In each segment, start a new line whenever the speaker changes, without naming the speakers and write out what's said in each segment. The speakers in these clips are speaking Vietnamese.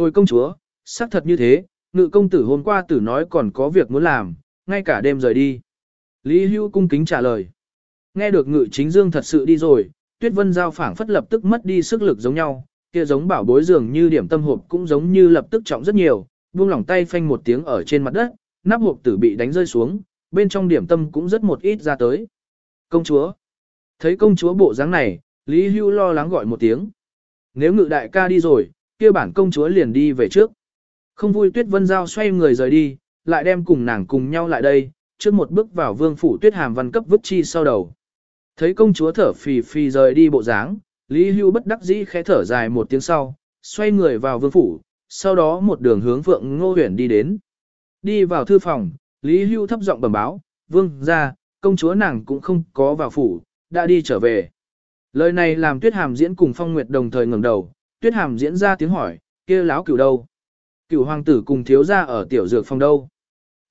Hồi công chúa, xác thật như thế, ngự công tử hôm qua tử nói còn có việc muốn làm, ngay cả đêm rời đi. Lý Hưu cung kính trả lời. Nghe được ngự chính dương thật sự đi rồi, Tuyết Vân Giao phảng phất lập tức mất đi sức lực giống nhau, kia giống bảo bối dường như điểm tâm hộp cũng giống như lập tức trọng rất nhiều, buông lỏng tay phanh một tiếng ở trên mặt đất, nắp hộp tử bị đánh rơi xuống, bên trong điểm tâm cũng rất một ít ra tới. Công chúa. Thấy công chúa bộ dáng này, Lý Hưu lo lắng gọi một tiếng. Nếu ngự đại ca đi rồi, kia bản công chúa liền đi về trước. Không vui Tuyết Vân Giao xoay người rời đi, lại đem cùng nàng cùng nhau lại đây, trước một bước vào vương phủ Tuyết Hàm văn cấp vứt chi sau đầu. Thấy công chúa thở phì phì rời đi bộ dáng, Lý Hưu bất đắc dĩ khẽ thở dài một tiếng sau, xoay người vào vương phủ, sau đó một đường hướng Phượng Ngô Huyền đi đến. Đi vào thư phòng, Lý Hưu thấp giọng bẩm báo, vương ra, công chúa nàng cũng không có vào phủ, đã đi trở về. Lời này làm Tuyết Hàm diễn cùng Phong Nguyệt đồng thời ngẩng đầu, Tuyết Hàm diễn ra tiếng hỏi, kia láo cửu đâu? Cửu hoàng tử cùng thiếu gia ở tiểu dược phòng đâu?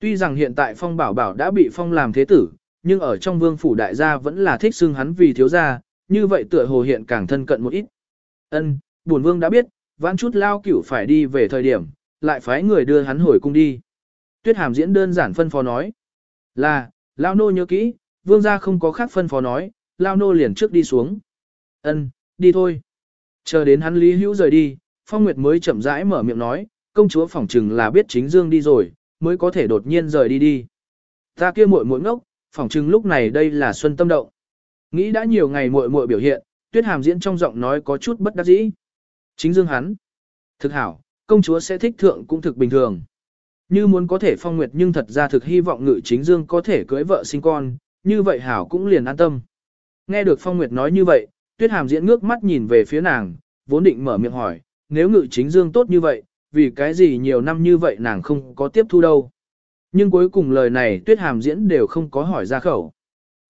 Tuy rằng hiện tại Phong Bảo Bảo đã bị Phong làm thế tử, nhưng ở trong vương phủ đại gia vẫn là thích xưng hắn vì thiếu gia, như vậy tựa hồ hiện càng thân cận một ít. Ân, bổn vương đã biết, vãn chút lao cửu phải đi về thời điểm, lại phái người đưa hắn hồi cung đi. Tuyết hàm diễn đơn giản phân phó nói. Là, lao nô nhớ kỹ, vương gia không có khác phân phó nói, lao nô liền trước đi xuống. Ân, đi thôi. Chờ đến hắn Lý Hữu rời đi, Phong Nguyệt mới chậm rãi mở miệng nói, công chúa phỏng chừng là biết chính dương đi rồi, mới có thể đột nhiên rời đi đi. Ta kia muội muội ngốc, phỏng chừng lúc này đây là xuân tâm động. Nghĩ đã nhiều ngày muội muội biểu hiện, Tuyết Hàm diễn trong giọng nói có chút bất đắc dĩ. Chính dương hắn. Thực hảo, công chúa sẽ thích thượng cũng thực bình thường. Như muốn có thể phong nguyệt nhưng thật ra thực hy vọng ngự chính dương có thể cưới vợ sinh con, như vậy hảo cũng liền an tâm. Nghe được phong nguyệt nói như vậy, tuyết hàm diễn ngước mắt nhìn về phía nàng, vốn định mở miệng hỏi, nếu ngự chính dương tốt như vậy, vì cái gì nhiều năm như vậy nàng không có tiếp thu đâu. Nhưng cuối cùng lời này tuyết hàm diễn đều không có hỏi ra khẩu.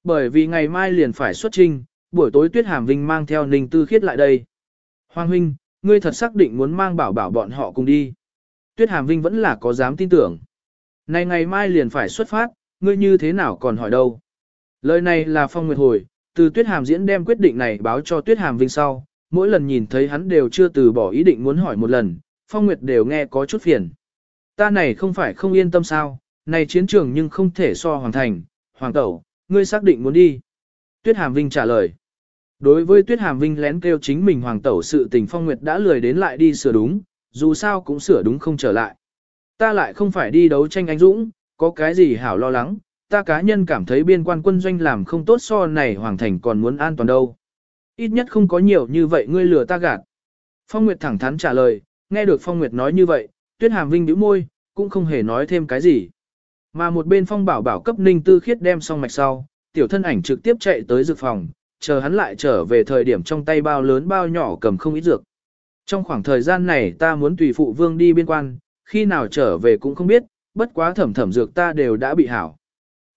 Bởi vì ngày mai liền phải xuất trinh, buổi tối tuyết hàm vinh mang theo ninh tư khiết lại đây. Hoàng huynh, ngươi thật xác định muốn mang bảo bảo bọn họ cùng đi. Tuyết hàm vinh vẫn là có dám tin tưởng. Này ngày mai liền phải xuất phát, ngươi như thế nào còn hỏi đâu. Lời này là phong nguyệt hồi, từ tuyết hàm diễn đem quyết định này báo cho tuyết hàm vinh sau, mỗi lần nhìn thấy hắn đều chưa từ bỏ ý định muốn hỏi một lần, phong nguyệt đều nghe có chút phiền. Ta này không phải không yên tâm sao, này chiến trường nhưng không thể so hoàng thành, hoàng tẩu, ngươi xác định muốn đi. Tuyết hàm vinh trả lời. Đối với tuyết hàm vinh lén kêu chính mình hoàng tẩu sự tình phong nguyệt đã lười đến lại đi sửa đúng, dù sao cũng sửa đúng không trở lại. Ta lại không phải đi đấu tranh anh dũng, có cái gì hảo lo lắng, ta cá nhân cảm thấy biên quan quân doanh làm không tốt so này hoàng thành còn muốn an toàn đâu. Ít nhất không có nhiều như vậy ngươi lừa ta gạt. Phong Nguyệt thẳng thắn trả lời, nghe được Phong Nguyệt nói như vậy, Tuyết Hàm Vinh bĩu môi, cũng không hề nói thêm cái gì. Mà một bên Phong Bảo bảo cấp Ninh Tư Khiết đem xong mạch sau, tiểu thân ảnh trực tiếp chạy tới dược phòng, chờ hắn lại trở về thời điểm trong tay bao lớn bao nhỏ cầm không ít dược. Trong khoảng thời gian này ta muốn tùy phụ vương đi biên quan, khi nào trở về cũng không biết, bất quá thẩm thẩm dược ta đều đã bị hảo.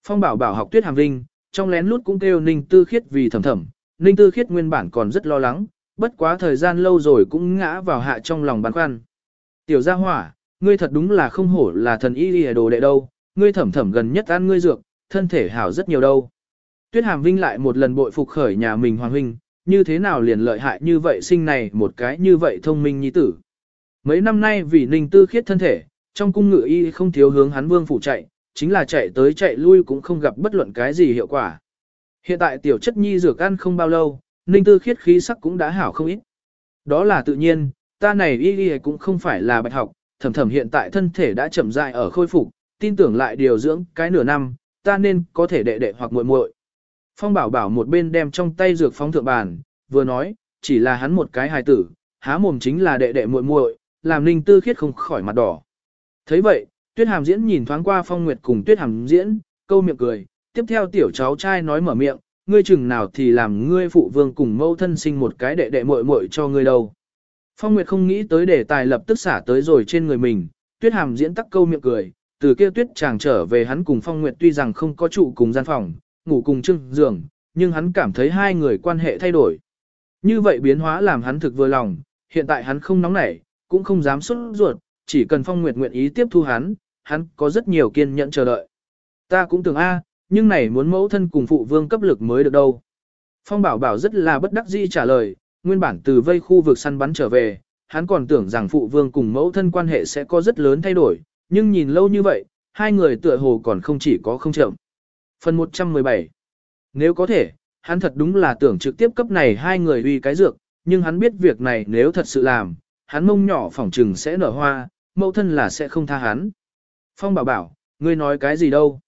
Phong bảo bảo học tuyết hàm vinh, trong lén lút cũng kêu Ninh Tư Khiết vì thầm thầm, Ninh Tư Khiết nguyên bản còn rất lo lắng, bất quá thời gian lâu rồi cũng ngã vào hạ trong lòng băn khoăn. Tiểu gia hỏa, ngươi thật đúng là không hổ là thần y y đồ đệ đâu, ngươi thẩm thẩm gần nhất ăn ngươi dược, thân thể hảo rất nhiều đâu. Tuyết Hàm Vinh lại một lần bội phục khởi nhà mình Hoàng Huynh, như thế nào liền lợi hại như vậy sinh này một cái như vậy thông minh nhi tử. Mấy năm nay vì Ninh Tư Khiết thân thể, trong cung ngự y không thiếu hướng hắn vương phủ chạy, chính là chạy tới chạy lui cũng không gặp bất luận cái gì hiệu quả. Hiện tại tiểu chất nhi dược ăn không bao lâu, ninh tư khiết khí sắc cũng đã hảo không ít. Đó là tự nhiên, ta này y y cũng không phải là bạch học, thầm thầm hiện tại thân thể đã chậm rãi ở khôi phục, tin tưởng lại điều dưỡng cái nửa năm, ta nên có thể đệ đệ hoặc muội muội. Phong bảo bảo một bên đem trong tay dược phóng thượng bàn, vừa nói, chỉ là hắn một cái hài tử, há mồm chính là đệ đệ muội muội, làm ninh tư khiết không khỏi mặt đỏ. thấy vậy, Tuyết Hàm diễn nhìn thoáng qua Phong Nguyệt cùng Tuyết Hàm diễn, câu miệng cười, tiếp theo tiểu cháu trai nói mở miệng, ngươi chừng nào thì làm ngươi phụ vương cùng mâu thân sinh một cái đệ đệ muội muội cho ngươi đâu. Phong Nguyệt không nghĩ tới đề tài lập tức xả tới rồi trên người mình, Tuyết Hàm diễn tắc câu miệng cười, từ kia Tuyết chàng trở về hắn cùng Phong Nguyệt tuy rằng không có trụ cùng gian phòng, ngủ cùng chưng giường, nhưng hắn cảm thấy hai người quan hệ thay đổi. Như vậy biến hóa làm hắn thực vừa lòng, hiện tại hắn không nóng nảy, cũng không dám xuất ruột, chỉ cần Phong Nguyệt nguyện ý tiếp thu hắn, hắn có rất nhiều kiên nhẫn chờ đợi. Ta cũng tưởng A, nhưng này muốn mẫu thân cùng phụ vương cấp lực mới được đâu. Phong bảo bảo rất là bất đắc dĩ trả lời, nguyên bản từ vây khu vực săn bắn trở về, hắn còn tưởng rằng phụ vương cùng mẫu thân quan hệ sẽ có rất lớn thay đổi, nhưng nhìn lâu như vậy, hai người tựa hồ còn không chỉ có không chậm. Phần 117 Nếu có thể, hắn thật đúng là tưởng trực tiếp cấp này hai người uy cái dược, nhưng hắn biết việc này nếu thật sự làm, hắn mông nhỏ phỏng trừng sẽ nở hoa, mẫu thân là sẽ không tha hắn. Phong bảo bảo, ngươi nói cái gì đâu?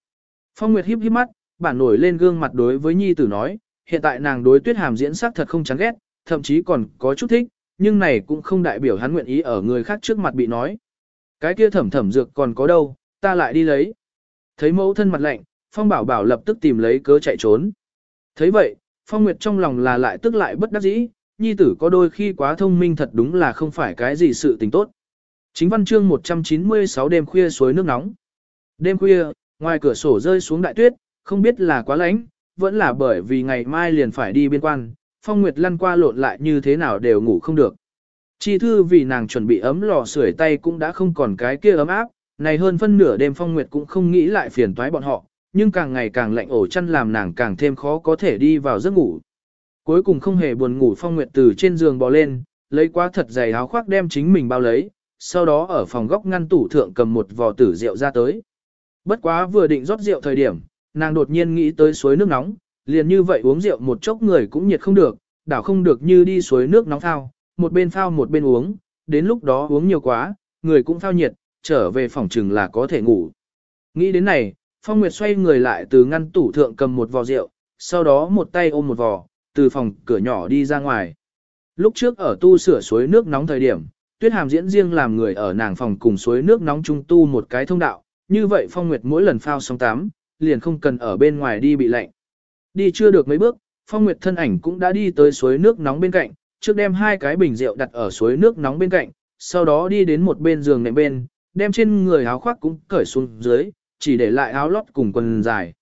Phong Nguyệt híp híp mắt, bản nổi lên gương mặt đối với nhi tử nói, hiện tại nàng đối tuyết hàm diễn sắc thật không chán ghét, thậm chí còn có chút thích, nhưng này cũng không đại biểu hắn nguyện ý ở người khác trước mặt bị nói. Cái kia thẩm thẩm dược còn có đâu, ta lại đi lấy. Thấy mẫu thân mặt lạnh, Phong Bảo Bảo lập tức tìm lấy cớ chạy trốn. Thấy vậy, Phong Nguyệt trong lòng là lại tức lại bất đắc dĩ, nhi tử có đôi khi quá thông minh thật đúng là không phải cái gì sự tình tốt. Chính văn chương 196 đêm khuya suối nước nóng. Đêm khuya, ngoài cửa sổ rơi xuống đại tuyết, không biết là quá lạnh, vẫn là bởi vì ngày mai liền phải đi biên quan, Phong Nguyệt lăn qua lộn lại như thế nào đều ngủ không được. Chi thư vì nàng chuẩn bị ấm lò sưởi tay cũng đã không còn cái kia ấm áp, này hơn phân nửa đêm Phong Nguyệt cũng không nghĩ lại phiền toái bọn họ, nhưng càng ngày càng lạnh ổ chăn làm nàng càng thêm khó có thể đi vào giấc ngủ. Cuối cùng không hề buồn ngủ Phong Nguyệt từ trên giường bò lên, lấy quá thật dày áo khoác đem chính mình bao lấy, sau đó ở phòng góc ngăn tủ thượng cầm một vò tử rượu ra tới. Bất quá vừa định rót rượu thời điểm, nàng đột nhiên nghĩ tới suối nước nóng, liền như vậy uống rượu một chốc người cũng nhiệt không được, đảo không được như đi suối nước nóng thao, một bên phao một bên uống, đến lúc đó uống nhiều quá, người cũng phao nhiệt, trở về phòng chừng là có thể ngủ. Nghĩ đến này, Phong Nguyệt xoay người lại từ ngăn tủ thượng cầm một vò rượu, sau đó một tay ôm một vò, từ phòng cửa nhỏ đi ra ngoài. Lúc trước ở tu sửa suối nước nóng thời điểm, Tuyết Hàm diễn riêng làm người ở nàng phòng cùng suối nước nóng trung tu một cái thông đạo, như vậy Phong Nguyệt mỗi lần phao xong tắm, liền không cần ở bên ngoài đi bị lạnh. Đi chưa được mấy bước, Phong Nguyệt thân ảnh cũng đã đi tới suối nước nóng bên cạnh, trước đem hai cái bình rượu đặt ở suối nước nóng bên cạnh, sau đó đi đến một bên giường nệm bên, đem trên người áo khoác cũng cởi xuống dưới, chỉ để lại áo lót cùng quần dài.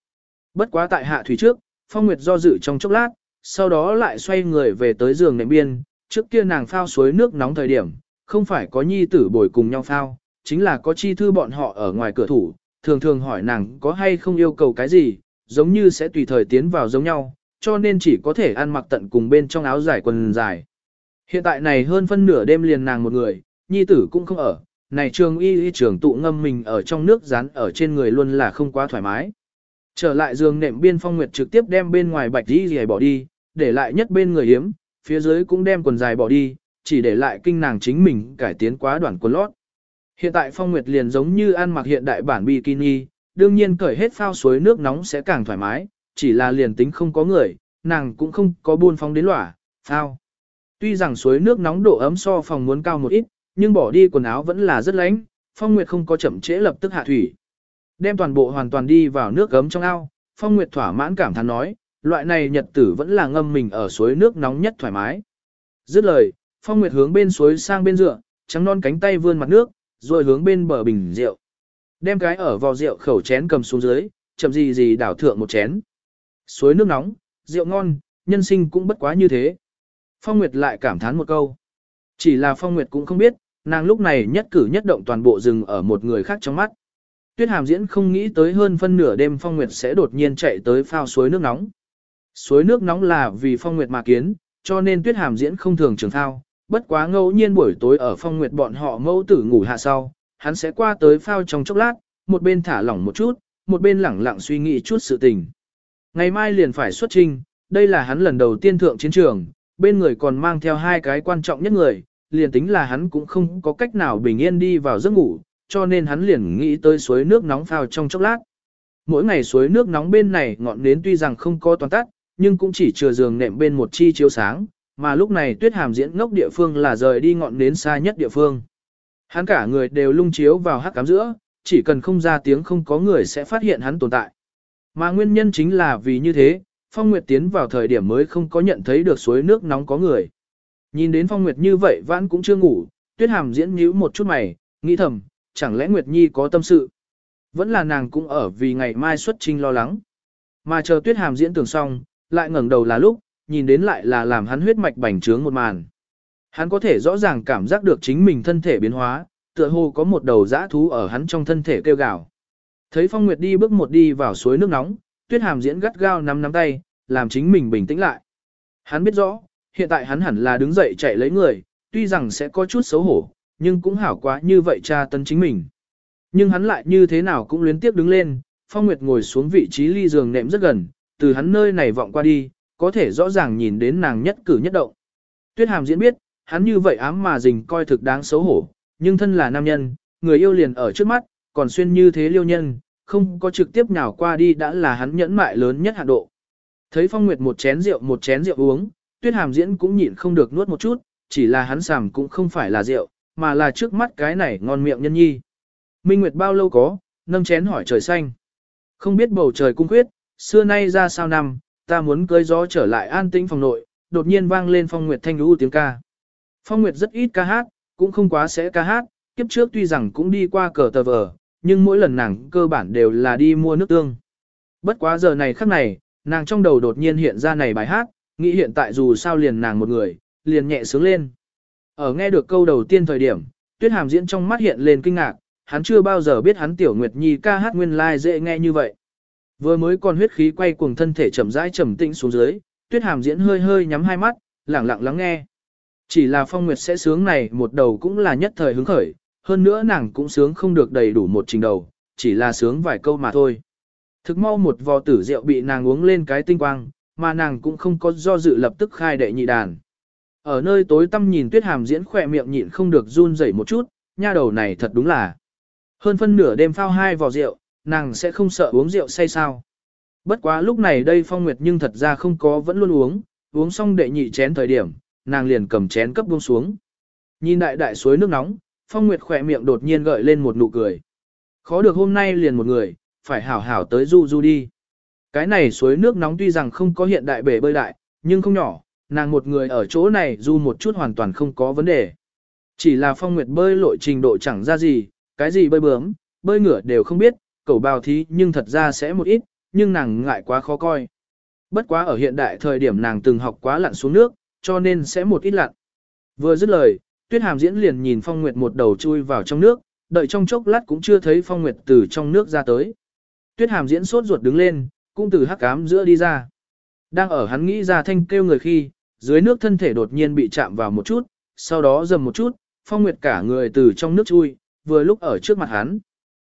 Bất quá tại hạ thủy trước, Phong Nguyệt do dự trong chốc lát, sau đó lại xoay người về tới giường nệm biên, trước kia nàng phao suối nước nóng thời điểm, không phải có nhi tử bồi cùng nhau phao, chính là có chi thư bọn họ ở ngoài cửa thủ, thường thường hỏi nàng có hay không yêu cầu cái gì, giống như sẽ tùy thời tiến vào giống nhau, cho nên chỉ có thể ăn mặc tận cùng bên trong áo dài quần dài. Hiện tại này hơn phân nửa đêm liền nàng một người, nhi tử cũng không ở, này trường y y trường tụ ngâm mình ở trong nước rán ở trên người luôn là không quá thoải mái. Trở lại giường nệm biên phong nguyệt trực tiếp đem bên ngoài bạch đi gì bỏ đi, để lại nhất bên người hiếm, phía dưới cũng đem quần dài bỏ đi, chỉ để lại kinh nàng chính mình cải tiến quá đoạn quần lót. Hiện tại phong nguyệt liền giống như ăn mặc hiện đại bản bikini, đương nhiên cởi hết phao suối nước nóng sẽ càng thoải mái, chỉ là liền tính không có người, nàng cũng không có buôn phóng đến lỏa, phao. Tuy rằng suối nước nóng độ ấm so phòng muốn cao một ít, nhưng bỏ đi quần áo vẫn là rất lạnh, Phong Nguyệt không có chậm trễ lập tức hạ thủy. Đem toàn bộ hoàn toàn đi vào nước gấm trong ao, Phong Nguyệt thỏa mãn cảm thán nói, loại này nhật tử vẫn là ngâm mình ở suối nước nóng nhất thoải mái. Dứt lời, Phong Nguyệt hướng bên suối sang bên dựa, trắng non cánh tay vươn mặt nước, rồi hướng bên bờ bình rượu. Đem cái ở vò rượu khẩu chén cầm xuống dưới, chậm gì gì đảo thượng một chén. Suối nước nóng, rượu ngon, nhân sinh cũng bất quá như thế. Phong Nguyệt lại cảm thán một câu. Chỉ là Phong Nguyệt cũng không biết, nàng lúc này nhất cử nhất động toàn bộ rừng ở một người khác trong mắt. Tuyết Hàm diễn không nghĩ tới hơn phân nửa đêm Phong Nguyệt sẽ đột nhiên chạy tới phao suối nước nóng. Suối nước nóng là vì Phong Nguyệt mà kiến, cho nên Tuyết Hàm diễn không thường trường thao, bất quá ngẫu nhiên buổi tối ở Phong Nguyệt bọn họ mẫu tử ngủ hạ sau, hắn sẽ qua tới phao trong chốc lát, một bên thả lỏng một chút, một bên lẳng lặng suy nghĩ chút sự tình. Ngày mai liền phải xuất trinh, đây là hắn lần đầu tiên thượng chiến trường, bên người còn mang theo hai cái quan trọng nhất người, liền tính là hắn cũng không có cách nào bình yên đi vào giấc ngủ, cho nên hắn liền nghĩ tới suối nước nóng phao trong chốc lát. Mỗi ngày suối nước nóng bên này ngọn nến tuy rằng không có toàn tắt, nhưng cũng chỉ chừa giường nệm bên một chi chiếu sáng, mà lúc này tuyết hàm diễn ngốc địa phương là rời đi ngọn nến xa nhất địa phương. Hắn cả người đều lung chiếu vào hắc cám giữa, chỉ cần không ra tiếng không có người sẽ phát hiện hắn tồn tại. Mà nguyên nhân chính là vì như thế, Phong Nguyệt tiến vào thời điểm mới không có nhận thấy được suối nước nóng có người. Nhìn đến Phong Nguyệt như vậy vãn cũng chưa ngủ, Tuyết Hàm diễn nhíu một chút mày, nghĩ thầm, chẳng lẽ Nguyệt Nhi có tâm sự. Vẫn là nàng cũng ở vì ngày mai xuất trinh lo lắng. Mà chờ Tuyết Hàm diễn tưởng xong, lại ngẩng đầu là lúc, nhìn đến lại là làm hắn huyết mạch bành trướng một màn. Hắn có thể rõ ràng cảm giác được chính mình thân thể biến hóa, tựa hồ có một đầu dã thú ở hắn trong thân thể kêu gào. Thấy Phong Nguyệt đi bước một đi vào suối nước nóng, Tuyết Hàm diễn gắt gao nắm nắm tay, làm chính mình bình tĩnh lại. Hắn biết rõ, hiện tại hắn hẳn là đứng dậy chạy lấy người, tuy rằng sẽ có chút xấu hổ, nhưng cũng hảo quá như vậy cha tấn chính mình. Nhưng hắn lại như thế nào cũng luyến tiếp đứng lên, Phong Nguyệt ngồi xuống vị trí ly giường nệm rất gần, từ hắn nơi này vọng qua đi, có thể rõ ràng nhìn đến nàng nhất cử nhất động. Tuyết Hàm diễn biết, hắn như vậy ám mà dình coi thực đáng xấu hổ, nhưng thân là nam nhân, người yêu liền ở trước mắt, còn xuyên như thế liêu nhân, không có trực tiếp nào qua đi đã là hắn nhẫn mại lớn nhất hạn độ. Thấy Phong Nguyệt một chén rượu một chén rượu uống, Tuyết Hàm diễn cũng nhịn không được nuốt một chút, chỉ là hắn sàm cũng không phải là rượu, mà là trước mắt cái này ngon miệng nhân nhi. Minh Nguyệt bao lâu có, nâng chén hỏi trời xanh. Không biết bầu trời cung quyết, xưa nay ra sao năm, ta muốn cưới gió trở lại an tĩnh phòng nội, đột nhiên vang lên Phong Nguyệt thanh lũ tiếng ca. Phong Nguyệt rất ít ca hát, cũng không quá sẽ ca hát, kiếp trước tuy rằng cũng đi qua cờ tờ vờ, nhưng mỗi lần nàng cơ bản đều là đi mua nước tương. Bất quá giờ này khắc này, nàng trong đầu đột nhiên hiện ra này bài hát, nghĩ hiện tại dù sao liền nàng một người, liền nhẹ sướng lên. Ở nghe được câu đầu tiên thời điểm, Tuyết Hàm diễn trong mắt hiện lên kinh ngạc, hắn chưa bao giờ biết hắn Tiểu Nguyệt Nhi ca hát nguyên lai like dễ nghe như vậy. Vừa mới còn huyết khí quay cuồng thân thể chậm rãi trầm tĩnh xuống dưới, Tuyết Hàm diễn hơi hơi nhắm hai mắt, lặng lặng lắng nghe. Chỉ là Phong Nguyệt sẽ sướng này một đầu cũng là nhất thời hứng khởi, hơn nữa nàng cũng sướng không được đầy đủ một trình đầu, chỉ là sướng vài câu mà thôi. Thực mau một vò tử rượu bị nàng uống lên cái tinh quang, mà nàng cũng không có do dự lập tức khai đệ nhị đàn. Ở nơi tối tăm nhìn tuyết hàm diễn khỏe miệng nhịn không được run rẩy một chút, nha đầu này thật đúng là. Hơn phân nửa đêm phao hai vò rượu, nàng sẽ không sợ uống rượu say sao. Bất quá lúc này đây phong nguyệt nhưng thật ra không có vẫn luôn uống, uống xong đệ nhị chén thời điểm, nàng liền cầm chén cấp buông xuống. Nhìn đại đại suối nước nóng, phong nguyệt khỏe miệng đột nhiên gợi lên một nụ cười. Khó được hôm nay liền một người, phải hảo hảo tới du du đi. Cái này suối nước nóng tuy rằng không có hiện đại bể bơi đại, nhưng không nhỏ, nàng một người ở chỗ này du một chút hoàn toàn không có vấn đề. Chỉ là phong nguyệt bơi lội trình độ chẳng ra gì, cái gì bơi bướm, bơi ngửa đều không biết, cẩu bào thí nhưng thật ra sẽ một ít, nhưng nàng ngại quá khó coi. Bất quá ở hiện đại thời điểm nàng từng học quá lặn xuống nước, cho nên sẽ một ít lặn. Vừa dứt lời, tuyết hàm diễn liền nhìn phong nguyệt một đầu chui vào trong nước, đợi trong chốc lát cũng chưa thấy phong nguyệt từ trong nước ra tới. Tuyết hàm diễn sốt ruột đứng lên, cũng từ hắc ám giữa đi ra. Đang ở hắn nghĩ ra thanh kêu người khi, dưới nước thân thể đột nhiên bị chạm vào một chút, sau đó dầm một chút, phong nguyệt cả người từ trong nước chui, vừa lúc ở trước mặt hắn.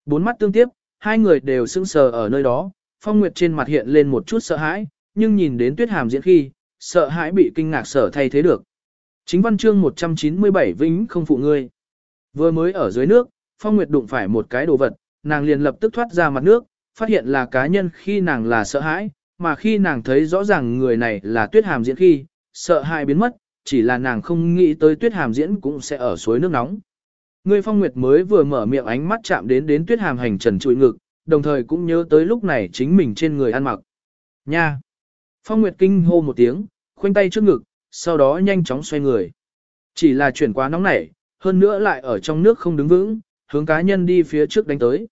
Bốn mắt tương tiếp, hai người đều sững sờ ở nơi đó, phong nguyệt trên mặt hiện lên một chút sợ hãi, nhưng nhìn đến tuyết hàm diễn khi, sợ hãi bị kinh ngạc sở thay thế được. Chính văn chương 197 vĩnh không phụ ngươi. Vừa mới ở dưới nước, phong nguyệt đụng phải một cái đồ vật, nàng liền lập tức thoát ra mặt nước, phát hiện là cá nhân khi nàng là sợ hãi, mà khi nàng thấy rõ ràng người này là tuyết hàm diễn khi, sợ hãi biến mất, chỉ là nàng không nghĩ tới tuyết hàm diễn cũng sẽ ở suối nước nóng. Ngươi phong nguyệt mới vừa mở miệng ánh mắt chạm đến đến tuyết hàm hành trần trụi ngực, đồng thời cũng nhớ tới lúc này chính mình trên người ăn mặc. Nha! Phong nguyệt kinh hô một tiếng, khoanh tay trước ngực, sau đó nhanh chóng xoay người. Chỉ là chuyển quá nóng nảy, hơn nữa lại ở trong nước không đứng vững, hướng cá nhân đi phía trước đánh tới.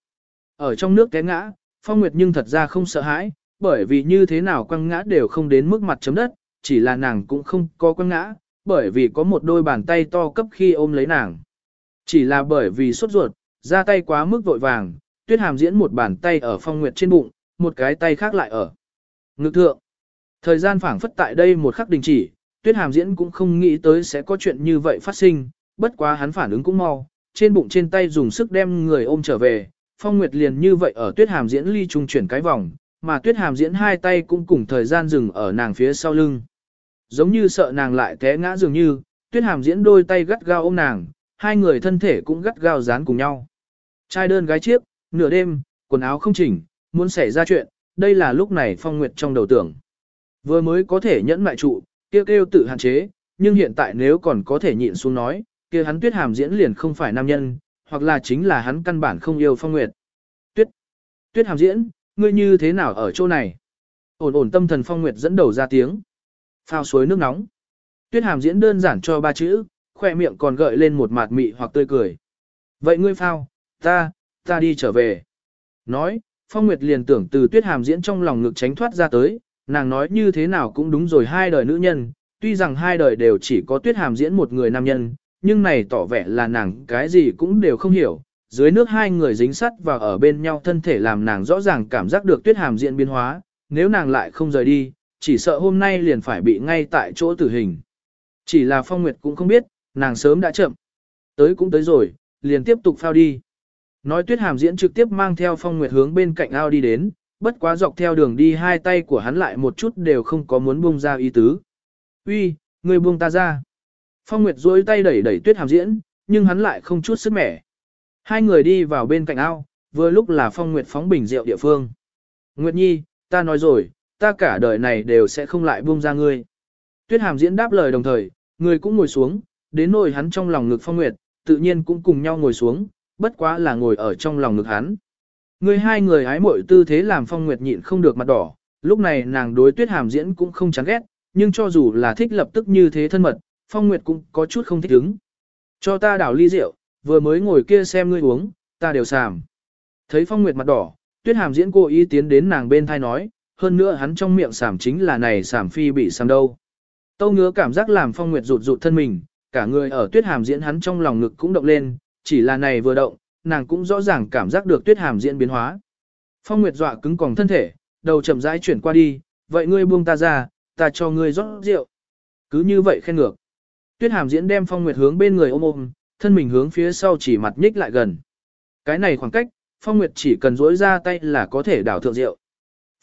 Ở trong nước té ngã, Phong Nguyệt nhưng thật ra không sợ hãi, bởi vì như thế nào quăng ngã đều không đến mức mặt chấm đất, chỉ là nàng cũng không có quăng ngã, bởi vì có một đôi bàn tay to cấp khi ôm lấy nàng. Chỉ là bởi vì sốt ruột, ra tay quá mức vội vàng, tuyết hàm diễn một bàn tay ở Phong Nguyệt trên bụng, một cái tay khác lại ở ngực thượng. Thời gian phảng phất tại đây một khắc đình chỉ, tuyết hàm diễn cũng không nghĩ tới sẽ có chuyện như vậy phát sinh, bất quá hắn phản ứng cũng mau, trên bụng trên tay dùng sức đem người ôm trở về, Phong Nguyệt liền như vậy ở tuyết hàm diễn ly trung chuyển cái vòng, mà tuyết hàm diễn hai tay cũng cùng thời gian dừng ở nàng phía sau lưng. Giống như sợ nàng lại té ngã dường như, tuyết hàm diễn đôi tay gắt gao ôm nàng, hai người thân thể cũng gắt gao dán cùng nhau. Trai đơn gái chiếc, nửa đêm, quần áo không chỉnh, muốn xảy ra chuyện, đây là lúc này Phong Nguyệt trong đầu tưởng. Vừa mới có thể nhẫn mại trụ, kêu kêu tự hạn chế, nhưng hiện tại nếu còn có thể nhịn xuống nói, kia hắn tuyết hàm diễn liền không phải nam nhân, hoặc là chính là hắn căn bản không yêu phong nguyệt. Tuyết, tuyết hàm diễn, ngươi như thế nào ở chỗ này? Ổn ổn tâm thần phong nguyệt dẫn đầu ra tiếng. Phao suối nước nóng. Tuyết hàm diễn đơn giản cho ba chữ, khoe miệng còn gợi lên một mạt mị hoặc tươi cười. Vậy ngươi phao, ta, ta đi trở về. Nói, phong nguyệt liền tưởng từ tuyết hàm diễn trong lòng ngực tránh thoát ra tới, nàng nói như thế nào cũng đúng rồi hai đời nữ nhân, tuy rằng hai đời đều chỉ có tuyết hàm diễn một người nam nhân, nhưng này tỏ vẻ là nàng cái gì cũng đều không hiểu. Dưới nước hai người dính sắt và ở bên nhau thân thể làm nàng rõ ràng cảm giác được tuyết hàm diễn biến hóa, nếu nàng lại không rời đi, chỉ sợ hôm nay liền phải bị ngay tại chỗ tử hình. Chỉ là Phong Nguyệt cũng không biết, nàng sớm đã chậm. Tới cũng tới rồi, liền tiếp tục phao đi. Nói tuyết hàm diễn trực tiếp mang theo phong nguyệt hướng bên cạnh ao đi đến, bất quá dọc theo đường đi hai tay của hắn lại một chút đều không có muốn buông ra ý tứ. Uy, người buông ta ra. Phong Nguyệt duỗi tay đẩy đẩy tuyết hàm diễn, nhưng hắn lại không chút sức mẻ. Hai người đi vào bên cạnh ao, vừa lúc là Phong Nguyệt phóng bình rượu địa phương. Nguyệt Nhi, ta nói rồi, ta cả đời này đều sẽ không lại buông ra ngươi. Tuyết hàm diễn đáp lời đồng thời, người cũng ngồi xuống, đến nỗi hắn trong lòng ngực Phong Nguyệt, tự nhiên cũng cùng nhau ngồi xuống, bất quá là ngồi ở trong lòng ngực hắn. Người hai người hái mội tư thế làm Phong Nguyệt nhịn không được mặt đỏ, lúc này nàng đối tuyết hàm diễn cũng không chán ghét, nhưng cho dù là thích lập tức như thế thân mật, Phong Nguyệt cũng có chút không thích ứng. Cho ta đảo ly rượu, vừa mới ngồi kia xem ngươi uống, ta đều sàm. Thấy Phong Nguyệt mặt đỏ, tuyết hàm diễn cố ý tiến đến nàng bên thai nói, hơn nữa hắn trong miệng sàm chính là này sàm phi bị sàm đâu. Tâu ngứa cảm giác làm Phong Nguyệt rụt rụt thân mình, cả người ở tuyết hàm diễn hắn trong lòng ngực cũng động lên, chỉ là này vừa động, nàng cũng rõ ràng cảm giác được tuyết hàm diễn biến hóa. Phong Nguyệt dọa cứng còng thân thể, đầu chậm rãi chuyển qua đi, vậy ngươi buông ta ra, ta cho ngươi rót rượu. Cứ như vậy khen ngược. Tuyết hàm diễn đem Phong Nguyệt hướng bên người ôm ôm, thân mình hướng phía sau chỉ mặt nhích lại gần. Cái này khoảng cách, Phong Nguyệt chỉ cần dối ra tay là có thể đảo thượng rượu.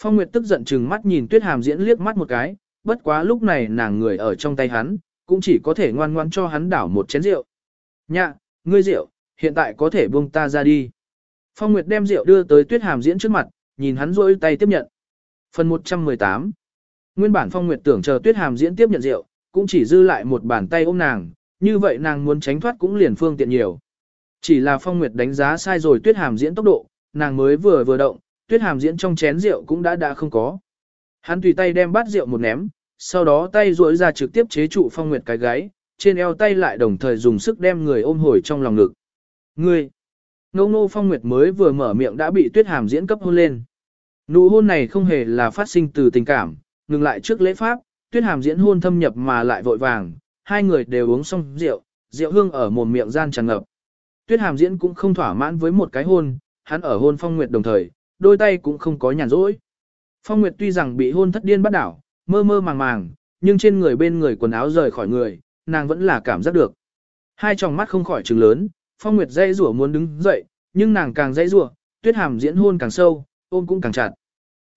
Phong Nguyệt tức giận chừng mắt nhìn Tuyết Hàm diễn liếc mắt một cái, bất quá lúc này nàng người ở trong tay hắn, cũng chỉ có thể ngoan ngoan cho hắn đảo một chén rượu. Nhạ, ngươi rượu, hiện tại có thể buông ta ra đi. Phong Nguyệt đem rượu đưa tới Tuyết Hàm diễn trước mặt, nhìn hắn rôi tay tiếp nhận. Phần 118 Nguyên bản Phong Nguyệt tưởng chờ Tuyết Hàm diễn tiếp nhận rượu, cũng chỉ dư lại một bàn tay ôm nàng, như vậy nàng muốn tránh thoát cũng liền phương tiện nhiều. Chỉ là Phong Nguyệt đánh giá sai rồi Tuyết Hàm diễn tốc độ, nàng mới vừa vừa động, Tuyết Hàm diễn trong chén rượu cũng đã đã không có. Hắn tùy tay đem bát rượu một ném, sau đó tay duỗi ra trực tiếp chế trụ Phong Nguyệt cái gáy, trên eo tay lại đồng thời dùng sức đem người ôm hồi trong lòng ngực. Ngươi! Ngô Ngô Phong Nguyệt mới vừa mở miệng đã bị Tuyết Hàm diễn cấp hôn lên. Nụ hôn này không hề là phát sinh từ tình cảm, ngừng lại trước lễ pháp, Tuyết Hàm diễn hôn thâm nhập mà lại vội vàng, hai người đều uống xong rượu, rượu hương ở mồm miệng gian tràn ngập. Tuyết Hàm diễn cũng không thỏa mãn với một cái hôn, hắn ở hôn Phong Nguyệt đồng thời, đôi tay cũng không có nhàn rỗi. Phong Nguyệt tuy rằng bị hôn thất điên bắt đảo, mơ mơ màng màng, nhưng trên người bên người quần áo rời khỏi người, nàng vẫn là cảm giác được. Hai tròng mắt không khỏi trừng lớn, Phong Nguyệt dây rủa muốn đứng dậy, nhưng nàng càng dây rủa, Tuyết Hàm diễn hôn càng sâu, ôm cũng càng chặt.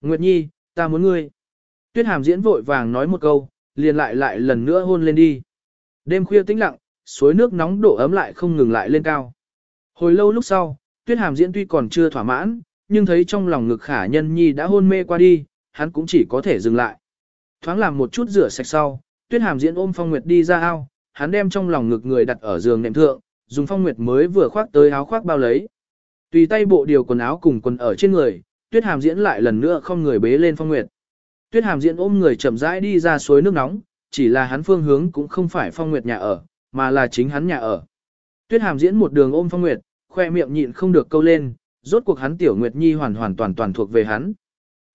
Nguyệt Nhi, ta muốn ngươi. Tuyết Hàm diễn vội vàng nói một câu, liền lại lại lần nữa hôn lên đi. Đêm khuya tĩnh lặng, suối nước nóng đổ ấm lại không ngừng lại lên cao. Hồi lâu lúc sau, Tuyết Hàm diễn tuy còn chưa thỏa mãn, nhưng thấy trong lòng ngực khả nhân nhi đã hôn mê qua đi, hắn cũng chỉ có thể dừng lại. Thoáng làm một chút rửa sạch sau, Tuyết Hàm diễn ôm Phong Nguyệt đi ra ao, hắn đem trong lòng ngực người đặt ở giường nệm thượng, dùng Phong Nguyệt mới vừa khoác tới áo khoác bao lấy. Tùy tay bộ điều quần áo cùng quần ở trên người, Tuyết Hàm diễn lại lần nữa không người bế lên Phong Nguyệt. Tuyết Hàm diễn ôm người chậm rãi đi ra suối nước nóng, chỉ là hắn phương hướng cũng không phải Phong Nguyệt nhà ở, mà là chính hắn nhà ở. Tuyết Hàm diễn một đường ôm Phong Nguyệt, khoe miệng nhịn không được câu lên, rốt cuộc hắn tiểu Nguyệt Nhi hoàn hoàn toàn toàn thuộc về hắn.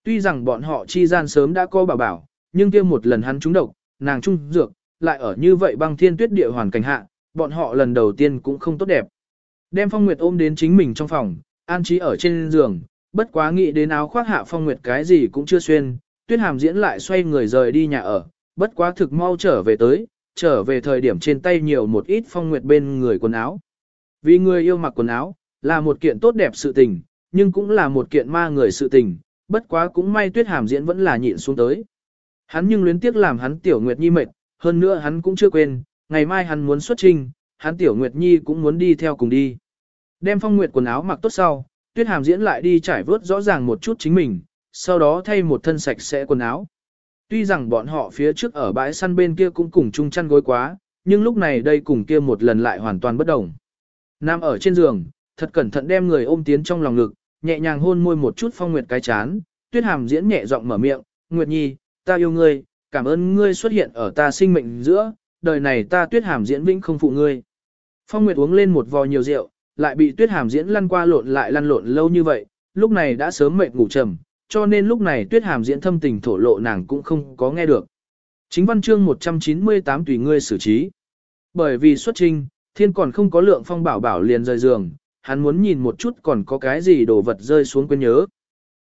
Tuy rằng bọn họ chi gian sớm đã có bảo bảo, nhưng kia một lần hắn trúng độc, nàng trung dược, lại ở như vậy băng thiên tuyết địa hoàn cảnh hạ, bọn họ lần đầu tiên cũng không tốt đẹp. Đem Phong Nguyệt ôm đến chính mình trong phòng, an trí ở trên giường, bất quá nghĩ đến áo khoác hạ Phong Nguyệt cái gì cũng chưa xuyên, Tuyết Hàm diễn lại xoay người rời đi nhà ở, bất quá thực mau trở về tới, trở về thời điểm trên tay nhiều một ít Phong Nguyệt bên người quần áo. Vì người yêu mặc quần áo, là một kiện tốt đẹp sự tình, nhưng cũng là một kiện ma người sự tình, bất quá cũng may tuyết hàm diễn vẫn là nhịn xuống tới. Hắn nhưng luyến tiếc làm hắn tiểu nguyệt nhi mệt, hơn nữa hắn cũng chưa quên, ngày mai hắn muốn xuất trình, hắn tiểu nguyệt nhi cũng muốn đi theo cùng đi. Đem phong nguyệt quần áo mặc tốt sau, tuyết hàm diễn lại đi trải vớt rõ ràng một chút chính mình, sau đó thay một thân sạch sẽ quần áo. Tuy rằng bọn họ phía trước ở bãi săn bên kia cũng cùng chung chăn gối quá, nhưng lúc này đây cùng kia một lần lại hoàn toàn bất đồng. Nam ở trên giường, thật cẩn thận đem người ôm tiến trong lòng ngực, nhẹ nhàng hôn môi một chút phong nguyệt cái chán, tuyết hàm diễn nhẹ giọng mở miệng, Nguyệt Nhi, ta yêu ngươi, cảm ơn ngươi xuất hiện ở ta sinh mệnh giữa, đời này ta tuyết hàm diễn vĩnh không phụ ngươi. Phong Nguyệt uống lên một vò nhiều rượu, lại bị tuyết hàm diễn lăn qua lộn lại lăn lộn lâu như vậy, lúc này đã sớm mệt ngủ trầm, cho nên lúc này tuyết hàm diễn thâm tình thổ lộ nàng cũng không có nghe được. Chính văn chương 198 tùy ngươi xử trí. Bởi vì xuất trinh, thiên còn không có lượng phong bảo bảo liền rời giường, hắn muốn nhìn một chút còn có cái gì đồ vật rơi xuống quên nhớ.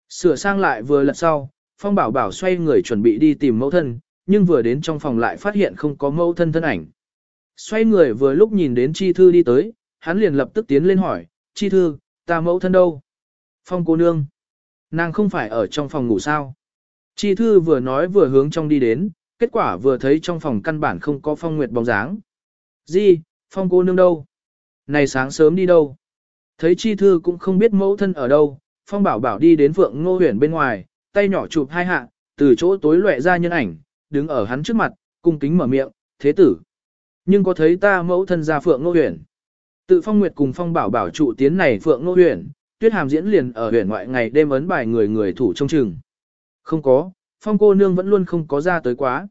Sửa sang lại vừa lật sau, phong bảo bảo xoay người chuẩn bị đi tìm mẫu thân, nhưng vừa đến trong phòng lại phát hiện không có mẫu thân thân ảnh. Xoay người vừa lúc nhìn đến chi thư đi tới, hắn liền lập tức tiến lên hỏi, chi thư, ta mẫu thân đâu? Phong cô nương. Nàng không phải ở trong phòng ngủ sao? Chi thư vừa nói vừa hướng trong đi đến, kết quả vừa thấy trong phòng căn bản không có phong nguyệt bóng dáng. Gì, phong cô nương đâu? Này sáng sớm đi đâu? Thấy chi thư cũng không biết mẫu thân ở đâu, phong bảo bảo đi đến phượng ngô huyền bên ngoài, tay nhỏ chụp hai hạ, từ chỗ tối lệ ra nhân ảnh, đứng ở hắn trước mặt, cung kính mở miệng, thế tử. Nhưng có thấy ta mẫu thân gia phượng nô huyền? Tự phong nguyệt cùng phong bảo bảo trụ tiến này phượng nô huyền, tuyết hàm diễn liền ở huyền ngoại ngày đêm ấn bài người người thủ trong chừng. Không có, phong cô nương vẫn luôn không có ra tới quá.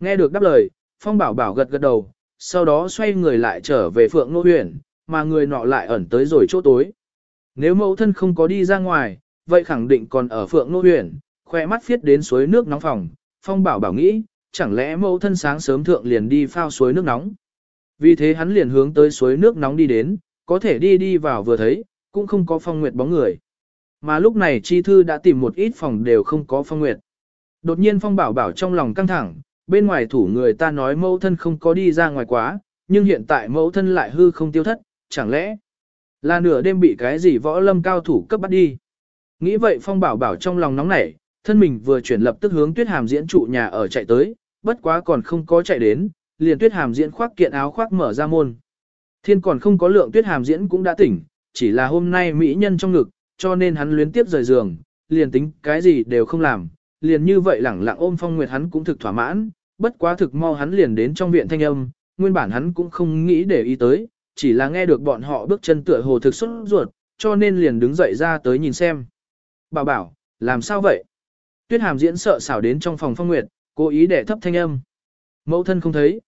Nghe được đáp lời, phong bảo bảo gật gật đầu, sau đó xoay người lại trở về phượng nô huyền, mà người nọ lại ẩn tới rồi chỗ tối. Nếu mẫu thân không có đi ra ngoài, vậy khẳng định còn ở phượng nô huyền, khoe mắt viết đến suối nước nóng phòng, phong bảo bảo nghĩ, chẳng lẽ mẫu thân sáng sớm thượng liền đi phao suối nước nóng. Vì thế hắn liền hướng tới suối nước nóng đi đến, có thể đi đi vào vừa thấy, cũng không có phong nguyệt bóng người. Mà lúc này chi thư đã tìm một ít phòng đều không có phong nguyệt. Đột nhiên phong bảo bảo trong lòng căng thẳng, bên ngoài thủ người ta nói mẫu thân không có đi ra ngoài quá, nhưng hiện tại mẫu thân lại hư không tiêu thất, chẳng lẽ là nửa đêm bị cái gì võ lâm cao thủ cấp bắt đi. Nghĩ vậy phong bảo bảo trong lòng nóng nảy, thân mình vừa chuyển lập tức hướng tuyết hàm diễn trụ nhà ở chạy tới, bất quá còn không có chạy đến, liền tuyết hàm diễn khoác kiện áo khoác mở ra môn. Thiên còn không có lượng tuyết hàm diễn cũng đã tỉnh, chỉ là hôm nay mỹ nhân trong ngực, cho nên hắn luyến tiếp rời giường, liền tính cái gì đều không làm, liền như vậy lẳng lặng ôm phong nguyệt hắn cũng thực thỏa mãn, bất quá thực mau hắn liền đến trong viện thanh âm, nguyên bản hắn cũng không nghĩ để ý tới, chỉ là nghe được bọn họ bước chân tựa hồ thực xuất ruột, cho nên liền đứng dậy ra tới nhìn xem. Bảo bảo, làm sao vậy? Tuyết hàm diễn sợ xảo đến trong phòng phong nguyệt, cố ý để thấp thanh âm. Mẫu thân không thấy.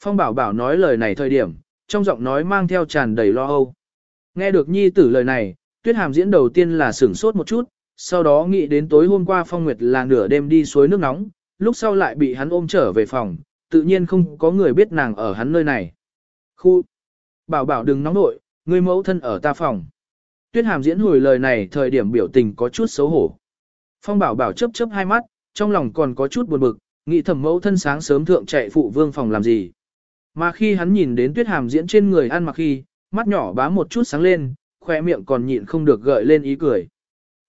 Phong bảo bảo nói lời này thời điểm, trong giọng nói mang theo tràn đầy lo âu. Nghe được nhi tử lời này, tuyết hàm diễn đầu tiên là sửng sốt một chút, sau đó nghĩ đến tối hôm qua phong nguyệt là nửa đêm đi suối nước nóng, lúc sau lại bị hắn ôm trở về phòng, tự nhiên không có người biết nàng ở hắn nơi này. Khu! Bảo bảo đừng nóng nội, người mẫu thân ở ta phòng. Tuyết hàm diễn hồi lời này thời điểm biểu tình có chút xấu hổ. Phong bảo bảo chớp chớp hai mắt, trong lòng còn có chút buồn bực, nghĩ thầm mẫu thân sáng sớm thượng chạy phụ vương phòng làm gì. Mà khi hắn nhìn đến tuyết hàm diễn trên người ăn mặc khi, mắt nhỏ bá một chút sáng lên, khoe miệng còn nhịn không được gợi lên ý cười.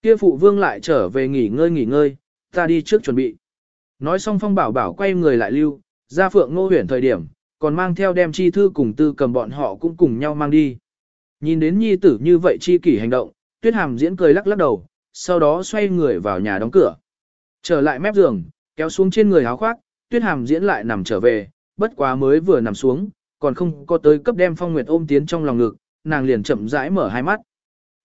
Kia phụ vương lại trở về nghỉ ngơi nghỉ ngơi, ta đi trước chuẩn bị. Nói xong phong bảo bảo quay người lại lưu, ra phượng ngô huyển thời điểm, còn mang theo đem chi thư cùng tư cầm bọn họ cũng cùng nhau mang đi. Nhìn đến nhi tử như vậy chi kỷ hành động, tuyết hàm diễn cười lắc lắc đầu, sau đó xoay người vào nhà đóng cửa. Trở lại mép giường, kéo xuống trên người áo khoác, tuyết hàm diễn lại nằm trở về, bất quá mới vừa nằm xuống, còn không có tới cấp đem phong nguyệt ôm tiến trong lòng ngực, nàng liền chậm rãi mở hai mắt.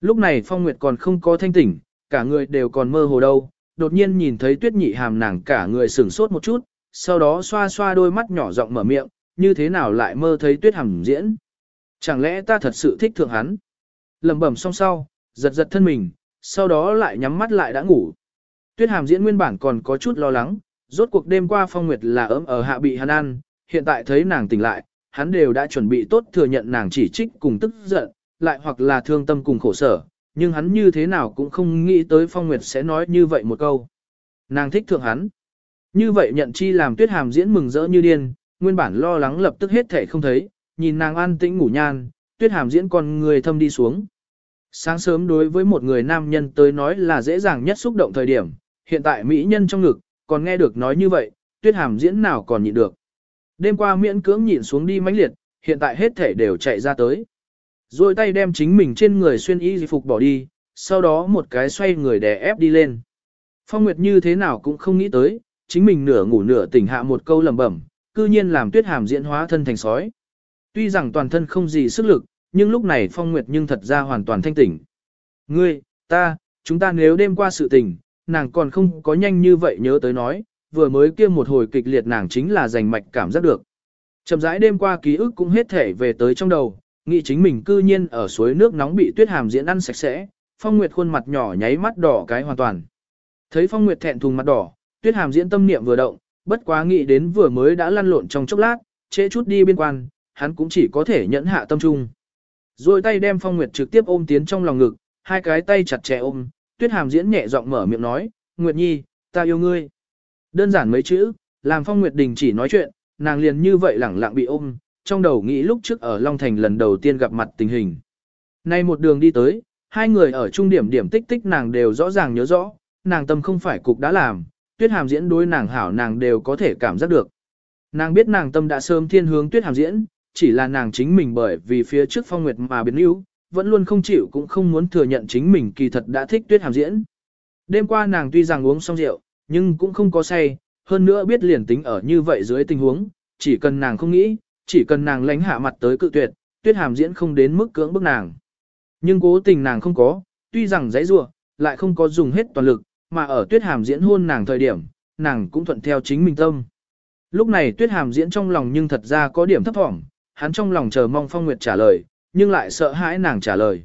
Lúc này phong nguyệt còn không có thanh tỉnh, cả người đều còn mơ hồ đâu, đột nhiên nhìn thấy tuyết nhị hàm nàng cả người sửng sốt một chút, sau đó xoa xoa đôi mắt nhỏ giọng mở miệng, như thế nào lại mơ thấy tuyết hàm diễn. Chẳng lẽ ta thật sự thích thượng hắn? lẩm bẩm xong sau, giật giật thân mình, sau đó lại nhắm mắt lại đã ngủ. Tuyết hàm diễn nguyên bản còn có chút lo lắng, rốt cuộc đêm qua phong nguyệt là ấm ở hạ bị hắn ăn, hiện tại thấy nàng tỉnh lại, hắn đều đã chuẩn bị tốt thừa nhận nàng chỉ trích cùng tức giận, lại hoặc là thương tâm cùng khổ sở, nhưng hắn như thế nào cũng không nghĩ tới phong nguyệt sẽ nói như vậy một câu. Nàng thích thượng hắn. Như vậy nhận chi làm tuyết hàm diễn mừng rỡ như điên, nguyên bản lo lắng lập tức hết thể không thấy, nhìn nàng an tĩnh ngủ nhan, tuyết hàm diễn con người thâm đi xuống. Sáng sớm đối với một người nam nhân tới nói là dễ dàng nhất xúc động thời điểm, hiện tại mỹ nhân trong ngực, còn nghe được nói như vậy, tuyết hàm diễn nào còn nhịn được. Đêm qua miễn cưỡng nhịn xuống đi mãnh liệt, hiện tại hết thể đều chạy ra tới. Rồi tay đem chính mình trên người xuyên y phục bỏ đi, sau đó một cái xoay người đè ép đi lên. Phong Nguyệt như thế nào cũng không nghĩ tới, chính mình nửa ngủ nửa tỉnh hạ một câu lẩm bẩm, cư nhiên làm tuyết hàm diễn hóa thân thành sói. Tuy rằng toàn thân không gì sức lực, nhưng lúc này Phong Nguyệt nhưng thật ra hoàn toàn thanh tỉnh. Ngươi, ta, chúng ta nếu đêm qua sự tình, nàng còn không có nhanh như vậy nhớ tới nói, vừa mới kia một hồi kịch liệt nàng chính là giành mạch cảm giác được. Chậm rãi đêm qua ký ức cũng hết thể về tới trong đầu, nghĩ chính mình cư nhiên ở suối nước nóng bị tuyết hàm diễn ăn sạch sẽ, Phong Nguyệt khuôn mặt nhỏ nháy mắt đỏ cái hoàn toàn. Thấy Phong Nguyệt thẹn thùng mặt đỏ, tuyết hàm diễn tâm niệm vừa động, bất quá nghĩ đến vừa mới đã lăn lộn trong chốc lát, trễ chút đi biên quan, hắn cũng chỉ có thể nhẫn hạ tâm trung. Rồi tay đem Phong Nguyệt trực tiếp ôm tiến trong lòng ngực, hai cái tay chặt chẽ ôm, Tuyết Hàm diễn nhẹ giọng mở miệng nói, "Nguyệt Nhi, ta yêu ngươi." Đơn giản mấy chữ, làm Phong Nguyệt đình chỉ nói chuyện, nàng liền như vậy lẳng lặng bị ôm, trong đầu nghĩ lúc trước ở Long Thành lần đầu tiên gặp mặt tình hình. Nay một đường đi tới, hai người ở trung điểm điểm tích tích nàng đều rõ ràng nhớ rõ, nàng tâm không phải cục đã làm, tuyết hàm diễn đối nàng hảo nàng đều có thể cảm giác được. Nàng biết nàng tâm đã sớm thiên hướng tuyết hàm diễn, chỉ là nàng chính mình bởi vì phía trước phong nguyệt mà biến yếu, vẫn luôn không chịu cũng không muốn thừa nhận chính mình kỳ thật đã thích tuyết hàm diễn. Đêm qua nàng tuy rằng uống xong rượu, nhưng cũng không có say, hơn nữa biết liền tính ở như vậy dưới tình huống, chỉ cần nàng không nghĩ, chỉ cần nàng lánh hạ mặt tới cự tuyệt, tuyết hàm diễn không đến mức cưỡng bức nàng. Nhưng cố tình nàng không có, tuy rằng dãy rua, lại không có dùng hết toàn lực, mà ở tuyết hàm diễn hôn nàng thời điểm, nàng cũng thuận theo chính mình tâm. Lúc này tuyết hàm diễn trong lòng nhưng thật ra có điểm thấp thỏm, hắn trong lòng chờ mong phong nguyệt trả lời, nhưng lại sợ hãi nàng trả lời.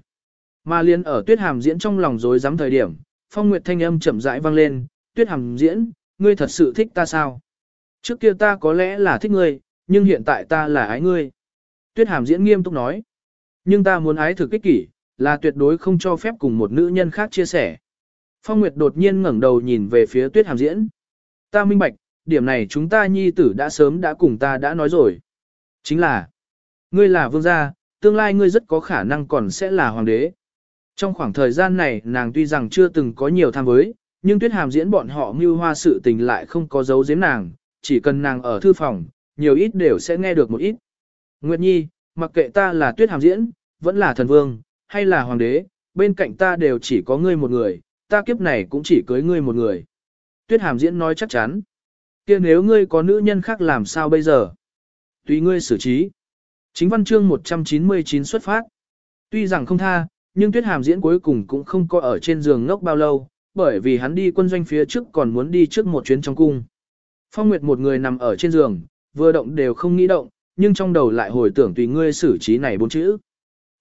Mà liên ở tuyết hàm diễn trong lòng dối rắm thời điểm, phong nguyệt thanh âm chậm rãi vang lên, tuyết hàm diễn, ngươi thật sự thích ta sao? Trước kia ta có lẽ là thích ngươi, nhưng hiện tại ta là ái ngươi. Tuyết hàm diễn nghiêm túc nói. Nhưng ta muốn ái thực kích kỷ, là tuyệt đối không cho phép cùng một nữ nhân khác chia sẻ. Phong Nguyệt đột nhiên ngẩng đầu nhìn về phía tuyết hàm diễn. Ta minh bạch, điểm này chúng ta nhi tử đã sớm đã cùng ta đã nói rồi. Chính là, ngươi là vương gia, tương lai ngươi rất có khả năng còn sẽ là hoàng đế. Trong khoảng thời gian này nàng tuy rằng chưa từng có nhiều tham với, nhưng tuyết hàm diễn bọn họ mưu hoa sự tình lại không có dấu giếm nàng, chỉ cần nàng ở thư phòng, nhiều ít đều sẽ nghe được một ít. Nguyệt Nhi, mặc kệ ta là tuyết hàm diễn, vẫn là thần vương, hay là hoàng đế, bên cạnh ta đều chỉ có ngươi một người, ta kiếp này cũng chỉ cưới ngươi một người. Tuyết hàm diễn nói chắc chắn. kia nếu ngươi có nữ nhân khác làm sao bây giờ? Tùy ngươi xử trí. Chính văn chương 199 xuất phát. Tuy rằng không tha, nhưng tuyết hàm diễn cuối cùng cũng không có ở trên giường ngốc bao lâu, bởi vì hắn đi quân doanh phía trước còn muốn đi trước một chuyến trong cung. Phong Nguyệt một người nằm ở trên giường, vừa động đều không nghĩ động, nhưng trong đầu lại hồi tưởng tùy ngươi xử trí này bốn chữ.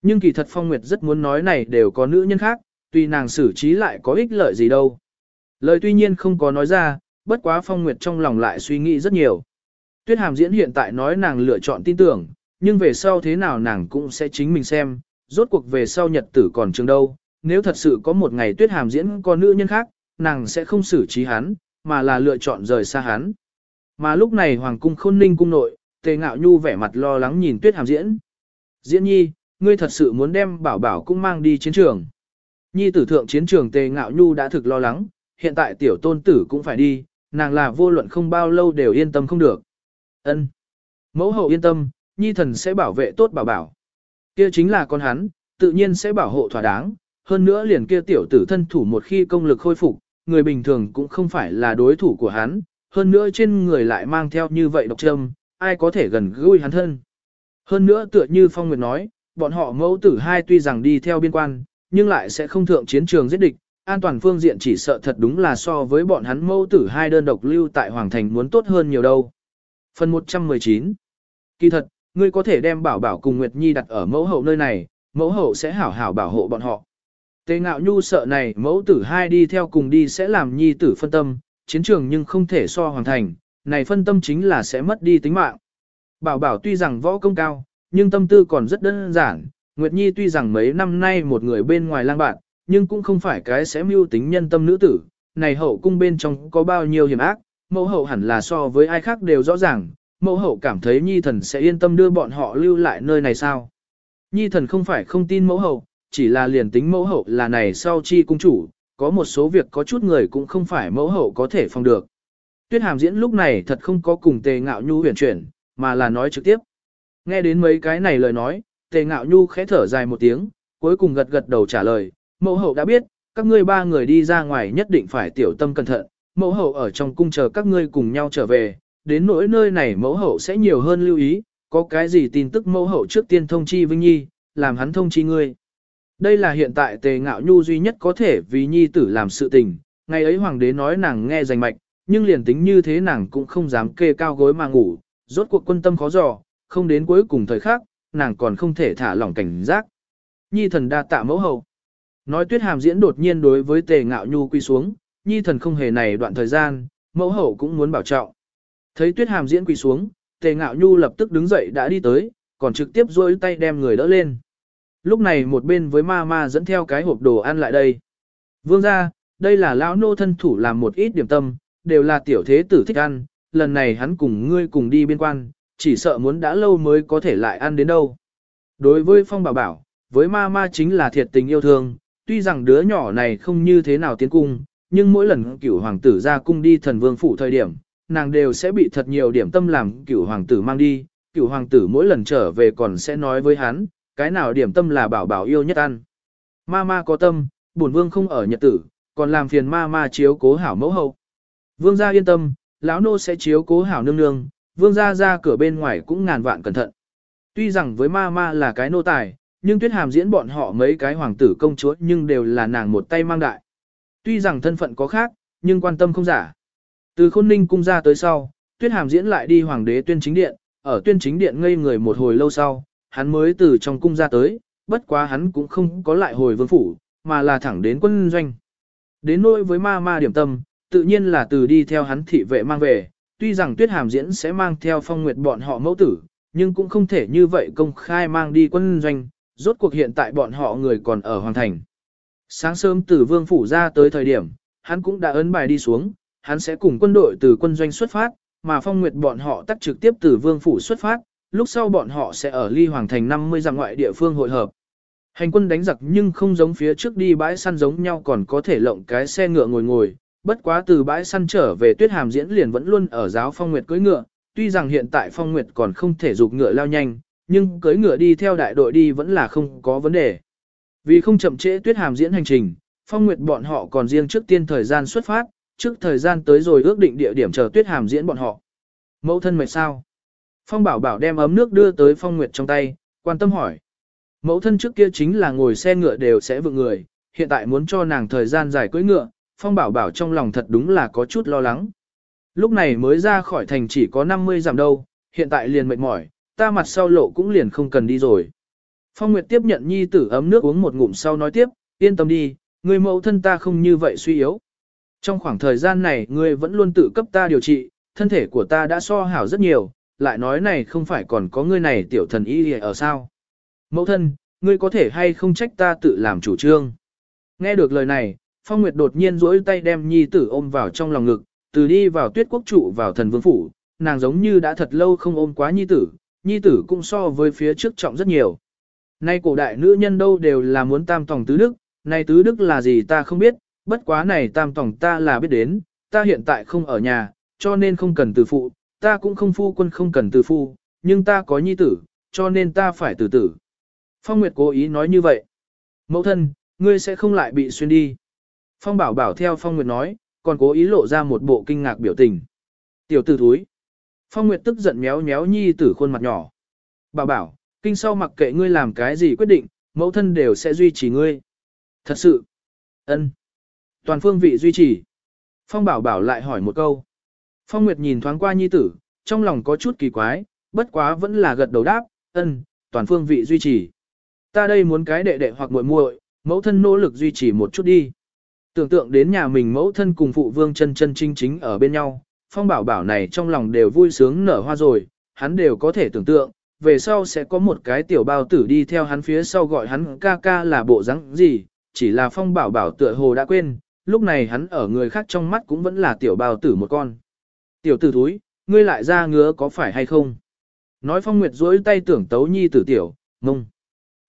Nhưng kỳ thật Phong Nguyệt rất muốn nói này đều có nữ nhân khác, tùy nàng xử trí lại có ích lợi gì đâu. Lời tuy nhiên không có nói ra, bất quá Phong Nguyệt trong lòng lại suy nghĩ rất nhiều. Tuyết Hàm diễn hiện tại nói nàng lựa chọn tin tưởng, nhưng về sau thế nào nàng cũng sẽ chính mình xem, rốt cuộc về sau nhật tử còn trường đâu. Nếu thật sự có một ngày Tuyết Hàm diễn có nữ nhân khác, nàng sẽ không xử trí hắn, mà là lựa chọn rời xa hắn. Mà lúc này Hoàng cung khôn ninh cung nội, Tề Ngạo Nhu vẻ mặt lo lắng nhìn Tuyết Hàm diễn. Diễn nhi, ngươi thật sự muốn đem bảo bảo cũng mang đi chiến trường. Nhi tử thượng chiến trường Tề Ngạo Nhu đã thực lo lắng, hiện tại tiểu tôn tử cũng phải đi, nàng là vô luận không bao lâu đều yên tâm không được. Ân, Mẫu hậu yên tâm, Nhi thần sẽ bảo vệ tốt bảo bảo. Kia chính là con hắn, tự nhiên sẽ bảo hộ thỏa đáng, hơn nữa liền kia tiểu tử thân thủ một khi công lực khôi phục, người bình thường cũng không phải là đối thủ của hắn, hơn nữa trên người lại mang theo như vậy độc trâm, ai có thể gần gũi hắn thân. Hơn nữa tựa như Phong Nguyệt nói, bọn họ mẫu tử hai tuy rằng đi theo biên quan, nhưng lại sẽ không thượng chiến trường giết địch, an toàn phương diện chỉ sợ thật đúng là so với bọn hắn mẫu tử hai đơn độc lưu tại Hoàng Thành muốn tốt hơn nhiều đâu. Phần 119 Kỳ thật, ngươi có thể đem bảo bảo cùng Nguyệt Nhi đặt ở mẫu hậu nơi này, mẫu hậu sẽ hảo hảo bảo hộ bọn họ. Tề ngạo nhu sợ này mẫu tử hai đi theo cùng đi sẽ làm nhi tử phân tâm, chiến trường nhưng không thể so hoàn thành, này phân tâm chính là sẽ mất đi tính mạng. Bảo bảo tuy rằng võ công cao, nhưng tâm tư còn rất đơn giản, Nguyệt Nhi tuy rằng mấy năm nay một người bên ngoài lang bạn, nhưng cũng không phải cái sẽ mưu tính nhân tâm nữ tử, này hậu cung bên trong có bao nhiêu hiểm ác, mẫu hậu hẳn là so với ai khác đều rõ ràng, mẫu hậu cảm thấy Nhi thần sẽ yên tâm đưa bọn họ lưu lại nơi này sao. Nhi thần không phải không tin mẫu hậu, chỉ là liền tính mẫu hậu là này sau chi cung chủ, có một số việc có chút người cũng không phải mẫu hậu có thể phòng được. Tuyết hàm diễn lúc này thật không có cùng tề ngạo nhu huyền chuyển, mà là nói trực tiếp. Nghe đến mấy cái này lời nói, tề ngạo nhu khẽ thở dài một tiếng, cuối cùng gật gật đầu trả lời, mẫu hậu đã biết, các ngươi ba người đi ra ngoài nhất định phải tiểu tâm cẩn thận, mẫu hậu ở trong cung chờ các ngươi cùng nhau trở về, đến nỗi nơi này mẫu hậu sẽ nhiều hơn lưu ý, có cái gì tin tức mẫu hậu trước tiên thông chi Vinh Nhi, làm hắn thông chi ngươi. Đây là hiện tại tề ngạo nhu duy nhất có thể vì nhi tử làm sự tình, ngày ấy hoàng đế nói nàng nghe rành mạch, nhưng liền tính như thế nàng cũng không dám kê cao gối mà ngủ, rốt cuộc quân tâm khó dò, không đến cuối cùng thời khắc, nàng còn không thể thả lỏng cảnh giác. Nhi thần đa tạ mẫu hậu. Nói tuyết hàm diễn đột nhiên đối với tề ngạo nhu quy xuống, nhi thần không hề này đoạn thời gian, mẫu hậu cũng muốn bảo trọng. Thấy tuyết hàm diễn quỳ xuống, tề ngạo nhu lập tức đứng dậy đã đi tới, còn trực tiếp duỗi tay đem người đỡ lên. Lúc này một bên với ma ma dẫn theo cái hộp đồ ăn lại đây. Vương ra, đây là lão nô thân thủ làm một ít điểm tâm, đều là tiểu thế tử thích ăn, lần này hắn cùng ngươi cùng đi biên quan, chỉ sợ muốn đã lâu mới có thể lại ăn đến đâu. Đối với Phong Bảo Bảo, với ma ma chính là thiệt tình yêu thương, tuy rằng đứa nhỏ này không như thế nào tiến cung, nhưng mỗi lần cửu hoàng tử ra cung đi thần vương phủ thời điểm, nàng đều sẽ bị thật nhiều điểm tâm làm cửu hoàng tử mang đi, cửu hoàng tử mỗi lần trở về còn sẽ nói với hắn, cái nào điểm tâm là bảo bảo yêu nhất ăn. Ma ma có tâm, bổn vương không ở nhật tử, còn làm phiền ma ma chiếu cố hảo mẫu hậu. Vương gia yên tâm, lão nô sẽ chiếu cố hảo nương nương, vương gia ra cửa bên ngoài cũng ngàn vạn cẩn thận. Tuy rằng với ma ma là cái nô tài, nhưng tuyết hàm diễn bọn họ mấy cái hoàng tử công chúa nhưng đều là nàng một tay mang đại. Tuy rằng thân phận có khác, nhưng quan tâm không giả. Từ khôn ninh cung ra tới sau, tuyết hàm diễn lại đi hoàng đế tuyên chính điện, ở tuyên chính điện ngây người một hồi lâu sau, hắn mới từ trong cung ra tới, bất quá hắn cũng không có lại hồi vương phủ, mà là thẳng đến quân doanh. Đến nỗi với ma ma điểm tâm, tự nhiên là từ đi theo hắn thị vệ mang về, tuy rằng tuyết hàm diễn sẽ mang theo phong nguyệt bọn họ mẫu tử, nhưng cũng không thể như vậy công khai mang đi quân doanh, rốt cuộc hiện tại bọn họ người còn ở hoàng thành. Sáng sớm từ vương phủ ra tới thời điểm, hắn cũng đã ấn bài đi xuống, hắn sẽ cùng quân đội từ quân doanh xuất phát, mà phong nguyệt bọn họ tắt trực tiếp từ vương phủ xuất phát, lúc sau bọn họ sẽ ở ly hoàng thành 50 dặm ngoại địa phương hội hợp. Hành quân đánh giặc nhưng không giống phía trước đi bãi săn giống nhau còn có thể lộng cái xe ngựa ngồi ngồi, bất quá từ bãi săn trở về tuyết hàm diễn liền vẫn luôn ở giáo phong nguyệt cưỡi ngựa, tuy rằng hiện tại phong nguyệt còn không thể dục ngựa lao nhanh, nhưng cưỡi ngựa đi theo đại đội đi vẫn là không có vấn đề. Vì không chậm trễ tuyết hàm diễn hành trình, phong nguyệt bọn họ còn riêng trước tiên thời gian xuất phát, trước thời gian tới rồi ước định địa điểm chờ tuyết hàm diễn bọn họ. Mẫu thân mệt sao? Phong bảo bảo đem ấm nước đưa tới phong nguyệt trong tay, quan tâm hỏi. Mẫu thân trước kia chính là ngồi xe ngựa đều sẽ vượng người, hiện tại muốn cho nàng thời gian dài cưỡi ngựa, phong bảo bảo trong lòng thật đúng là có chút lo lắng. Lúc này mới ra khỏi thành chỉ có 50 dặm đâu, hiện tại liền mệt mỏi, ta mặt sau lộ cũng liền không cần đi rồi. Phong Nguyệt tiếp nhận nhi tử ấm nước uống một ngụm sau nói tiếp, yên tâm đi, người mẫu thân ta không như vậy suy yếu. Trong khoảng thời gian này ngươi vẫn luôn tự cấp ta điều trị, thân thể của ta đã so hảo rất nhiều, lại nói này không phải còn có ngươi này tiểu thần y ở sao. Mẫu thân, ngươi có thể hay không trách ta tự làm chủ trương. Nghe được lời này, Phong Nguyệt đột nhiên duỗi tay đem nhi tử ôm vào trong lòng ngực, từ đi vào tuyết quốc trụ vào thần vương phủ, nàng giống như đã thật lâu không ôm quá nhi tử, nhi tử cũng so với phía trước trọng rất nhiều. Nay cổ đại nữ nhân đâu đều là muốn tam tòng tứ đức, này tứ đức là gì ta không biết, bất quá này tam tổng ta là biết đến, ta hiện tại không ở nhà, cho nên không cần từ phụ, ta cũng không phu quân không cần từ phu, nhưng ta có nhi tử, cho nên ta phải từ tử. Phong Nguyệt cố ý nói như vậy. Mẫu thân, ngươi sẽ không lại bị xuyên đi. Phong Bảo bảo theo Phong Nguyệt nói, còn cố ý lộ ra một bộ kinh ngạc biểu tình. Tiểu tử thúi. Phong Nguyệt tức giận méo méo nhi tử khuôn mặt nhỏ. Bảo bảo, kinh sau mặc kệ ngươi làm cái gì quyết định, mẫu thân đều sẽ duy trì ngươi. Thật sự. ân, Toàn phương vị duy trì. Phong Bảo bảo lại hỏi một câu. Phong Nguyệt nhìn thoáng qua nhi tử, trong lòng có chút kỳ quái, bất quá vẫn là gật đầu đáp, ân, toàn phương vị duy trì. Ta đây muốn cái đệ đệ hoặc muội muội, mẫu thân nỗ lực duy trì một chút đi. Tưởng tượng đến nhà mình mẫu thân cùng phụ vương chân chân chính chính ở bên nhau, phong bảo bảo này trong lòng đều vui sướng nở hoa rồi, hắn đều có thể tưởng tượng, về sau sẽ có một cái tiểu bao tử đi theo hắn phía sau gọi hắn ca ca là bộ rắn gì, chỉ là phong bảo bảo tựa hồ đã quên, lúc này hắn ở người khác trong mắt cũng vẫn là tiểu bào tử một con. Tiểu tử thúi, ngươi lại ra ngứa có phải hay không? Nói phong nguyệt duỗi tay tưởng tấu nhi tử tiểu, mông.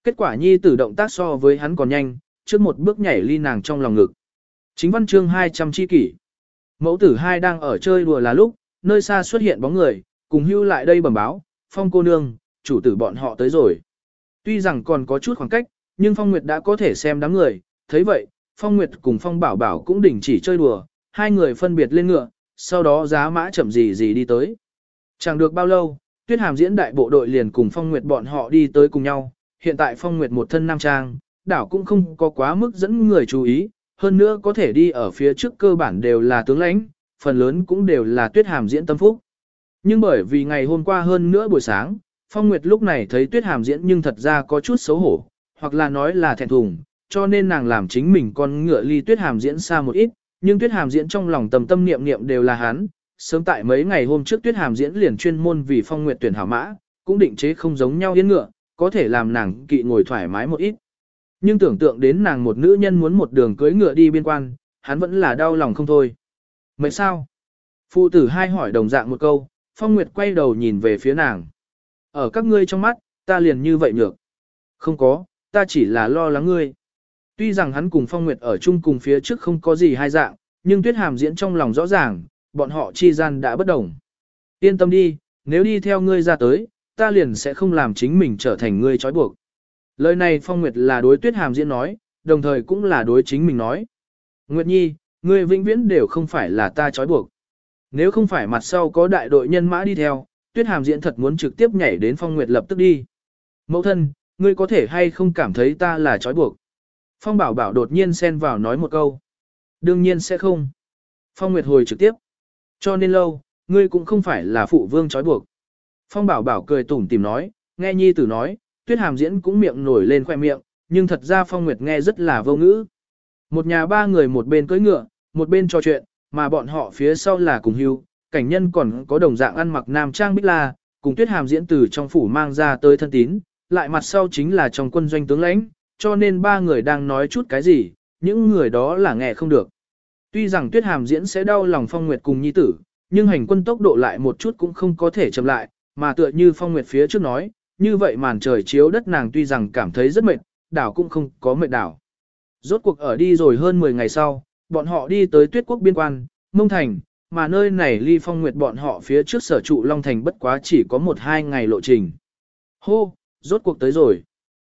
Kết quả nhi tử động tác so với hắn còn nhanh, trước một bước nhảy ly nàng trong lòng ngực. Chính văn chương 200 chi kỷ. Mẫu tử hai đang ở chơi đùa là lúc, nơi xa xuất hiện bóng người, cùng hưu lại đây bẩm báo, phong cô nương, chủ tử bọn họ tới rồi. Tuy rằng còn có chút khoảng cách, nhưng Phong Nguyệt đã có thể xem đám người, thấy vậy, Phong Nguyệt cùng Phong Bảo Bảo cũng đình chỉ chơi đùa, hai người phân biệt lên ngựa, sau đó giá mã chậm gì gì đi tới. Chẳng được bao lâu, Tuyết Hàm diễn đại bộ đội liền cùng Phong Nguyệt bọn họ đi tới cùng nhau, hiện tại Phong Nguyệt một thân nam trang, đảo cũng không có quá mức dẫn người chú ý, hơn nữa có thể đi ở phía trước cơ bản đều là tướng lãnh, phần lớn cũng đều là Tuyết Hàm diễn tâm phúc. Nhưng bởi vì ngày hôm qua hơn nữa buổi sáng, Phong Nguyệt lúc này thấy Tuyết Hàm diễn nhưng thật ra có chút xấu hổ, hoặc là nói là thẹn thùng, cho nên nàng làm chính mình con ngựa ly Tuyết Hàm diễn xa một ít, nhưng Tuyết Hàm diễn trong lòng tầm tâm niệm niệm đều là hắn. Sớm tại mấy ngày hôm trước Tuyết Hàm diễn liền chuyên môn vì Phong Nguyệt tuyển hảo mã, cũng định chế không giống nhau yên ngựa, có thể làm nàng kỵ ngồi thoải mái một ít. Nhưng tưởng tượng đến nàng một nữ nhân muốn một đường cưới ngựa đi biên quan, hắn vẫn là đau lòng không thôi. Mấy sao? Phụ tử hai hỏi đồng dạng một câu, Phong Nguyệt quay đầu nhìn về phía nàng. Ở các ngươi trong mắt, ta liền như vậy nhược. Không có, ta chỉ là lo lắng ngươi. Tuy rằng hắn cùng Phong Nguyệt ở chung cùng phía trước không có gì hai dạng, nhưng Tuyết Hàm diễn trong lòng rõ ràng, bọn họ chi gian đã bất đồng. Yên tâm đi, nếu đi theo ngươi ra tới, ta liền sẽ không làm chính mình trở thành ngươi trói buộc. Lời này Phong Nguyệt là đối Tuyết Hàm diễn nói, đồng thời cũng là đối chính mình nói. Nguyệt Nhi, ngươi vĩnh viễn đều không phải là ta trói buộc. Nếu không phải mặt sau có đại đội nhân mã đi theo, Tuyết Hàm diễn thật muốn trực tiếp nhảy đến Phong Nguyệt lập tức đi. Mẫu thân, ngươi có thể hay không cảm thấy ta là trói buộc. Phong Bảo Bảo đột nhiên xen vào nói một câu. Đương nhiên sẽ không. Phong Nguyệt hồi trực tiếp. Cho nên lâu, ngươi cũng không phải là phụ vương trói buộc. Phong Bảo Bảo cười tủm tìm nói, nghe nhi tử nói, tuyết hàm diễn cũng miệng nổi lên khoe miệng, nhưng thật ra Phong Nguyệt nghe rất là vô ngữ. Một nhà ba người một bên cưỡi ngựa, một bên trò chuyện, mà bọn họ phía sau là cùng hưu, cảnh nhân còn có đồng dạng ăn mặc nam trang bích la, cùng tuyết hàm diễn từ trong phủ mang ra tới thân tín, lại mặt sau chính là trong quân doanh tướng lãnh, cho nên ba người đang nói chút cái gì, những người đó là nghe không được. Tuy rằng tuyết hàm diễn sẽ đau lòng phong nguyệt cùng nhi tử, nhưng hành quân tốc độ lại một chút cũng không có thể chậm lại, mà tựa như phong nguyệt phía trước nói, như vậy màn trời chiếu đất nàng tuy rằng cảm thấy rất mệt, đảo cũng không có mệt đảo. Rốt cuộc ở đi rồi hơn 10 ngày sau, bọn họ đi tới tuyết quốc biên quan, mông thành, mà nơi này ly phong nguyệt bọn họ phía trước sở trụ Long Thành bất quá chỉ có một hai ngày lộ trình. Hô, rốt cuộc tới rồi.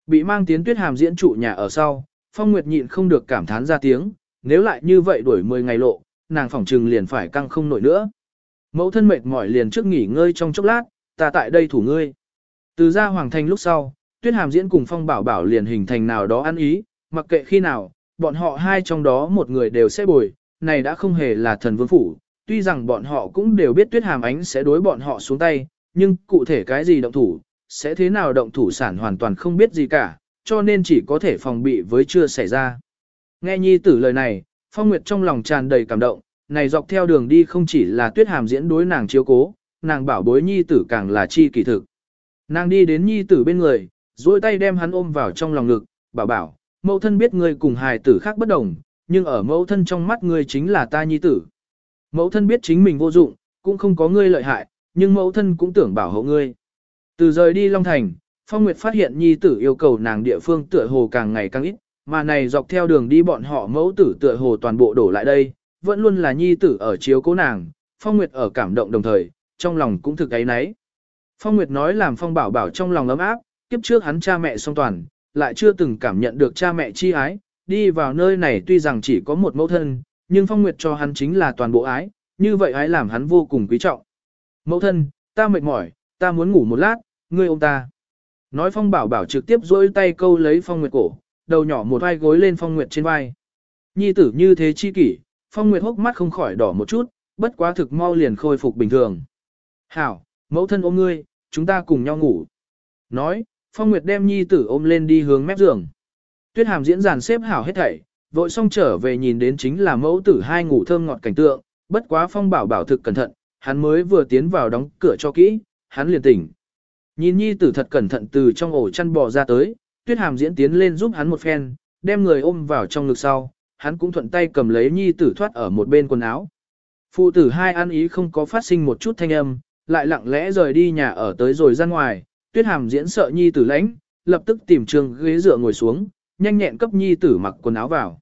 Bị mang tiến tuyết hàm diễn trụ nhà ở sau, phong nguyệt nhịn không được cảm thán ra tiếng, nếu lại như vậy đuổi 10 ngày lộ, nàng phỏng trừng liền phải căng không nổi nữa. Mẫu thân mệt mỏi liền trước nghỉ ngơi trong chốc lát, ta tại đây thủ ngươi. Từ ra hoàng thành lúc sau, tuyết hàm diễn cùng phong bảo bảo liền hình thành nào đó ăn ý, mặc kệ khi nào, bọn họ hai trong đó một người đều sẽ bồi, này đã không hề là thần vương phủ, tuy rằng bọn họ cũng đều biết tuyết hàm ánh sẽ đối bọn họ xuống tay, nhưng cụ thể cái gì động thủ, sẽ thế nào động thủ sản hoàn toàn không biết gì cả, cho nên chỉ có thể phòng bị với chưa xảy ra. Nghe nhi tử lời này, Phong Nguyệt trong lòng tràn đầy cảm động, này dọc theo đường đi không chỉ là tuyết hàm diễn đối nàng chiếu cố, nàng bảo bối nhi tử càng là chi kỳ thực. Nàng đi đến nhi tử bên người, duỗi tay đem hắn ôm vào trong lòng ngực, bảo bảo, mẫu thân biết ngươi cùng hài tử khác bất đồng, nhưng ở mẫu thân trong mắt ngươi chính là ta nhi tử. Mẫu thân biết chính mình vô dụng, cũng không có ngươi lợi hại, nhưng mẫu thân cũng tưởng bảo hộ ngươi. Từ rời đi Long Thành, Phong Nguyệt phát hiện nhi tử yêu cầu nàng địa phương tựa hồ càng ngày càng ít, mà này dọc theo đường đi bọn họ mẫu tử tựa hồ toàn bộ đổ lại đây, vẫn luôn là nhi tử ở chiếu cố nàng, Phong Nguyệt ở cảm động đồng thời, trong lòng cũng thực ấy nấy. Phong Nguyệt nói làm Phong Bảo Bảo trong lòng ấm áp, kiếp trước hắn cha mẹ song toàn, lại chưa từng cảm nhận được cha mẹ chi ái, đi vào nơi này tuy rằng chỉ có một mẫu thân, nhưng Phong Nguyệt cho hắn chính là toàn bộ ái, như vậy ái làm hắn vô cùng quý trọng. Mẫu thân, ta mệt mỏi, ta muốn ngủ một lát, ngươi ôm ta. Nói Phong Bảo Bảo trực tiếp dỗi tay câu lấy Phong Nguyệt cổ, đầu nhỏ một vai gối lên Phong Nguyệt trên vai. Nhi tử như thế chi kỷ, Phong Nguyệt hốc mắt không khỏi đỏ một chút, bất quá thực mau liền khôi phục bình thường. Hảo, mẫu thân ôm ngươi, chúng ta cùng nhau ngủ. Nói, Phong Nguyệt đem Nhi tử ôm lên đi hướng mép giường. Tuyết Hàm diễn giàn xếp hảo hết thảy, vội xong trở về nhìn đến chính là mẫu tử hai ngủ thơm ngọt cảnh tượng, bất quá Phong bảo bảo thực cẩn thận, hắn mới vừa tiến vào đóng cửa cho kỹ, hắn liền tỉnh. Nhìn Nhi tử thật cẩn thận từ trong ổ chăn bò ra tới, Tuyết Hàm diễn tiến lên giúp hắn một phen, đem người ôm vào trong ngực sau, hắn cũng thuận tay cầm lấy nhi tử thoát ở một bên quần áo. Phụ tử hai ăn ý không có phát sinh một chút thanh âm, lại lặng lẽ rời đi nhà ở tới rồi ra ngoài, tuyết hàm diễn sợ nhi tử lãnh, lập tức tìm trường ghế dựa ngồi xuống, nhanh nhẹn cấp nhi tử mặc quần áo vào.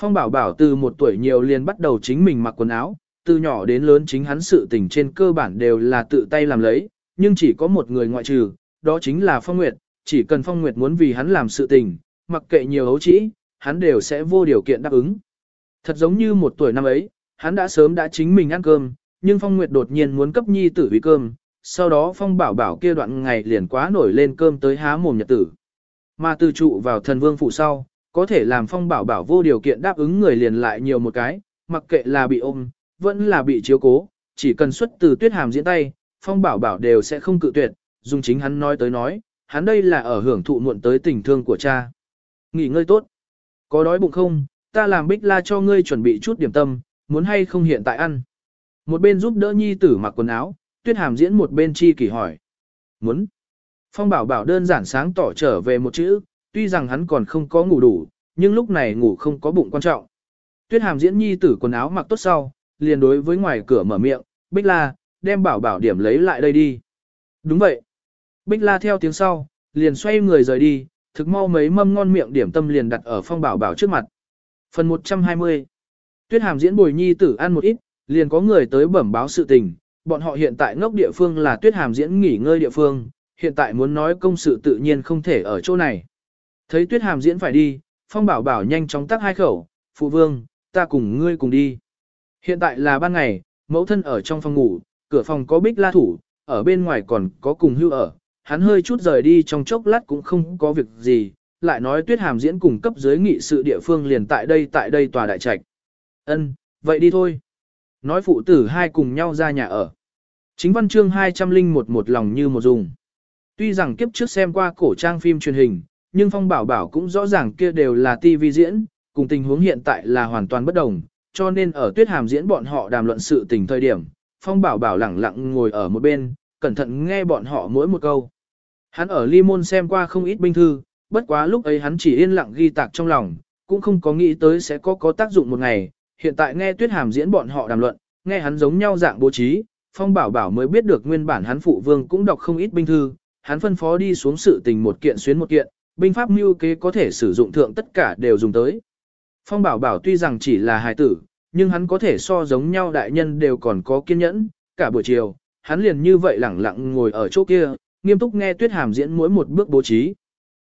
Phong bảo bảo từ một tuổi nhiều liền bắt đầu chính mình mặc quần áo, từ nhỏ đến lớn chính hắn sự tình trên cơ bản đều là tự tay làm lấy, nhưng chỉ có một người ngoại trừ, đó chính là Phong Nguyệt, chỉ cần Phong Nguyệt muốn vì hắn làm sự tình, mặc kệ nhiều hấu trĩ, hắn đều sẽ vô điều kiện đáp ứng. Thật giống như một tuổi năm ấy, hắn đã sớm đã chính mình ăn cơm, nhưng Phong Nguyệt đột nhiên muốn cấp nhi tử vì cơm, sau đó Phong bảo bảo kia đoạn ngày liền quá nổi lên cơm tới há mồm nhật tử. Mà từ trụ vào thần vương phụ sau, có thể làm Phong bảo bảo vô điều kiện đáp ứng người liền lại nhiều một cái, mặc kệ là bị ôm, vẫn là bị chiếu cố, chỉ cần xuất từ tuyết hàm diễn tay, Phong bảo bảo đều sẽ không cự tuyệt, dùng chính hắn nói tới nói, hắn đây là ở hưởng thụ muộn tới tình thương của cha. Nghỉ ngơi tốt. Có đói bụng không, ta làm bích la cho ngươi chuẩn bị chút điểm tâm, muốn hay không hiện tại ăn. Một bên giúp đỡ nhi tử mặc quần áo, tuyết hàm diễn một bên chi kỷ hỏi. Muốn. Phong bảo bảo đơn giản sáng tỏ trở về một chữ, tuy rằng hắn còn không có ngủ đủ, nhưng lúc này ngủ không có bụng quan trọng. Tuyết hàm diễn nhi tử quần áo mặc tốt sau, liền đối với ngoài cửa mở miệng, bích la, đem bảo bảo điểm lấy lại đây đi. Đúng vậy. Bích la theo tiếng sau, liền xoay người rời đi, thực mau mấy mâm ngon miệng điểm tâm liền đặt ở phong bảo bảo trước mặt. Phần 120 Tuyết hàm diễn bồi nhi tử ăn một ít, liền có người tới bẩm báo sự tình, bọn họ hiện tại ngốc địa phương là tuyết hàm diễn nghỉ ngơi địa phương, hiện tại muốn nói công sự tự nhiên không thể ở chỗ này. Thấy tuyết hàm diễn phải đi, phong bảo bảo nhanh chóng tắt hai khẩu, phụ vương, ta cùng ngươi cùng đi. Hiện tại là ban ngày, mẫu thân ở trong phòng ngủ, cửa phòng có bích la thủ, ở bên ngoài còn có cùng hưu ở, hắn hơi chút rời đi trong chốc lát cũng không có việc gì, lại nói tuyết hàm diễn cùng cấp dưới nghị sự địa phương liền tại đây tại đây tòa đại trạch. Ân, vậy đi thôi. Nói phụ tử hai cùng nhau ra nhà ở. Chính văn chương 201 một lòng như một dùng. Tuy rằng kiếp trước xem qua cổ trang phim truyền hình, nhưng Phong Bảo Bảo cũng rõ ràng kia đều là TV diễn, cùng tình huống hiện tại là hoàn toàn bất đồng, cho nên ở tuyết hàm diễn bọn họ đàm luận sự tình thời điểm, Phong Bảo Bảo lẳng lặng ngồi ở một bên, cẩn thận nghe bọn họ mỗi một câu. Hắn ở Ly Môn xem qua không ít binh thư, bất quá lúc ấy hắn chỉ yên lặng ghi tạc trong lòng, cũng không có nghĩ tới sẽ có có tác dụng một ngày, hiện tại nghe tuyết hàm diễn bọn họ đàm luận, nghe hắn giống nhau dạng bố trí, Phong Bảo Bảo mới biết được nguyên bản hắn phụ vương cũng đọc không ít binh thư, hắn phân phó đi xuống sự tình một kiện xuyến một kiện, binh pháp mưu kế có thể sử dụng thượng tất cả đều dùng tới. Phong Bảo Bảo tuy rằng chỉ là hài tử, nhưng hắn có thể so giống nhau đại nhân đều còn có kiên nhẫn, cả buổi chiều, hắn liền như vậy lẳng lặng ngồi ở chỗ kia, nghiêm túc nghe Tuyết Hàm diễn mỗi một bước bố trí.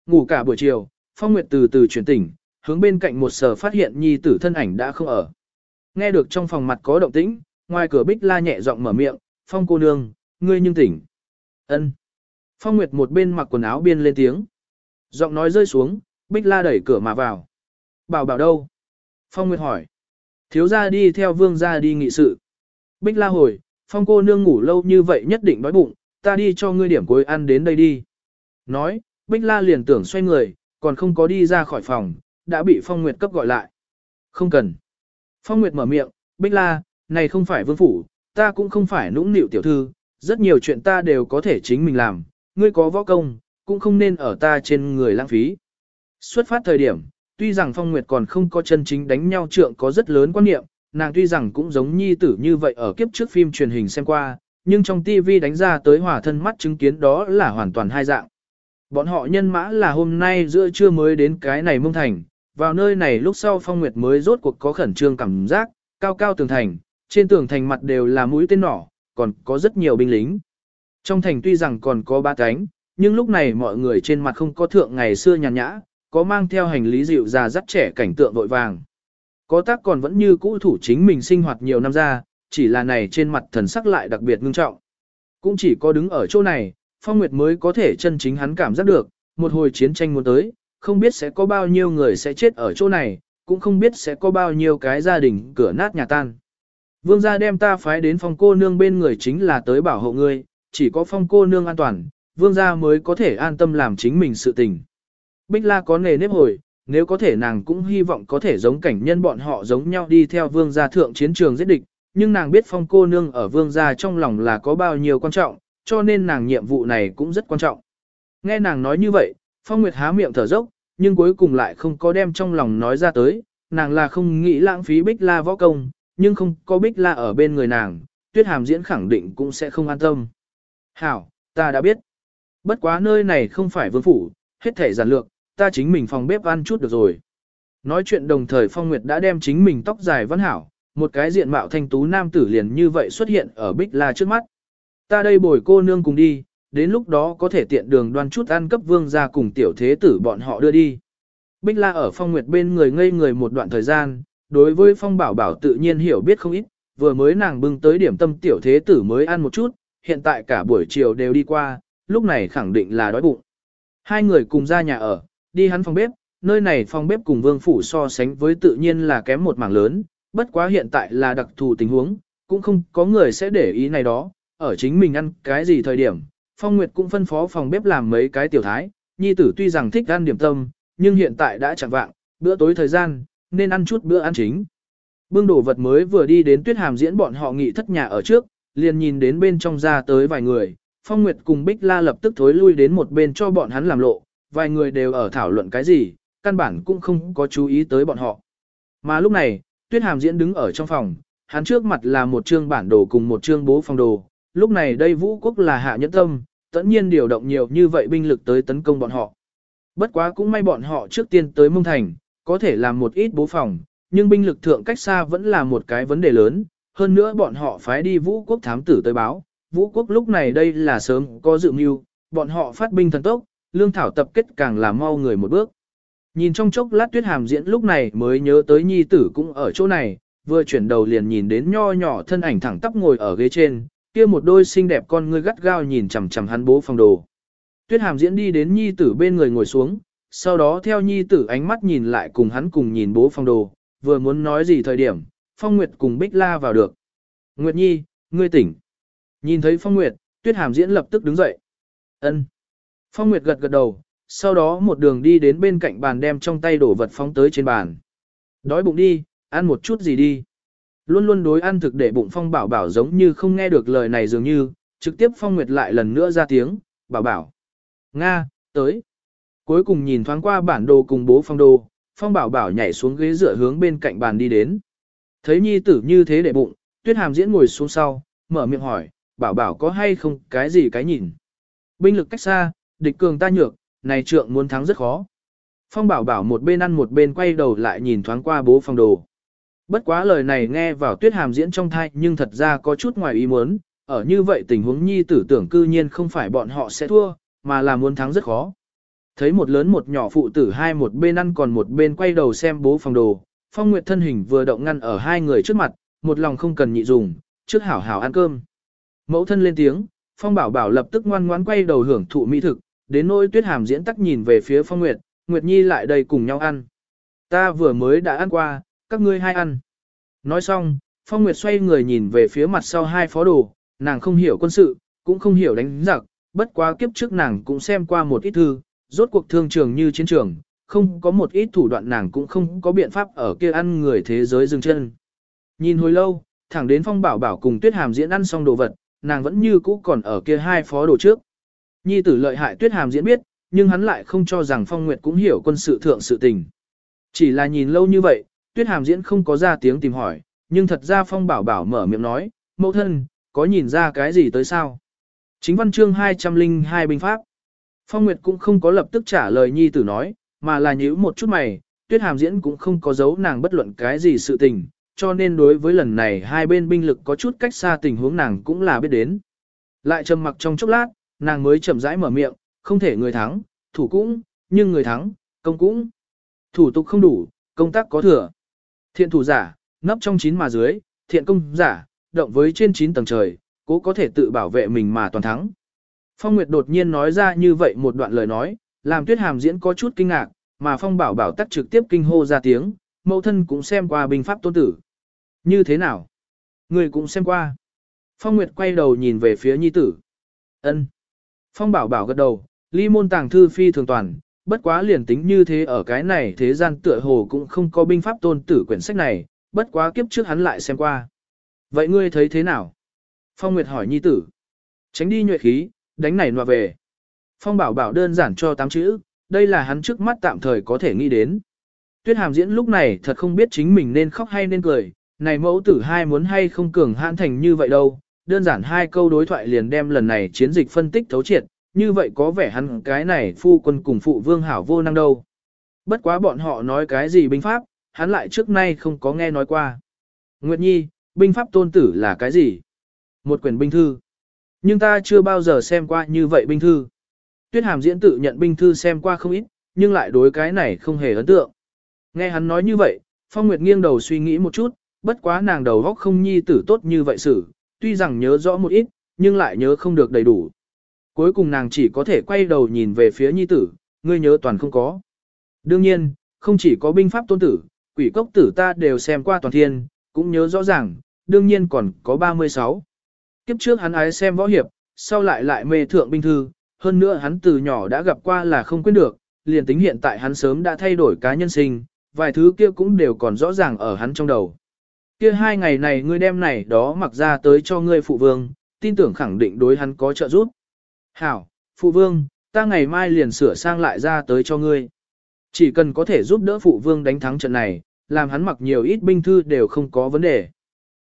Ngủ cả buổi chiều, Phong Nguyệt từ từ chuyển tỉnh, hướng bên cạnh một sở phát hiện nhi tử thân ảnh đã không ở. Nghe được trong phòng mặt có động tĩnh, ngoài cửa Bích La nhẹ giọng mở miệng, "Phong cô nương, ngươi nhưng tỉnh." Ân. Phong Nguyệt một bên mặc quần áo biên lên tiếng. Giọng nói rơi xuống, Bích La đẩy cửa mà vào. Bảo bảo đâu? Phong Nguyệt hỏi. Thiếu gia đi theo vương gia đi nghị sự. Bích La hồi, Phong cô nương ngủ lâu như vậy nhất định đói bụng, ta đi cho ngươi điểm cuối ăn đến đây đi. Nói, Bích La liền tưởng xoay người, còn không có đi ra khỏi phòng, đã bị Phong Nguyệt cấp gọi lại. Không cần. Phong Nguyệt mở miệng, Bích La, này không phải vương phủ, ta cũng không phải nũng nịu tiểu thư, rất nhiều chuyện ta đều có thể chính mình làm, ngươi có võ công, cũng không nên ở ta trên người lãng phí. Xuất phát thời điểm, tuy rằng Phong Nguyệt còn không có chân chính đánh nhau trượng có rất lớn quan niệm, nàng tuy rằng cũng giống nhi tử như vậy ở kiếp trước phim truyền hình xem qua, nhưng trong TV đánh ra tới hỏa thân mắt chứng kiến đó là hoàn toàn hai dạng. Bọn họ nhân mã là hôm nay giữa trưa mới đến cái này mông thành, vào nơi này lúc sau Phong Nguyệt mới rốt cuộc có khẩn trương cảm giác, cao cao tường thành, trên tường thành mặt đều là mũi tên nỏ, còn có rất nhiều binh lính. Trong thành tuy rằng còn có ba cánh, nhưng lúc này mọi người trên mặt không có thượng ngày xưa nhàn nhã, có mang theo hành lý dịu già dắt trẻ cảnh tượng vội vàng. Có tác còn vẫn như cũ thủ chính mình sinh hoạt nhiều năm ra, chỉ là này trên mặt thần sắc lại đặc biệt ngưng trọng. Cũng chỉ có đứng ở chỗ này, Phong Nguyệt mới có thể chân chính hắn cảm giác được, một hồi chiến tranh muốn tới, không biết sẽ có bao nhiêu người sẽ chết ở chỗ này, cũng không biết sẽ có bao nhiêu cái gia đình cửa nát nhà tan. Vương gia đem ta phái đến phong cô nương bên người chính là tới bảo hộ ngươi, chỉ có phong cô nương an toàn, vương gia mới có thể an tâm làm chính mình sự tình. Bích la có nề nếp hồi, nếu có thể nàng cũng hy vọng có thể giống cảnh nhân bọn họ giống nhau đi theo vương gia thượng chiến trường giết địch, nhưng nàng biết phong cô nương ở vương gia trong lòng là có bao nhiêu quan trọng, cho nên nàng nhiệm vụ này cũng rất quan trọng. Nghe nàng nói như vậy, phong nguyệt há miệng thở dốc, nhưng cuối cùng lại không có đem trong lòng nói ra tới, nàng là không nghĩ lãng phí bích la võ công, nhưng không có bích la ở bên người nàng, tuyết hàm diễn khẳng định cũng sẽ không an tâm. Hảo, ta đã biết. Bất quá nơi này không phải vương phủ, hết thể giản lược, ta chính mình phòng bếp ăn chút được rồi. Nói chuyện đồng thời Phong Nguyệt đã đem chính mình tóc dài văn hảo, một cái diện mạo thanh tú nam tử liền như vậy xuất hiện ở Bích La trước mắt. Ta đây bồi cô nương cùng đi, đến lúc đó có thể tiện đường đoan chút ăn cấp vương ra cùng tiểu thế tử bọn họ đưa đi. Bích La ở Phong Nguyệt bên người ngây người một đoạn thời gian, đối với Phong Bảo Bảo tự nhiên hiểu biết không ít, vừa mới nàng bưng tới điểm tâm tiểu thế tử mới ăn một chút, hiện tại cả buổi chiều đều đi qua, lúc này khẳng định là đói bụng. Hai người cùng ra nhà ở, đi hắn phòng bếp, nơi này phòng bếp cùng vương phủ so sánh với tự nhiên là kém một mảng lớn, bất quá hiện tại là đặc thù tình huống, cũng không có người sẽ để ý này đó, ở chính mình ăn cái gì thời điểm. Phong Nguyệt cũng phân phó phòng bếp làm mấy cái tiểu thái, nhi tử tuy rằng thích ăn điểm tâm, nhưng hiện tại đã chẳng vạng, bữa tối thời gian, nên ăn chút bữa ăn chính. Bưng đồ vật mới vừa đi đến tuyết hàm diễn bọn họ nghị thất nhà ở trước, liền nhìn đến bên trong ra tới vài người, Phong Nguyệt cùng Bích La lập tức thối lui đến một bên cho bọn hắn làm lộ, vài người đều ở thảo luận cái gì, căn bản cũng không có chú ý tới bọn họ. Mà lúc này, Tuyết Hàm Diễn đứng ở trong phòng, hắn trước mặt là một chương bản đồ cùng một chương bố phòng đồ, lúc này đây vũ quốc là hạ nhẫn tâm, tất nhiên điều động nhiều như vậy binh lực tới tấn công bọn họ. Bất quá cũng may bọn họ trước tiên tới Mông Thành, có thể làm một ít bố phòng, nhưng binh lực thượng cách xa vẫn là một cái vấn đề lớn, hơn nữa bọn họ phái đi vũ quốc thám tử tới báo, vũ quốc lúc này đây là sớm có dự mưu, bọn họ phát binh thần tốc, lương thảo tập kết càng là mau người một bước. Nhìn trong chốc lát tuyết hàm diễn lúc này mới nhớ tới nhi tử cũng ở chỗ này, vừa chuyển đầu liền nhìn đến nho nhỏ thân ảnh thẳng tắp ngồi ở ghế trên, kia một đôi xinh đẹp con ngươi gắt gao nhìn chằm chằm hắn bố phòng đồ. Tuyết hàm diễn đi đến nhi tử bên người ngồi xuống, sau đó theo nhi tử ánh mắt nhìn lại cùng hắn cùng nhìn bố phòng đồ, vừa muốn nói gì thời điểm, Phong Nguyệt cùng Bích La vào được. Nguyệt Nhi, ngươi tỉnh. Nhìn thấy Phong Nguyệt, Tuyết Hàm Diễn lập tức đứng dậy. Ân. Phong Nguyệt gật gật đầu, sau đó một đường đi đến bên cạnh bàn đem trong tay đổ vật phóng tới trên bàn. Đói bụng đi, ăn một chút gì đi. Luôn luôn đối ăn thực để bụng Phong Bảo Bảo giống như không nghe được lời này dường như, trực tiếp Phong Nguyệt lại lần nữa ra tiếng, Bảo Bảo. Nga, tới. Cuối cùng nhìn thoáng qua bản đồ cùng bố Phong đồ, Phong Bảo Bảo nhảy xuống ghế dựa hướng bên cạnh bàn đi đến. Thấy nhi tử như thế để bụng, Tuyết Hàm diễn ngồi xuống sau, mở miệng hỏi, Bảo Bảo có hay không cái gì cái nhìn. Binh lực cách xa, địch cường ta nhược, này trượng muốn thắng rất khó. Phong bảo bảo một bên ăn một bên quay đầu lại nhìn thoáng qua bố phong đồ. Bất quá lời này nghe vào tuyết hàm diễn trong thai nhưng thật ra có chút ngoài ý muốn, ở như vậy tình huống nhi tử tưởng cư nhiên không phải bọn họ sẽ thua, mà là muốn thắng rất khó. Thấy một lớn một nhỏ phụ tử hai một bên ăn còn một bên quay đầu xem bố phong đồ, phong nguyệt thân hình vừa động ngăn ở hai người trước mặt, một lòng không cần nhị dùng, trước hảo hảo ăn cơm. Mẫu thân lên tiếng, phong bảo bảo lập tức ngoan ngoãn quay đầu hưởng thụ mỹ thực, đến nỗi tuyết hàm diễn tắc nhìn về phía phong nguyệt, nguyệt nhi lại đây cùng nhau ăn. Ta vừa mới đã ăn qua, các ngươi hai ăn. Nói xong, phong nguyệt xoay người nhìn về phía mặt sau hai phó đồ, nàng không hiểu quân sự, cũng không hiểu đánh giặc, bất quá kiếp trước nàng cũng xem qua một ít thư, rốt cuộc thương trường như chiến trường, không có một ít thủ đoạn nàng cũng không có biện pháp ở kia ăn người thế giới dừng chân. Nhìn hồi lâu, thẳng đến phong bảo bảo cùng tuyết hàm diễn ăn xong đồ vật, nàng vẫn như cũ còn ở kia hai phó đồ trước. Nhi tử lợi hại tuyết hàm diễn biết, nhưng hắn lại không cho rằng Phong Nguyệt cũng hiểu quân sự thượng sự tình. Chỉ là nhìn lâu như vậy, tuyết hàm diễn không có ra tiếng tìm hỏi, nhưng thật ra Phong bảo bảo mở miệng nói, mẫu thân, có nhìn ra cái gì tới sao? Chính văn chương 202 binh pháp. Phong Nguyệt cũng không có lập tức trả lời nhi tử nói, mà là nhíu một chút mày, tuyết hàm diễn cũng không có giấu nàng bất luận cái gì sự tình, cho nên đối với lần này hai bên binh lực có chút cách xa tình huống nàng cũng là biết đến. Lại trầm mặc trong chốc lát, nàng mới chậm rãi mở miệng, không thể người thắng, thủ cũng, nhưng người thắng, công cũng. Thủ tục không đủ, công tác có thừa. Thiện thủ giả, nấp trong chín mà dưới, thiện công giả, động với trên chín tầng trời, cố có thể tự bảo vệ mình mà toàn thắng. Phong Nguyệt đột nhiên nói ra như vậy một đoạn lời nói, làm tuyết hàm diễn có chút kinh ngạc, mà Phong Bảo Bảo tắc trực tiếp kinh hô ra tiếng, mẫu thân cũng xem qua binh pháp tôn tử. Như thế nào? Người cũng xem qua. Phong Nguyệt quay đầu nhìn về phía nhi tử. ân Phong bảo bảo gật đầu, ly môn tàng thư phi thường toàn, bất quá liền tính như thế ở cái này thế gian tựa hồ cũng không có binh pháp tôn tử quyển sách này, bất quá kiếp trước hắn lại xem qua. Vậy ngươi thấy thế nào? Phong Nguyệt hỏi nhi tử. Tránh đi nhuệ khí, đánh này nọa về. Phong bảo bảo đơn giản cho tám chữ, đây là hắn trước mắt tạm thời có thể nghĩ đến. Tuyết hàm diễn lúc này thật không biết chính mình nên khóc hay nên cười, này mẫu tử hai muốn hay không cường hãn thành như vậy đâu, đơn giản hai câu đối thoại liền đem lần này chiến dịch phân tích thấu triệt, như vậy có vẻ hắn cái này phu quân cùng phụ vương hảo vô năng đâu. Bất quá bọn họ nói cái gì binh pháp, hắn lại trước nay không có nghe nói qua. Nguyệt Nhi, binh pháp tôn tử là cái gì? Một quyển binh thư. Nhưng ta chưa bao giờ xem qua như vậy binh thư. Tuyết hàm diễn tự nhận binh thư xem qua không ít, nhưng lại đối cái này không hề ấn tượng. Nghe hắn nói như vậy, Phong Nguyệt nghiêng đầu suy nghĩ một chút, bất quá nàng đầu góc không nhi tử tốt như vậy xử, tuy rằng nhớ rõ một ít, nhưng lại nhớ không được đầy đủ. Cuối cùng nàng chỉ có thể quay đầu nhìn về phía nhi tử, ngươi nhớ toàn không có. Đương nhiên, không chỉ có binh pháp tôn tử, quỷ cốc tử ta đều xem qua toàn thiên, cũng nhớ rõ ràng, đương nhiên còn có 36. Kiếp trước hắn ái xem võ hiệp, sau lại lại mê thượng binh thư, hơn nữa hắn từ nhỏ đã gặp qua là không quên được, liền tính hiện tại hắn sớm đã thay đổi cá nhân sinh, vài thứ kia cũng đều còn rõ ràng ở hắn trong đầu kia hai ngày này ngươi đem này đó mặc ra tới cho ngươi phụ vương, tin tưởng khẳng định đối hắn có trợ giúp. Hảo, phụ vương, ta ngày mai liền sửa sang lại ra tới cho ngươi. Chỉ cần có thể giúp đỡ phụ vương đánh thắng trận này, làm hắn mặc nhiều ít binh thư đều không có vấn đề.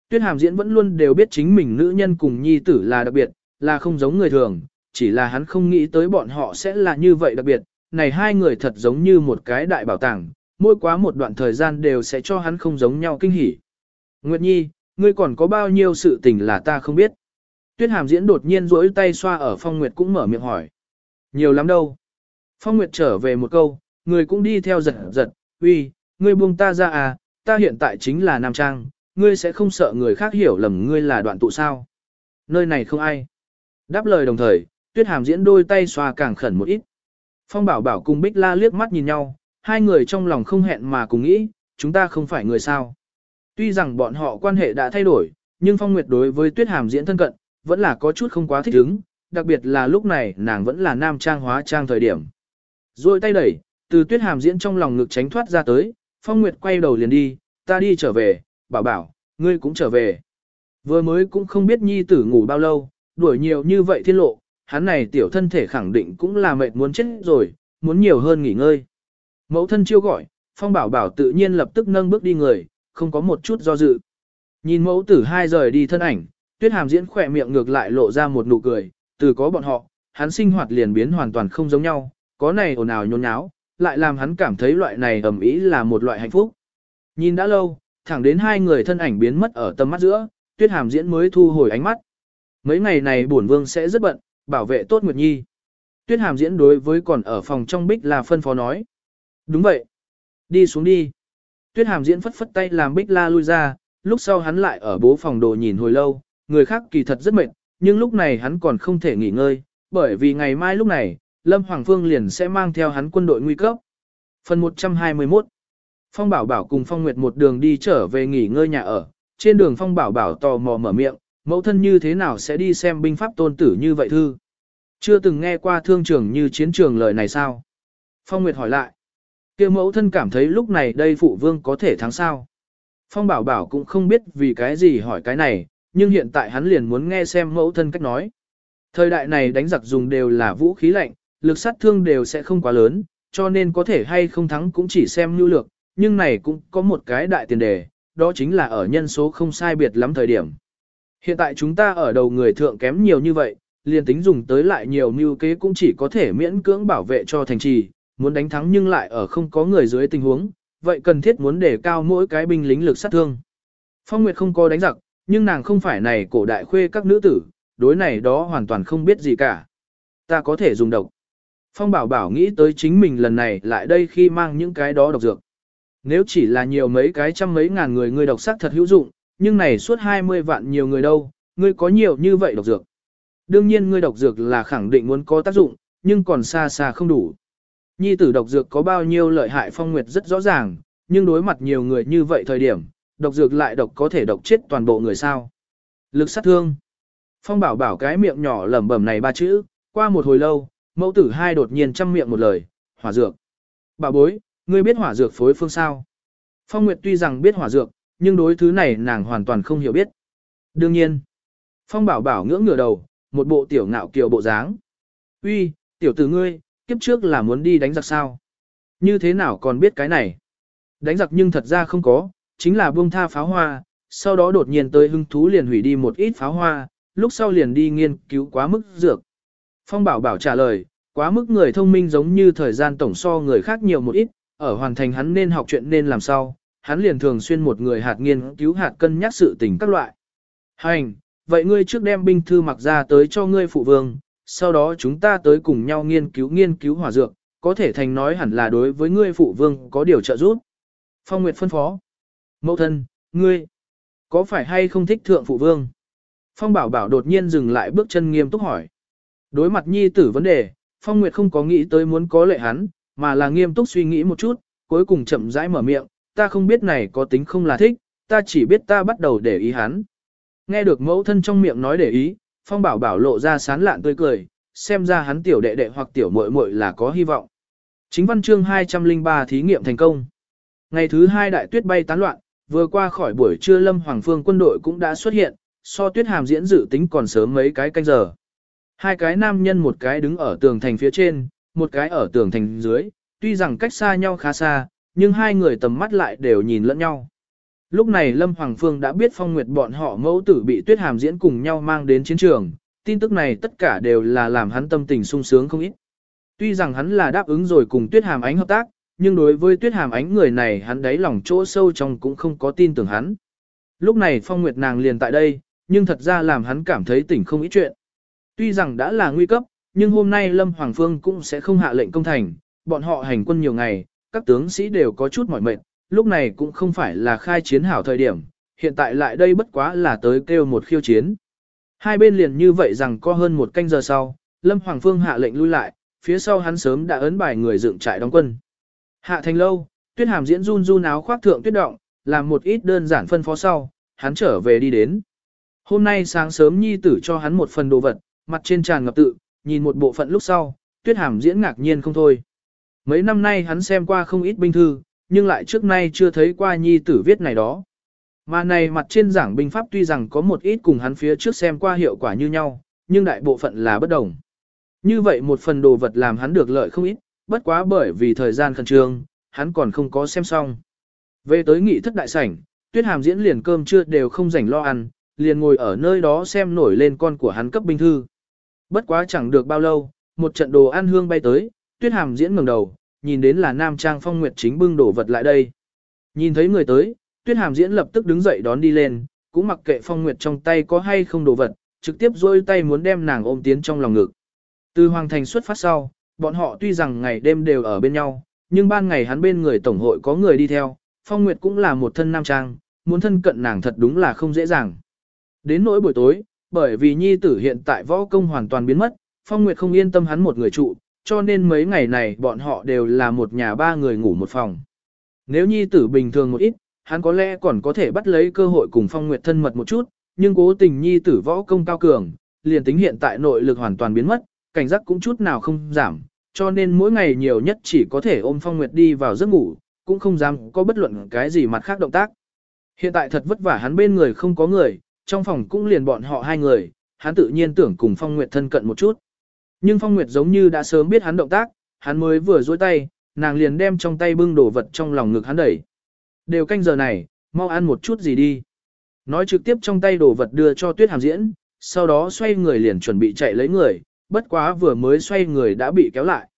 Tuyết hàm diễn vẫn luôn đều biết chính mình nữ nhân cùng nhi tử là đặc biệt, là không giống người thường, chỉ là hắn không nghĩ tới bọn họ sẽ là như vậy đặc biệt, này hai người thật giống như một cái đại bảo tàng, mỗi quá một đoạn thời gian đều sẽ cho hắn không giống nhau kinh hỉ. Nguyệt Nhi, ngươi còn có bao nhiêu sự tình là ta không biết. Tuyết hàm diễn đột nhiên rỗi tay xoa ở Phong Nguyệt cũng mở miệng hỏi. Nhiều lắm đâu. Phong Nguyệt trở về một câu, người cũng đi theo giật giật, uy, ngươi buông ta ra à, ta hiện tại chính là Nam Trang, ngươi sẽ không sợ người khác hiểu lầm ngươi là đoạn tụ sao. Nơi này không ai. Đáp lời đồng thời, tuyết hàm diễn đôi tay xoa càng khẩn một ít. Phong bảo bảo cùng Bích La liếc mắt nhìn nhau, hai người trong lòng không hẹn mà cùng nghĩ, chúng ta không phải người sao. Tuy rằng bọn họ quan hệ đã thay đổi, nhưng Phong Nguyệt đối với tuyết hàm diễn thân cận, vẫn là có chút không quá thích ứng, đặc biệt là lúc này nàng vẫn là nam trang hóa trang thời điểm. Rồi tay đẩy, từ tuyết hàm diễn trong lòng ngực tránh thoát ra tới, Phong Nguyệt quay đầu liền đi, ta đi trở về, bảo bảo, ngươi cũng trở về. Vừa mới cũng không biết nhi tử ngủ bao lâu, đuổi nhiều như vậy thiên lộ, hắn này tiểu thân thể khẳng định cũng là mệt muốn chết rồi, muốn nhiều hơn nghỉ ngơi. Mẫu thân chiêu gọi, Phong bảo bảo tự nhiên lập tức nâng bước đi người, không có một chút do dự. Nhìn mẫu tử hai rời đi thân ảnh, tuyết hàm diễn khỏe miệng ngược lại lộ ra một nụ cười, từ có bọn họ, hắn sinh hoạt liền biến hoàn toàn không giống nhau, có này ồn ào nhốn nháo, lại làm hắn cảm thấy loại này ẩm ý là một loại hạnh phúc. Nhìn đã lâu, thẳng đến hai người thân ảnh biến mất ở tầm mắt giữa, tuyết hàm diễn mới thu hồi ánh mắt. Mấy ngày này bổn vương sẽ rất bận, bảo vệ tốt Nguyệt Nhi. Tuyết hàm diễn đối với còn ở phòng trong bích là phân phó nói. Đúng vậy. Đi xuống đi. Tuyết hàm diễn phất phất tay làm bích la lui ra, lúc sau hắn lại ở bố phòng đồ nhìn hồi lâu, người khác kỳ thật rất mệt, nhưng lúc này hắn còn không thể nghỉ ngơi, bởi vì ngày mai lúc này, Lâm Hoàng Phương liền sẽ mang theo hắn quân đội nguy cấp. Phần 121 Phong Bảo Bảo cùng Phong Nguyệt một đường đi trở về nghỉ ngơi nhà ở, trên đường Phong Bảo Bảo tò mò mở miệng, mẫu thân như thế nào sẽ đi xem binh pháp tôn tử như vậy thư. Chưa từng nghe qua thương trường như chiến trường lời này sao? Phong Nguyệt hỏi lại kia mẫu thân cảm thấy lúc này đây phụ vương có thể thắng sao? Phong Bảo Bảo cũng không biết vì cái gì hỏi cái này, nhưng hiện tại hắn liền muốn nghe xem mẫu thân cách nói. Thời đại này đánh giặc dùng đều là vũ khí lạnh, lực sát thương đều sẽ không quá lớn, cho nên có thể hay không thắng cũng chỉ xem nhu lược, nhưng này cũng có một cái đại tiền đề, đó chính là ở nhân số không sai biệt lắm thời điểm. Hiện tại chúng ta ở đầu người thượng kém nhiều như vậy, liền tính dùng tới lại nhiều mưu kế cũng chỉ có thể miễn cưỡng bảo vệ cho thành trì, muốn đánh thắng nhưng lại ở không có người dưới tình huống, vậy cần thiết muốn để cao mỗi cái binh lính lực sát thương. Phong Nguyệt không có đánh giặc, nhưng nàng không phải này cổ đại khuê các nữ tử, đối này đó hoàn toàn không biết gì cả. Ta có thể dùng độc. Phong bảo bảo nghĩ tới chính mình lần này lại đây khi mang những cái đó độc dược. Nếu chỉ là nhiều mấy cái trăm mấy ngàn người người độc sắc thật hữu dụng, nhưng này suốt 20 vạn nhiều người đâu, ngươi có nhiều như vậy độc dược. Đương nhiên ngươi độc dược là khẳng định muốn có tác dụng, nhưng còn xa xa không đủ. Nhi tử độc dược có bao nhiêu lợi hại phong nguyệt rất rõ ràng, nhưng đối mặt nhiều người như vậy thời điểm, độc dược lại độc có thể độc chết toàn bộ người sao. Lực sát thương. Phong bảo bảo cái miệng nhỏ lẩm bẩm này ba chữ, qua một hồi lâu, mẫu tử hai đột nhiên chăm miệng một lời, hỏa dược. Bà bối, ngươi biết hỏa dược phối phương sao? Phong Nguyệt tuy rằng biết hỏa dược, nhưng đối thứ này nàng hoàn toàn không hiểu biết. Đương nhiên, Phong bảo bảo ngưỡng ngửa đầu, một bộ tiểu ngạo kiều bộ dáng. Uy, tiểu tử ngươi, kiếp trước là muốn đi đánh giặc sao? Như thế nào còn biết cái này? Đánh giặc nhưng thật ra không có, chính là buông tha pháo hoa, sau đó đột nhiên tới hưng thú liền hủy đi một ít pháo hoa, lúc sau liền đi nghiên cứu quá mức dược. Phong bảo bảo trả lời, quá mức người thông minh giống như thời gian tổng so người khác nhiều một ít, ở hoàn thành hắn nên học chuyện nên làm sao, hắn liền thường xuyên một người hạt nghiên cứu hạt cân nhắc sự tình các loại. Hành, vậy ngươi trước đem binh thư mặc ra tới cho ngươi phụ vương, sau đó chúng ta tới cùng nhau nghiên cứu nghiên cứu hỏa dược, có thể thành nói hẳn là đối với ngươi phụ vương có điều trợ giúp. Phong Nguyệt phân phó. Mẫu thân, ngươi, có phải hay không thích thượng phụ vương? Phong bảo bảo đột nhiên dừng lại bước chân nghiêm túc hỏi. Đối mặt nhi tử vấn đề, Phong Nguyệt không có nghĩ tới muốn có lệ hắn, mà là nghiêm túc suy nghĩ một chút, cuối cùng chậm rãi mở miệng, ta không biết này có tính không là thích, ta chỉ biết ta bắt đầu để ý hắn. Nghe được mẫu thân trong miệng nói để ý, Phong bảo bảo lộ ra sán lạn tươi cười, xem ra hắn tiểu đệ đệ hoặc tiểu muội muội là có hy vọng. Chính văn chương 203 thí nghiệm thành công. Ngày thứ hai đại tuyết bay tán loạn, vừa qua khỏi buổi trưa Lâm Hoàng Phương quân đội cũng đã xuất hiện, so tuyết hàm diễn dự tính còn sớm mấy cái canh giờ. Hai cái nam nhân một cái đứng ở tường thành phía trên, một cái ở tường thành dưới, tuy rằng cách xa nhau khá xa, nhưng hai người tầm mắt lại đều nhìn lẫn nhau. Lúc này Lâm Hoàng Phương đã biết Phong Nguyệt bọn họ mẫu tử bị Tuyết Hàm diễn cùng nhau mang đến chiến trường, tin tức này tất cả đều là làm hắn tâm tình sung sướng không ít. Tuy rằng hắn là đáp ứng rồi cùng Tuyết Hàm Ánh hợp tác, nhưng đối với Tuyết Hàm Ánh người này hắn đáy lòng chỗ sâu trong cũng không có tin tưởng hắn. Lúc này Phong Nguyệt nàng liền tại đây, nhưng thật ra làm hắn cảm thấy tỉnh không ít chuyện. Tuy rằng đã là nguy cấp, nhưng hôm nay Lâm Hoàng Phương cũng sẽ không hạ lệnh công thành, bọn họ hành quân nhiều ngày, các tướng sĩ đều có chút mỏi mệt, lúc này cũng không phải là khai chiến hảo thời điểm, hiện tại lại đây bất quá là tới kêu một khiêu chiến. Hai bên liền như vậy rằng có hơn một canh giờ sau, Lâm Hoàng Phương hạ lệnh lui lại, phía sau hắn sớm đã ấn bài người dựng trại đóng quân. Hạ thành lâu, tuyết hàm diễn run run áo khoác thượng tuyết động, làm một ít đơn giản phân phó sau, hắn trở về đi đến. Hôm nay sáng sớm nhi tử cho hắn một phần đồ vật, mặt trên tràn ngập tự, nhìn một bộ phận lúc sau, tuyết hàm diễn ngạc nhiên không thôi. Mấy năm nay hắn xem qua không ít binh thư, nhưng lại trước nay chưa thấy qua nhi tử viết này đó. Mà này mặt trên giảng binh pháp tuy rằng có một ít cùng hắn phía trước xem qua hiệu quả như nhau, nhưng đại bộ phận là bất đồng. Như vậy một phần đồ vật làm hắn được lợi không ít, bất quá bởi vì thời gian khẩn trương, hắn còn không có xem xong. Về tới nghị thất đại sảnh, tuyết hàm diễn liền cơm trưa đều không rảnh lo ăn, liền ngồi ở nơi đó xem nổi lên con của hắn cấp binh thư. Bất quá chẳng được bao lâu, một trận đồ ăn hương bay tới, tuyết hàm diễn ngẩng đầu, nhìn đến là Nam Trang Phong Nguyệt chính bưng đổ vật lại đây. Nhìn thấy người tới, tuyết hàm diễn lập tức đứng dậy đón đi lên, cũng mặc kệ Phong Nguyệt trong tay có hay không đồ vật, trực tiếp dôi tay muốn đem nàng ôm tiến trong lòng ngực. Từ Hoàng Thành xuất phát sau, bọn họ tuy rằng ngày đêm đều ở bên nhau, nhưng ban ngày hắn bên người tổng hội có người đi theo, Phong Nguyệt cũng là một thân nam trang, muốn thân cận nàng thật đúng là không dễ dàng. Đến nỗi buổi tối, bởi vì nhi tử hiện tại võ công hoàn toàn biến mất, Phong Nguyệt không yên tâm hắn một người trụ, cho nên mấy ngày này bọn họ đều là một nhà ba người ngủ một phòng. Nếu nhi tử bình thường một ít, hắn có lẽ còn có thể bắt lấy cơ hội cùng Phong Nguyệt thân mật một chút, nhưng cố tình nhi tử võ công cao cường, liền tính hiện tại nội lực hoàn toàn biến mất, cảnh giác cũng chút nào không giảm, cho nên mỗi ngày nhiều nhất chỉ có thể ôm Phong Nguyệt đi vào giấc ngủ, cũng không dám có bất luận cái gì mặt khác động tác. Hiện tại thật vất vả hắn bên người không có người, trong phòng cũng liền bọn họ hai người, hắn tự nhiên tưởng cùng Phong Nguyệt thân cận một chút. Nhưng Phong Nguyệt giống như đã sớm biết hắn động tác, hắn mới vừa duỗi tay, nàng liền đem trong tay bưng đồ vật trong lòng ngực hắn đẩy. Đều canh giờ này, mau ăn một chút gì đi. Nói trực tiếp trong tay đồ vật đưa cho Tuyết Hàm diễn, sau đó xoay người liền chuẩn bị chạy lấy người, bất quá vừa mới xoay người đã bị kéo lại.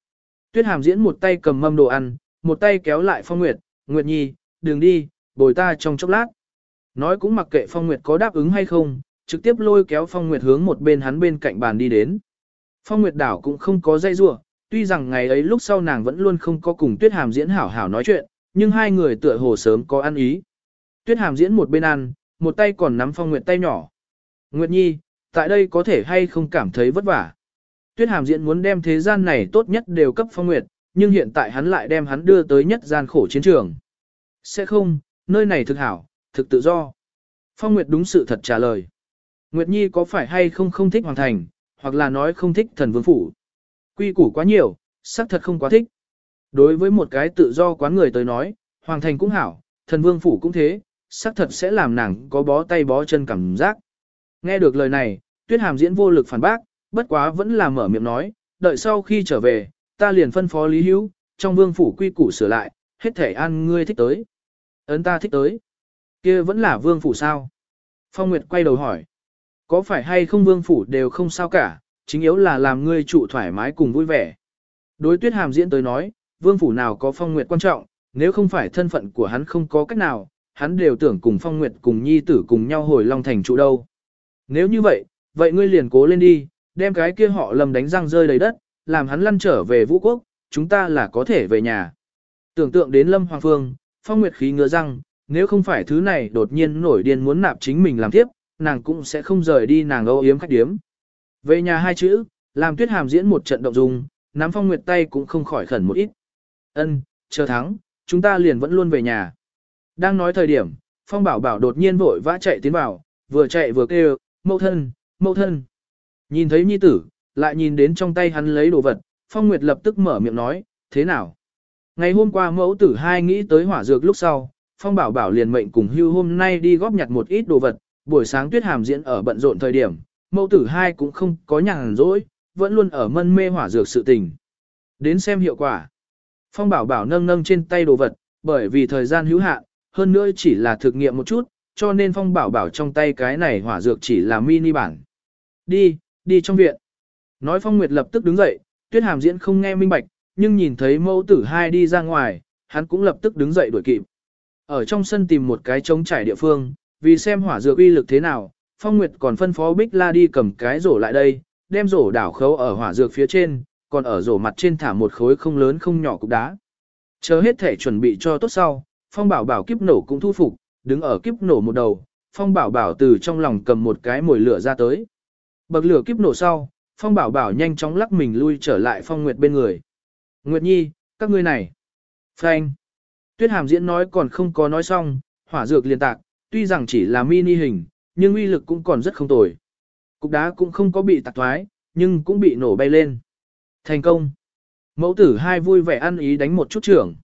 Tuyết Hàm diễn một tay cầm mâm đồ ăn, một tay kéo lại Phong Nguyệt, Nguyệt Nhi, đừng đi, bồi ta trong chốc lát. Nói cũng mặc kệ Phong Nguyệt có đáp ứng hay không, trực tiếp lôi kéo Phong Nguyệt hướng một bên hắn bên cạnh bàn đi đến. Phong Nguyệt đảo cũng không có dây rủa, tuy rằng ngày ấy lúc sau nàng vẫn luôn không có cùng Tuyết Hàm diễn hảo hảo nói chuyện, nhưng hai người tựa hồ sớm có ăn ý. Tuyết Hàm diễn một bên ăn, một tay còn nắm Phong Nguyệt tay nhỏ. Nguyệt Nhi, tại đây có thể hay không cảm thấy vất vả. Tuyết Hàm diễn muốn đem thế gian này tốt nhất đều cấp Phong Nguyệt, nhưng hiện tại hắn lại đem hắn đưa tới nhất gian khổ chiến trường. Sẽ không, nơi này thực hảo, thực tự do. Phong Nguyệt đúng sự thật trả lời. Nguyệt Nhi có phải hay không không thích Hoàng Thành, hoặc là nói không thích thần vương phủ. Quy củ quá nhiều, xác thật không quá thích. Đối với một cái tự do quán người tới nói, Hoàng Thành cũng hảo, thần vương phủ cũng thế, xác thật sẽ làm nàng có bó tay bó chân cảm giác. Nghe được lời này, Tuyết Hàm diễn vô lực phản bác, bất quá vẫn là mở miệng nói, đợi sau khi trở về, ta liền phân phó Lý Hữu, trong vương phủ quy củ sửa lại, hết thể an ngươi thích tới. Ấn ta thích tới. kia vẫn là vương phủ sao? Phong Nguyệt quay đầu hỏi. Có phải hay không vương phủ đều không sao cả, chính yếu là làm ngươi trụ thoải mái cùng vui vẻ. Đối tuyết hàm diễn tới nói, vương phủ nào có phong nguyệt quan trọng, nếu không phải thân phận của hắn không có cách nào, hắn đều tưởng cùng phong nguyệt cùng nhi tử cùng nhau hồi long thành trụ đâu. Nếu như vậy, vậy ngươi liền cố lên đi, đem cái kia họ lầm đánh răng rơi đầy đất, làm hắn lăn trở về vũ quốc, chúng ta là có thể về nhà. Tưởng tượng đến lâm hoàng phương, phong nguyệt khí ngựa răng, nếu không phải thứ này đột nhiên nổi điên muốn nạp chính mình làm tiếp, nàng cũng sẽ không rời đi nàng âu yếm khách điếm. Về nhà hai chữ, làm tuyết hàm diễn một trận động dung, nắm phong nguyệt tay cũng không khỏi khẩn một ít. Ân, chờ thắng, chúng ta liền vẫn luôn về nhà. Đang nói thời điểm, phong bảo bảo đột nhiên vội vã chạy tiến vào, vừa chạy vừa kêu, mẫu thân, mẫu thân. Nhìn thấy nhi tử, lại nhìn đến trong tay hắn lấy đồ vật, phong nguyệt lập tức mở miệng nói, thế nào? Ngày hôm qua mẫu tử hai nghĩ tới hỏa dược lúc sau, phong bảo bảo liền mệnh cùng hưu hôm nay đi góp nhặt một ít đồ vật, buổi sáng tuyết hàm diễn ở bận rộn thời điểm, mẫu tử hai cũng không có nhàn rỗi, vẫn luôn ở mân mê hỏa dược sự tình. Đến xem hiệu quả. Phong bảo bảo nâng nâng trên tay đồ vật, bởi vì thời gian hữu hạn, hơn nữa chỉ là thực nghiệm một chút, cho nên Phong Bảo Bảo trong tay cái này hỏa dược chỉ là mini bản. Đi, đi trong viện. Nói Phong Nguyệt lập tức đứng dậy, Tuyết Hàm diễn không nghe minh bạch, nhưng nhìn thấy mẫu tử hai đi ra ngoài, hắn cũng lập tức đứng dậy đuổi kịp. Ở trong sân tìm một cái trống trải địa phương, vì xem hỏa dược uy lực thế nào, Phong Nguyệt còn phân phó Bích La đi cầm cái rổ lại đây, đem rổ đảo khấu ở hỏa dược phía trên, còn ở rổ mặt trên thả một khối không lớn không nhỏ cục đá. Chờ hết thể chuẩn bị cho tốt sau, Phong Bảo Bảo kiếp nổ cũng thu phục, đứng ở kiếp nổ một đầu, Phong Bảo Bảo từ trong lòng cầm một cái mồi lửa ra tới. Bậc lửa kiếp nổ sau, Phong Bảo Bảo nhanh chóng lắc mình lui trở lại Phong Nguyệt bên người. Nguyệt Nhi, các ngươi này. Phanh. Tuyết Hàm diễn nói còn không có nói xong, hỏa dược liền tạc, tuy rằng chỉ là mini hình, nhưng uy lực cũng còn rất không tồi. Cục đá cũng không có bị tạc thoái, nhưng cũng bị nổ bay lên. Thành công. Mẫu tử hai vui vẻ ăn ý đánh một chút trưởng.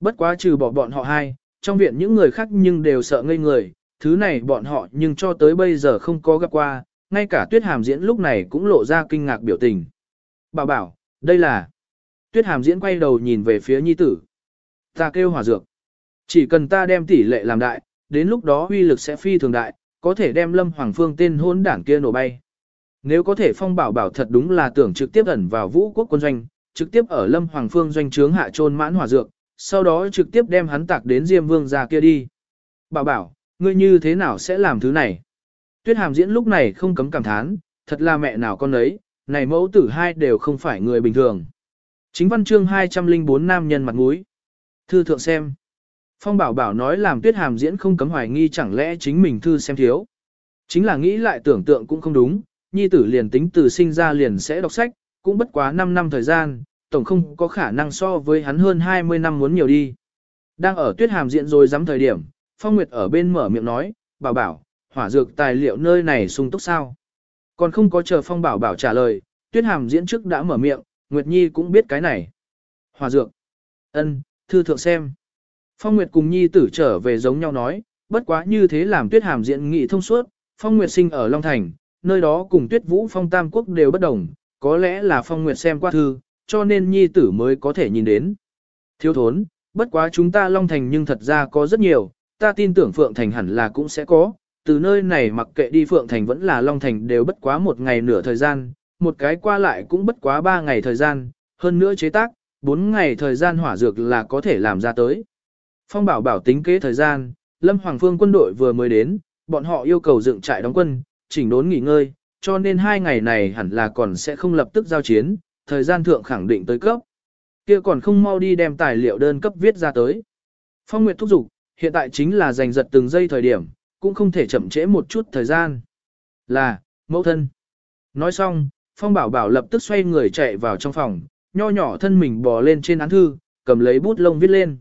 Bất quá trừ bỏ bọn họ hai, trong viện những người khác nhưng đều sợ ngây người, thứ này bọn họ nhưng cho tới bây giờ không có gặp qua, ngay cả tuyết hàm diễn lúc này cũng lộ ra kinh ngạc biểu tình. Bảo bảo, đây là... Tuyết hàm diễn quay đầu nhìn về phía nhi tử. Ta kêu hỏa dược. Chỉ cần ta đem tỷ lệ làm đại, đến lúc đó uy lực sẽ phi thường đại, có thể đem lâm hoàng phương tên hôn đảng kia nổ bay. Nếu có thể phong bảo bảo thật đúng là tưởng trực tiếp ẩn vào vũ quốc quân doanh, trực tiếp ở lâm hoàng phương doanh trướng hạ trôn mãn hỏa dược, sau đó trực tiếp đem hắn tạc đến diêm vương ra kia đi. Bảo bảo, ngươi như thế nào sẽ làm thứ này? Tuyết hàm diễn lúc này không cấm cảm thán, thật là mẹ nào con ấy, này mẫu tử hai đều không phải người bình thường. Chính văn chương 204 nam nhân mặt mũi. Thư thượng xem. Phong bảo bảo nói làm tuyết hàm diễn không cấm hoài nghi chẳng lẽ chính mình thư xem thiếu. Chính là nghĩ lại tưởng tượng cũng không đúng, nhi tử liền tính từ sinh ra liền sẽ đọc sách, cũng bất quá 5 năm thời gian, tổng không có khả năng so với hắn hơn 20 năm muốn nhiều đi. Đang ở tuyết hàm diễn rồi dám thời điểm, Phong Nguyệt ở bên mở miệng nói, bảo bảo, hỏa dược tài liệu nơi này sung túc sao. Còn không có chờ Phong bảo bảo trả lời, tuyết hàm diễn trước đã mở miệng, Nguyệt Nhi cũng biết cái này. Hỏa dược. ân, thư thượng xem. Phong Nguyệt cùng Nhi tử trở về giống nhau nói, bất quá như thế làm tuyết hàm diện nghị thông suốt, Phong Nguyệt sinh ở Long Thành, nơi đó cùng tuyết vũ phong tam quốc đều bất đồng, có lẽ là Phong Nguyệt xem qua thư, cho nên Nhi tử mới có thể nhìn đến. Thiếu thốn, bất quá chúng ta Long Thành nhưng thật ra có rất nhiều, ta tin tưởng Phượng Thành hẳn là cũng sẽ có, từ nơi này mặc kệ đi Phượng Thành vẫn là Long Thành đều bất quá một ngày nửa thời gian, một cái qua lại cũng bất quá ba ngày thời gian, hơn nữa chế tác, bốn ngày thời gian hỏa dược là có thể làm ra tới. Phong bảo bảo tính kế thời gian, Lâm Hoàng Phương quân đội vừa mới đến, bọn họ yêu cầu dựng trại đóng quân, chỉnh đốn nghỉ ngơi, cho nên hai ngày này hẳn là còn sẽ không lập tức giao chiến, thời gian thượng khẳng định tới cấp. Kia còn không mau đi đem tài liệu đơn cấp viết ra tới. Phong Nguyệt thúc giục, hiện tại chính là giành giật từng giây thời điểm, cũng không thể chậm trễ một chút thời gian. Là, mẫu thân. Nói xong, Phong Bảo Bảo lập tức xoay người chạy vào trong phòng, nho nhỏ thân mình bò lên trên án thư, cầm lấy bút lông viết lên.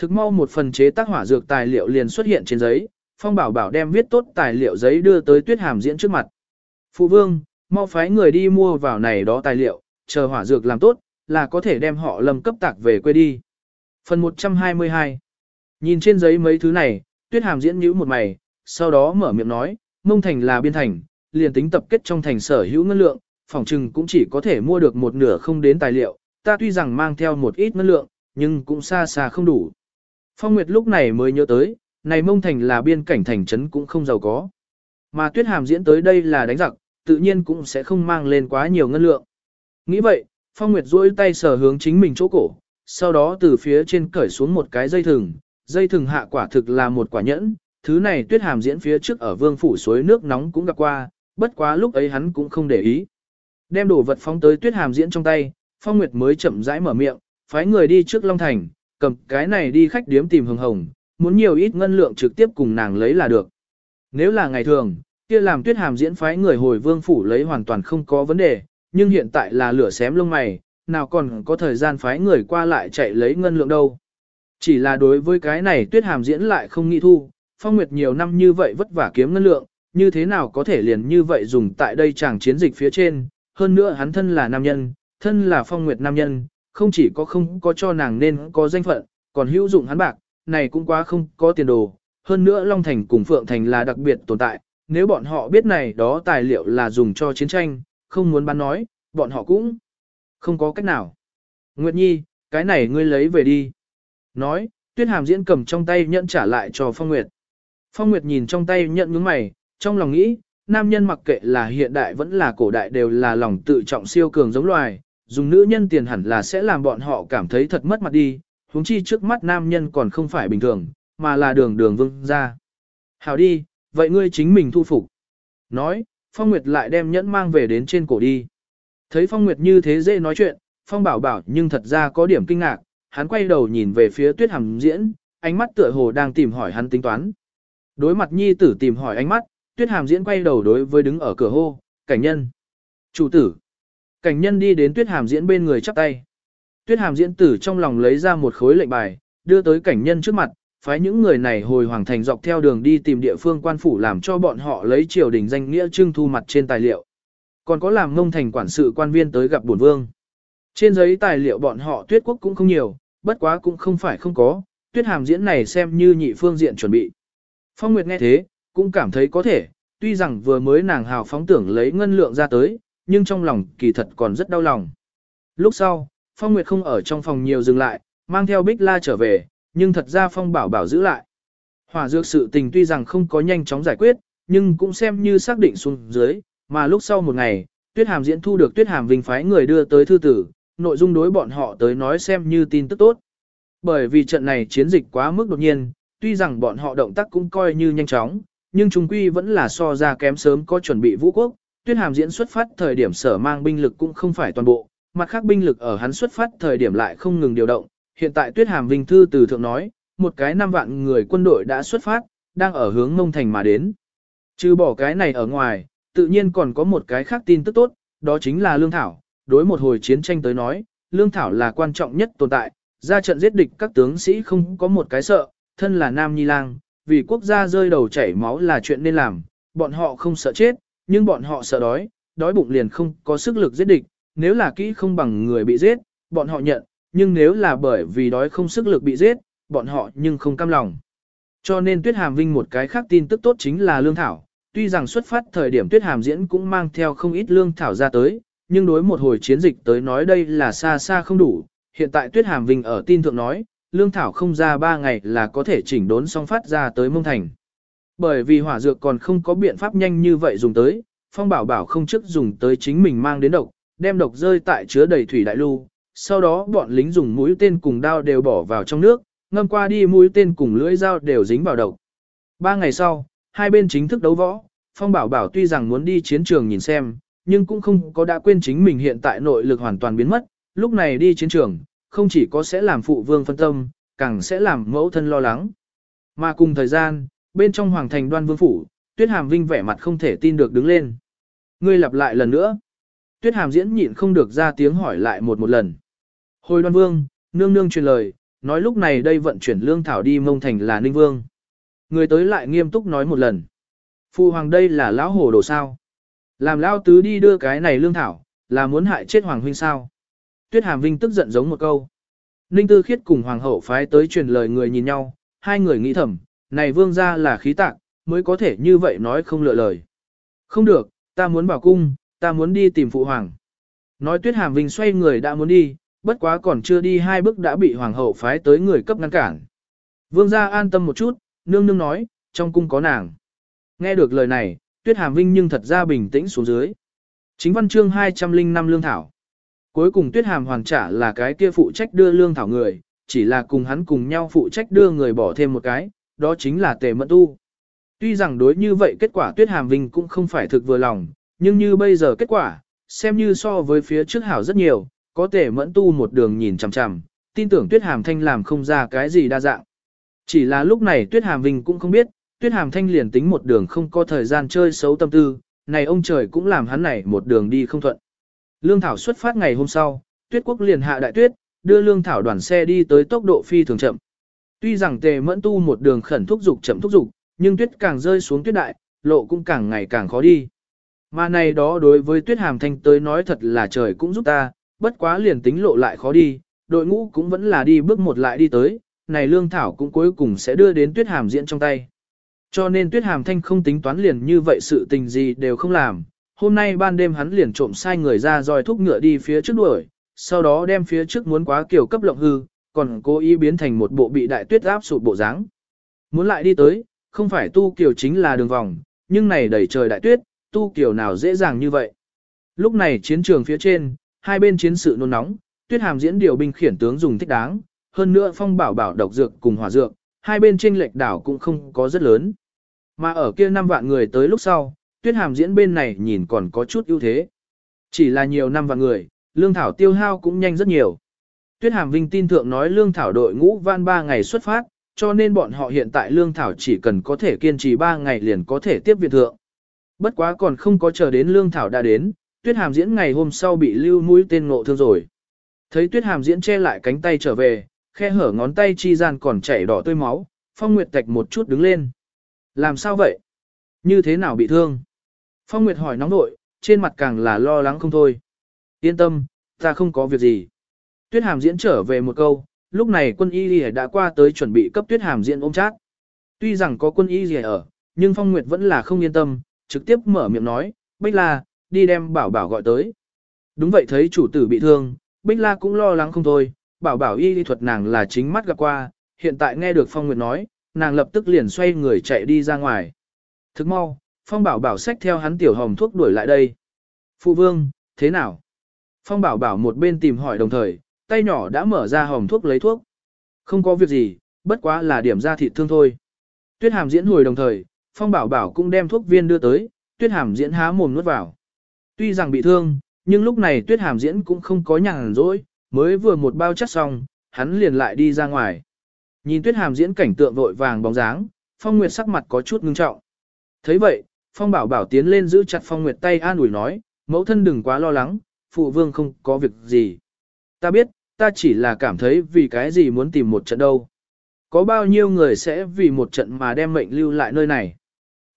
Thực mau một phần chế tác hỏa dược tài liệu liền xuất hiện trên giấy, Phong Bảo Bảo đem viết tốt tài liệu giấy đưa tới Tuyết Hàm diễn trước mặt. Phụ vương, mau phái người đi mua vào này đó tài liệu, chờ hỏa dược làm tốt, là có thể đem họ lâm cấp tạc về quê đi. Phần 122 Nhìn trên giấy mấy thứ này, Tuyết Hàm diễn nhíu một mày, sau đó mở miệng nói, mông thành là biên thành, liền tính tập kết trong thành sở hữu ngân lượng, phòng trừng cũng chỉ có thể mua được một nửa không đến tài liệu, ta tuy rằng mang theo một ít ngân lượng, nhưng cũng xa xa không đủ. Phong Nguyệt lúc này mới nhớ tới, này mông thành là biên cảnh thành trấn cũng không giàu có. Mà tuyết hàm diễn tới đây là đánh giặc, tự nhiên cũng sẽ không mang lên quá nhiều ngân lượng. Nghĩ vậy, Phong Nguyệt duỗi tay sờ hướng chính mình chỗ cổ, sau đó từ phía trên cởi xuống một cái dây thừng, dây thừng hạ quả thực là một quả nhẫn, thứ này tuyết hàm diễn phía trước ở vương phủ suối nước nóng cũng gặp qua, bất quá lúc ấy hắn cũng không để ý. Đem đồ vật phóng tới tuyết hàm diễn trong tay, Phong Nguyệt mới chậm rãi mở miệng, phái người đi trước Long Thành, cầm cái này đi khách điếm tìm hồng hồng, muốn nhiều ít ngân lượng trực tiếp cùng nàng lấy là được. Nếu là ngày thường, kia làm tuyết hàm diễn phái người hồi vương phủ lấy hoàn toàn không có vấn đề, nhưng hiện tại là lửa xém lông mày, nào còn có thời gian phái người qua lại chạy lấy ngân lượng đâu. Chỉ là đối với cái này tuyết hàm diễn lại không nghĩ thu, phong nguyệt nhiều năm như vậy vất vả kiếm ngân lượng, như thế nào có thể liền như vậy dùng tại đây chàng chiến dịch phía trên, hơn nữa hắn thân là nam nhân, thân là phong nguyệt nam nhân, không chỉ có không có cho nàng nên có danh phận, còn hữu dụng hắn bạc, này cũng quá không có tiền đồ. Hơn nữa Long Thành cùng Phượng Thành là đặc biệt tồn tại, nếu bọn họ biết này đó tài liệu là dùng cho chiến tranh, không muốn bán nói, bọn họ cũng không có cách nào. Nguyệt Nhi, cái này ngươi lấy về đi. Nói, Tuyết Hàm diễn cầm trong tay nhận trả lại cho Phong Nguyệt. Phong Nguyệt nhìn trong tay nhận nhướng mày, trong lòng nghĩ, nam nhân mặc kệ là hiện đại vẫn là cổ đại đều là lòng tự trọng siêu cường giống loài, dùng nữ nhân tiền hẳn là sẽ làm bọn họ cảm thấy thật mất mặt đi, huống chi trước mắt nam nhân còn không phải bình thường, mà là đường đường vương ra. Hảo đi, vậy ngươi chính mình thu phục. Nói, Phong Nguyệt lại đem nhẫn mang về đến trên cổ đi. Thấy Phong Nguyệt như thế dễ nói chuyện, Phong bảo bảo nhưng thật ra có điểm kinh ngạc, hắn quay đầu nhìn về phía tuyết hàm diễn, ánh mắt tựa hồ đang tìm hỏi hắn tính toán. Đối mặt nhi tử tìm hỏi ánh mắt, tuyết hàm diễn quay đầu đối với đứng ở cửa hô, cảnh nhân. Chủ tử. Cảnh nhân đi đến tuyết hàm diễn bên người chắp tay. Tuyết hàm diễn tử trong lòng lấy ra một khối lệnh bài, đưa tới cảnh nhân trước mặt, phái những người này hồi hoàng thành dọc theo đường đi tìm địa phương quan phủ làm cho bọn họ lấy triều đình danh nghĩa trưng thu mặt trên tài liệu. Còn có làm ngông thành quản sự quan viên tới gặp bổn vương. Trên giấy tài liệu bọn họ tuyết quốc cũng không nhiều, bất quá cũng không phải không có, tuyết hàm diễn này xem như nhị phương diện chuẩn bị. Phong Nguyệt nghe thế, cũng cảm thấy có thể, tuy rằng vừa mới nàng hào phóng tưởng lấy ngân lượng ra tới, nhưng trong lòng kỳ thật còn rất đau lòng. Lúc sau, Phong Nguyệt không ở trong phòng nhiều dừng lại, mang theo Bích La trở về, nhưng thật ra Phong Bảo Bảo giữ lại. Hỏa dược sự tình tuy rằng không có nhanh chóng giải quyết, nhưng cũng xem như xác định xuống dưới, mà lúc sau một ngày, Tuyết Hàm diễn thu được Tuyết Hàm Vinh phái người đưa tới thư tử, nội dung đối bọn họ tới nói xem như tin tức tốt. Bởi vì trận này chiến dịch quá mức đột nhiên, tuy rằng bọn họ động tác cũng coi như nhanh chóng, nhưng chúng quy vẫn là so ra kém sớm có chuẩn bị vũ quốc. Tuyết hàm diễn xuất phát thời điểm sở mang binh lực cũng không phải toàn bộ, mặt khác binh lực ở hắn xuất phát thời điểm lại không ngừng điều động. Hiện tại Tuyết hàm vinh thư từ thượng nói, một cái năm vạn người quân đội đã xuất phát, đang ở hướng mông thành mà đến. Trừ bỏ cái này ở ngoài, tự nhiên còn có một cái khác tin tức tốt, đó chính là lương thảo, đối một hồi chiến tranh tới nói, lương thảo là quan trọng nhất tồn tại, ra trận giết địch các tướng sĩ không có một cái sợ, thân là Nam Nhi Lang, vì quốc gia rơi đầu chảy máu là chuyện nên làm, bọn họ không sợ chết, nhưng bọn họ sợ đói, đói bụng liền không có sức lực giết địch, nếu là kỹ không bằng người bị giết, bọn họ nhận, nhưng nếu là bởi vì đói không sức lực bị giết, bọn họ nhưng không cam lòng. Cho nên Tuyết Hàm Vinh một cái khác tin tức tốt chính là lương thảo, tuy rằng xuất phát thời điểm Tuyết Hàm diễn cũng mang theo không ít lương thảo ra tới, nhưng đối một hồi chiến dịch tới nói đây là xa xa không đủ. Hiện tại Tuyết Hàm Vinh ở tin thượng nói, lương thảo không ra 3 ngày là có thể chỉnh đốn xong phát ra tới mông thành. Bởi vì hỏa dược còn không có biện pháp nhanh như vậy dùng tới, Phong Bảo Bảo không trước dùng tới chính mình mang đến độc, đem độc rơi tại chứa đầy thủy đại lưu, sau đó bọn lính dùng mũi tên cùng đao đều bỏ vào trong nước, ngâm qua đi mũi tên cùng lưỡi dao đều dính vào độc. Ba ngày sau, hai bên chính thức đấu võ, Phong Bảo Bảo tuy rằng muốn đi chiến trường nhìn xem, nhưng cũng không có đã quên chính mình hiện tại nội lực hoàn toàn biến mất, lúc này đi chiến trường, không chỉ có sẽ làm phụ vương phân tâm, càng sẽ làm mẫu thân lo lắng. Mà cùng thời gian, bên trong hoàng thành đoan vương phủ, Tuyết Hàm Vinh vẻ mặt không thể tin được đứng lên. Ngươi lặp lại lần nữa. Tuyết Hàm diễn nhịn không được ra tiếng hỏi lại một một lần. Hồi đoan vương, nương nương truyền lời, nói lúc này đây vận chuyển lương thảo đi mông thành là ninh vương. Người tới lại nghiêm túc nói một lần. Phụ hoàng đây là lão hồ đồ sao. Làm lão tứ đi đưa cái này lương thảo, là muốn hại chết hoàng huynh sao. Tuyết Hàm Vinh tức giận giống một câu. Ninh Tư Khiết cùng hoàng hậu phái tới truyền lời người nhìn nhau, hai người nghĩ thầm, này vương gia là khí tạc, mới có thể như vậy nói không lựa lời. Không được, ta muốn bảo cung, ta muốn đi tìm phụ hoàng. Nói Tuyết Hàm Vinh xoay người đã muốn đi, bất quá còn chưa đi hai bước đã bị hoàng hậu phái tới người cấp ngăn cản. Vương gia an tâm một chút, nương nương nói, trong cung có nàng. Nghe được lời này, Tuyết Hàm Vinh nhưng thật ra bình tĩnh xuống dưới. Chính văn chương 205 lương thảo. Cuối cùng Tuyết Hàm hoàn trả là cái kia phụ trách đưa lương thảo người, chỉ là cùng hắn cùng nhau phụ trách đưa người bỏ thêm một cái, đó chính là Tề Mẫn Tu. Tuy rằng đối như vậy kết quả Tuyết Hàm Vinh cũng không phải thực vừa lòng, nhưng như bây giờ kết quả, xem như so với phía trước hảo rất nhiều, có Tề Mẫn Tu một đường nhìn chằm chằm, tin tưởng Tuyết Hàm Thanh làm không ra cái gì đa dạng. Chỉ là lúc này Tuyết Hàm Vinh cũng không biết, Tuyết Hàm Thanh liền tính một đường không có thời gian chơi xấu tâm tư, này ông trời cũng làm hắn này một đường đi không thuận. Lương Thảo xuất phát ngày hôm sau, Tuyết Quốc liền hạ đại tuyết, đưa Lương Thảo đoàn xe đi tới tốc độ phi thường chậm. Tuy rằng Tề Mẫn Tu một đường khẩn thúc dục chậm thúc dục, nhưng tuyết càng rơi xuống tuyết đại, lộ cũng càng ngày càng khó đi. Mà này đó đối với Tuyết Hàm Thanh tới nói thật là trời cũng giúp ta, bất quá liền tính lộ lại khó đi, đội ngũ cũng vẫn là đi bước một lại đi tới, này Lương Thảo cũng cuối cùng sẽ đưa đến Tuyết Hàm diễn trong tay. Cho nên Tuyết Hàm Thanh không tính toán liền như vậy sự tình gì đều không làm. Hôm nay ban đêm hắn liền trộm sai người ra dòi thúc ngựa đi phía trước đuổi, sau đó đem phía trước muốn quá kiểu cấp lộng hư, còn cố ý biến thành một bộ bị đại tuyết áp sụp bộ dáng. Muốn lại đi tới, không phải tu kiều chính là đường vòng, nhưng này đầy trời đại tuyết, tu kiều nào dễ dàng như vậy. Lúc này chiến trường phía trên, hai bên chiến sự nôn nóng, tuyết hàm diễn điều binh khiển tướng dùng thích đáng, hơn nữa phong bảo bảo độc dược cùng hỏa dược, hai bên tranh lệch đảo cũng không có rất lớn. Mà ở kia năm vạn người tới lúc sau, tuyết hàm diễn bên này nhìn còn có chút ưu thế. Chỉ là nhiều năm vạn người, lương thảo tiêu hao cũng nhanh rất nhiều. Tuyết hàm vinh tin thượng nói lương thảo đội ngũ van 3 ngày xuất phát, cho nên bọn họ hiện tại lương thảo chỉ cần có thể kiên trì 3 ngày liền có thể tiếp viện thượng. Bất quá còn không có chờ đến lương thảo đã đến, tuyết hàm diễn ngày hôm sau bị lưu mũi tên ngộ thương rồi. Thấy tuyết hàm diễn che lại cánh tay trở về, khe hở ngón tay chi gian còn chảy đỏ tươi máu, phong nguyệt tạch một chút đứng lên. Làm sao vậy? Như thế nào bị thương? Phong nguyệt hỏi nóng nội, trên mặt càng là lo lắng không thôi. Yên tâm, ta không có việc gì. Tuyết hàm diễn trở về một câu, lúc này quân y đã qua tới chuẩn bị cấp tuyết hàm diễn ôm chát. Tuy rằng có quân y ở, nhưng phong nguyệt vẫn là không yên tâm, trực tiếp mở miệng nói, Bích La, đi đem bảo bảo gọi tới. Đúng vậy thấy chủ tử bị thương, Bích La cũng lo lắng không thôi, bảo bảo y lý thuật nàng là chính mắt gặp qua, hiện tại nghe được Phong Nguyệt nói, nàng lập tức liền xoay người chạy đi ra ngoài. Thức mau, Phong bảo bảo xách theo hắn tiểu hồng thuốc đuổi lại đây. Phụ vương, thế nào? Phong bảo bảo một bên tìm hỏi đồng thời, tay nhỏ đã mở ra hòm thuốc lấy thuốc. Không có việc gì, bất quá là điểm ra thịt thương thôi. Tuyết hàm diễn hồi đồng thời, Phong bảo bảo cũng đem thuốc viên đưa tới, tuyết hàm diễn há mồm nuốt vào. Tuy rằng bị thương, nhưng lúc này tuyết hàm diễn cũng không có nhàn rỗi, mới vừa một bao chất xong, hắn liền lại đi ra ngoài. Nhìn tuyết hàm diễn cảnh tượng vội vàng bóng dáng, Phong Nguyệt sắc mặt có chút ngưng trọng. thấy vậy, Phong Bảo Bảo tiến lên giữ chặt Phong Nguyệt tay an ủi nói, mẫu thân đừng quá lo lắng, phụ vương không có việc gì. Ta biết, ta chỉ là cảm thấy vì cái gì muốn tìm một trận đâu. Có bao nhiêu người sẽ vì một trận mà đem mệnh lưu lại nơi này.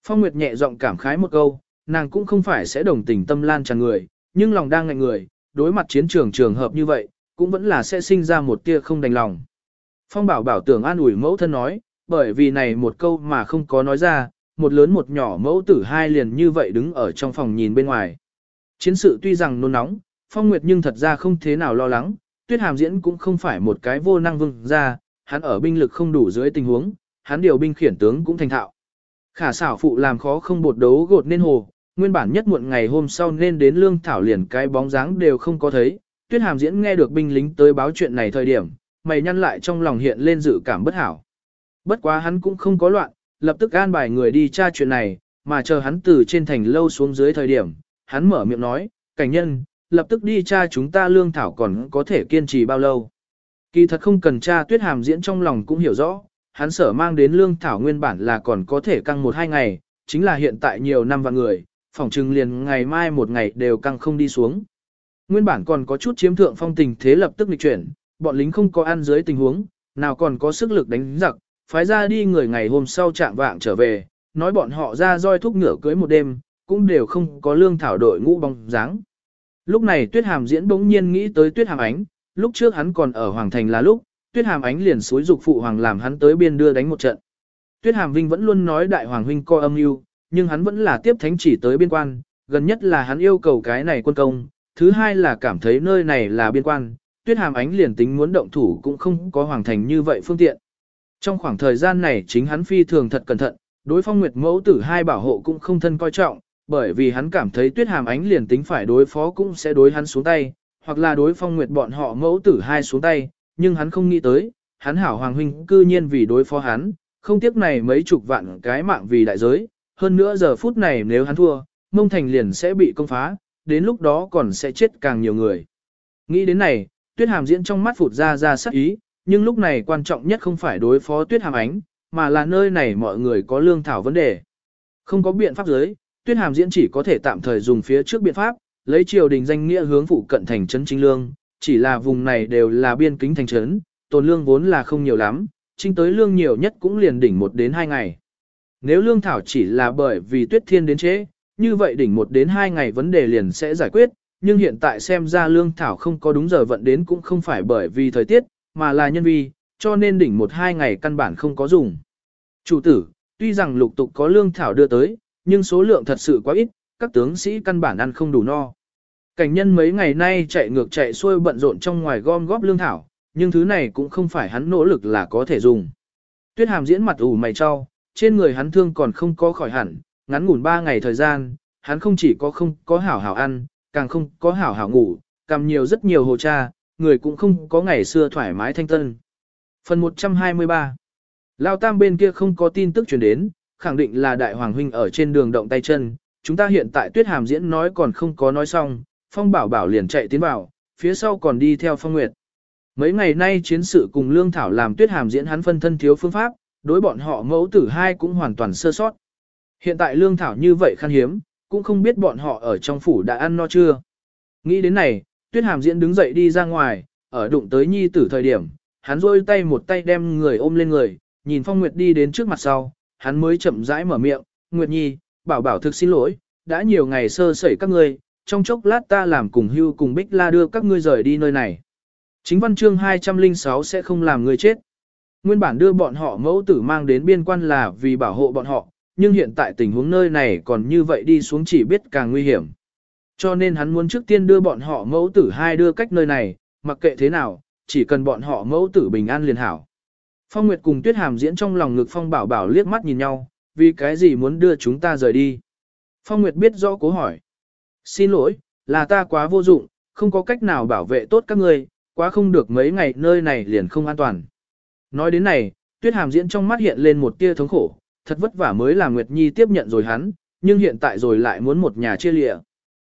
Phong Nguyệt nhẹ giọng cảm khái một câu, nàng cũng không phải sẽ đồng tình tâm lan tràn người, nhưng lòng đang ngạnh người, đối mặt chiến trường trường hợp như vậy, cũng vẫn là sẽ sinh ra một tia không đành lòng. Phong bảo bảo tưởng an ủi mẫu thân nói, bởi vì này một câu mà không có nói ra, một lớn một nhỏ mẫu tử hai liền như vậy đứng ở trong phòng nhìn bên ngoài. Chiến sự tuy rằng nôn nóng, Phong Nguyệt nhưng thật ra không thế nào lo lắng, Tuyết Hàm diễn cũng không phải một cái vô năng vương ra, hắn ở binh lực không đủ dưới tình huống, hắn điều binh khiển tướng cũng thành thạo. Khả xảo phụ làm khó không bột đấu gột nên hồ, nguyên bản nhất muộn ngày hôm sau nên đến lương thảo liền cái bóng dáng đều không có thấy, tuyết hàm diễn nghe được binh lính tới báo chuyện này thời điểm, mày nhăn lại trong lòng hiện lên dự cảm bất hảo. Bất quá hắn cũng không có loạn, lập tức an bài người đi tra chuyện này, mà chờ hắn từ trên thành lâu xuống dưới thời điểm, hắn mở miệng nói, cảnh nhân, lập tức đi tra chúng ta lương thảo còn có thể kiên trì bao lâu. Kỳ thật không cần tra tuyết hàm diễn trong lòng cũng hiểu rõ, hắn sở mang đến lương thảo nguyên bản là còn có thể căng một hai ngày, chính là hiện tại nhiều năm và người, phỏng chừng liền ngày mai một ngày đều căng không đi xuống. Nguyên bản còn có chút chiếm thượng phong tình thế lập tức lịch chuyển, bọn lính không có ăn dưới tình huống, nào còn có sức lực đánh giặc, phái ra đi người ngày hôm sau chạm vạng trở về, nói bọn họ ra roi thúc ngựa cưới một đêm, cũng đều không có lương thảo đội ngũ bóng dáng. Lúc này Tuyết Hàm diễn bỗng nhiên nghĩ tới Tuyết Hàm Ánh, lúc trước hắn còn ở Hoàng Thành là lúc, Tuyết Hàm Ánh liền xúi dục phụ hoàng làm hắn tới biên đưa đánh một trận. Tuyết Hàm Vinh vẫn luôn nói đại hoàng huynh coi âm mưu, nhưng hắn vẫn là tiếp thánh chỉ tới biên quan, gần nhất là hắn yêu cầu cái này quân công, thứ hai là cảm thấy nơi này là biên quan, tuyết hàm ánh liền tính muốn động thủ cũng không có hoàng thành như vậy phương tiện. Trong khoảng thời gian này chính hắn phi thường thật cẩn thận, đối phong nguyệt mẫu tử hai bảo hộ cũng không thân coi trọng, bởi vì hắn cảm thấy tuyết hàm ánh liền tính phải đối phó cũng sẽ đối hắn xuống tay, hoặc là đối phong nguyệt bọn họ mẫu tử hai xuống tay, nhưng hắn không nghĩ tới, hắn hảo hoàng huynh cư nhiên vì đối phó hắn, không tiếc này mấy chục vạn cái mạng vì đại giới, hơn nữa giờ phút này nếu hắn thua, mông thành liền sẽ bị công phá, đến lúc đó còn sẽ chết càng nhiều người. Nghĩ đến này, tuyết hàm diễn trong mắt phụt ra ra sắc ý, nhưng lúc này quan trọng nhất không phải đối phó tuyết hàm ánh, mà là nơi này mọi người có lương thảo vấn đề. Không có biện pháp giới, tuyết hàm diễn chỉ có thể tạm thời dùng phía trước biện pháp, lấy triều đình danh nghĩa hướng phụ cận thành trấn chính lương, chỉ là vùng này đều là biên kính thành trấn, tồn lương vốn là không nhiều lắm, trinh tới lương nhiều nhất cũng liền đỉnh một đến hai ngày. Nếu lương thảo chỉ là bởi vì tuyết thiên đến chế, như vậy đỉnh một đến hai ngày vấn đề liền sẽ giải quyết, nhưng hiện tại xem ra lương thảo không có đúng giờ vận đến cũng không phải bởi vì thời tiết, mà là nhân vi, cho nên đỉnh một hai ngày căn bản không có dùng. Chủ tử, tuy rằng lục tục có lương thảo đưa tới, nhưng số lượng thật sự quá ít, các tướng sĩ căn bản ăn không đủ no. Cảnh nhân mấy ngày nay chạy ngược chạy xuôi bận rộn trong ngoài gom góp lương thảo, nhưng thứ này cũng không phải hắn nỗ lực là có thể dùng. Tuyết hàm diễn mặt ủ mày cho, trên người hắn thương còn không có khỏi hẳn, ngắn ngủn 3 ngày thời gian, hắn không chỉ có không có hảo hảo ăn, càng không có hảo hảo ngủ, cầm nhiều rất nhiều hồ cha, người cũng không có ngày xưa thoải mái thanh tân. Phần 123 Lao Tam bên kia không có tin tức truyền đến, khẳng định là đại hoàng huynh ở trên đường động tay chân, chúng ta hiện tại tuyết hàm diễn nói còn không có nói xong, phong bảo bảo liền chạy tiến vào, phía sau còn đi theo phong nguyệt. Mấy ngày nay chiến sự cùng lương thảo làm tuyết hàm diễn hắn phân thân thiếu phương pháp, đối bọn họ mẫu tử hai cũng hoàn toàn sơ sót. Hiện tại lương thảo như vậy khan hiếm, cũng không biết bọn họ ở trong phủ đã ăn no chưa. Nghĩ đến này, tuyết hàm diễn đứng dậy đi ra ngoài, ở đụng tới nhi tử thời điểm, hắn rôi tay một tay đem người ôm lên người, nhìn phong nguyệt đi đến trước mặt sau, hắn mới chậm rãi mở miệng, Nguyệt Nhi, bảo bảo thực xin lỗi, đã nhiều ngày sơ sẩy các ngươi, trong chốc lát ta làm cùng hưu cùng Bích La đưa các ngươi rời đi nơi này. Chính văn chương 206 sẽ không làm người chết. Nguyên bản đưa bọn họ mẫu tử mang đến biên quan là vì bảo hộ bọn họ, nhưng hiện tại tình huống nơi này còn như vậy đi xuống chỉ biết càng nguy hiểm. Cho nên hắn muốn trước tiên đưa bọn họ mẫu tử hai đưa cách nơi này, mặc kệ thế nào, chỉ cần bọn họ mẫu tử bình an liền hảo. Phong Nguyệt cùng Tuyết Hàm diễn trong lòng ngực Phong Bảo Bảo liếc mắt nhìn nhau, vì cái gì muốn đưa chúng ta rời đi. Phong Nguyệt biết rõ cố hỏi. Xin lỗi, là ta quá vô dụng, không có cách nào bảo vệ tốt các ngươi, quá không được mấy ngày nơi này liền không an toàn. Nói đến này, Tuyết Hàm diễn trong mắt hiện lên một tia thống khổ, thật vất vả mới là Nguyệt Nhi tiếp nhận rồi hắn, nhưng hiện tại rồi lại muốn một nhà chia lịa.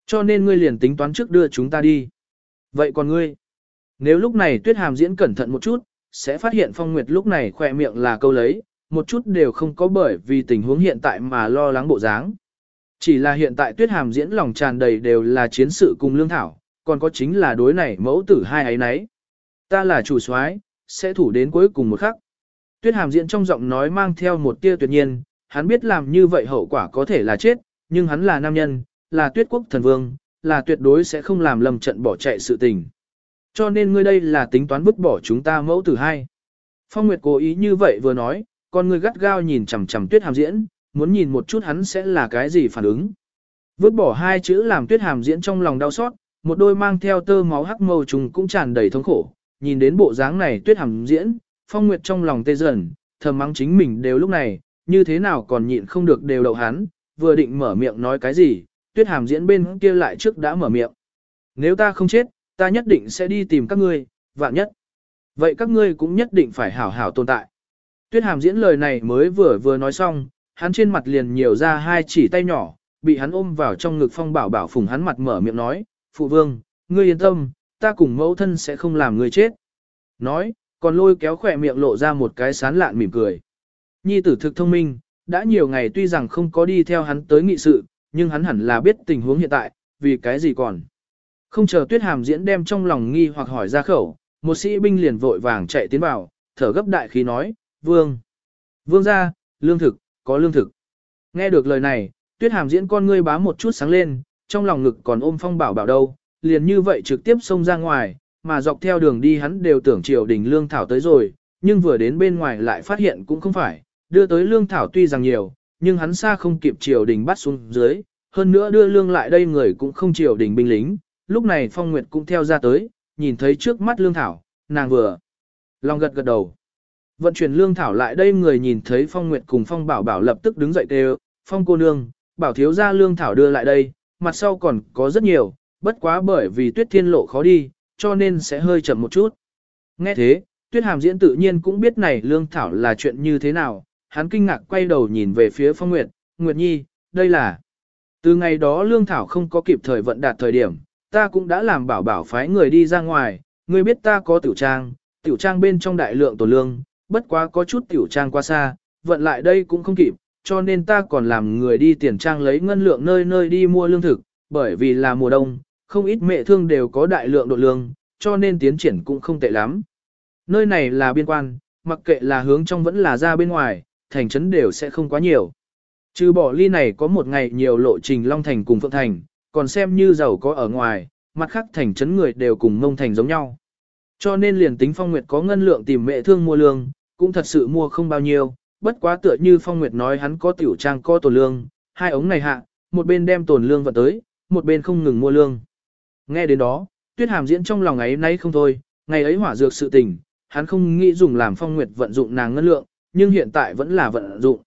Cho nên ngươi liền tính toán trước đưa chúng ta đi. Vậy còn ngươi? Nếu lúc này Tuyết Hàm diễn cẩn thận một chút, sẽ phát hiện Phong Nguyệt lúc này khỏe miệng là câu lấy, một chút đều không có bởi vì tình huống hiện tại mà lo lắng bộ dáng. Chỉ là hiện tại Tuyết Hàm diễn lòng tràn đầy đều là chiến sự cùng lương thảo, còn có chính là đối này mẫu tử hai ấy nấy. Ta là chủ soái, sẽ thủ đến cuối cùng một khắc. Tuyết Hàm diễn trong giọng nói mang theo một tia tuyệt nhiên, hắn biết làm như vậy hậu quả có thể là chết, nhưng hắn là nam nhân, là tuyết quốc thần vương, là tuyệt đối sẽ không làm lầm trận bỏ chạy sự tình. Cho nên ngươi đây là tính toán vứt bỏ chúng ta mẫu tử hai. Phong Nguyệt cố ý như vậy vừa nói, con ngươi gắt gao nhìn chằm chằm tuyết hàm diễn, muốn nhìn một chút hắn sẽ là cái gì phản ứng. Vứt bỏ hai chữ làm tuyết hàm diễn trong lòng đau xót, một đôi mang theo tơ máu hắc màu trùng cũng tràn đầy thống khổ. Nhìn đến bộ dáng này tuyết hàm diễn, Phong Nguyệt trong lòng tê dần, thầm mắng chính mình đều lúc này, như thế nào còn nhịn không được đều đậu hắn, vừa định mở miệng nói cái gì, tuyết hàm diễn bên kia lại trước đã mở miệng. Nếu ta không chết, ta nhất định sẽ đi tìm các ngươi, vạn nhất. Vậy các ngươi cũng nhất định phải hảo hảo tồn tại. Tuyết hàm diễn lời này mới vừa vừa nói xong, hắn trên mặt liền nhiều ra hai chỉ tay nhỏ, bị hắn ôm vào trong ngực phong bảo bảo phùng hắn mặt mở miệng nói, phụ vương, ngươi yên tâm, ta cùng mẫu thân sẽ không làm ngươi chết. Nói, còn lôi kéo khỏe miệng lộ ra một cái sán lạn mỉm cười. Nhi tử thực thông minh, đã nhiều ngày tuy rằng không có đi theo hắn tới nghị sự, nhưng hắn hẳn là biết tình huống hiện tại, vì cái gì còn. Không chờ tuyết hàm diễn đem trong lòng nghi hoặc hỏi ra khẩu, một sĩ binh liền vội vàng chạy tiến vào, thở gấp đại khí nói, vương. Vương ra, lương thực, có lương thực. Nghe được lời này, tuyết hàm diễn con ngươi bám một chút sáng lên, trong lòng ngực còn ôm phong bảo bảo đâu, liền như vậy trực tiếp xông ra ngoài, mà dọc theo đường đi hắn đều tưởng triều đình lương thảo tới rồi, nhưng vừa đến bên ngoài lại phát hiện cũng không phải, đưa tới lương thảo tuy rằng nhiều, nhưng hắn xa không kịp triều đình bắt xuống dưới, hơn nữa đưa lương lại đây người cũng không triều đình binh lính, lúc này Phong Nguyệt cũng theo ra tới, nhìn thấy trước mắt lương thảo, nàng vừa lòng gật gật đầu. Vận chuyển lương thảo lại đây người nhìn thấy Phong Nguyệt cùng Phong Bảo Bảo lập tức đứng dậy kêu, Phong cô nương, bảo thiếu ra lương thảo đưa lại đây, mặt sau còn có rất nhiều, bất quá bởi vì tuyết thiên lộ khó đi, cho nên sẽ hơi chậm một chút. Nghe thế, tuyết hàm diễn tự nhiên cũng biết này lương thảo là chuyện như thế nào, hắn kinh ngạc quay đầu nhìn về phía Phong Nguyệt, Nguyệt Nhi, đây là... Từ ngày đó lương thảo không có kịp thời vận đạt thời điểm, ta cũng đã làm bảo bảo phái người đi ra ngoài, ngươi biết ta có tiểu trang, tiểu trang bên trong đại lượng tổ lương, bất quá có chút tiểu trang qua xa, vận lại đây cũng không kịp, cho nên ta còn làm người đi tiền trang lấy ngân lượng nơi nơi đi mua lương thực, bởi vì là mùa đông, không ít mẹ thương đều có đại lượng độ lương, cho nên tiến triển cũng không tệ lắm. Nơi này là biên quan, mặc kệ là hướng trong vẫn là ra bên ngoài, thành trấn đều sẽ không quá nhiều. Trừ bỏ ly này có một ngày nhiều lộ trình Long Thành cùng Phượng Thành, còn xem như giàu có ở ngoài, mặt khác thành trấn người đều cùng mông thành giống nhau. Cho nên liền tính Phong Nguyệt có ngân lượng tìm mẹ thương mua lương, cũng thật sự mua không bao nhiêu, bất quá tựa như Phong Nguyệt nói hắn có tiểu trang có tồn lương, hai ống này hạ, một bên đem tồn lương vận tới, một bên không ngừng mua lương. Nghe đến đó, Tuyết Hàm diễn trong lòng ấy nay không thôi, ngày ấy hỏa dược sự tình, hắn không nghĩ dùng làm phong nguyệt vận dụng nàng ngân lượng, nhưng hiện tại vẫn là vận dụng.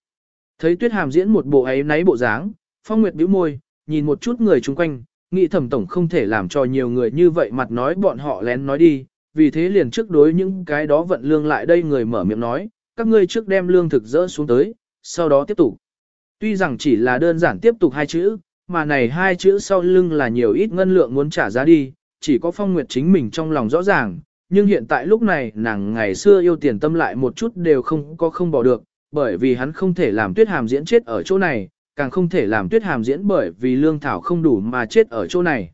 Thấy tuyết hàm diễn một bộ ấy náy bộ dáng, phong nguyệt bĩu môi, nhìn một chút người chung quanh, nghĩ thẩm tổng không thể làm cho nhiều người như vậy mặt nói bọn họ lén nói đi, vì thế liền trước đối những cái đó vận lương lại đây người mở miệng nói, các ngươi trước đem lương thực dỡ xuống tới, sau đó tiếp tục. Tuy rằng chỉ là đơn giản tiếp tục hai chữ, mà này hai chữ sau lưng là nhiều ít ngân lượng muốn trả giá đi, chỉ có phong nguyệt chính mình trong lòng rõ ràng, nhưng hiện tại lúc này nàng ngày xưa yêu tiền tâm lại một chút đều không có không bỏ được, bởi vì hắn không thể làm tuyết hàm diễn chết ở chỗ này, càng không thể làm tuyết hàm diễn bởi vì lương thảo không đủ mà chết ở chỗ này.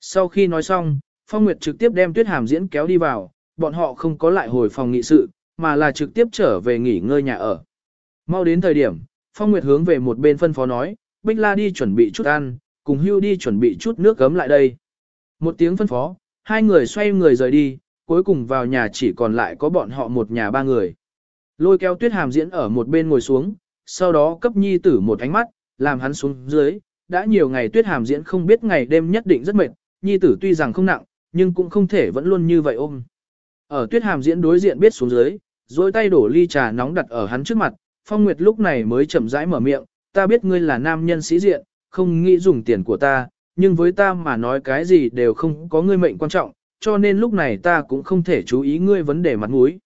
Sau khi nói xong, Phong Nguyệt trực tiếp đem tuyết hàm diễn kéo đi vào, bọn họ không có lại hồi phòng nghị sự, mà là trực tiếp trở về nghỉ ngơi nhà ở. Mau đến thời điểm, Phong Nguyệt hướng về một bên phân phó nói, Bích La đi chuẩn bị chút ăn, cùng Hưu đi chuẩn bị chút nước gấm lại đây. Một tiếng phân phó, hai người xoay người rời đi, cuối cùng vào nhà chỉ còn lại có bọn họ một nhà ba người. Lôi kéo tuyết hàm diễn ở một bên ngồi xuống, sau đó cấp nhi tử một ánh mắt, làm hắn xuống dưới, đã nhiều ngày tuyết hàm diễn không biết ngày đêm nhất định rất mệt, nhi tử tuy rằng không nặng, nhưng cũng không thể vẫn luôn như vậy ôm. Ở tuyết hàm diễn đối diện biết xuống dưới, rồi tay đổ ly trà nóng đặt ở hắn trước mặt, phong nguyệt lúc này mới chậm rãi mở miệng, ta biết ngươi là nam nhân sĩ diện, không nghĩ dùng tiền của ta, nhưng với ta mà nói cái gì đều không có ngươi mệnh quan trọng, cho nên lúc này ta cũng không thể chú ý ngươi vấn đề mặt mũi.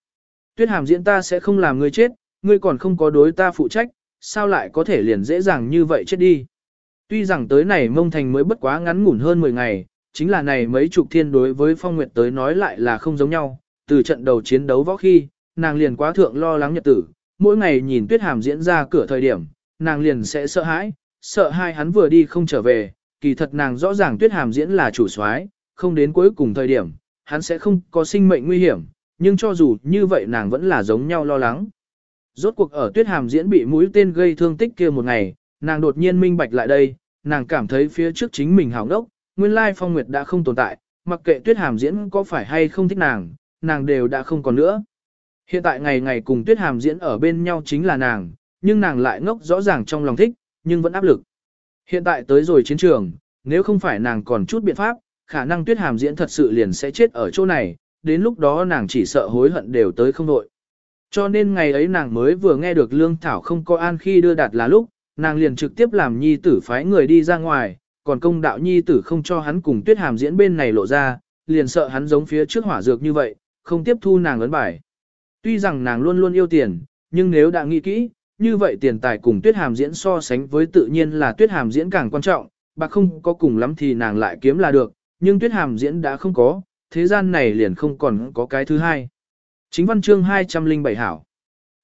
Tuyết hàm diễn ta sẽ không làm ngươi chết, ngươi còn không có đối ta phụ trách, sao lại có thể liền dễ dàng như vậy chết đi. Tuy rằng tới này mông thành mới bất quá ngắn ngủn hơn 10 ngày, chính là này mấy chục thiên đối với phong nguyệt tới nói lại là không giống nhau, từ trận đầu chiến đấu võ khi, nàng liền quá thượng lo lắng nhật tử, mỗi ngày nhìn tuyết hàm diễn ra cửa thời điểm, nàng liền sẽ sợ hãi, sợ hai hắn vừa đi không trở về, kỳ thật nàng rõ ràng tuyết hàm diễn là chủ soái, không đến cuối cùng thời điểm, hắn sẽ không có sinh mệnh nguy hiểm, nhưng cho dù như vậy nàng vẫn là giống nhau lo lắng. Rốt cuộc ở tuyết hàm diễn bị mũi tên gây thương tích kia một ngày, nàng đột nhiên minh bạch lại đây, nàng cảm thấy phía trước chính mình hảo ngốc, nguyên lai phong nguyệt đã không tồn tại, mặc kệ tuyết hàm diễn có phải hay không thích nàng, nàng đều đã không còn nữa. Hiện tại ngày ngày cùng tuyết hàm diễn ở bên nhau chính là nàng, nhưng nàng lại ngốc rõ ràng trong lòng thích, nhưng vẫn áp lực. Hiện tại tới rồi chiến trường, nếu không phải nàng còn chút biện pháp, khả năng tuyết hàm diễn thật sự liền sẽ chết ở chỗ này, đến lúc đó nàng chỉ sợ hối hận đều tới không đội. Cho nên ngày ấy nàng mới vừa nghe được lương thảo không có an khi đưa đạt là lúc, nàng liền trực tiếp làm nhi tử phái người đi ra ngoài, còn công đạo nhi tử không cho hắn cùng tuyết hàm diễn bên này lộ ra, liền sợ hắn giống phía trước hỏa dược như vậy, không tiếp thu nàng ấn bài. Tuy rằng nàng luôn luôn yêu tiền, nhưng nếu đã nghĩ kỹ, như vậy tiền tài cùng tuyết hàm diễn so sánh với tự nhiên là tuyết hàm diễn càng quan trọng, bạc không có cùng lắm thì nàng lại kiếm là được, nhưng tuyết hàm diễn đã không có, thế gian này liền không còn có cái thứ hai. Chính văn chương 207 hảo.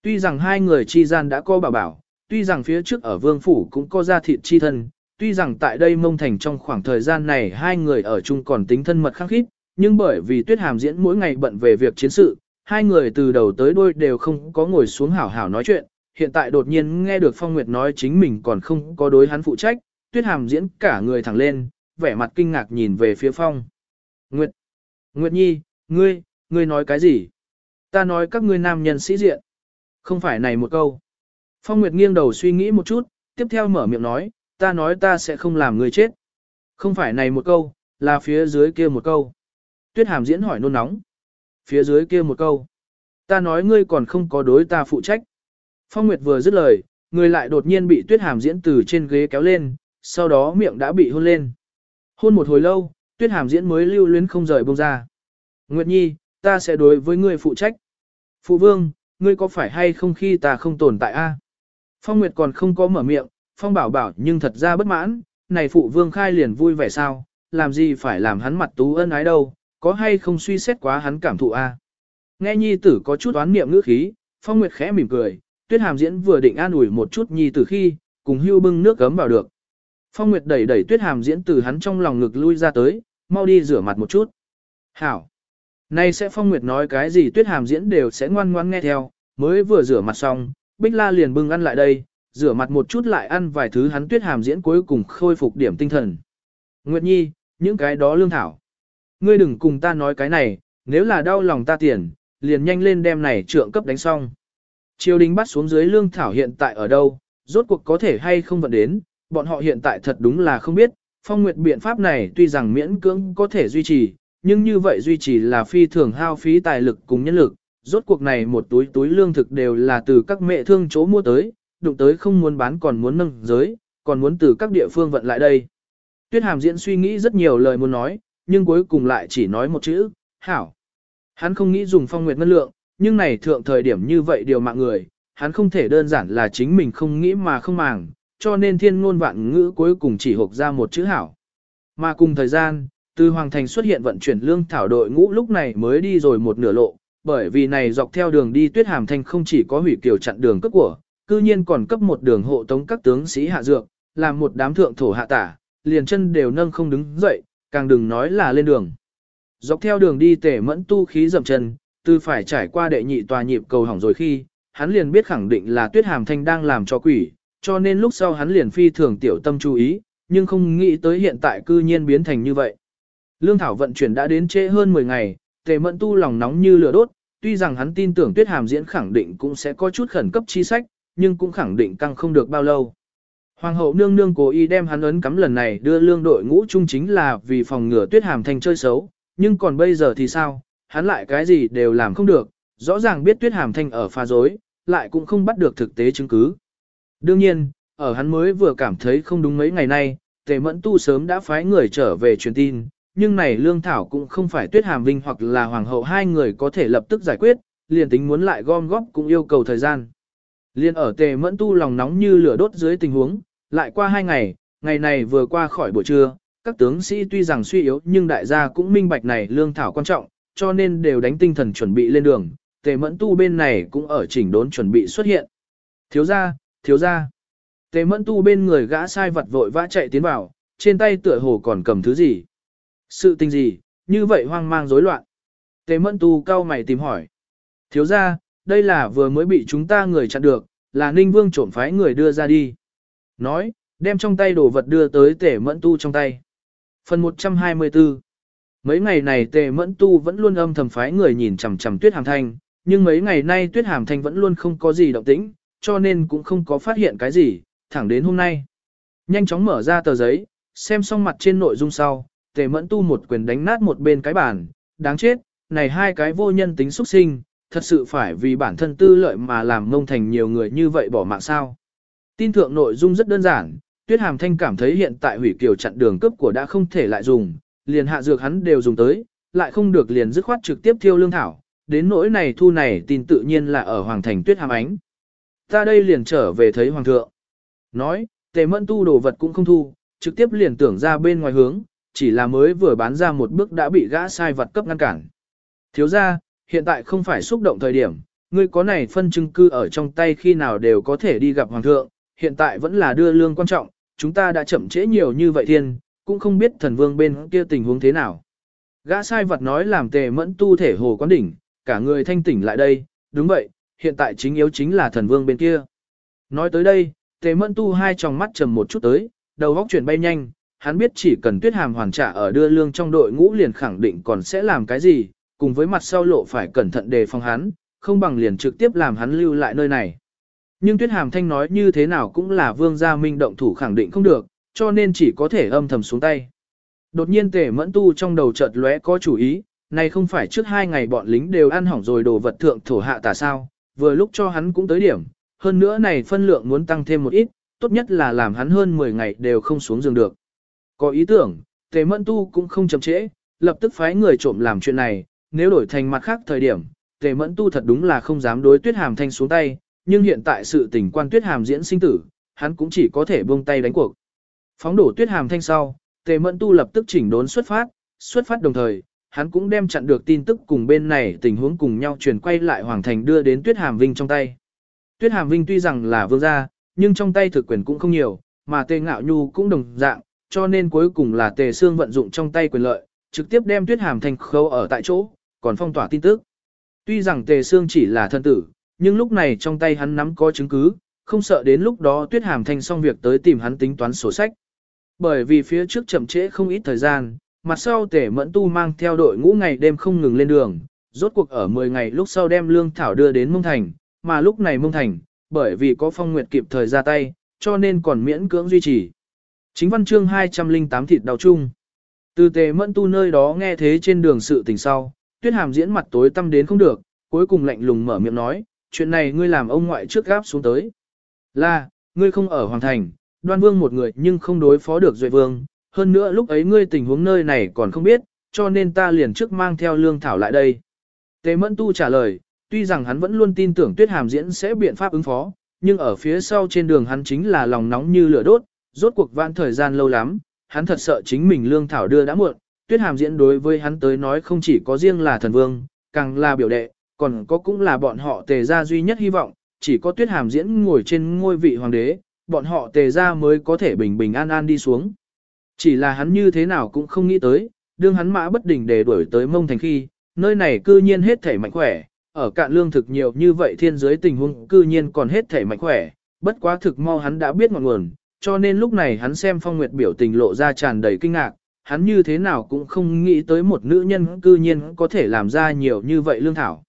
Tuy rằng hai người chi gian đã có bảo bảo, tuy rằng phía trước ở vương phủ cũng có gia thịt chi thân, tuy rằng tại đây mông thành trong khoảng thời gian này hai người ở chung còn tính thân mật khắc khít, nhưng bởi vì tuyết hàm diễn mỗi ngày bận về việc chiến sự, hai người từ đầu tới đuôi đều không có ngồi xuống hảo hảo nói chuyện, hiện tại đột nhiên nghe được Phong Nguyệt nói chính mình còn không có đối hắn phụ trách, tuyết hàm diễn cả người thẳng lên, vẻ mặt kinh ngạc nhìn về phía Phong. Nguyệt, Nguyệt Nhi, ngươi, ngươi nói cái gì? Ta nói các ngươi nam nhân sĩ diện. Không phải này một câu. Phong Nguyệt nghiêng đầu suy nghĩ một chút, tiếp theo mở miệng nói, ta nói ta sẽ không làm người chết. Không phải này một câu, là phía dưới kia một câu. Tuyết hàm diễn hỏi nôn nóng. Phía dưới kia một câu. Ta nói ngươi còn không có đối ta phụ trách. Phong Nguyệt vừa dứt lời, người lại đột nhiên bị tuyết hàm diễn từ trên ghế kéo lên, sau đó miệng đã bị hôn lên. Hôn một hồi lâu, tuyết hàm diễn mới lưu luyến không rời bông ra. Nguyệt Nhi, ta sẽ đối với ngươi phụ trách. Phụ vương, ngươi có phải hay không khi ta không tồn tại a? Phong Nguyệt còn không có mở miệng, Phong bảo bảo nhưng thật ra bất mãn, này phụ vương khai liền vui vẻ sao, làm gì phải làm hắn mặt tú ân ái đâu, có hay không suy xét quá hắn cảm thụ a? Nghe nhi tử có chút oán niệm ngữ khí, Phong Nguyệt khẽ mỉm cười, Tuyết Hàm diễn vừa định an ủi một chút nhi tử khi, cùng hưu bưng nước gấm vào được. Phong Nguyệt đẩy đẩy Tuyết Hàm diễn từ hắn trong lòng ngực lui ra tới, mau đi rửa mặt một chút. Hảo. Nay sẽ Phong Nguyệt nói cái gì Tuyết Hàm diễn đều sẽ ngoan ngoan nghe theo, mới vừa rửa mặt xong, Bích La liền bưng ăn lại đây, rửa mặt một chút lại ăn vài thứ hắn Tuyết Hàm diễn cuối cùng khôi phục điểm tinh thần. Nguyệt Nhi, những cái đó lương thảo. Ngươi đừng cùng ta nói cái này, nếu là đau lòng ta tiền, liền nhanh lên đem này trượng cấp đánh xong. Triều đình bắt xuống dưới lương thảo hiện tại ở đâu, rốt cuộc có thể hay không vận đến, bọn họ hiện tại thật đúng là không biết, phong nguyệt biện pháp này tuy rằng miễn cưỡng có thể duy trì, nhưng như vậy duy trì là phi thường hao phí tài lực cùng nhân lực, rốt cuộc này một túi túi lương thực đều là từ các mẹ thương chỗ mua tới, đụng tới không muốn bán còn muốn nâng giới, còn muốn từ các địa phương vận lại đây. Tuyết hàm diễn suy nghĩ rất nhiều lời muốn nói, nhưng cuối cùng lại chỉ nói một chữ, hảo. Hắn không nghĩ dùng phong nguyệt ngân lượng, nhưng này thượng thời điểm như vậy điều mạng người, hắn không thể đơn giản là chính mình không nghĩ mà không màng, cho nên thiên ngôn vạn ngữ cuối cùng chỉ hộp ra một chữ hảo. Mà cùng thời gian, từ Hoàng Thành xuất hiện vận chuyển lương thảo đội ngũ lúc này mới đi rồi một nửa lộ, bởi vì này dọc theo đường đi tuyết hàm thanh không chỉ có hủy kiều chặn đường cấp của, cư nhiên còn cấp một đường hộ tống các tướng sĩ hạ dược, làm một đám thượng thổ hạ tả, liền chân đều nâng không đứng dậy, càng đừng nói là lên đường. Dọc theo đường đi tể mẫn tu khí dậm chân, từ phải trải qua đệ nhị tòa nhịp cầu hỏng rồi khi, hắn liền biết khẳng định là tuyết hàm thanh đang làm cho quỷ, cho nên lúc sau hắn liền phi thường tiểu tâm chú ý, nhưng không nghĩ tới hiện tại cư nhiên biến thành như vậy. Lương thảo vận chuyển đã đến trễ hơn 10 ngày, tề mẫn tu lòng nóng như lửa đốt, tuy rằng hắn tin tưởng tuyết hàm diễn khẳng định cũng sẽ có chút khẩn cấp chi sách, nhưng cũng khẳng định căng không được bao lâu. Hoàng hậu nương nương cố ý đem hắn ấn cắm lần này đưa lương đội ngũ chung chính là vì phòng ngừa tuyết hàm thành chơi xấu, nhưng còn bây giờ thì sao, hắn lại cái gì đều làm không được, rõ ràng biết tuyết hàm thanh ở pha dối, lại cũng không bắt được thực tế chứng cứ. Đương nhiên, ở hắn mới vừa cảm thấy không đúng mấy ngày nay, tề mẫn tu sớm đã phái người trở về truyền tin, nhưng này lương thảo cũng không phải tuyết hàm vinh hoặc là hoàng hậu hai người có thể lập tức giải quyết, liền tính muốn lại gom góp cũng yêu cầu thời gian. Liên ở tề mẫn tu lòng nóng như lửa đốt dưới tình huống, lại qua hai ngày, ngày này vừa qua khỏi buổi trưa, các tướng sĩ tuy rằng suy yếu nhưng đại gia cũng minh bạch này lương thảo quan trọng, cho nên đều đánh tinh thần chuẩn bị lên đường, tề mẫn tu bên này cũng ở chỉnh đốn chuẩn bị xuất hiện. Thiếu gia, thiếu gia. Tề mẫn tu bên người gã sai vật vội vã chạy tiến vào, trên tay tựa hồ còn cầm thứ gì. Sự tình gì, như vậy hoang mang rối loạn. Tề mẫn tu cao mày tìm hỏi. Thiếu gia, đây là vừa mới bị chúng ta người chặn được, là Ninh Vương trộm phái người đưa ra đi. Nói, đem trong tay đồ vật đưa tới tề mẫn tu trong tay. Phần 124 Mấy ngày này tề mẫn tu vẫn luôn âm thầm phái người nhìn chằm chằm tuyết hàm thanh, nhưng mấy ngày nay tuyết hàm thanh vẫn luôn không có gì động tĩnh, cho nên cũng không có phát hiện cái gì, thẳng đến hôm nay. Nhanh chóng mở ra tờ giấy, xem xong mặt trên nội dung sau, tề mẫn tu một quyền đánh nát một bên cái bàn, đáng chết, này hai cái vô nhân tính xuất sinh, thật sự phải vì bản thân tư lợi mà làm ngông thành nhiều người như vậy bỏ mạng sao. Tin thượng nội dung rất đơn giản, Tuyết Hàm Thanh cảm thấy hiện tại hủy kiều chặn đường cướp của đã không thể lại dùng, liền hạ dược hắn đều dùng tới, lại không được liền dứt khoát trực tiếp thiêu lương thảo, đến nỗi này thu này tin tự nhiên là ở Hoàng Thành Tuyết Hàm Ánh. Ta đây liền trở về thấy Hoàng thượng. Nói, tề mẫn tu đồ vật cũng không thu, trực tiếp liền tưởng ra bên ngoài hướng, chỉ là mới vừa bán ra một bước đã bị gã sai vật cấp ngăn cản. Thiếu ra, hiện tại không phải xúc động thời điểm, ngươi có này phân chứng cư ở trong tay khi nào đều có thể đi gặp Hoàng thượng, hiện tại vẫn là đưa lương quan trọng, chúng ta đã chậm trễ nhiều như vậy thiên, cũng không biết thần vương bên kia tình huống thế nào. Gã sai vật nói làm tề mẫn tu thể hồ quán đỉnh, cả người thanh tỉnh lại đây, đúng vậy, hiện tại chính yếu chính là thần vương bên kia. Nói tới đây, tề mẫn tu hai tròng mắt trầm một chút tới, đầu góc chuyển bay nhanh, hắn biết chỉ cần tuyết hàm hoàn trả ở đưa lương trong đội ngũ liền khẳng định còn sẽ làm cái gì, cùng với mặt sau lộ phải cẩn thận đề phòng hắn, không bằng liền trực tiếp làm hắn lưu lại nơi này. Nhưng tuyết hàm thanh nói như thế nào cũng là vương gia minh động thủ khẳng định không được, cho nên chỉ có thể âm thầm xuống tay. Đột nhiên tề mẫn tu trong đầu chợt lóe có chủ ý, này không phải trước hai ngày bọn lính đều ăn hỏng rồi đồ vật thượng thổ hạ tả sao, vừa lúc cho hắn cũng tới điểm, hơn nữa này phân lượng muốn tăng thêm một ít, tốt nhất là làm hắn hơn 10 ngày đều không xuống giường được. Có ý tưởng, tề mẫn tu cũng không chậm trễ, lập tức phái người trộm làm chuyện này, nếu đổi thành mặt khác thời điểm, tề mẫn tu thật đúng là không dám đối tuyết hàm thanh xuống tay, nhưng hiện tại sự tình quan tuyết hàm diễn sinh tử, hắn cũng chỉ có thể buông tay đánh cuộc. Phóng đổ tuyết hàm thanh sau, tề mẫn tu lập tức chỉnh đốn xuất phát, xuất phát đồng thời, hắn cũng đem chặn được tin tức cùng bên này tình huống cùng nhau truyền quay lại Hoàng Thành đưa đến Tuyết Hàm Vinh trong tay. Tuyết Hàm Vinh tuy rằng là vương gia, nhưng trong tay thực quyền cũng không nhiều, mà Tề Ngạo Nhu cũng đồng dạng, cho nên cuối cùng là Tề Sương vận dụng trong tay quyền lợi, trực tiếp đem Tuyết Hàm Thành khâu ở tại chỗ, còn phong tỏa tin tức. Tuy rằng Tề Sương chỉ là thân tử, nhưng lúc này trong tay hắn nắm có chứng cứ, không sợ đến lúc đó Tuyết Hàm Thanh xong việc tới tìm hắn tính toán sổ sách. Bởi vì phía trước chậm trễ không ít thời gian, mặt sau Tề mẫn tu mang theo đội ngũ ngày đêm không ngừng lên đường, rốt cuộc ở 10 ngày lúc sau đem lương thảo đưa đến Mông Thành, mà lúc này Mông Thành, bởi vì có phong nguyệt kịp thời ra tay, cho nên còn miễn cưỡng duy trì. Chính văn chương 208 thịt đau chung. Từ tề mẫn tu nơi đó nghe thế trên đường sự tình sau, tuyết hàm diễn mặt tối tăm đến không được, cuối cùng lạnh lùng mở miệng nói, chuyện này ngươi làm ông ngoại trước gáp xuống tới. Là, ngươi không ở Hoàng Thành, đoan vương một người nhưng không đối phó được Duệ Vương, hơn nữa lúc ấy ngươi tình huống nơi này còn không biết, cho nên ta liền trước mang theo lương thảo lại đây. Tề Mẫn Tu trả lời, tuy rằng hắn vẫn luôn tin tưởng Tuyết Hàm diễn sẽ biện pháp ứng phó, nhưng ở phía sau trên đường hắn chính là lòng nóng như lửa đốt, rốt cuộc vãn thời gian lâu lắm, hắn thật sợ chính mình lương thảo đưa đã muộn. Tuyết Hàm diễn đối với hắn tới nói không chỉ có riêng là thần vương, càng là biểu đệ, còn có cũng là bọn họ tề gia duy nhất hy vọng, chỉ có Tuyết Hàm diễn ngồi trên ngôi vị hoàng đế, bọn họ tề gia mới có thể bình bình an an đi xuống. Chỉ là hắn như thế nào cũng không nghĩ tới, đương hắn mã bất đình để đuổi tới mông thành khi, nơi này cư nhiên hết thể mạnh khỏe, ở cạn lương thực nhiều như vậy thiên giới tình huống cư nhiên còn hết thể mạnh khỏe, bất quá thực mau hắn đã biết ngọn nguồn, cho nên lúc này hắn xem phong nguyệt biểu tình lộ ra tràn đầy kinh ngạc, hắn như thế nào cũng không nghĩ tới một nữ nhân cư nhiên có thể làm ra nhiều như vậy lương thảo.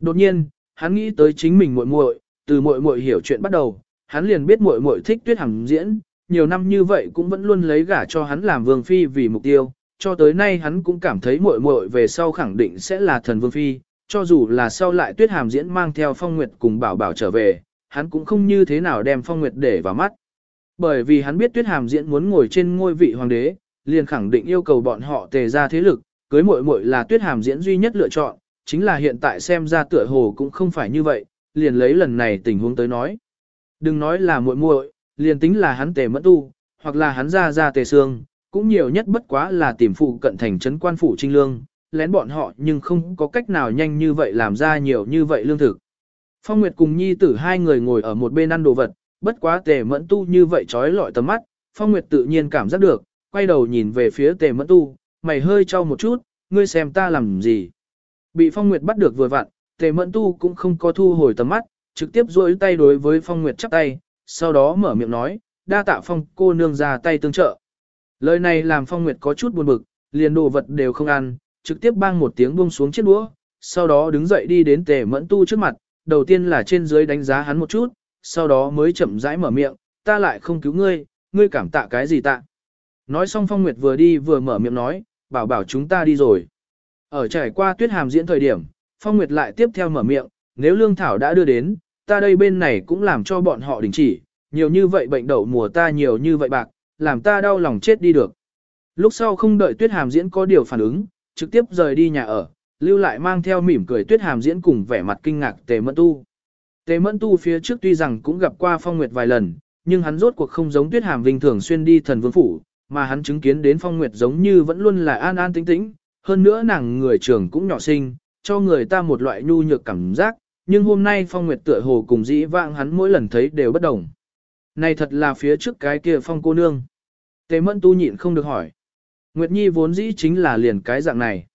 Đột nhiên, hắn nghĩ tới chính mình muội muội, từ muội muội hiểu chuyện bắt đầu, hắn liền biết muội muội thích Tuyết Hằng diễn, nhiều năm như vậy cũng vẫn luôn lấy gả cho hắn làm vương phi vì mục tiêu, cho tới nay hắn cũng cảm thấy muội muội về sau khẳng định sẽ là thần vương phi, cho dù là sau lại Tuyết Hàm diễn mang theo Phong Nguyệt cùng Bảo Bảo trở về, hắn cũng không như thế nào đem Phong Nguyệt để vào mắt. Bởi vì hắn biết Tuyết Hàm diễn muốn ngồi trên ngôi vị hoàng đế, liền khẳng định yêu cầu bọn họ tề ra thế lực, cưới muội muội là Tuyết Hàm diễn duy nhất lựa chọn, chính là hiện tại xem ra tựa hồ cũng không phải như vậy, liền lấy lần này tình huống tới nói. Đừng nói là muội muội, liền tính là hắn tề mẫn tu, hoặc là hắn ra ra tề xương, cũng nhiều nhất bất quá là tìm phụ cận thành trấn quan phủ trinh lương, lén bọn họ nhưng không có cách nào nhanh như vậy làm ra nhiều như vậy lương thực. Phong Nguyệt cùng nhi tử hai người ngồi ở một bên ăn đồ vật, bất quá tề mẫn tu như vậy trói lọi tầm mắt, Phong Nguyệt tự nhiên cảm giác được, quay đầu nhìn về phía tề mẫn tu, mày hơi trao một chút, ngươi xem ta làm gì. Bị Phong Nguyệt bắt được vừa vặn, tề mẫn tu cũng không có thu hồi tầm mắt, trực tiếp duỗi tay đối với Phong Nguyệt chắp tay, sau đó mở miệng nói, đa tạ Phong cô nương ra tay tương trợ. Lời này làm Phong Nguyệt có chút buồn bực, liền đồ vật đều không ăn, trực tiếp bang một tiếng buông xuống chiếc đũa, sau đó đứng dậy đi đến tề mẫn tu trước mặt, đầu tiên là trên dưới đánh giá hắn một chút, sau đó mới chậm rãi mở miệng, ta lại không cứu ngươi, ngươi cảm tạ cái gì tạ. Nói xong Phong Nguyệt vừa đi vừa mở miệng nói, bảo bảo chúng ta đi rồi. Ở trải qua tuyết hàm diễn thời điểm, Phong Nguyệt lại tiếp theo mở miệng, nếu lương thảo đã đưa đến, ta đây bên này cũng làm cho bọn họ đình chỉ, nhiều như vậy bệnh đậu mùa ta nhiều như vậy bạc, làm ta đau lòng chết đi được. Lúc sau không đợi tuyết hàm diễn có điều phản ứng, trực tiếp rời đi nhà ở, lưu lại mang theo mỉm cười tuyết hàm diễn cùng vẻ mặt kinh ngạc tề mẫn tu. Tề mẫn tu phía trước tuy rằng cũng gặp qua phong nguyệt vài lần, nhưng hắn rốt cuộc không giống tuyết hàm vinh thường xuyên đi thần vương phủ, mà hắn chứng kiến đến phong nguyệt giống như vẫn luôn là an an tĩnh tĩnh, hơn nữa nàng người trưởng cũng nhỏ sinh, cho người ta một loại nhu nhược cảm giác, nhưng hôm nay phong nguyệt tựa hồ cùng dĩ vãng hắn mỗi lần thấy đều bất đồng. Này thật là phía trước cái kia phong cô nương. Tề mẫn tu nhịn không được hỏi. Nguyệt Nhi vốn dĩ chính là liền cái dạng này.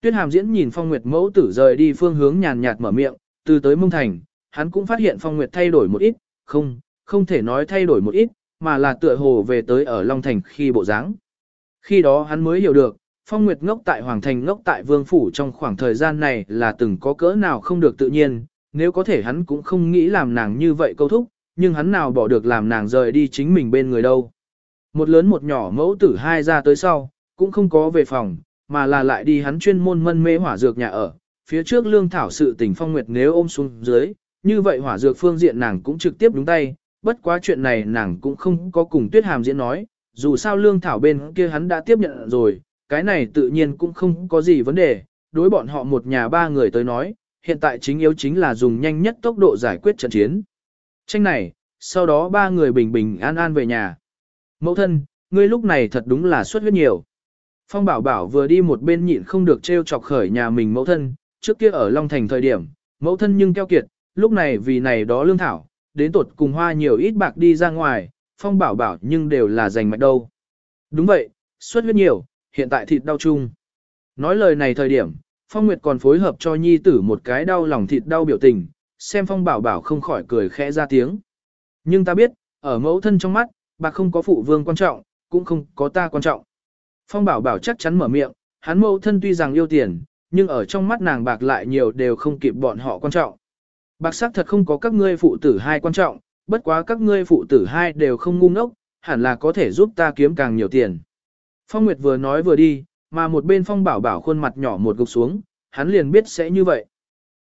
Tuyết Hàm diễn nhìn Phong Nguyệt mẫu tử rời đi phương hướng nhàn nhạt mở miệng, từ tới mông thành, hắn cũng phát hiện Phong Nguyệt thay đổi một ít, không, không thể nói thay đổi một ít, mà là tựa hồ về tới ở Long Thành khi bộ dáng. Khi đó hắn mới hiểu được, Phong Nguyệt ngốc tại Hoàng Thành ngốc tại Vương Phủ trong khoảng thời gian này là từng có cỡ nào không được tự nhiên, nếu có thể hắn cũng không nghĩ làm nàng như vậy câu thúc, nhưng hắn nào bỏ được làm nàng rời đi chính mình bên người đâu. Một lớn một nhỏ mẫu tử hai ra tới sau, cũng không có về phòng, mà là lại đi hắn chuyên môn mân mê hỏa dược nhà ở. Phía trước lương thảo sự tình phong nguyệt nếu ôm xuống dưới, như vậy hỏa dược phương diện nàng cũng trực tiếp đúng tay, bất quá chuyện này nàng cũng không có cùng tuyết hàm diễn nói, dù sao lương thảo bên kia hắn đã tiếp nhận rồi, cái này tự nhiên cũng không có gì vấn đề, đối bọn họ một nhà ba người tới nói, hiện tại chính yếu chính là dùng nhanh nhất tốc độ giải quyết trận chiến. Tranh này, sau đó ba người bình bình an an về nhà. Mẫu thân, ngươi lúc này thật đúng là xuất huyết nhiều. Phong Bảo Bảo vừa đi một bên nhịn không được trêu chọc khởi nhà mình mẫu thân, trước kia ở Long Thành thời điểm, mẫu thân nhưng keo kiệt, lúc này vì này đó lương thảo, đến tột cùng hoa nhiều ít bạc đi ra ngoài, Phong Bảo Bảo nhưng đều là giành mạch đâu. Đúng vậy, xuất huyết nhiều, hiện tại thịt đau chung. Nói lời này thời điểm, Phong Nguyệt còn phối hợp cho nhi tử một cái đau lòng thịt đau biểu tình, xem Phong Bảo Bảo không khỏi cười khẽ ra tiếng. Nhưng ta biết, ở mẫu thân trong mắt, bạc không có phụ vương quan trọng, cũng không có ta quan trọng. Phong bảo bảo chắc chắn mở miệng, hắn mẫu thân tuy rằng yêu tiền, nhưng ở trong mắt nàng bạc lại nhiều đều không kịp bọn họ quan trọng. Bạc sắc thật không có các ngươi phụ tử hai quan trọng, bất quá các ngươi phụ tử hai đều không ngu ngốc, hẳn là có thể giúp ta kiếm càng nhiều tiền. Phong Nguyệt vừa nói vừa đi, mà một bên Phong Bảo Bảo khuôn mặt nhỏ một gục xuống, hắn liền biết sẽ như vậy.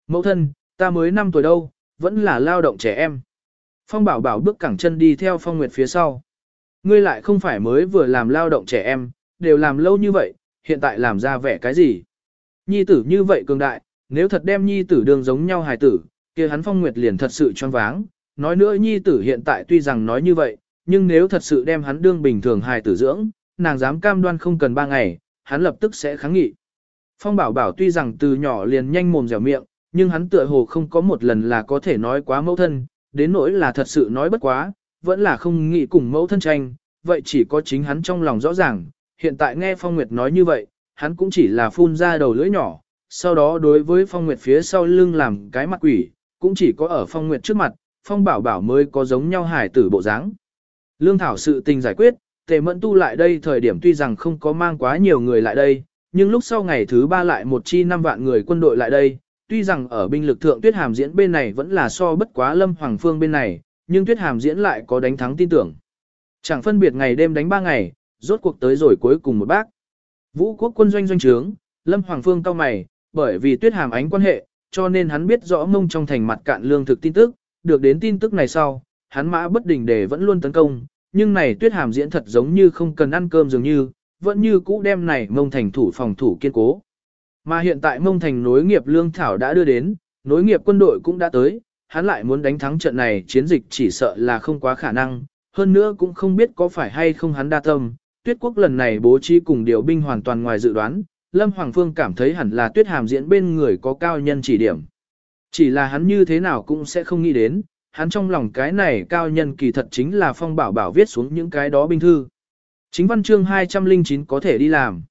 Mẫu thân, ta mới 5 tuổi đâu, vẫn là lao động trẻ em. Phong Bảo Bảo bước cẳng chân đi theo Phong Nguyệt phía sau. Ngươi lại không phải mới vừa làm lao động trẻ em, đều làm lâu như vậy, hiện tại làm ra vẻ cái gì? Nhi tử như vậy cường đại, nếu thật đem nhi tử đường giống nhau hài tử, kia hắn Phong Nguyệt liền thật sự choáng váng. Nói nữa nhi tử hiện tại tuy rằng nói như vậy, nhưng nếu thật sự đem hắn đương bình thường hài tử dưỡng, nàng dám cam đoan không cần ba ngày, hắn lập tức sẽ kháng nghị. Phong bảo bảo tuy rằng từ nhỏ liền nhanh mồm dẻo miệng, nhưng hắn tựa hồ không có một lần là có thể nói quá mẫu thân, đến nỗi là thật sự nói bất quá, vẫn là không nghĩ cùng mẫu thân tranh, vậy chỉ có chính hắn trong lòng rõ ràng, hiện tại nghe Phong Nguyệt nói như vậy, hắn cũng chỉ là phun ra đầu lưỡi nhỏ, sau đó đối với Phong Nguyệt phía sau lưng làm cái mặt quỷ, cũng chỉ có ở Phong Nguyệt trước mặt, Phong Bảo Bảo mới có giống nhau hải tử bộ dáng. Lương Thảo sự tình giải quyết, Tề Mẫn Tu lại đây thời điểm tuy rằng không có mang quá nhiều người lại đây, nhưng lúc sau ngày thứ ba lại một chi năm vạn người quân đội lại đây, tuy rằng ở binh lực thượng Tuyết Hàm diễn bên này vẫn là so bất quá Lâm Hoàng Phương bên này, nhưng Tuyết Hàm diễn lại có đánh thắng tin tưởng. Chẳng phân biệt ngày đêm đánh ba ngày, rốt cuộc tới rồi cuối cùng một bác. Vũ quốc quân doanh doanh trướng, Lâm Hoàng Phương cao mày, bởi vì Tuyết Hàm ánh quan hệ, cho nên hắn biết rõ mông trong thành mặt cạn lương thực tin tức, được đến tin tức này sau, hắn mã bất đình để vẫn luôn tấn công, nhưng này tuyết hàm diễn thật giống như không cần ăn cơm dường như, vẫn như cũ đem này mông thành thủ phòng thủ kiên cố. Mà hiện tại mông thành nối nghiệp lương thảo đã đưa đến, nối nghiệp quân đội cũng đã tới, hắn lại muốn đánh thắng trận này chiến dịch chỉ sợ là không quá khả năng, hơn nữa cũng không biết có phải hay không hắn đa tâm. Tuyết quốc lần này bố trí cùng điều binh hoàn toàn ngoài dự đoán, Lâm Hoàng Phương cảm thấy hẳn là tuyết hàm diễn bên người có cao nhân chỉ điểm. Chỉ là hắn như thế nào cũng sẽ không nghĩ đến, hắn trong lòng cái này cao nhân kỳ thật chính là phong bảo bảo viết xuống những cái đó binh thư. Chính văn chương 209 có thể đi làm.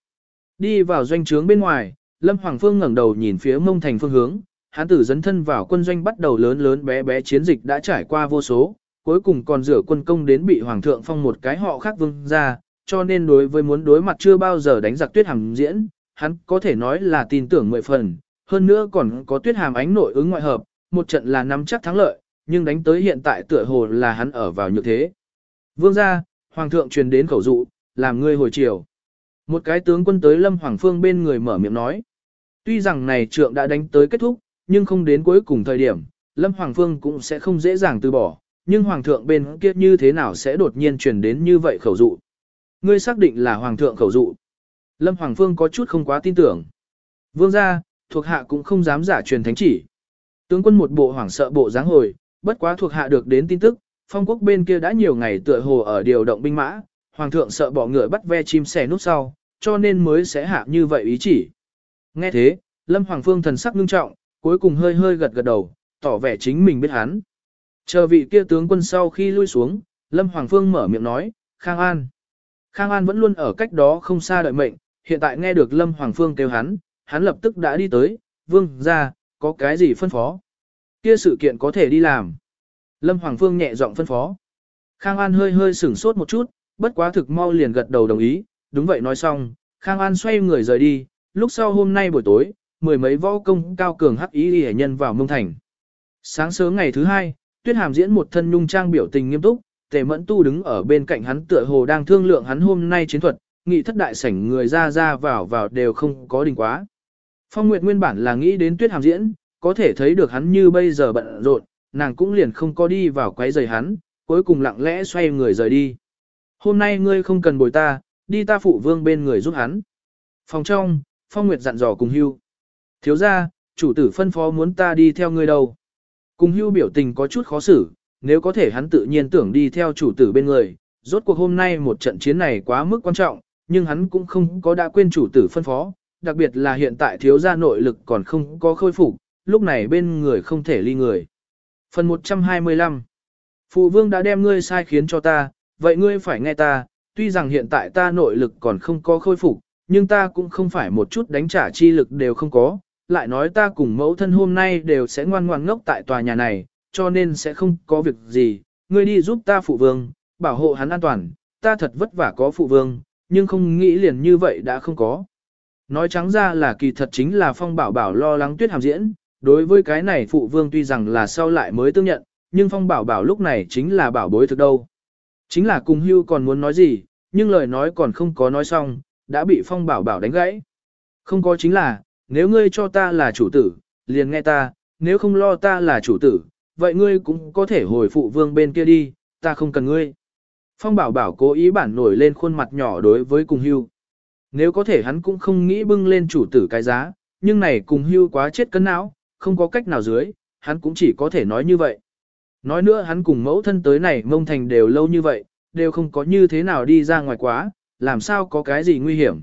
Đi vào doanh trướng bên ngoài, Lâm Hoàng Phương ngẩng đầu nhìn phía mông thành phương hướng, hắn tử dấn thân vào quân doanh bắt đầu lớn lớn bé bé chiến dịch đã trải qua vô số, cuối cùng còn rửa quân công đến bị Hoàng thượng phong một cái họ khác vương ra, cho nên đối với muốn đối mặt chưa bao giờ đánh giặc tuyết hàm diễn, hắn có thể nói là tin tưởng mười phần, hơn nữa còn có tuyết hàm ánh nội ứng ngoại hợp, một trận là nắm chắc thắng lợi, nhưng đánh tới hiện tại tựa hồ là hắn ở vào như thế. Vương gia, hoàng thượng truyền đến khẩu dụ, làm ngươi hồi chiều. Một cái tướng quân tới Lâm Hoàng Phương bên người mở miệng nói. Tuy rằng này trượng đã đánh tới kết thúc, nhưng không đến cuối cùng thời điểm, Lâm Hoàng Phương cũng sẽ không dễ dàng từ bỏ, nhưng Hoàng thượng bên kia như thế nào sẽ đột nhiên truyền đến như vậy khẩu dụ. Ngươi xác định là Hoàng thượng khẩu dụ. Lâm Hoàng Phương có chút không quá tin tưởng. Vương gia, thuộc hạ cũng không dám giả truyền thánh chỉ. Tướng quân một bộ hoảng sợ bộ dáng hồi, bất quá thuộc hạ được đến tin tức, phong quốc bên kia đã nhiều ngày tựa hồ ở điều động binh mã, hoàng thượng sợ bỏ ngựa bắt ve chim sẻ nút sau, cho nên mới sẽ hạ như vậy ý chỉ. Nghe thế, Lâm Hoàng Phương thần sắc ngưng trọng, cuối cùng hơi hơi gật gật đầu, tỏ vẻ chính mình biết hắn. Chờ vị kia tướng quân sau khi lui xuống, Lâm Hoàng Phương mở miệng nói, Khang An. Khang An vẫn luôn ở cách đó không xa đợi mệnh, hiện tại nghe được Lâm Hoàng Phương kêu hắn, hắn lập tức đã đi tới, vương ra, có cái gì phân phó. Kia sự kiện có thể đi làm. Lâm Hoàng Phương nhẹ giọng phân phó. Khang An hơi hơi sửng sốt một chút, bất quá thực mau liền gật đầu đồng ý, đúng vậy nói xong, Khang An xoay người rời đi, lúc sau hôm nay buổi tối, mười mấy võ công cao cường hắc ý hệ nhân vào mông thành. Sáng sớm ngày thứ hai, Tuyết Hàm diễn một thân nhung trang biểu tình nghiêm túc, Tề Mẫn Tu đứng ở bên cạnh hắn tựa hồ đang thương lượng hắn hôm nay chiến thuật, nghị thất đại sảnh người ra ra vào vào đều không có đình quá. Phong Nguyệt nguyên bản là nghĩ đến Tuyết Hàm diễn, có thể thấy được hắn như bây giờ bận rộn, nàng cũng liền không có đi vào quấy rầy hắn, cuối cùng lặng lẽ xoay người rời đi. Hôm nay ngươi không cần bồi ta, đi ta phụ vương bên người giúp hắn. Phòng trong, Phong Nguyệt dặn dò cùng hưu. Thiếu ra, chủ tử phân phó muốn ta đi theo ngươi đâu. Cùng hưu biểu tình có chút khó xử, nếu có thể hắn tự nhiên tưởng đi theo chủ tử bên người. Rốt cuộc hôm nay một trận chiến này quá mức quan trọng, nhưng hắn cũng không có đã quên chủ tử phân phó, đặc biệt là hiện tại thiếu gia nội lực còn không có khôi phục, lúc này bên người không thể ly người. Phần 125 Phụ vương đã đem ngươi sai khiến cho ta, vậy ngươi phải nghe ta, tuy rằng hiện tại ta nội lực còn không có khôi phục, nhưng ta cũng không phải một chút đánh trả chi lực đều không có, lại nói ta cùng mẫu thân hôm nay đều sẽ ngoan ngoan ngốc tại tòa nhà này, cho nên sẽ không có việc gì, ngươi đi giúp ta phụ vương, bảo hộ hắn an toàn, ta thật vất vả có phụ vương, nhưng không nghĩ liền như vậy đã không có. Nói trắng ra là kỳ thật chính là phong bảo bảo lo lắng tuyết hàm diễn, đối với cái này phụ vương tuy rằng là sau lại mới tương nhận, nhưng phong bảo bảo lúc này chính là bảo bối thực đâu. Chính là cùng hưu còn muốn nói gì, nhưng lời nói còn không có nói xong, đã bị phong bảo bảo đánh gãy. Không có chính là, nếu ngươi cho ta là chủ tử, liền nghe ta, nếu không lo ta là chủ tử, vậy ngươi cũng có thể hồi phụ vương bên kia đi, ta không cần ngươi. Phong bảo bảo cố ý bản nổi lên khuôn mặt nhỏ đối với cùng hưu. Nếu có thể hắn cũng không nghĩ bưng lên chủ tử cái giá, nhưng này cùng hưu quá chết cân não, không có cách nào dưới, hắn cũng chỉ có thể nói như vậy. Nói nữa hắn cùng mẫu thân tới này mông thành đều lâu như vậy, đều không có như thế nào đi ra ngoài quá, làm sao có cái gì nguy hiểm.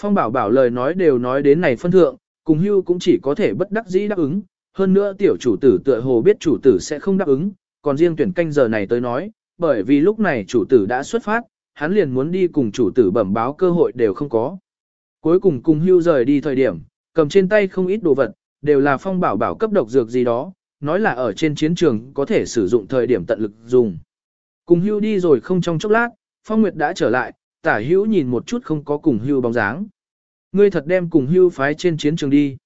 Phong bảo bảo lời nói đều nói đến này phân thượng, cùng hưu cũng chỉ có thể bất đắc dĩ đáp ứng, hơn nữa tiểu chủ tử tựa hồ biết chủ tử sẽ không đáp ứng, còn riêng tuyển canh giờ này tới nói, bởi vì lúc này chủ tử đã xuất phát, hắn liền muốn đi cùng chủ tử bẩm báo cơ hội đều không có. Cuối cùng cùng hưu rời đi thời điểm, cầm trên tay không ít đồ vật, đều là phong bảo bảo cấp độc dược gì đó, nói là ở trên chiến trường có thể sử dụng thời điểm tận lực dùng. Cùng hưu đi rồi không trong chốc lát, phong nguyệt đã trở lại, tả hữu nhìn một chút không có cùng hưu bóng dáng. Ngươi thật đem cùng hưu phái trên chiến trường đi.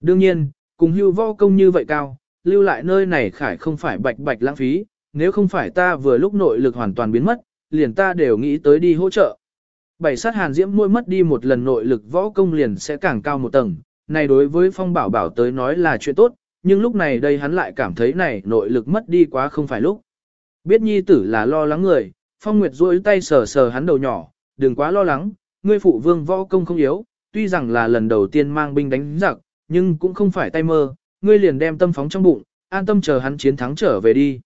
Đương nhiên, cùng hưu võ công như vậy cao, lưu lại nơi này khải không phải bạch bạch lãng phí, nếu không phải ta vừa lúc nội lực hoàn toàn biến mất, liền ta đều nghĩ tới đi hỗ trợ. Bảy sát hàn diễm nuôi mất đi một lần nội lực võ công liền sẽ càng cao một tầng, này đối với phong bảo bảo tới nói là chuyện tốt, nhưng lúc này đây hắn lại cảm thấy này nội lực mất đi quá không phải lúc. Biết nhi tử là lo lắng người, phong nguyệt duỗi tay sờ sờ hắn đầu nhỏ, đừng quá lo lắng, ngươi phụ vương võ công không yếu, tuy rằng là lần đầu tiên mang binh đánh giặc, nhưng cũng không phải tay mơ, ngươi liền đem tâm phóng trong bụng, an tâm chờ hắn chiến thắng trở về đi.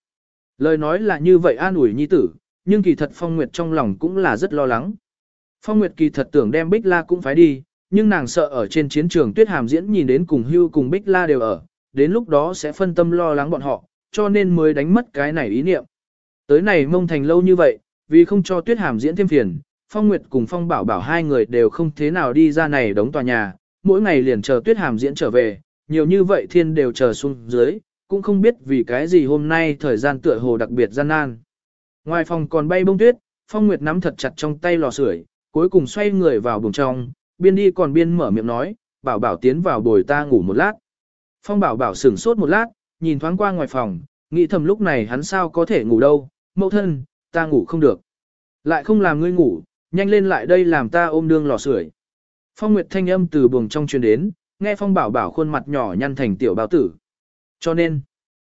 Lời nói là như vậy an ủi nhi tử, nhưng kỳ thật Phong Nguyệt trong lòng cũng là rất lo lắng. Phong Nguyệt kỳ thật tưởng đem Bích La cũng phải đi, nhưng nàng sợ ở trên chiến trường Tuyết Hàm diễn nhìn đến cùng Hưu cùng Bích La đều ở, đến lúc đó sẽ phân tâm lo lắng bọn họ, cho nên mới đánh mất cái này ý niệm. Tới này mông thành lâu như vậy, vì không cho Tuyết Hàm diễn thêm phiền, Phong Nguyệt cùng Phong Bảo Bảo hai người đều không thế nào đi ra này đóng tòa nhà, mỗi ngày liền chờ Tuyết Hàm diễn trở về, nhiều như vậy thiên đều chờ xuống dưới, cũng không biết vì cái gì hôm nay thời gian tựa hồ đặc biệt gian nan. Ngoài phòng còn bay bông tuyết, Phong Nguyệt nắm thật chặt trong tay lò sưởi, cuối cùng xoay người vào buồng trong, biên đi còn biên mở miệng nói, bảo bảo tiến vào bồi ta ngủ một lát. Phong bảo bảo sửng sốt một lát, nhìn thoáng qua ngoài phòng, nghĩ thầm lúc này hắn sao có thể ngủ đâu, mẫu thân, ta ngủ không được. Lại không làm ngươi ngủ, nhanh lên lại đây làm ta ôm đương lò sưởi. Phong Nguyệt thanh âm từ buồng trong truyền đến, nghe Phong bảo bảo khuôn mặt nhỏ nhăn thành tiểu bao tử. Cho nên,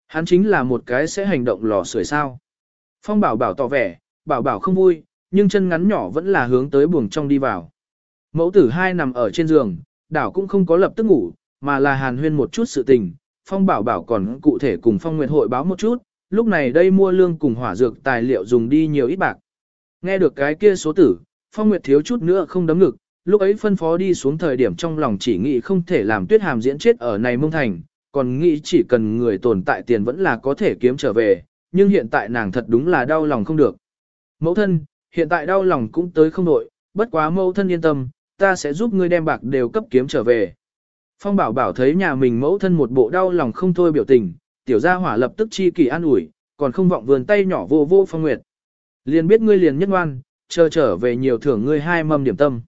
hắn chính là một cái sẽ hành động lò sưởi sao. Phong bảo bảo tỏ vẻ, bảo bảo không vui, nhưng chân ngắn nhỏ vẫn là hướng tới buồng trong đi vào. Mẫu tử hai nằm ở trên giường, đảo cũng không có lập tức ngủ, mà là hàn huyên một chút sự tình. Phong bảo bảo còn cụ thể cùng Phong Nguyệt hội báo một chút, lúc này đây mua lương cùng hỏa dược tài liệu dùng đi nhiều ít bạc. Nghe được cái kia số tử, Phong Nguyệt thiếu chút nữa không đấm ngực, lúc ấy phân phó đi xuống thời điểm trong lòng chỉ nghĩ không thể làm tuyết hàm diễn chết ở này mông thành, còn nghĩ chỉ cần người tồn tại tiền vẫn là có thể kiếm trở về, nhưng hiện tại nàng thật đúng là đau lòng không được. Mẫu thân, hiện tại đau lòng cũng tới không đội, bất quá mẫu thân yên tâm, ta sẽ giúp ngươi đem bạc đều cấp kiếm trở về. Phong bảo bảo thấy nhà mình mẫu thân một bộ đau lòng không thôi biểu tình, tiểu gia hỏa lập tức chi kỳ an ủi, còn không vọng vườn tay nhỏ vô vô phong nguyệt. Liền biết ngươi liền nhất ngoan, chờ trở về nhiều thưởng ngươi hai mâm điểm tâm.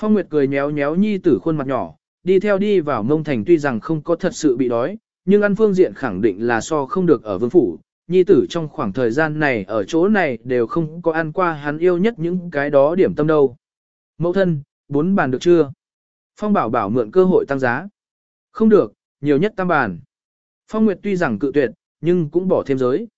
Phong Nguyệt cười nhéo nhéo nhi tử khuôn mặt nhỏ, đi theo đi vào mông thành tuy rằng không có thật sự bị đói, nhưng ăn phương diện khẳng định là so không được ở vương phủ. Nhi tử trong khoảng thời gian này ở chỗ này đều không có ăn qua hắn yêu nhất những cái đó điểm tâm đâu. Mẫu thân, bốn bàn được chưa? Phong bảo bảo mượn cơ hội tăng giá. Không được, nhiều nhất tam bàn. Phong Nguyệt tuy rằng cự tuyệt, nhưng cũng bỏ thêm giới.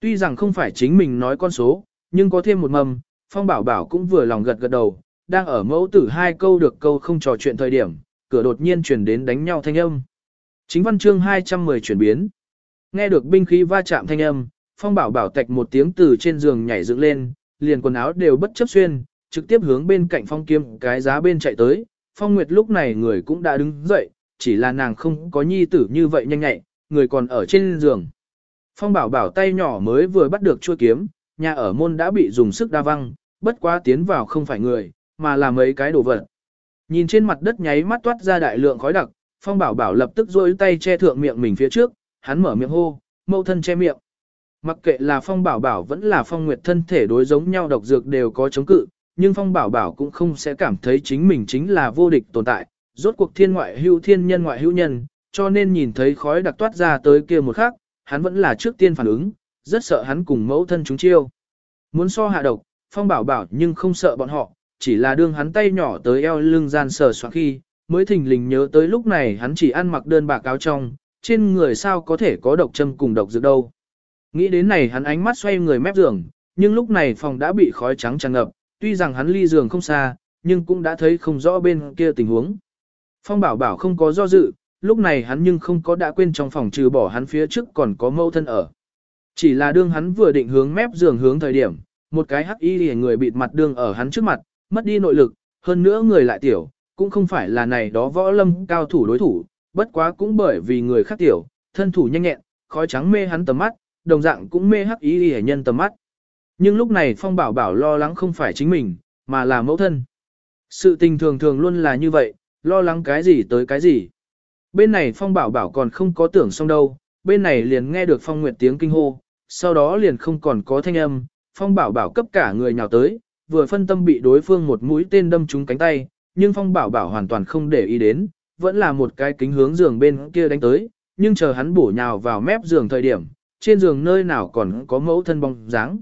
Tuy rằng không phải chính mình nói con số, nhưng có thêm một mầm, Phong bảo bảo cũng vừa lòng gật gật đầu, đang ở mẫu tử hai câu được câu không trò chuyện thời điểm, cửa đột nhiên chuyển đến đánh nhau thanh âm. Chính văn chương 210 chuyển biến. Nghe được binh khí va chạm thanh âm, Phong Bảo Bảo tạch một tiếng từ trên giường nhảy dựng lên, liền quần áo đều bất chấp xuyên, trực tiếp hướng bên cạnh Phong Kiếm cái giá bên chạy tới. Phong Nguyệt lúc này người cũng đã đứng dậy, chỉ là nàng không có nhi tử như vậy nhanh nhạy, người còn ở trên giường. Phong Bảo Bảo tay nhỏ mới vừa bắt được chuôi kiếm, nhà ở môn đã bị dùng sức đa văng, bất quá tiến vào không phải người, mà là mấy cái đồ vật. Nhìn trên mặt đất nháy mắt toát ra đại lượng khói đặc, Phong Bảo Bảo lập tức rôi tay che thượng miệng mình phía trước, hắn mở miệng hô, mâu thân che miệng. Mặc kệ là Phong Bảo Bảo vẫn là Phong Nguyệt thân thể đối giống nhau độc dược đều có chống cự, nhưng Phong Bảo Bảo cũng không sẽ cảm thấy chính mình chính là vô địch tồn tại, rốt cuộc thiên ngoại hữu thiên nhân ngoại hữu nhân, cho nên nhìn thấy khói đặc toát ra tới kia một khắc, hắn vẫn là trước tiên phản ứng, rất sợ hắn cùng mẫu thân chúng chiêu. Muốn so hạ độc, Phong Bảo Bảo nhưng không sợ bọn họ, chỉ là đương hắn tay nhỏ tới eo lưng gian sờ soạn khi, mới thình lình nhớ tới lúc này hắn chỉ ăn mặc đơn bạc áo trong, trên người sao có thể có độc châm cùng độc dược đâu. Nghĩ đến này hắn ánh mắt xoay người mép giường, nhưng lúc này phòng đã bị khói trắng tràn ngập, tuy rằng hắn ly giường không xa, nhưng cũng đã thấy không rõ bên kia tình huống. Phong bảo bảo không có do dự, lúc này hắn nhưng không có đã quên trong phòng trừ bỏ hắn phía trước còn có mâu thân ở. Chỉ là đương hắn vừa định hướng mép giường hướng thời điểm, một cái hắc y lìa người bịt mặt đương ở hắn trước mặt, mất đi nội lực, hơn nữa người lại tiểu, cũng không phải là này đó võ lâm cao thủ đối thủ, bất quá cũng bởi vì người khác tiểu, thân thủ nhanh nhẹn, khói trắng mê hắn tầm mắt, đồng dạng cũng mê hắc y hệ nhân tầm mắt. Nhưng lúc này Phong Bảo Bảo lo lắng không phải chính mình, mà là mẫu thân. Sự tình thường thường luôn là như vậy, lo lắng cái gì tới cái gì. Bên này Phong Bảo Bảo còn không có tưởng xong đâu, bên này liền nghe được Phong Nguyệt tiếng kinh hô, sau đó liền không còn có thanh âm, Phong Bảo Bảo cấp cả người nhào tới, vừa phân tâm bị đối phương một mũi tên đâm trúng cánh tay, nhưng Phong Bảo Bảo hoàn toàn không để ý đến, vẫn là một cái kính hướng giường bên kia đánh tới, nhưng chờ hắn bổ nhào vào mép giường thời điểm, trên giường nơi nào còn có mẫu thân bóng dáng.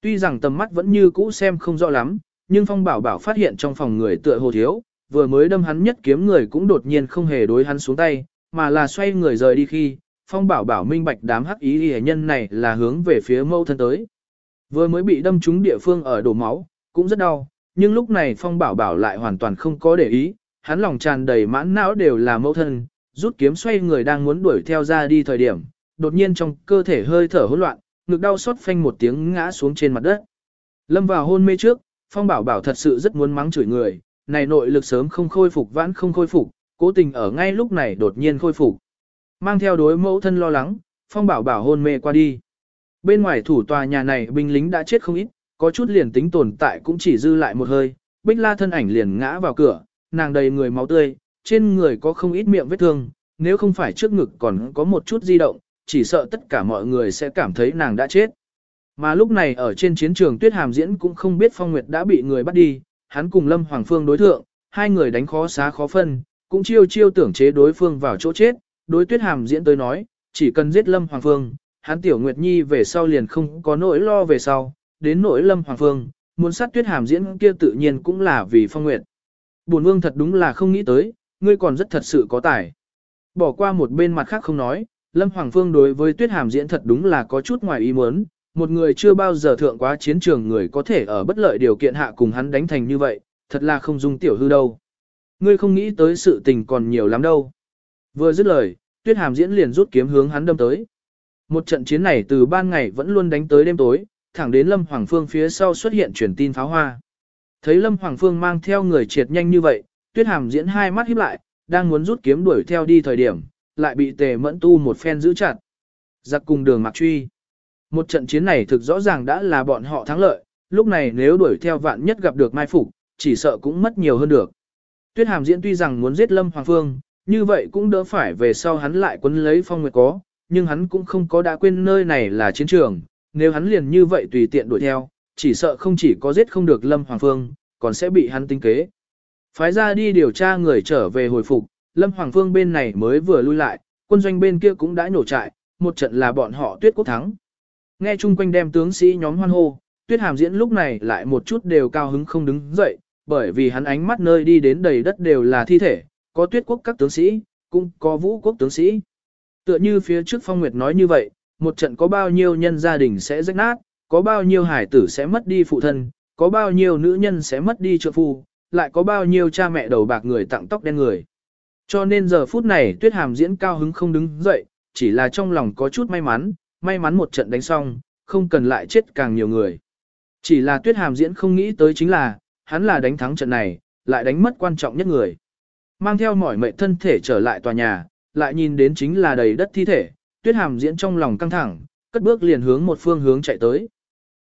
Tuy rằng tầm mắt vẫn như cũ xem không rõ lắm, nhưng Phong Bảo Bảo phát hiện trong phòng người tựa hồ thiếu, vừa mới đâm hắn nhất kiếm người cũng đột nhiên không hề đối hắn xuống tay, mà là xoay người rời đi khi, Phong Bảo Bảo minh bạch đám hắc ý hề nhân này là hướng về phía mẫu thân tới. Vừa mới bị đâm trúng địa phương ở đổ máu, cũng rất đau, nhưng lúc này Phong Bảo Bảo lại hoàn toàn không có để ý, hắn lòng tràn đầy mãn não đều là mẫu thân, rút kiếm xoay người đang muốn đuổi theo ra đi thời điểm, đột nhiên trong cơ thể hơi thở hỗn loạn, ngực đau xót phanh một tiếng ngã xuống trên mặt đất. Lâm vào hôn mê trước, Phong Bảo Bảo thật sự rất muốn mắng chửi người, này nội lực sớm không khôi phục vãn không khôi phục, cố tình ở ngay lúc này đột nhiên khôi phục. Mang theo đối mẫu thân lo lắng, Phong Bảo Bảo hôn mê qua đi. Bên ngoài thủ tòa nhà này binh lính đã chết không ít, có chút liền tính tồn tại cũng chỉ dư lại một hơi, Bích La thân ảnh liền ngã vào cửa, nàng đầy người máu tươi, trên người có không ít miệng vết thương, nếu không phải trước ngực còn có một chút di động, chỉ sợ tất cả mọi người sẽ cảm thấy nàng đã chết. Mà lúc này ở trên chiến trường Tuyết Hàm diễn cũng không biết Phong Nguyệt đã bị người bắt đi, hắn cùng Lâm Hoàng Phương đối thượng, hai người đánh khó xá khó phân, cũng chiêu chiêu tưởng chế đối phương vào chỗ chết, đối Tuyết Hàm diễn tới nói, chỉ cần giết Lâm Hoàng Phương, hắn Tiểu Nguyệt Nhi về sau liền không có nỗi lo về sau, đến nỗi Lâm Hoàng Phương, muốn sát Tuyết Hàm diễn kia tự nhiên cũng là vì Phong Nguyệt. Bổn Vương thật đúng là không nghĩ tới, ngươi còn rất thật sự có tài. Bỏ qua một bên mặt khác không nói, Lâm Hoàng Phương đối với Tuyết Hàm diễn thật đúng là có chút ngoài ý muốn, một người chưa bao giờ thượng quá chiến trường người có thể ở bất lợi điều kiện hạ cùng hắn đánh thành như vậy, thật là không dung tiểu hư đâu. Ngươi không nghĩ tới sự tình còn nhiều lắm đâu. Vừa dứt lời, Tuyết Hàm diễn liền rút kiếm hướng hắn đâm tới. Một trận chiến này từ ban ngày vẫn luôn đánh tới đêm tối, thẳng đến Lâm Hoàng Phương phía sau xuất hiện truyền tin pháo hoa. Thấy Lâm Hoàng Phương mang theo người triệt nhanh như vậy, Tuyết Hàm diễn hai mắt híp lại, đang muốn rút kiếm đuổi theo đi thời điểm, lại bị tề mẫn tu một phen giữ chặt. Giặc cùng đường mặc truy. Một trận chiến này thực rõ ràng đã là bọn họ thắng lợi, lúc này nếu đuổi theo vạn nhất gặp được mai phục, chỉ sợ cũng mất nhiều hơn được. Tuyết hàm diễn tuy rằng muốn giết Lâm Hoàng Phương, như vậy cũng đỡ phải về sau hắn lại quấn lấy phong nguyệt có, nhưng hắn cũng không có đã quên nơi này là chiến trường, nếu hắn liền như vậy tùy tiện đuổi theo, chỉ sợ không chỉ có giết không được Lâm Hoàng Phương, còn sẽ bị hắn tính kế. Phái ra đi điều tra người trở về hồi phục, Lâm Hoàng Phương bên này mới vừa lui lại, quân doanh bên kia cũng đã nổ trại, một trận là bọn họ tuyết quốc thắng. Nghe chung quanh đem tướng sĩ nhóm hoan hô, tuyết hàm diễn lúc này lại một chút đều cao hứng không đứng dậy, bởi vì hắn ánh mắt nơi đi đến đầy đất đều là thi thể, có tuyết quốc các tướng sĩ, cũng có vũ quốc tướng sĩ. Tựa như phía trước Phong Nguyệt nói như vậy, một trận có bao nhiêu nhân gia đình sẽ rách nát, có bao nhiêu hải tử sẽ mất đi phụ thân, có bao nhiêu nữ nhân sẽ mất đi trợ phu, lại có bao nhiêu cha mẹ đầu bạc người tặng tóc đen người. Cho nên giờ phút này tuyết hàm diễn cao hứng không đứng dậy, chỉ là trong lòng có chút may mắn, may mắn một trận đánh xong, không cần lại chết càng nhiều người. Chỉ là tuyết hàm diễn không nghĩ tới chính là, hắn là đánh thắng trận này, lại đánh mất quan trọng nhất người. Mang theo mỏi mệt thân thể trở lại tòa nhà, lại nhìn đến chính là đầy đất thi thể, tuyết hàm diễn trong lòng căng thẳng, cất bước liền hướng một phương hướng chạy tới.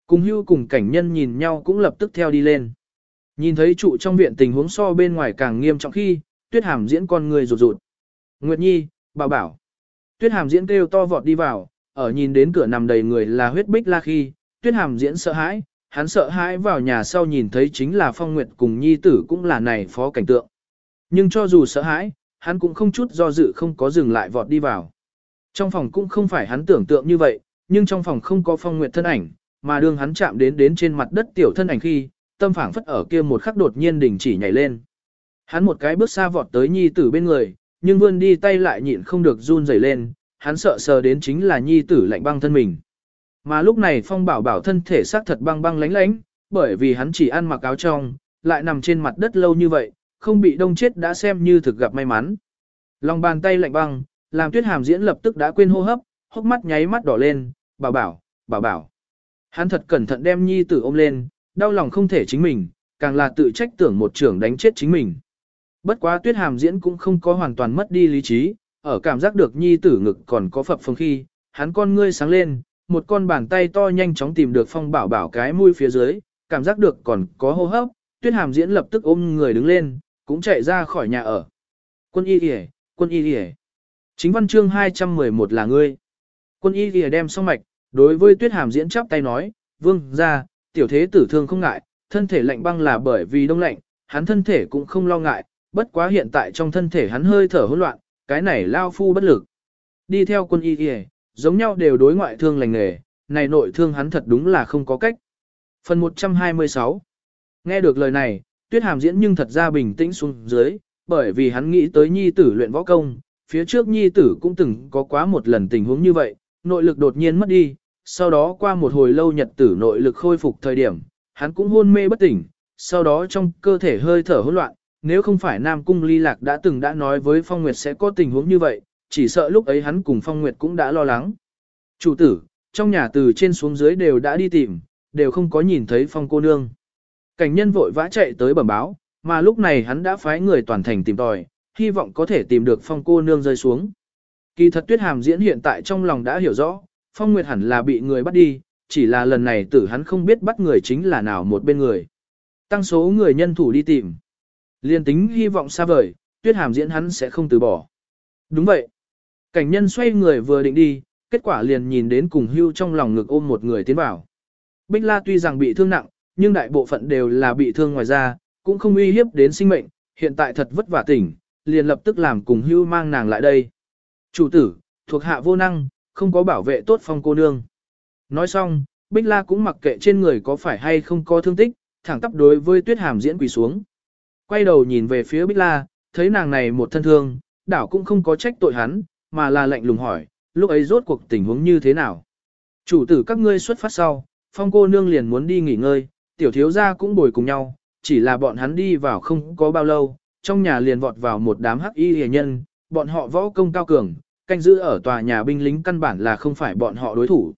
Cùng hưu cùng cảnh nhân nhìn nhau cũng lập tức theo đi lên. Nhìn thấy trụ trong viện tình huống so bên ngoài càng nghiêm trọng khi, tuyết hàm diễn con người rụt rụt. Nguyệt Nhi, bảo bảo. Tuyết hàm diễn kêu to vọt đi vào, ở nhìn đến cửa nằm đầy người là huyết bích la khi, tuyết hàm diễn sợ hãi, hắn sợ hãi vào nhà sau nhìn thấy chính là phong nguyệt cùng nhi tử cũng là này phó cảnh tượng. Nhưng cho dù sợ hãi, hắn cũng không chút do dự không có dừng lại vọt đi vào. Trong phòng cũng không phải hắn tưởng tượng như vậy, nhưng trong phòng không có phong nguyệt thân ảnh, mà đương hắn chạm đến đến trên mặt đất tiểu thân ảnh khi, tâm phảng phất ở kia một khắc đột nhiên đình chỉ nhảy lên. Hắn một cái bước xa vọt tới nhi tử bên người, nhưng vươn đi tay lại nhịn không được run rẩy lên, hắn sợ sờ đến chính là nhi tử lạnh băng thân mình. Mà lúc này phong bảo bảo thân thể xác thật băng băng lánh lánh, bởi vì hắn chỉ ăn mặc áo trong, lại nằm trên mặt đất lâu như vậy, không bị đông chết đã xem như thực gặp may mắn. Lòng bàn tay lạnh băng, làm tuyết hàm diễn lập tức đã quên hô hấp, hốc mắt nháy mắt đỏ lên, bảo bảo, bảo bảo. Hắn thật cẩn thận đem nhi tử ôm lên, đau lòng không thể chính mình, càng là tự trách tưởng một trưởng đánh chết chính mình. Bất quá tuyết hàm diễn cũng không có hoàn toàn mất đi lý trí, ở cảm giác được nhi tử ngực còn có phập phồng khi, hắn con ngươi sáng lên, một con bàn tay to nhanh chóng tìm được phong bảo bảo cái mũi phía dưới, cảm giác được còn có hô hấp, tuyết hàm diễn lập tức ôm người đứng lên, cũng chạy ra khỏi nhà ở. Quân y kìa, quân y kìa. Chính văn chương 211 là ngươi. Quân y ghi đem xong mạch, đối với tuyết hàm diễn chắp tay nói, vương ra, tiểu thế tử thương không ngại, thân thể lạnh băng là bởi vì đông lạnh, hắn thân thể cũng không lo ngại, bất quá hiện tại trong thân thể hắn hơi thở hỗn loạn, cái này lao phu bất lực. Đi theo quân y ghi, giống nhau đều đối ngoại thương lành nghề, này nội thương hắn thật đúng là không có cách. Phần 126 Nghe được lời này, tuyết hàm diễn nhưng thật ra bình tĩnh xuống dưới, bởi vì hắn nghĩ tới nhi tử luyện võ công, phía trước nhi tử cũng từng có quá một lần tình huống như vậy, nội lực đột nhiên mất đi, sau đó qua một hồi lâu nhật tử nội lực khôi phục thời điểm, hắn cũng hôn mê bất tỉnh, sau đó trong cơ thể hơi thở hỗn loạn, nếu không phải Nam Cung Ly Lạc đã từng đã nói với Phong Nguyệt sẽ có tình huống như vậy, chỉ sợ lúc ấy hắn cùng Phong Nguyệt cũng đã lo lắng. Chủ tử, trong nhà từ trên xuống dưới đều đã đi tìm, đều không có nhìn thấy Phong cô nương. Cảnh nhân vội vã chạy tới bẩm báo, mà lúc này hắn đã phái người toàn thành tìm tòi, hy vọng có thể tìm được Phong cô nương rơi xuống. Kỳ thật Tuyết Hàm diễn hiện tại trong lòng đã hiểu rõ, Phong Nguyệt hẳn là bị người bắt đi, chỉ là lần này tử hắn không biết bắt người chính là nào một bên người. Tăng số người nhân thủ đi tìm. Liên tính hy vọng xa vời, Tuyết Hàm diễn hắn sẽ không từ bỏ. Đúng vậy. Cảnh nhân xoay người vừa định đi, kết quả liền nhìn đến cùng hưu trong lòng ngực ôm một người tiến vào. Bích La tuy rằng bị thương nặng, nhưng đại bộ phận đều là bị thương ngoài da, cũng không uy hiếp đến sinh mệnh, hiện tại thật vất vả tỉnh, liền lập tức làm cùng hưu mang nàng lại đây. Chủ tử, thuộc hạ vô năng, không có bảo vệ tốt phong cô nương. Nói xong, Bích La cũng mặc kệ trên người có phải hay không có thương tích, thẳng tắp đối với tuyết hàm diễn quỳ xuống. Quay đầu nhìn về phía Bích La, thấy nàng này một thân thương, đảo cũng không có trách tội hắn, mà là lạnh lùng hỏi, lúc ấy rốt cuộc tình huống như thế nào. Chủ tử các ngươi xuất phát sau, phong cô nương liền muốn đi nghỉ ngơi, tiểu thiếu gia cũng bồi cùng nhau, chỉ là bọn hắn đi vào không có bao lâu, trong nhà liền vọt vào một đám hắc y hề nhân, bọn họ võ công cao cường, canh giữ ở tòa nhà binh lính căn bản là không phải bọn họ đối thủ.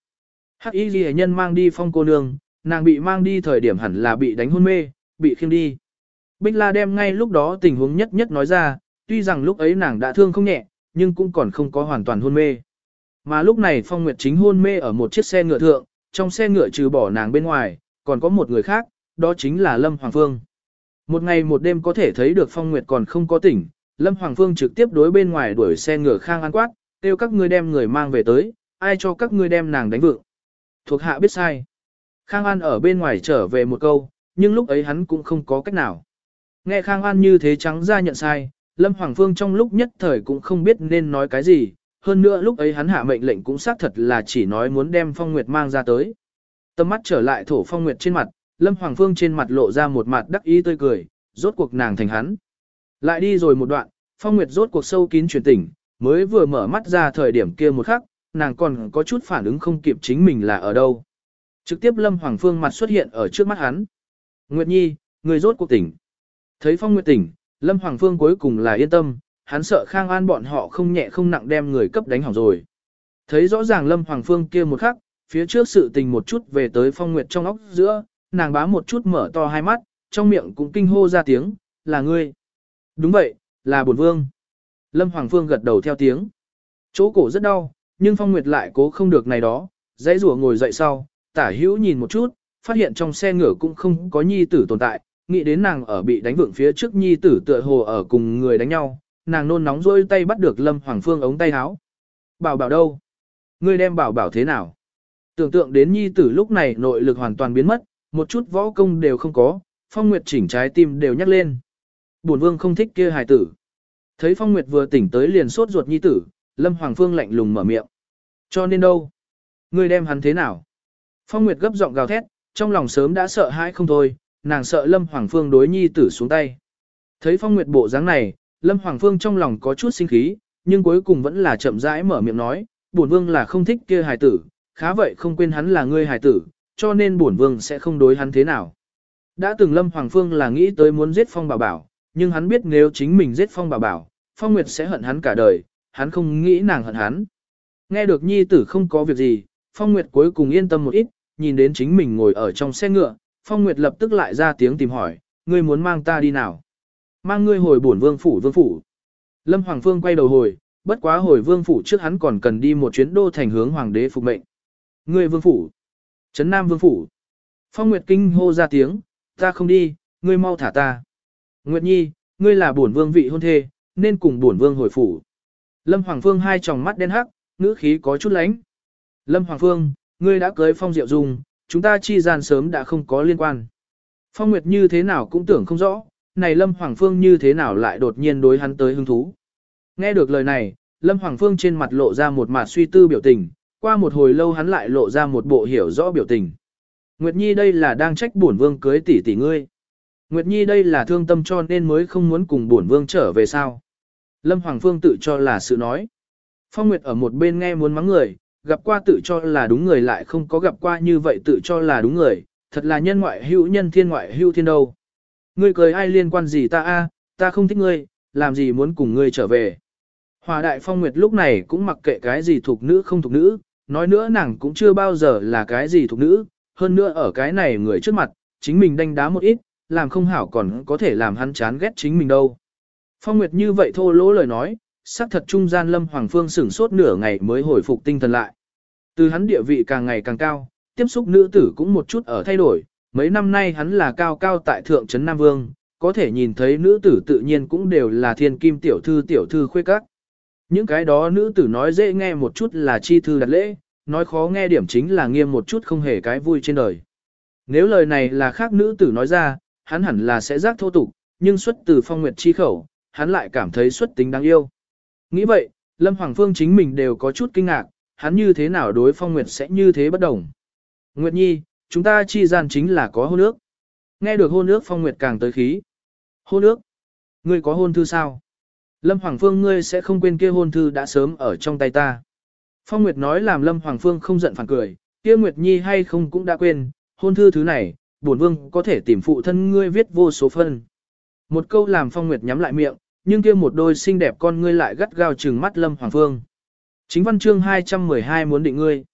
Hắc y hề nhân mang đi phong cô nương, nàng bị mang đi thời điểm hẳn là bị đánh hôn mê, bị khiêng đi. Bích La đem ngay lúc đó tình huống nhất nhất nói ra, tuy rằng lúc ấy nàng đã thương không nhẹ, nhưng cũng còn không có hoàn toàn hôn mê. Mà lúc này Phong Nguyệt chính hôn mê ở một chiếc xe ngựa thượng, trong xe ngựa trừ bỏ nàng bên ngoài, còn có một người khác, đó chính là Lâm Hoàng Phương. Một ngày một đêm có thể thấy được Phong Nguyệt còn không có tỉnh, Lâm Hoàng Phương trực tiếp đối bên ngoài đuổi xe ngựa khang an quát, kêu các ngươi đem người mang về tới, ai cho các ngươi đem nàng đánh vượng. Thuộc hạ biết sai. Khang An ở bên ngoài trở về một câu, nhưng lúc ấy hắn cũng không có cách nào. Nghe Khang An như thế trắng ra nhận sai, Lâm Hoàng Phương trong lúc nhất thời cũng không biết nên nói cái gì, hơn nữa lúc ấy hắn hạ mệnh lệnh cũng xác thật là chỉ nói muốn đem Phong Nguyệt mang ra tới. Tâm mắt trở lại thổ Phong Nguyệt trên mặt, Lâm Hoàng Phương trên mặt lộ ra một mặt đắc ý tươi cười, rốt cuộc nàng thành hắn. Lại đi rồi một đoạn, Phong Nguyệt rốt cuộc sâu kín chuyển tỉnh, mới vừa mở mắt ra thời điểm kia một khắc, nàng còn có chút phản ứng không kịp chính mình là ở đâu. Trực tiếp Lâm Hoàng Phương mặt xuất hiện ở trước mắt hắn. Nguyệt Nhi, người rốt cuộc tỉnh. Thấy Phong Nguyệt tỉnh, Lâm Hoàng Phương cuối cùng là yên tâm, hắn sợ Khang An bọn họ không nhẹ không nặng đem người cấp đánh hỏng rồi. Thấy rõ ràng Lâm Hoàng Phương kia một khắc, phía trước sự tình một chút về tới Phong Nguyệt trong óc giữa, nàng bá một chút mở to hai mắt, trong miệng cũng kinh hô ra tiếng, là ngươi. Đúng vậy, là bổn vương. Lâm Hoàng Phương gật đầu theo tiếng. Chỗ cổ rất đau, nhưng Phong Nguyệt lại cố không được này đó, dãy rủa ngồi dậy sau, tả hữu nhìn một chút, phát hiện trong xe ngựa cũng không có nhi tử tồn tại, nghĩ đến nàng ở bị đánh vượng phía trước nhi tử tựa hồ ở cùng người đánh nhau, nàng nôn nóng rôi tay bắt được Lâm Hoàng Phương ống tay áo. Bảo bảo đâu? Ngươi đem bảo bảo thế nào? Tưởng tượng đến nhi tử lúc này nội lực hoàn toàn biến mất, một chút võ công đều không có, Phong Nguyệt chỉnh trái tim đều nhắc lên. Bổn vương không thích kia hài tử. Thấy Phong Nguyệt vừa tỉnh tới liền sốt ruột nhi tử, Lâm Hoàng Phương lạnh lùng mở miệng. Cho nên đâu? Ngươi đem hắn thế nào? Phong Nguyệt gấp giọng gào thét, trong lòng sớm đã sợ hãi không thôi, nàng sợ Lâm Hoàng Phương đối nhi tử xuống tay. Thấy Phong Nguyệt bộ dáng này, Lâm Hoàng Phương trong lòng có chút sinh khí, nhưng cuối cùng vẫn là chậm rãi mở miệng nói, bổn vương là không thích kia hài tử, khá vậy không quên hắn là ngươi hài tử, cho nên bổn vương sẽ không đối hắn thế nào. Đã từng Lâm Hoàng Phương là nghĩ tới muốn giết Phong Bảo Bảo, nhưng hắn biết nếu chính mình giết Phong Bảo Bảo, Phong Nguyệt sẽ hận hắn cả đời, hắn không nghĩ nàng hận hắn. Nghe được nhi tử không có việc gì, Phong Nguyệt cuối cùng yên tâm một ít, nhìn đến chính mình ngồi ở trong xe ngựa, Phong Nguyệt lập tức lại ra tiếng tìm hỏi, ngươi muốn mang ta đi nào? Mang ngươi hồi bổn vương phủ vương phủ. Lâm Hoàng Phương quay đầu hồi, bất quá hồi vương phủ trước hắn còn cần đi một chuyến đô thành hướng hoàng đế phục mệnh. Ngươi vương phủ. Trấn Nam vương phủ. Phong Nguyệt kinh hô ra tiếng, ta không đi, ngươi mau thả ta. Nguyệt Nhi, ngươi là bổn vương vị hôn thê, nên cùng bổn vương hồi phủ. Lâm Hoàng Phương hai tròng mắt đen hắc, ngữ khí có chút lánh. Lâm Hoàng Phương, ngươi đã cưới Phong Diệu Dung, chúng ta chi gian sớm đã không có liên quan. Phong Nguyệt như thế nào cũng tưởng không rõ, này Lâm Hoàng Phương như thế nào lại đột nhiên đối hắn tới hứng thú. Nghe được lời này, Lâm Hoàng Phương trên mặt lộ ra một mặt suy tư biểu tình, qua một hồi lâu hắn lại lộ ra một bộ hiểu rõ biểu tình. Nguyệt Nhi đây là đang trách bổn vương cưới tỷ tỷ ngươi. Nguyệt Nhi đây là thương tâm cho nên mới không muốn cùng bổn vương trở về sao. Lâm Hoàng Phương tự cho là sự nói. Phong Nguyệt ở một bên nghe muốn mắng người, gặp qua tự cho là đúng người lại không có gặp qua như vậy tự cho là đúng người, thật là nhân ngoại hữu nhân thiên ngoại hữu thiên đâu. Ngươi cười ai liên quan gì ta a? ta không thích ngươi, làm gì muốn cùng ngươi trở về. Hòa đại phong nguyệt lúc này cũng mặc kệ cái gì thuộc nữ không thuộc nữ, nói nữa nàng cũng chưa bao giờ là cái gì thuộc nữ, hơn nữa ở cái này người trước mặt, chính mình đánh đá một ít, làm không hảo còn có thể làm hắn chán ghét chính mình đâu. Phong Nguyệt như vậy thô lỗ lời nói, xác thật trung gian Lâm Hoàng Phương sửng sốt nửa ngày mới hồi phục tinh thần lại. Từ hắn địa vị càng ngày càng cao, tiếp xúc nữ tử cũng một chút ở thay đổi, mấy năm nay hắn là cao cao tại thượng trấn Nam Vương, có thể nhìn thấy nữ tử tự nhiên cũng đều là thiên kim tiểu thư tiểu thư khuê các. Những cái đó nữ tử nói dễ nghe một chút là chi thư đặt lễ, nói khó nghe điểm chính là nghiêm một chút không hề cái vui trên đời. Nếu lời này là khác nữ tử nói ra, hắn hẳn là sẽ giác thô tục, nhưng xuất từ phong nguyệt chi khẩu, hắn lại cảm thấy xuất tính đáng yêu. Nghĩ vậy, Lâm Hoàng Phương chính mình đều có chút kinh ngạc, hắn như thế nào đối phong nguyệt sẽ như thế bất đồng. Nguyệt Nhi, chúng ta chi gian chính là có hôn ước. Nghe được hôn ước phong nguyệt càng tới khí. Hôn ước? Ngươi có hôn thư sao? Lâm Hoàng Phương ngươi sẽ không quên kia hôn thư đã sớm ở trong tay ta. Phong Nguyệt nói làm Lâm Hoàng Phương không giận phản cười, kia Nguyệt Nhi hay không cũng đã quên, hôn thư thứ này, bổn vương có thể tìm phụ thân ngươi viết vô số phân. Một câu làm Phong Nguyệt nhắm lại miệng, nhưng kia một đôi xinh đẹp con ngươi lại gắt gao trừng mắt Lâm Hoàng Phương. Chính văn chương 212 muốn định ngươi.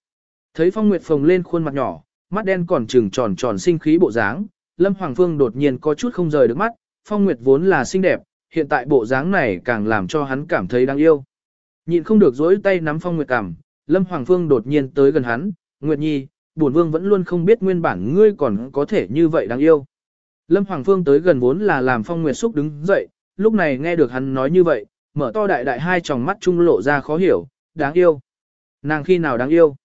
Thấy Phong Nguyệt phồng lên khuôn mặt nhỏ, mắt đen còn trừng tròn tròn sinh khí bộ dáng, Lâm Hoàng Phương đột nhiên có chút không rời được mắt, Phong Nguyệt vốn là xinh đẹp, hiện tại bộ dáng này càng làm cho hắn cảm thấy đáng yêu. Nhịn không được dối tay nắm Phong Nguyệt cảm, Lâm Hoàng Phương đột nhiên tới gần hắn, Nguyệt Nhi, bổn vương vẫn luôn không biết nguyên bản ngươi còn có thể như vậy đáng yêu. Lâm Hoàng Phương tới gần vốn là làm Phong Nguyệt xúc đứng dậy, lúc này nghe được hắn nói như vậy, mở to đại đại hai tròng mắt trung lộ ra khó hiểu, đáng yêu. Nàng khi nào đáng yêu?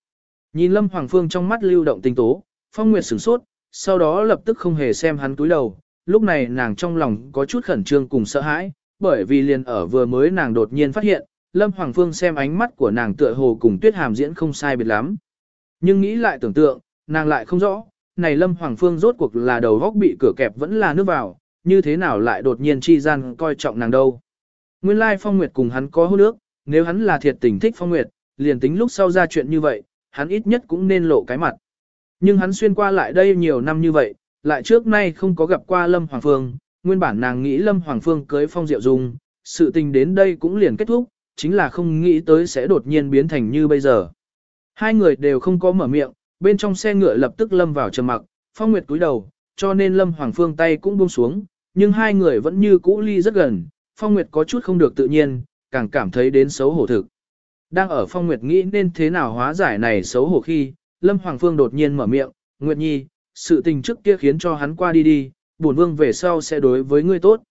Nhìn Lâm Hoàng Phương trong mắt lưu động tinh tố, Phong Nguyệt sửng sốt, sau đó lập tức không hề xem hắn túi đầu, lúc này nàng trong lòng có chút khẩn trương cùng sợ hãi, bởi vì liền ở vừa mới nàng đột nhiên phát hiện, Lâm Hoàng Phương xem ánh mắt của nàng tựa hồ cùng Tuyết Hàm diễn không sai biệt lắm. Nhưng nghĩ lại tưởng tượng, nàng lại không rõ, này Lâm Hoàng Phương rốt cuộc là đầu góc bị cửa kẹp vẫn là nước vào, như thế nào lại đột nhiên chi gian coi trọng nàng đâu. Nguyên lai Phong Nguyệt cùng hắn có hôn nước, nếu hắn là thiệt tình thích Phong Nguyệt, liền tính lúc sau ra chuyện như vậy, hắn ít nhất cũng nên lộ cái mặt. Nhưng hắn xuyên qua lại đây nhiều năm như vậy, lại trước nay không có gặp qua Lâm Hoàng Phương, nguyên bản nàng nghĩ Lâm Hoàng Phương cưới Phong Diệu Dung, sự tình đến đây cũng liền kết thúc, chính là không nghĩ tới sẽ đột nhiên biến thành như bây giờ. Hai người đều không có mở miệng, bên trong xe ngựa lập tức lâm vào trầm mặc, Phong Nguyệt cúi đầu, cho nên Lâm Hoàng Phương tay cũng buông xuống, nhưng hai người vẫn như cũ ly rất gần, Phong Nguyệt có chút không được tự nhiên, càng cảm thấy đến xấu hổ thực. Đang ở Phong Nguyệt nghĩ nên thế nào hóa giải này xấu hổ khi, Lâm Hoàng Phương đột nhiên mở miệng, Nguyệt Nhi, sự tình trước kia khiến cho hắn qua đi đi, bổn vương về sau sẽ đối với ngươi tốt.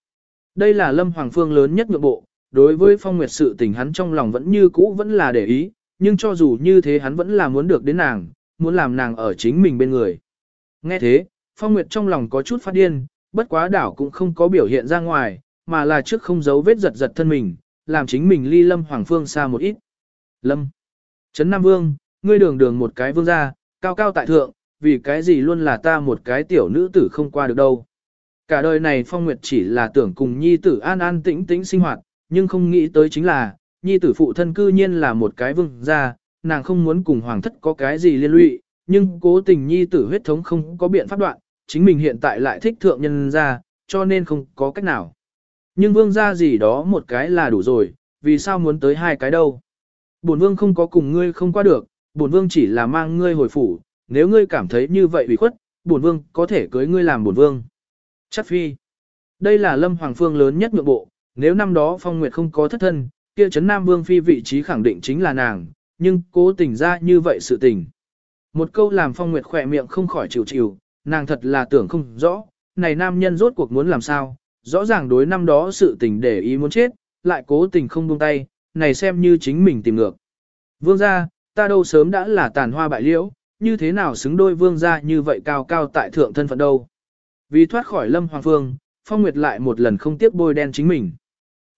Đây là Lâm Hoàng Phương lớn nhất nhượng bộ, đối với Phong Nguyệt sự tình hắn trong lòng vẫn như cũ vẫn là để ý, nhưng cho dù như thế hắn vẫn là muốn được đến nàng, muốn làm nàng ở chính mình bên người. Nghe thế, Phong Nguyệt trong lòng có chút phát điên, bất quá đảo cũng không có biểu hiện ra ngoài, mà là trước không giấu vết giật giật thân mình, làm chính mình ly Lâm Hoàng Phương xa một ít. Lâm. Trấn Nam Vương, ngươi đường đường một cái vương gia, cao cao tại thượng, vì cái gì luôn là ta một cái tiểu nữ tử không qua được đâu. Cả đời này Phong Nguyệt chỉ là tưởng cùng nhi tử an an tĩnh tĩnh sinh hoạt, nhưng không nghĩ tới chính là, nhi tử phụ thân cư nhiên là một cái vương gia, nàng không muốn cùng hoàng thất có cái gì liên lụy, nhưng cố tình nhi tử huyết thống không có biện pháp đoạn, chính mình hiện tại lại thích thượng nhân gia, cho nên không có cách nào. Nhưng vương gia gì đó một cái là đủ rồi, vì sao muốn tới hai cái đâu. Bổn vương không có cùng ngươi không qua được, bổn vương chỉ là mang ngươi hồi phủ, nếu ngươi cảm thấy như vậy ủy khuất, bổn vương có thể cưới ngươi làm bổn vương. Chắc phi. Đây là lâm hoàng phương lớn nhất nhượng bộ, nếu năm đó phong nguyệt không có thất thân, kia chấn nam vương phi vị trí khẳng định chính là nàng, nhưng cố tình ra như vậy sự tình. Một câu làm phong nguyệt khỏe miệng không khỏi chịu chịu, nàng thật là tưởng không rõ, này nam nhân rốt cuộc muốn làm sao, rõ ràng đối năm đó sự tình để ý muốn chết, lại cố tình không buông tay, này xem như chính mình tìm ngược. Vương gia, ta đâu sớm đã là tàn hoa bại liễu, như thế nào xứng đôi vương gia như vậy cao cao tại thượng thân phận đâu. Vì thoát khỏi lâm hoàng phương, phong nguyệt lại một lần không tiếc bôi đen chính mình.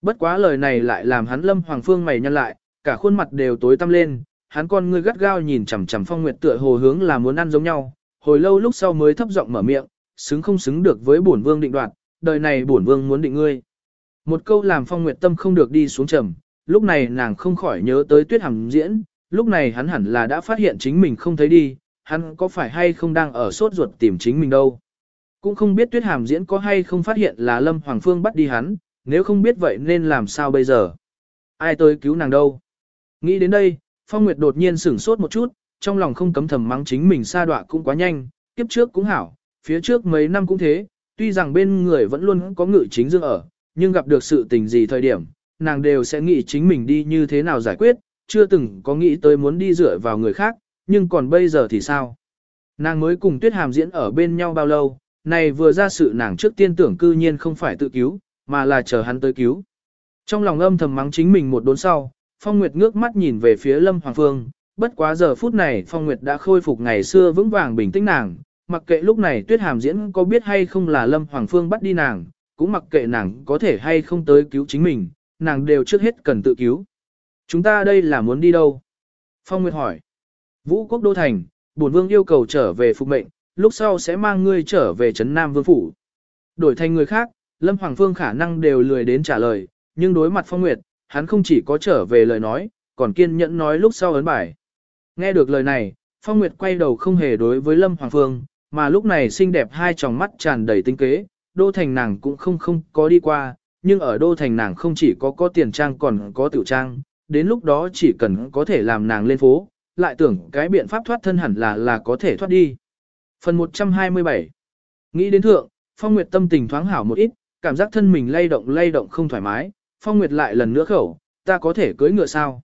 Bất quá lời này lại làm hắn lâm hoàng phương mày nhăn lại, cả khuôn mặt đều tối tăm lên, hắn con ngươi gắt gao nhìn chằm chằm phong nguyệt tựa hồ hướng là muốn ăn giống nhau, hồi lâu lúc sau mới thấp giọng mở miệng, xứng không xứng được với bổn vương định đoạt, đời này bổn vương muốn định ngươi. Một câu làm phong nguyệt tâm không được đi xuống trầm, lúc này nàng không khỏi nhớ tới tuyết hàm diễn, lúc này hắn hẳn là đã phát hiện chính mình không thấy đi, hắn có phải hay không đang ở sốt ruột tìm chính mình đâu. Cũng không biết tuyết hàm diễn có hay không phát hiện là Lâm Hoàng Phương bắt đi hắn, nếu không biết vậy nên làm sao bây giờ. Ai tới cứu nàng đâu. Nghĩ đến đây, Phong Nguyệt đột nhiên sửng sốt một chút, trong lòng không cấm thầm mắng chính mình xa đọa cũng quá nhanh, kiếp trước cũng hảo, phía trước mấy năm cũng thế, tuy rằng bên người vẫn luôn có ngự chính dương ở, nhưng gặp được sự tình gì thời điểm, nàng đều sẽ nghĩ chính mình đi như thế nào giải quyết, chưa từng có nghĩ tới muốn đi dựa vào người khác, nhưng còn bây giờ thì sao? Nàng mới cùng Tuyết Hàm diễn ở bên nhau bao lâu, này vừa ra sự nàng trước tiên tưởng cư nhiên không phải tự cứu, mà là chờ hắn tới cứu. Trong lòng âm thầm mắng chính mình một đốn sau, Phong Nguyệt ngước mắt nhìn về phía Lâm Hoàng Phương, bất quá giờ phút này Phong Nguyệt đã khôi phục ngày xưa vững vàng bình tĩnh nàng, mặc kệ lúc này Tuyết Hàm diễn có biết hay không là Lâm Hoàng Phương bắt đi nàng, cũng mặc kệ nàng có thể hay không tới cứu chính mình, nàng đều trước hết cần tự cứu. Chúng ta đây là muốn đi đâu? Phong Nguyệt hỏi. Vũ quốc đô thành, bổn vương yêu cầu trở về phục mệnh, lúc sau sẽ mang ngươi trở về Trấn Nam Vương Phủ. Đổi thành người khác, Lâm Hoàng Phương khả năng đều lười đến trả lời, nhưng đối mặt Phong Nguyệt, hắn không chỉ có trở về lời nói, còn kiên nhẫn nói lúc sau ấn bài. Nghe được lời này, Phong Nguyệt quay đầu không hề đối với Lâm Hoàng Phương, mà lúc này xinh đẹp hai tròng mắt tràn đầy tinh kế, đô thành nàng cũng không không có đi qua, nhưng ở đô thành nàng không chỉ có có tiền trang còn có tiểu trang, đến lúc đó chỉ cần có thể làm nàng lên phố, lại tưởng cái biện pháp thoát thân hẳn là là có thể thoát đi. Phần 127 Nghĩ đến thượng, Phong Nguyệt tâm tình thoáng hảo một ít, cảm giác thân mình lay động lay động không thoải mái, Phong Nguyệt lại lần nữa khẩu, ta có thể cưới ngựa sao?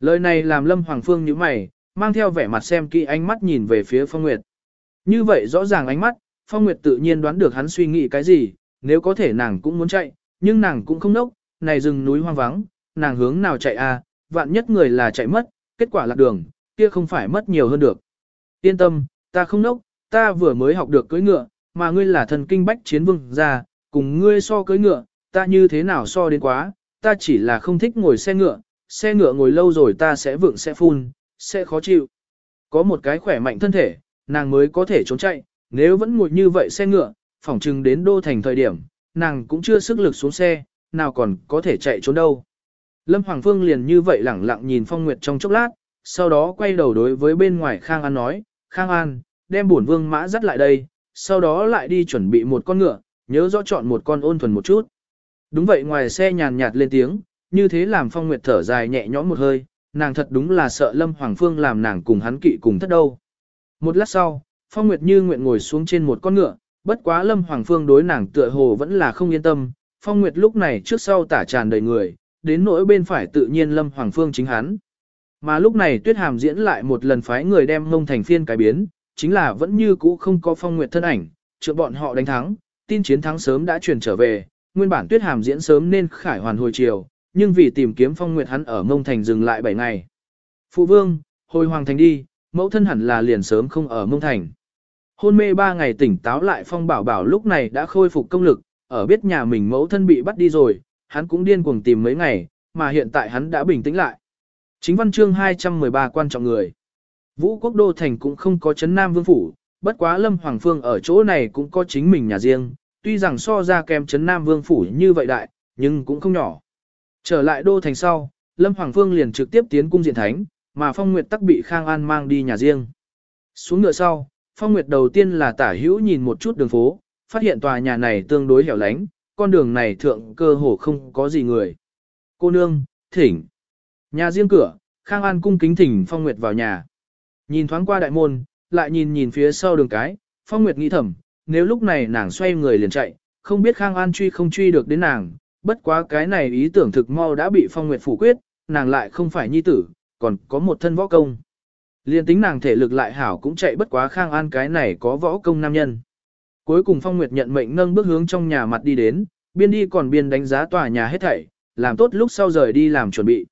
Lời này làm Lâm Hoàng Phương như mày, mang theo vẻ mặt xem kỹ ánh mắt nhìn về phía Phong Nguyệt. Như vậy rõ ràng ánh mắt, Phong Nguyệt tự nhiên đoán được hắn suy nghĩ cái gì, nếu có thể nàng cũng muốn chạy, nhưng nàng cũng không nốc, này rừng núi hoang vắng, nàng hướng nào chạy à, vạn nhất người là chạy mất, kết quả lạc đường, kia không phải mất nhiều hơn được. Yên tâm, ta không nốc, ta vừa mới học được cưỡi ngựa, mà ngươi là thần kinh bách chiến vương ra, cùng ngươi so cưỡi ngựa, ta như thế nào so đến quá, ta chỉ là không thích ngồi xe ngựa, xe ngựa ngồi lâu rồi ta sẽ vượng sẽ phun, sẽ khó chịu. Có một cái khỏe mạnh thân thể, nàng mới có thể trốn chạy, nếu vẫn ngồi như vậy xe ngựa, phỏng chừng đến đô thành thời điểm, nàng cũng chưa sức lực xuống xe, nào còn có thể chạy trốn đâu. Lâm Hoàng Phương liền như vậy lẳng lặng nhìn Phong Nguyệt trong chốc lát, sau đó quay đầu đối với bên ngoài Khang An nói, Khang An, đem bổn vương mã dắt lại đây, sau đó lại đi chuẩn bị một con ngựa, nhớ rõ chọn một con ôn thuần một chút. Đúng vậy ngoài xe nhàn nhạt lên tiếng, như thế làm Phong Nguyệt thở dài nhẹ nhõm một hơi, nàng thật đúng là sợ Lâm Hoàng Phương làm nàng cùng hắn kỵ cùng thất đâu. Một lát sau, Phong Nguyệt như nguyện ngồi xuống trên một con ngựa, bất quá Lâm Hoàng Phương đối nàng tựa hồ vẫn là không yên tâm, Phong Nguyệt lúc này trước sau tả tràn đầy người, đến nỗi bên phải tự nhiên Lâm Hoàng Phương chính hắn. Mà lúc này Tuyết Hàm diễn lại một lần phái người đem ngông thành phiên cái biến, chính là vẫn như cũ không có Phong Nguyệt thân ảnh, chưa bọn họ đánh thắng, tin chiến thắng sớm đã truyền trở về, nguyên bản Tuyết Hàm diễn sớm nên khải hoàn hồi chiều, nhưng vì tìm kiếm Phong Nguyệt hắn ở ngông thành dừng lại 7 ngày. Phụ vương, hồi hoàng thành đi, mẫu thân hẳn là liền sớm không ở ngông thành. Hôn mê 3 ngày tỉnh táo lại Phong Bảo Bảo lúc này đã khôi phục công lực, ở biết nhà mình mẫu thân bị bắt đi rồi, hắn cũng điên cuồng tìm mấy ngày, mà hiện tại hắn đã bình tĩnh lại. Chính văn chương 213 quan trọng người. Vũ quốc đô thành cũng không có chấn nam vương phủ, bất quá Lâm Hoàng Phương ở chỗ này cũng có chính mình nhà riêng, tuy rằng so ra kèm chấn Nam Vương Phủ như vậy đại, nhưng cũng không nhỏ. Trở lại đô thành sau, Lâm Hoàng Phương liền trực tiếp tiến cung diện thánh, mà Phong Nguyệt tắc bị Khang An mang đi nhà riêng. Xuống ngựa sau, Phong Nguyệt đầu tiên là tả hữu nhìn một chút đường phố, phát hiện tòa nhà này tương đối hẻo lánh, con đường này thượng cơ hồ không có gì người. Cô nương, thỉnh. Nhà riêng cửa, Khang An cung kính thỉnh Phong Nguyệt vào nhà. Nhìn thoáng qua đại môn, lại nhìn nhìn phía sau đường cái, Phong Nguyệt nghĩ thầm, nếu lúc này nàng xoay người liền chạy, không biết Khang An truy không truy được đến nàng, bất quá cái này ý tưởng thực mau đã bị Phong Nguyệt phủ quyết, nàng lại không phải nhi tử, còn có một thân võ công. Liên tính nàng thể lực lại hảo cũng chạy bất quá Khang An cái này có võ công nam nhân. Cuối cùng Phong Nguyệt nhận mệnh nâng bước hướng trong nhà mặt đi đến, biên đi còn biên đánh giá tòa nhà hết thảy, làm tốt lúc sau rời đi làm chuẩn bị.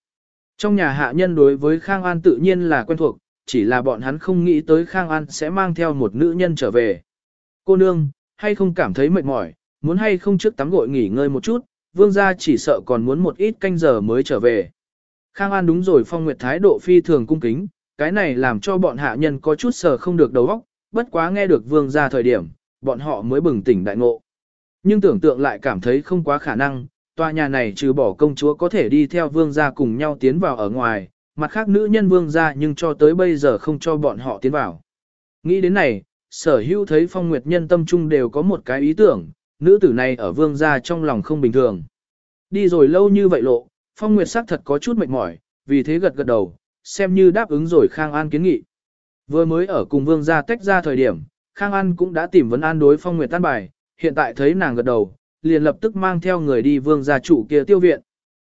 Trong nhà hạ nhân đối với Khang An tự nhiên là quen thuộc, chỉ là bọn hắn không nghĩ tới Khang An sẽ mang theo một nữ nhân trở về. Cô nương, hay không cảm thấy mệt mỏi, muốn hay không trước tắm gội nghỉ ngơi một chút, vương gia chỉ sợ còn muốn một ít canh giờ mới trở về. Khang An đúng rồi phong nguyệt thái độ phi thường cung kính, cái này làm cho bọn hạ nhân có chút sờ không được đầu óc, bất quá nghe được vương gia thời điểm, bọn họ mới bừng tỉnh đại ngộ. Nhưng tưởng tượng lại cảm thấy không quá khả năng, tòa nhà này trừ bỏ công chúa có thể đi theo vương gia cùng nhau tiến vào ở ngoài, mặt khác nữ nhân vương gia nhưng cho tới bây giờ không cho bọn họ tiến vào. Nghĩ đến này, sở hữu thấy phong nguyệt nhân tâm trung đều có một cái ý tưởng, nữ tử này ở vương gia trong lòng không bình thường. Đi rồi lâu như vậy lộ, phong nguyệt sắc thật có chút mệt mỏi, vì thế gật gật đầu, xem như đáp ứng rồi Khang An kiến nghị. Vừa mới ở cùng vương gia tách ra thời điểm, Khang An cũng đã tìm vấn an đối phong nguyệt tan bài, hiện tại thấy nàng gật đầu, liền lập tức mang theo người đi vương gia chủ kia tiêu viện.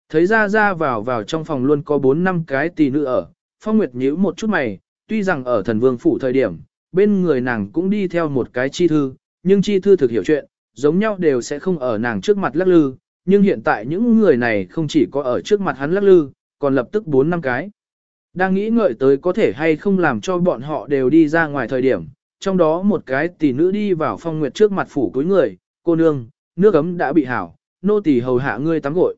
Thấy ra ra vào vào trong phòng luôn có 4 năm cái tỷ nữ ở, phong nguyệt nhíu một chút mày, tuy rằng ở thần vương phủ thời điểm, bên người nàng cũng đi theo một cái chi thư, nhưng chi thư thực hiểu chuyện, giống nhau đều sẽ không ở nàng trước mặt lắc lư, nhưng hiện tại những người này không chỉ có ở trước mặt hắn lắc lư, còn lập tức 4 năm cái. Đang nghĩ ngợi tới có thể hay không làm cho bọn họ đều đi ra ngoài thời điểm, trong đó một cái tỷ nữ đi vào phong nguyệt trước mặt phủ cuối người, cô nương, nước ấm đã bị hảo, nô tỳ hầu hạ ngươi tắm gội.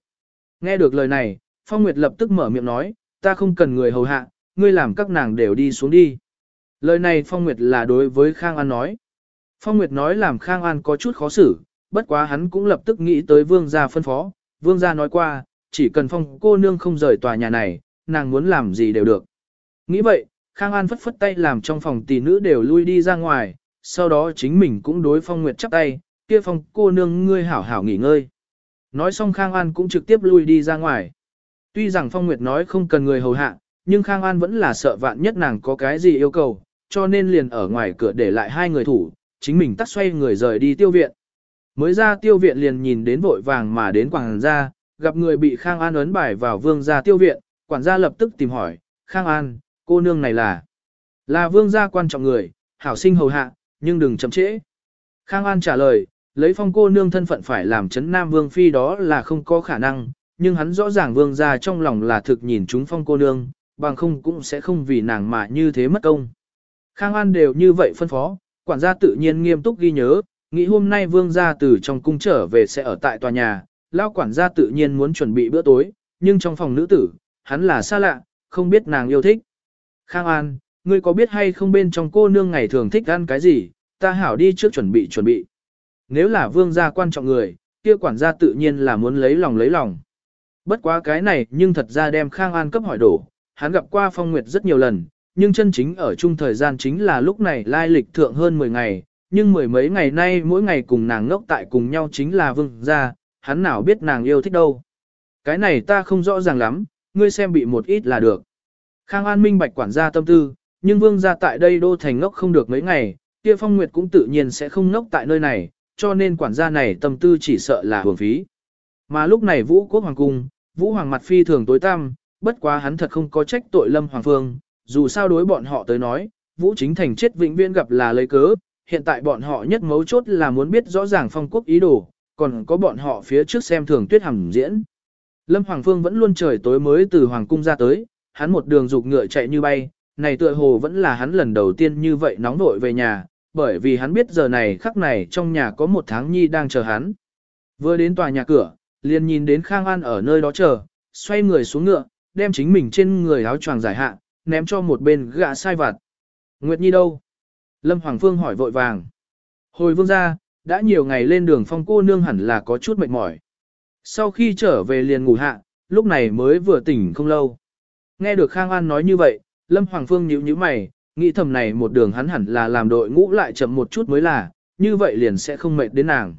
Nghe được lời này, phong nguyệt lập tức mở miệng nói, ta không cần người hầu hạ, ngươi làm các nàng đều đi xuống đi. Lời này phong nguyệt là đối với Khang An nói. Phong nguyệt nói làm Khang An có chút khó xử, bất quá hắn cũng lập tức nghĩ tới vương gia phân phó, vương gia nói qua, chỉ cần phong cô nương không rời tòa nhà này, nàng muốn làm gì đều được. Nghĩ vậy, Khang An phất phất tay làm trong phòng tỷ nữ đều lui đi ra ngoài, sau đó chính mình cũng đối Phong Nguyệt chắp tay, kia phong cô nương ngươi hảo hảo nghỉ ngơi. Nói xong Khang An cũng trực tiếp lui đi ra ngoài. Tuy rằng Phong Nguyệt nói không cần người hầu hạ, nhưng Khang An vẫn là sợ vạn nhất nàng có cái gì yêu cầu, cho nên liền ở ngoài cửa để lại hai người thủ, chính mình tắt xoay người rời đi tiêu viện. Mới ra tiêu viện liền nhìn đến vội vàng mà đến quảng gia, gặp người bị Khang An ấn bài vào vương gia tiêu viện, quản gia lập tức tìm hỏi, Khang An, cô nương này là, là vương gia quan trọng người, hảo sinh hầu hạ, nhưng đừng chậm trễ. Khang An trả lời, lấy phong cô nương thân phận phải làm chấn nam vương phi đó là không có khả năng, nhưng hắn rõ ràng vương gia trong lòng là thực nhìn chúng phong cô nương, bằng không cũng sẽ không vì nàng mà như thế mất công. Khang An đều như vậy phân phó, quản gia tự nhiên nghiêm túc ghi nhớ, nghĩ hôm nay vương gia từ trong cung trở về sẽ ở tại tòa nhà, lao quản gia tự nhiên muốn chuẩn bị bữa tối, nhưng trong phòng nữ tử, hắn là xa lạ, không biết nàng yêu thích. Khang An, ngươi có biết hay không bên trong cô nương ngày thường thích ăn cái gì, ta hảo đi trước chuẩn bị chuẩn bị. Nếu là vương gia quan trọng người, kia quản gia tự nhiên là muốn lấy lòng lấy lòng. Bất quá cái này nhưng thật ra đem Khang An cấp hỏi đổ, hắn gặp qua Phong Nguyệt rất nhiều lần, nhưng chân chính ở chung thời gian chính là lúc này lai lịch thượng hơn 10 ngày, nhưng mười mấy ngày nay mỗi ngày cùng nàng ngốc tại cùng nhau chính là vương gia, hắn nào biết nàng yêu thích đâu. Cái này ta không rõ ràng lắm, ngươi xem bị một ít là được. Khang An minh bạch quản gia tâm tư, nhưng vương gia tại đây đô thành ngốc không được mấy ngày, kia phong nguyệt cũng tự nhiên sẽ không ngốc tại nơi này, cho nên quản gia này tâm tư chỉ sợ là hưởng phí. Mà lúc này vũ quốc hoàng cung, vũ hoàng mặt phi thường tối tăm, bất quá hắn thật không có trách tội lâm hoàng phương, dù sao đối bọn họ tới nói, vũ chính thành chết vĩnh viễn gặp là lấy cớ, hiện tại bọn họ nhất mấu chốt là muốn biết rõ ràng phong quốc ý đồ, còn có bọn họ phía trước xem thường tuyết hằng diễn. Lâm Hoàng Phương vẫn luôn trời tối mới từ Hoàng cung ra tới, hắn một đường dục ngựa chạy như bay, này tựa hồ vẫn là hắn lần đầu tiên như vậy nóng vội về nhà, bởi vì hắn biết giờ này khắc này trong nhà có một tháng nhi đang chờ hắn. Vừa đến tòa nhà cửa, liền nhìn đến Khang An ở nơi đó chờ, xoay người xuống ngựa, đem chính mình trên người áo choàng giải hạ, ném cho một bên gã sai vặt. Nguyệt Nhi đâu? Lâm Hoàng Phương hỏi vội vàng. Hồi vương ra, đã nhiều ngày lên đường phong cô nương hẳn là có chút mệt mỏi. Sau khi trở về liền ngủ hạ, lúc này mới vừa tỉnh không lâu. Nghe được Khang An nói như vậy, Lâm Hoàng Phương nhíu nhíu mày, nghĩ thầm này một đường hắn hẳn là làm đội ngũ lại chậm một chút mới là, như vậy liền sẽ không mệt đến nàng.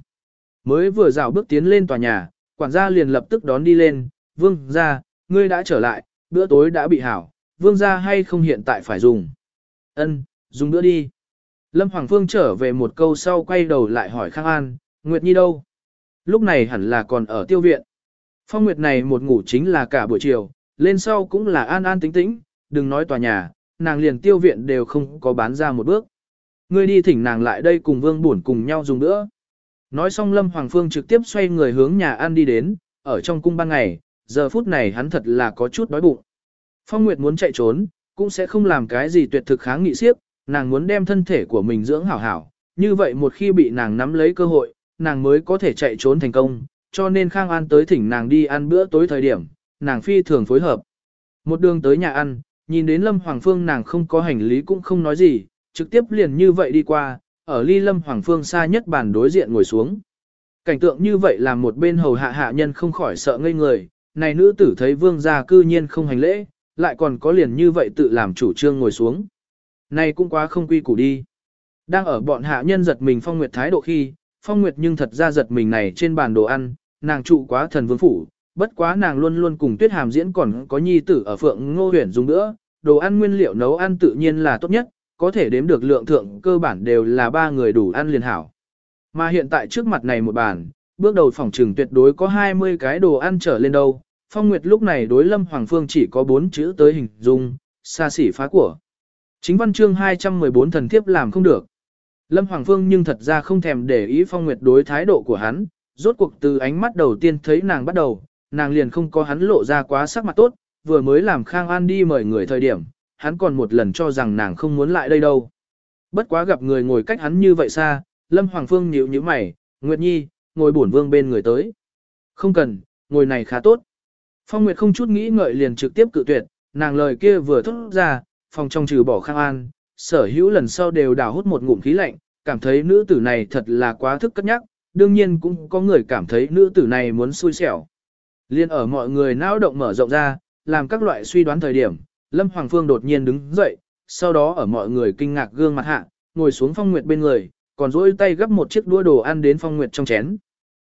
Mới vừa rào bước tiến lên tòa nhà, quản gia liền lập tức đón đi lên, vương ra, ngươi đã trở lại, bữa tối đã bị hảo, vương ra hay không hiện tại phải dùng. Ân, dùng bữa đi. Lâm Hoàng Phương trở về một câu sau quay đầu lại hỏi Khang An, Nguyệt Nhi đâu? Lúc này hẳn là còn ở tiêu viện. Phong Nguyệt này một ngủ chính là cả buổi chiều, lên sau cũng là an an tĩnh tĩnh, đừng nói tòa nhà, nàng liền tiêu viện đều không có bán ra một bước. Ngươi đi thỉnh nàng lại đây cùng Vương buồn cùng nhau dùng nữa. Nói xong Lâm Hoàng Phương trực tiếp xoay người hướng nhà ăn đi đến, ở trong cung ban ngày, giờ phút này hắn thật là có chút đói bụng. Phong Nguyệt muốn chạy trốn, cũng sẽ không làm cái gì tuyệt thực kháng nghị siếp, nàng muốn đem thân thể của mình dưỡng hảo hảo, như vậy một khi bị nàng nắm lấy cơ hội, nàng mới có thể chạy trốn thành công, cho nên Khang An tới thỉnh nàng đi ăn bữa tối thời điểm, nàng phi thường phối hợp. Một đường tới nhà ăn, nhìn đến Lâm Hoàng Phương nàng không có hành lý cũng không nói gì, trực tiếp liền như vậy đi qua, ở ly Lâm Hoàng Phương xa nhất bàn đối diện ngồi xuống. Cảnh tượng như vậy làm một bên hầu hạ hạ nhân không khỏi sợ ngây người, này nữ tử thấy vương gia cư nhiên không hành lễ, lại còn có liền như vậy tự làm chủ trương ngồi xuống. Này cũng quá không quy củ đi. Đang ở bọn hạ nhân giật mình Phong Nguyệt thái độ khi, Phong Nguyệt nhưng thật ra giật mình này trên bàn đồ ăn, nàng trụ quá thần vương phủ, bất quá nàng luôn luôn cùng Tuyết Hàm diễn còn có nhi tử ở Phượng Ngô Huyền dùng nữa, đồ ăn nguyên liệu nấu ăn tự nhiên là tốt nhất, có thể đếm được lượng thượng cơ bản đều là ba người đủ ăn liền hảo. Mà hiện tại trước mặt này một bàn, bước đầu phòng trừng tuyệt đối có 20 cái đồ ăn trở lên đâu. Phong Nguyệt lúc này đối Lâm Hoàng Phương chỉ có 4 chữ tới hình dung, xa xỉ phá của. Chính văn chương 214 thần thiếp làm không được. Lâm Hoàng Phương nhưng thật ra không thèm để ý Phong Nguyệt đối thái độ của hắn, rốt cuộc từ ánh mắt đầu tiên thấy nàng bắt đầu, nàng liền không có hắn lộ ra quá sắc mặt tốt, vừa mới làm Khang An đi mời người thời điểm, hắn còn một lần cho rằng nàng không muốn lại đây đâu. Bất quá gặp người ngồi cách hắn như vậy xa, Lâm Hoàng Phương nhíu nhíu mày, Nguyệt Nhi, ngồi bổn vương bên người tới. Không cần, ngồi này khá tốt. Phong Nguyệt không chút nghĩ ngợi liền trực tiếp cự tuyệt, nàng lời kia vừa thốt ra, phòng trong trừ bỏ Khang An, sở hữu lần sau đều đào hút một ngụm khí lạnh, cảm thấy nữ tử này thật là quá thức cất nhắc, đương nhiên cũng có người cảm thấy nữ tử này muốn xui xẻo. Liên ở mọi người não động mở rộng ra, làm các loại suy đoán thời điểm, Lâm Hoàng Phương đột nhiên đứng dậy, sau đó ở mọi người kinh ngạc gương mặt hạ, ngồi xuống Phong Nguyệt bên người, còn duỗi tay gấp một chiếc đũa đồ ăn đến Phong Nguyệt trong chén.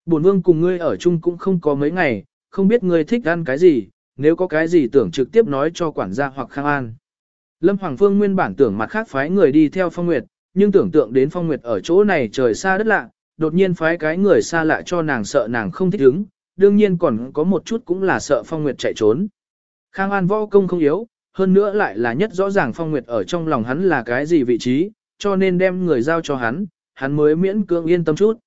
Bổn vương cùng ngươi ở chung cũng không có mấy ngày, không biết ngươi thích ăn cái gì, nếu có cái gì tưởng trực tiếp nói cho quản gia hoặc khang an. Lâm Hoàng Phương nguyên bản tưởng mặt khác phái người đi theo Phong Nguyệt, nhưng tưởng tượng đến Phong Nguyệt ở chỗ này trời xa đất lạ, đột nhiên phái cái người xa lạ cho nàng sợ nàng không thích ứng, đương nhiên còn có một chút cũng là sợ Phong Nguyệt chạy trốn. Khang An võ công không yếu, hơn nữa lại là nhất rõ ràng Phong Nguyệt ở trong lòng hắn là cái gì vị trí, cho nên đem người giao cho hắn, hắn mới miễn cưỡng yên tâm chút.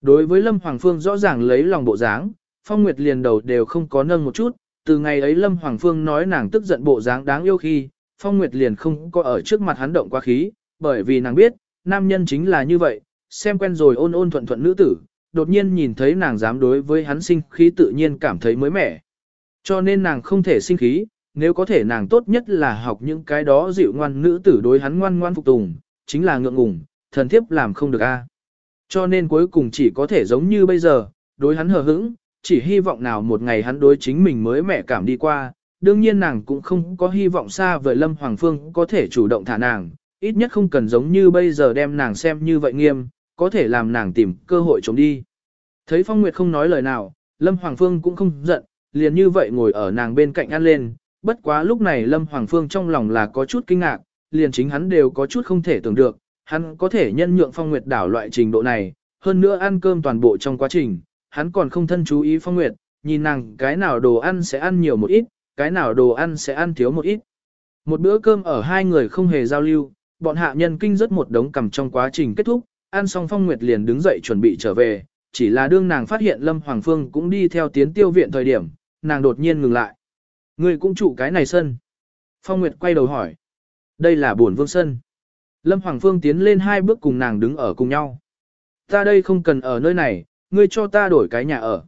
Đối với Lâm Hoàng Phương rõ ràng lấy lòng bộ dáng, Phong Nguyệt liền đầu đều không có nâng một chút, từ ngày ấy Lâm Hoàng Phương nói nàng tức giận bộ dáng đáng yêu khi, Phong Nguyệt liền không có ở trước mặt hắn động quá khí, bởi vì nàng biết, nam nhân chính là như vậy, xem quen rồi ôn ôn thuận thuận nữ tử, đột nhiên nhìn thấy nàng dám đối với hắn sinh khí tự nhiên cảm thấy mới mẻ. Cho nên nàng không thể sinh khí, nếu có thể nàng tốt nhất là học những cái đó dịu ngoan nữ tử đối hắn ngoan ngoan phục tùng, chính là ngượng ngùng, thần thiếp làm không được a. À. Cho nên cuối cùng chỉ có thể giống như bây giờ, đối hắn hờ hững, chỉ hy vọng nào một ngày hắn đối chính mình mới mẹ cảm đi qua, đương nhiên nàng cũng không có hy vọng xa vời Lâm Hoàng Phương có thể chủ động thả nàng, ít nhất không cần giống như bây giờ đem nàng xem như vậy nghiêm, có thể làm nàng tìm cơ hội trốn đi. Thấy Phong Nguyệt không nói lời nào, Lâm Hoàng Phương cũng không giận, liền như vậy ngồi ở nàng bên cạnh ăn lên, bất quá lúc này Lâm Hoàng Phương trong lòng là có chút kinh ngạc, liền chính hắn đều có chút không thể tưởng được, hắn có thể nhân nhượng Phong Nguyệt đảo loại trình độ này, hơn nữa ăn cơm toàn bộ trong quá trình, hắn còn không thân chú ý Phong Nguyệt, nhìn nàng cái nào đồ ăn sẽ ăn nhiều một ít, cái nào đồ ăn sẽ ăn thiếu một ít. Một bữa cơm ở hai người không hề giao lưu, bọn hạ nhân kinh rất một đống cầm trong quá trình kết thúc, ăn xong Phong Nguyệt liền đứng dậy chuẩn bị trở về, chỉ là đương nàng phát hiện Lâm Hoàng Phương cũng đi theo tiến tiêu viện thời điểm, nàng đột nhiên ngừng lại. Người cũng trụ cái này sân. Phong Nguyệt quay đầu hỏi. Đây là buồn vương sân. Lâm Hoàng Phương tiến lên hai bước cùng nàng đứng ở cùng nhau. Ta đây không cần ở nơi này, ngươi cho ta đổi cái nhà ở.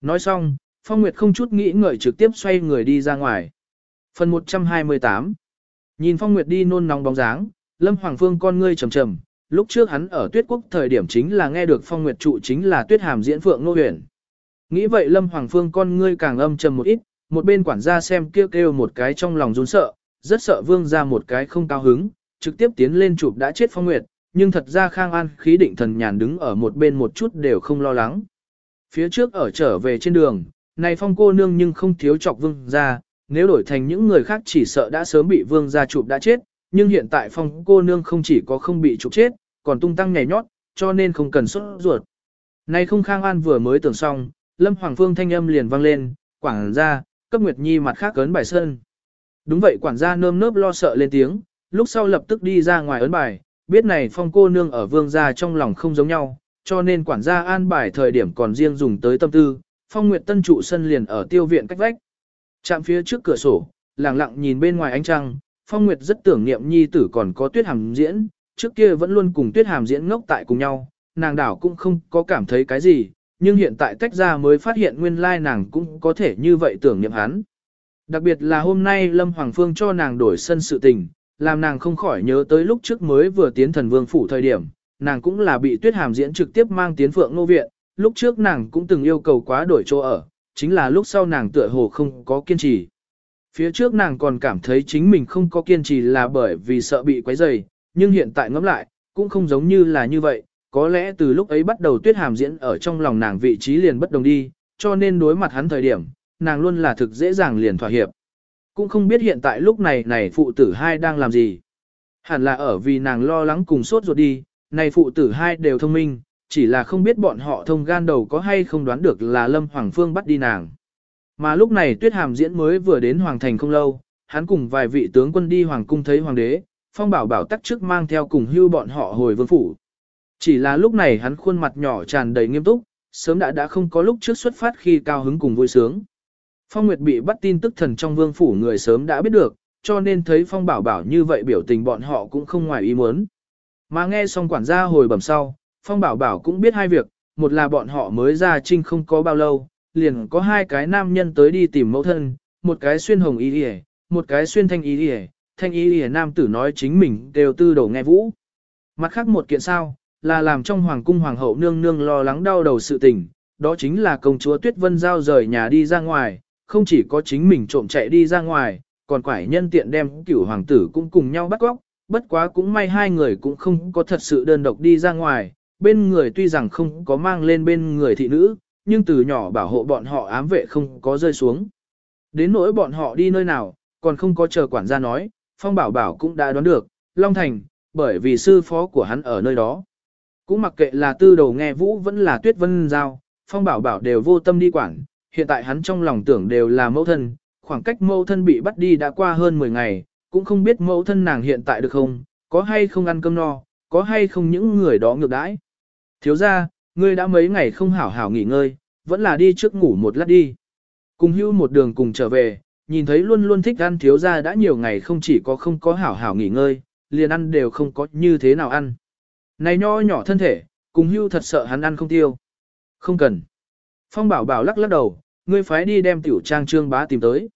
Nói xong, Phong Nguyệt không chút nghĩ ngợi trực tiếp xoay người đi ra ngoài. Phần 128 Nhìn Phong Nguyệt đi nôn nóng bóng dáng, Lâm Hoàng Phương con ngươi trầm trầm, lúc trước hắn ở tuyết quốc thời điểm chính là nghe được phong nguyệt trụ chính là tuyết hàm diễn phượng nô huyền. Nghĩ vậy Lâm Hoàng Phương con ngươi càng âm trầm một ít, một bên quản gia xem kêu kêu một cái trong lòng run sợ, rất sợ vương ra một cái không cao hứng, trực tiếp tiến lên chụp đã chết phong nguyệt, nhưng thật ra Khang An khí định thần nhàn đứng ở một bên một chút đều không lo lắng. Phía trước ở trở về trên đường, này phong cô nương nhưng không thiếu chọc vương ra, nếu đổi thành những người khác chỉ sợ đã sớm bị vương ra chụp đã chết, nhưng hiện tại phong cô nương không chỉ có không bị chụp chết, còn tung tăng nhảy nhót, cho nên không cần sốt ruột. Nay không Khang An vừa mới tưởng xong, Lâm Hoàng Phương thanh âm liền vang lên, quảng ra, cấp Nguyệt Nhi mặt khác ấn bài sơn. Đúng vậy quản gia nơm nớp lo sợ lên tiếng, lúc sau lập tức đi ra ngoài ấn bài, biết này phong cô nương ở vương gia trong lòng không giống nhau, cho nên quản gia an bài thời điểm còn riêng dùng tới tâm tư, phong nguyệt tân trụ sân liền ở tiêu viện cách vách. Chạm phía trước cửa sổ, lặng lặng nhìn bên ngoài ánh trăng, phong nguyệt rất tưởng niệm nhi tử còn có tuyết hằng diễn, trước kia vẫn luôn cùng tuyết hàm diễn ngốc tại cùng nhau, nàng đảo cũng không có cảm thấy cái gì, nhưng hiện tại tách ra mới phát hiện nguyên lai nàng cũng có thể như vậy tưởng niệm hắn. Đặc biệt là hôm nay Lâm Hoàng Phương cho nàng đổi sân sự tình, làm nàng không khỏi nhớ tới lúc trước mới vừa tiến thần vương phủ thời điểm, nàng cũng là bị tuyết hàm diễn trực tiếp mang tiến phượng nô viện, lúc trước nàng cũng từng yêu cầu quá đổi chỗ ở, chính là lúc sau nàng tựa hồ không có kiên trì. Phía trước nàng còn cảm thấy chính mình không có kiên trì là bởi vì sợ bị quấy rầy, nhưng hiện tại ngẫm lại, cũng không giống như là như vậy, có lẽ từ lúc ấy bắt đầu tuyết hàm diễn ở trong lòng nàng vị trí liền bất đồng đi, cho nên đối mặt hắn thời điểm, nàng luôn là thực dễ dàng liền thỏa hiệp. Cũng không biết hiện tại lúc này này phụ tử hai đang làm gì. Hẳn là ở vì nàng lo lắng cùng sốt ruột đi, này phụ tử hai đều thông minh, chỉ là không biết bọn họ thông gan đầu có hay không đoán được là Lâm Hoàng Phương bắt đi nàng. Mà lúc này Tuyết Hàm diễn mới vừa đến Hoàng Thành không lâu, hắn cùng vài vị tướng quân đi Hoàng Cung thấy Hoàng đế, Phong Bảo Bảo tắc trước mang theo cùng hưu bọn họ hồi vương phủ. Chỉ là lúc này hắn khuôn mặt nhỏ tràn đầy nghiêm túc, sớm đã đã không có lúc trước xuất phát khi cao hứng cùng vui sướng. Phong Nguyệt bị bắt tin tức thần trong vương phủ người sớm đã biết được, cho nên thấy Phong Bảo Bảo như vậy biểu tình bọn họ cũng không ngoài ý muốn. Mà nghe xong quản gia hồi bẩm sau, Phong Bảo Bảo cũng biết hai việc, một là bọn họ mới ra trinh không có bao lâu, liền có hai cái nam nhân tới đi tìm mẫu thân, một cái xuyên hồng y đi một cái xuyên thanh y đi thanh y lìa nam tử nói chính mình đều tư đầu nghe vũ. Mặt khác một kiện sao, là làm trong hoàng cung hoàng hậu nương nương lo lắng đau đầu sự tình, đó chính là công chúa Tuyết Vân Giao rời nhà đi ra ngoài, không chỉ có chính mình trộm chạy đi ra ngoài, còn quải nhân tiện đem cửu hoàng tử cũng cùng nhau bắt góc, bất quá cũng may hai người cũng không có thật sự đơn độc đi ra ngoài, bên người tuy rằng không có mang lên bên người thị nữ, nhưng từ nhỏ bảo hộ bọn họ ám vệ không có rơi xuống. Đến nỗi bọn họ đi nơi nào, còn không có chờ quản gia nói, Phong Bảo Bảo cũng đã đoán được, Long Thành, bởi vì sư phó của hắn ở nơi đó. Cũng mặc kệ là tư đầu nghe vũ vẫn là tuyết vân giao, Phong Bảo Bảo đều vô tâm đi quản, hiện tại hắn trong lòng tưởng đều là mẫu thân, khoảng cách mẫu thân bị bắt đi đã qua hơn 10 ngày, cũng không biết mẫu thân nàng hiện tại được không, có hay không ăn cơm no, có hay không những người đó ngược đãi. Thiếu ra, ngươi đã mấy ngày không hảo hảo nghỉ ngơi, vẫn là đi trước ngủ một lát đi. Cùng hưu một đường cùng trở về, nhìn thấy luôn luôn thích ăn thiếu gia đã nhiều ngày không chỉ có không có hảo hảo nghỉ ngơi, liền ăn đều không có như thế nào ăn. Này nho nhỏ thân thể, cùng hưu thật sợ hắn ăn không tiêu. Không cần. Phong bảo bảo lắc lắc đầu, ngươi phái đi đem tiểu trang trương bá tìm tới.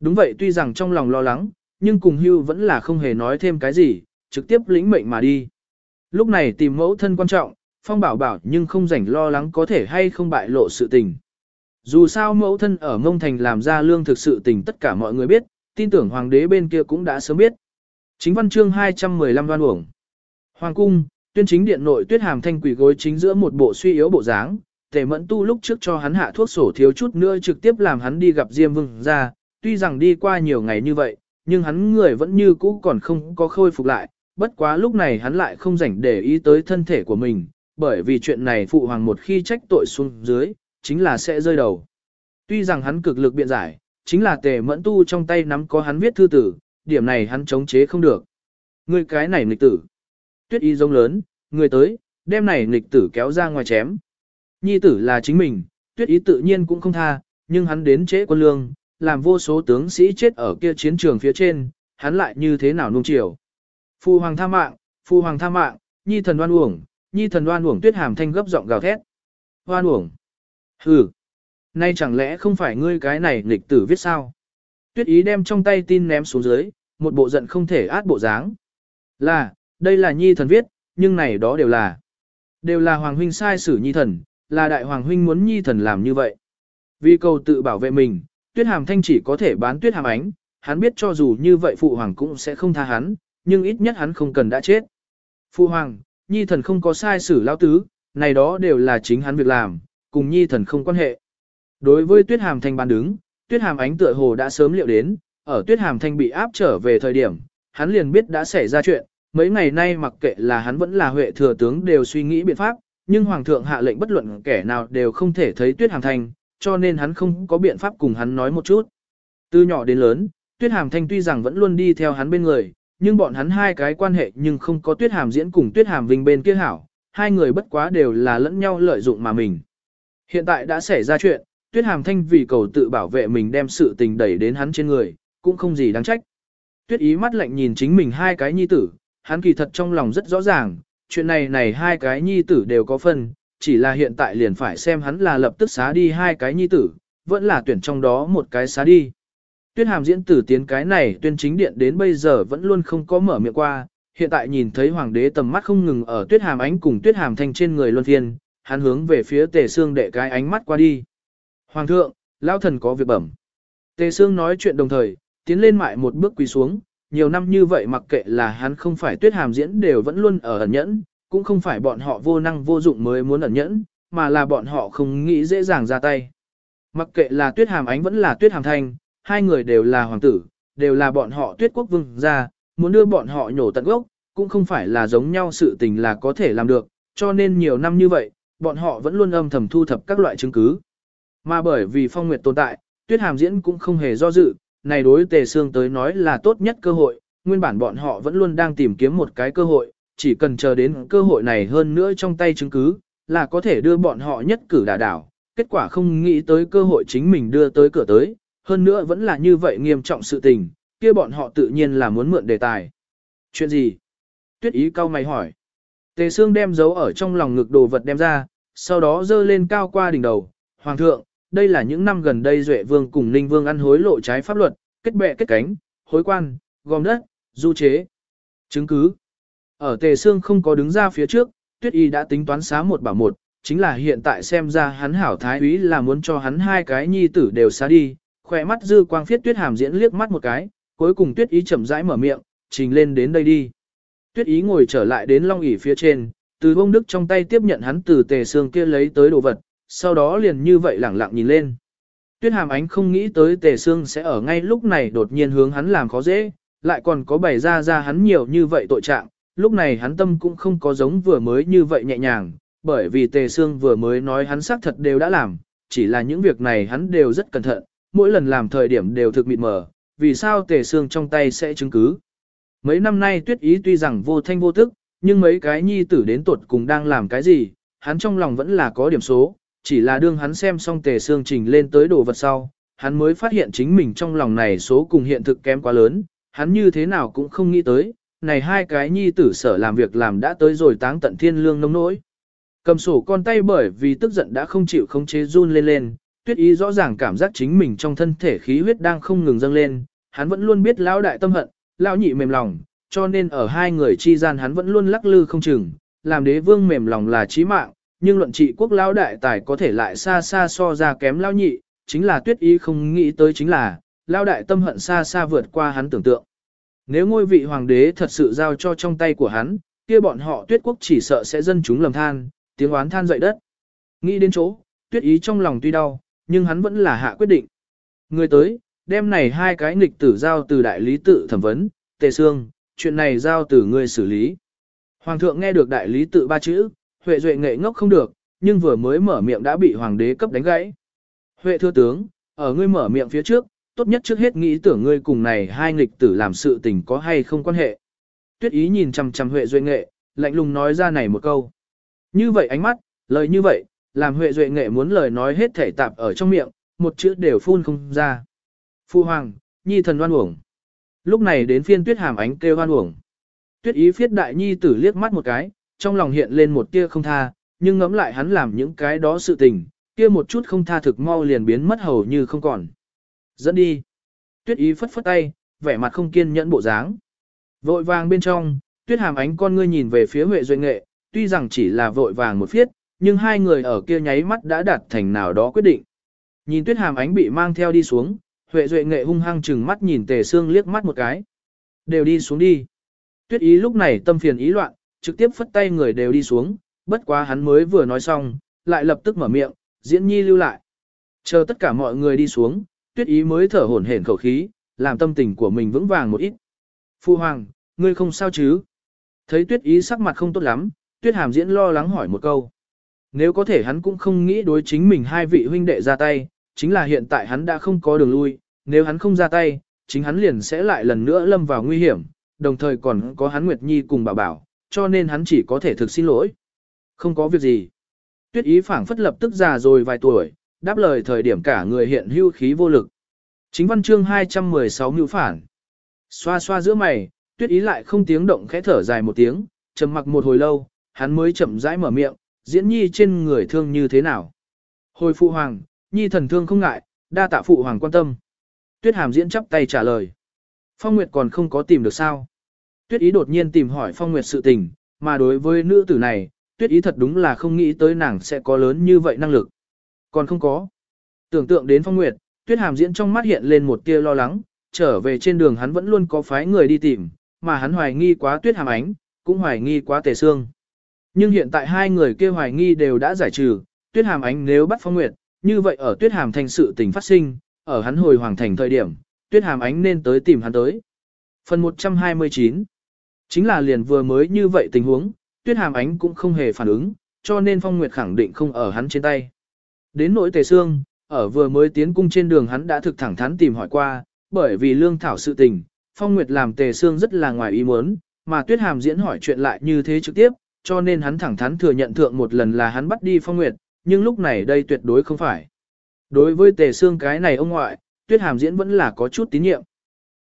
Đúng vậy tuy rằng trong lòng lo lắng, nhưng cùng hưu vẫn là không hề nói thêm cái gì, trực tiếp lĩnh mệnh mà đi. Lúc này tìm mẫu thân quan trọng, Phong bảo bảo nhưng không rảnh lo lắng có thể hay không bại lộ sự tình. Dù sao mẫu thân ở Mông Thành làm ra lương thực sự tình tất cả mọi người biết, tin tưởng hoàng đế bên kia cũng đã sớm biết. Chính văn chương 215 đoan uổng. Hoàng cung, tuyên chính điện nội tuyết hàm thanh quỷ gối chính giữa một bộ suy yếu bộ dáng, tề mẫn tu lúc trước cho hắn hạ thuốc sổ thiếu chút nữa trực tiếp làm hắn đi gặp Diêm Vương ra, tuy rằng đi qua nhiều ngày như vậy, nhưng hắn người vẫn như cũ còn không có khôi phục lại, bất quá lúc này hắn lại không rảnh để ý tới thân thể của mình, bởi vì chuyện này phụ hoàng một khi trách tội xuống dưới, chính là sẽ rơi đầu. Tuy rằng hắn cực lực biện giải, chính là tề mẫn tu trong tay nắm có hắn viết thư tử, điểm này hắn chống chế không được. Người cái này nghịch tử. Tuyết y rông lớn, người tới, đem này nghịch tử kéo ra ngoài chém. Nhi tử là chính mình, tuyết ý tự nhiên cũng không tha, nhưng hắn đến chế quân lương, làm vô số tướng sĩ chết ở kia chiến trường phía trên, hắn lại như thế nào nuông chiều. Phu hoàng tha mạng, phu hoàng tha mạng, nhi thần đoan uổng, nhi thần đoan uổng tuyết hàm thanh gấp giọng gào thét. Đoan uổng. Hừ. Nay chẳng lẽ không phải ngươi cái này nghịch tử viết sao? Tuyết ý đem trong tay tin ném xuống dưới, một bộ giận không thể át bộ dáng. Là, đây là nhi thần viết, nhưng này đó đều là. Đều là hoàng huynh sai xử nhi thần, là đại hoàng huynh muốn nhi thần làm như vậy. Vì cầu tự bảo vệ mình, tuyết hàm thanh chỉ có thể bán tuyết hàm ánh, hắn biết cho dù như vậy phụ hoàng cũng sẽ không tha hắn, nhưng ít nhất hắn không cần đã chết. Phụ hoàng, nhi thần không có sai xử lao tứ, này đó đều là chính hắn việc làm, cùng nhi thần không quan hệ. Đối với tuyết hàm thanh bán đứng, tuyết hàm ánh tựa hồ đã sớm liệu đến, ở tuyết hàm thanh bị áp trở về thời điểm, hắn liền biết đã xảy ra chuyện, mấy ngày nay mặc kệ là hắn vẫn là huệ thừa tướng đều suy nghĩ biện pháp, nhưng hoàng thượng hạ lệnh bất luận kẻ nào đều không thể thấy tuyết hàm thanh, cho nên hắn không có biện pháp cùng hắn nói một chút. Từ nhỏ đến lớn, tuyết hàm thanh tuy rằng vẫn luôn đi theo hắn bên người, nhưng bọn hắn hai cái quan hệ nhưng không có tuyết hàm diễn cùng tuyết hàm vinh bên kia hảo, hai người bất quá đều là lẫn nhau lợi dụng mà mình. Hiện tại đã xảy ra chuyện, tuyết hàm thanh vì cầu tự bảo vệ mình đem sự tình đẩy đến hắn trên người, cũng không gì đáng trách. Tuyết ý mắt lạnh nhìn chính mình hai cái nhi tử, hắn kỳ thật trong lòng rất rõ ràng, chuyện này này hai cái nhi tử đều có phần, chỉ là hiện tại liền phải xem hắn là lập tức xá đi hai cái nhi tử, vẫn là tuyển trong đó một cái xá đi. Tuyết hàm diễn tử tiến cái này tuyên chính điện đến bây giờ vẫn luôn không có mở miệng qua, hiện tại nhìn thấy hoàng đế tầm mắt không ngừng ở tuyết hàm ánh cùng tuyết hàm thanh trên người luân phiên, hắn hướng về phía tề xương đệ cái ánh mắt qua đi. Hoàng thượng, lao thần có việc bẩm. Tề xương nói chuyện đồng thời, tiến lên mại một bước quỳ xuống, nhiều năm như vậy mặc kệ là hắn không phải tuyết hàm diễn đều vẫn luôn ở ẩn nhẫn, cũng không phải bọn họ vô năng vô dụng mới muốn ẩn nhẫn, mà là bọn họ không nghĩ dễ dàng ra tay. Mặc kệ là tuyết hàm ánh vẫn là tuyết hàm thanh, hai người đều là hoàng tử, đều là bọn họ tuyết quốc vương gia muốn đưa bọn họ nhổ tận gốc, cũng không phải là giống nhau sự tình là có thể làm được, cho nên nhiều năm như vậy, bọn họ vẫn luôn âm thầm thu thập các loại chứng cứ. Mà bởi vì phong nguyệt tồn tại, tuyết hàm diễn cũng không hề do dự, này đối tề xương tới nói là tốt nhất cơ hội, nguyên bản bọn họ vẫn luôn đang tìm kiếm một cái cơ hội, chỉ cần chờ đến cơ hội này hơn nữa trong tay chứng cứ, là có thể đưa bọn họ nhất cử đả đảo, kết quả không nghĩ tới cơ hội chính mình đưa tới cửa tới, hơn nữa vẫn là như vậy nghiêm trọng sự tình, kia bọn họ tự nhiên là muốn mượn đề tài. Chuyện gì? Tuyết ý cao mày hỏi. Tề xương đem giấu ở trong lòng ngực đồ vật đem ra, sau đó dơ lên cao qua đỉnh đầu. Hoàng thượng, đây là những năm gần đây Duệ Vương cùng Ninh Vương ăn hối lộ trái pháp luật, kết bè kết cánh, hối quan, gom đất, du chế. Chứng cứ. Ở Tề Sương không có đứng ra phía trước, Tuyết Y đã tính toán xá một bảo một, chính là hiện tại xem ra hắn hảo thái úy là muốn cho hắn hai cái nhi tử đều xá đi, khỏe mắt dư quang phiết Tuyết Hàm diễn liếc mắt một cái, cuối cùng Tuyết Y chậm rãi mở miệng, trình lên đến đây đi. Tuyết Y ngồi trở lại đến long ỷ phía trên, từ bông đức trong tay tiếp nhận hắn từ Tề xương kia lấy tới đồ vật, sau đó liền như vậy lẳng lặng nhìn lên. Tuyết hàm ánh không nghĩ tới tề xương sẽ ở ngay lúc này đột nhiên hướng hắn làm khó dễ, lại còn có bày ra ra hắn nhiều như vậy tội trạng, lúc này hắn tâm cũng không có giống vừa mới như vậy nhẹ nhàng, bởi vì tề xương vừa mới nói hắn xác thật đều đã làm, chỉ là những việc này hắn đều rất cẩn thận, mỗi lần làm thời điểm đều thực mịt mờ, vì sao tề xương trong tay sẽ chứng cứ. Mấy năm nay tuyết ý tuy rằng vô thanh vô tức, nhưng mấy cái nhi tử đến tuột cùng đang làm cái gì, hắn trong lòng vẫn là có điểm số, chỉ là đương hắn xem xong tề xương trình lên tới đồ vật sau, hắn mới phát hiện chính mình trong lòng này số cùng hiện thực kém quá lớn, hắn như thế nào cũng không nghĩ tới, này hai cái nhi tử sở làm việc làm đã tới rồi táng tận thiên lương nông nỗi. Cầm sổ con tay bởi vì tức giận đã không chịu khống chế run lên lên, tuyết ý rõ ràng cảm giác chính mình trong thân thể khí huyết đang không ngừng dâng lên, hắn vẫn luôn biết lão đại tâm hận, lão nhị mềm lòng, cho nên ở hai người chi gian hắn vẫn luôn lắc lư không chừng, làm đế vương mềm lòng là chí mạng, nhưng luận trị quốc lão đại tài có thể lại xa xa so ra kém lão nhị, chính là tuyết ý không nghĩ tới chính là, lão đại tâm hận xa xa vượt qua hắn tưởng tượng. Nếu ngôi vị hoàng đế thật sự giao cho trong tay của hắn, kia bọn họ tuyết quốc chỉ sợ sẽ dân chúng lầm than, tiếng oán than dậy đất. Nghĩ đến chỗ, tuyết ý trong lòng tuy đau, nhưng hắn vẫn là hạ quyết định. Người tới, đem này hai cái nghịch tử giao từ đại lý tự thẩm vấn, tề xương, chuyện này giao từ ngươi xử lý. Hoàng thượng nghe được đại lý tự ba chữ, Huệ Duệ nghệ ngốc không được, nhưng vừa mới mở miệng đã bị hoàng đế cấp đánh gãy. Huệ thưa tướng, ở ngươi mở miệng phía trước, tốt nhất trước hết nghĩ tưởng ngươi cùng này hai nghịch tử làm sự tình có hay không quan hệ. Tuyết ý nhìn chằm chằm Huệ Duệ nghệ, lạnh lùng nói ra này một câu. Như vậy ánh mắt, lời như vậy, làm Huệ Duệ nghệ muốn lời nói hết thể tạp ở trong miệng, một chữ đều phun không ra. Phu hoàng, nhi thần đoan uổng. Lúc này đến phiên tuyết hàm ánh kêu hoan uổng. Tuyết ý phiết đại nhi tử liếc mắt một cái, trong lòng hiện lên một tia không tha, nhưng ngẫm lại hắn làm những cái đó sự tình, kia một chút không tha thực mau liền biến mất hầu như không còn. Dẫn đi. Tuyết ý phất phất tay, vẻ mặt không kiên nhẫn bộ dáng. Vội vàng bên trong, Tuyết hàm ánh con ngươi nhìn về phía Huệ Duệ Nghệ, tuy rằng chỉ là vội vàng một phiết, nhưng hai người ở kia nháy mắt đã đạt thành nào đó quyết định. Nhìn Tuyết hàm ánh bị mang theo đi xuống, Huệ Duệ Nghệ hung hăng chừng mắt nhìn Tề Sương liếc mắt một cái. Đều đi xuống đi. Tuyết ý lúc này tâm phiền ý loạn, trực tiếp phất tay người đều đi xuống, bất quá hắn mới vừa nói xong, lại lập tức mở miệng, diễn nhi lưu lại. Chờ tất cả mọi người đi xuống, tuyết ý mới thở hổn hển khẩu khí, làm tâm tình của mình vững vàng một ít. Phu hoàng, ngươi không sao chứ? Thấy tuyết ý sắc mặt không tốt lắm, tuyết hàm diễn lo lắng hỏi một câu. Nếu có thể hắn cũng không nghĩ đối chính mình hai vị huynh đệ ra tay, chính là hiện tại hắn đã không có đường lui, nếu hắn không ra tay, chính hắn liền sẽ lại lần nữa lâm vào nguy hiểm, đồng thời còn có hắn Nguyệt Nhi cùng bảo bảo, cho nên hắn chỉ có thể thực xin lỗi. Không có việc gì. Tuyết ý phảng phất lập tức già rồi vài tuổi, đáp lời thời điểm cả người hiện hưu khí vô lực. Chính văn chương 216 mưu phản. Xoa xoa giữa mày, tuyết ý lại không tiếng động khẽ thở dài một tiếng, trầm mặc một hồi lâu, hắn mới chậm rãi mở miệng, diễn nhi trên người thương như thế nào. Hồi phụ hoàng, nhi thần thương không ngại, đa tạ phụ hoàng quan tâm. Tuyết hàm diễn chắp tay trả lời. Phong Nguyệt còn không có tìm được sao. Tuyết ý đột nhiên tìm hỏi Phong Nguyệt sự tình, mà đối với nữ tử này, Tuyết ý thật đúng là không nghĩ tới nàng sẽ có lớn như vậy năng lực. Còn không có. Tưởng tượng đến Phong Nguyệt, Tuyết hàm diễn trong mắt hiện lên một tia lo lắng, trở về trên đường hắn vẫn luôn có phái người đi tìm, mà hắn hoài nghi quá Tuyết hàm ánh, cũng hoài nghi quá Tề Sương. Nhưng hiện tại hai người kia hoài nghi đều đã giải trừ, Tuyết hàm ánh nếu bắt Phong Nguyệt, như vậy ở Tuyết hàm thành sự tình phát sinh, ở hắn hồi hoàng thành thời điểm, tuyết hàm ánh nên tới tìm hắn tới. Phần 129 Chính là liền vừa mới như vậy tình huống, tuyết hàm ánh cũng không hề phản ứng, cho nên phong nguyệt khẳng định không ở hắn trên tay. Đến nỗi tề xương, ở vừa mới tiến cung trên đường hắn đã thực thẳng thắn tìm hỏi qua, bởi vì lương thảo sự tình, phong nguyệt làm tề xương rất là ngoài ý muốn, mà tuyết hàm diễn hỏi chuyện lại như thế trực tiếp, cho nên hắn thẳng thắn thừa nhận thượng một lần là hắn bắt đi phong nguyệt, nhưng lúc này đây tuyệt đối không phải. Đối với tề xương cái này ông ngoại, tuyết hàm diễn vẫn là có chút tín nhiệm.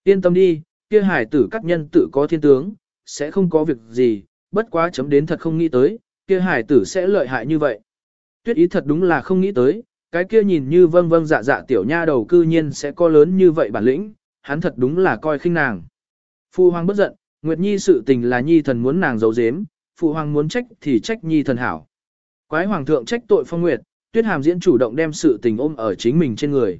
Yên tâm đi, kia hải tử các nhân tự có thiên tướng, sẽ không có việc gì, bất quá chấm đến thật không nghĩ tới, kia hải tử sẽ lợi hại như vậy. Tuyết ý thật đúng là không nghĩ tới, cái kia nhìn như vâng vâng dạ dạ tiểu nha đầu cư nhiên sẽ có lớn như vậy bản lĩnh, hắn thật đúng là coi khinh nàng. Phu hoàng bất giận, Nguyệt Nhi sự tình là Nhi thần muốn nàng giấu giếm, phụ hoàng muốn trách thì trách Nhi thần hảo. Quái hoàng thượng trách tội phong nguyệt, tuyết hàm diễn chủ động đem sự tình ôm ở chính mình trên người.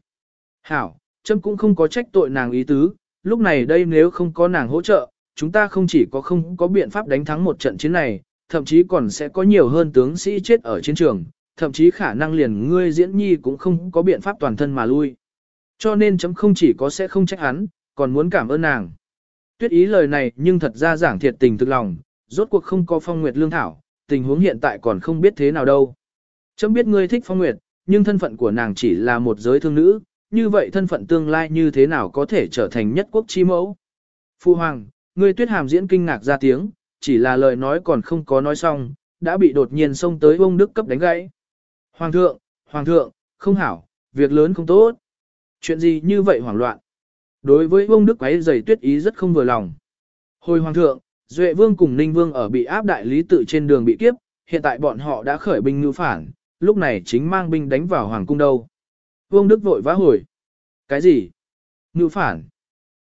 Hảo, chấm cũng không có trách tội nàng ý tứ, lúc này đây nếu không có nàng hỗ trợ, chúng ta không chỉ có không có biện pháp đánh thắng một trận chiến này, thậm chí còn sẽ có nhiều hơn tướng sĩ chết ở chiến trường, thậm chí khả năng liền ngươi diễn nhi cũng không có biện pháp toàn thân mà lui. Cho nên chấm không chỉ có sẽ không trách hắn, còn muốn cảm ơn nàng. Tuyết ý lời này nhưng thật ra giảng thiệt tình thực lòng, rốt cuộc không có phong nguyệt lương thảo, tình huống hiện tại còn không biết thế nào đâu. Chấm biết ngươi thích phong nguyệt, nhưng thân phận của nàng chỉ là một giới thương nữ, như vậy thân phận tương lai như thế nào có thể trở thành nhất quốc chi mẫu. Phu Hoàng, ngươi tuyết hàm diễn kinh ngạc ra tiếng, chỉ là lời nói còn không có nói xong, đã bị đột nhiên xông tới ông Đức cấp đánh gãy. Hoàng thượng, Hoàng thượng, không hảo, việc lớn không tốt. Chuyện gì như vậy hoảng loạn? Đối với ông Đức quấy giày tuyết ý rất không vừa lòng. Hồi Hoàng thượng, Duệ Vương cùng Ninh Vương ở bị áp đại lý tự trên đường bị kiếp, hiện tại bọn họ đã khởi binh ngư phản, lúc này chính mang binh đánh vào Hoàng cung đâu. Vương Đức vội vã hồi. Cái gì? Ngự phản.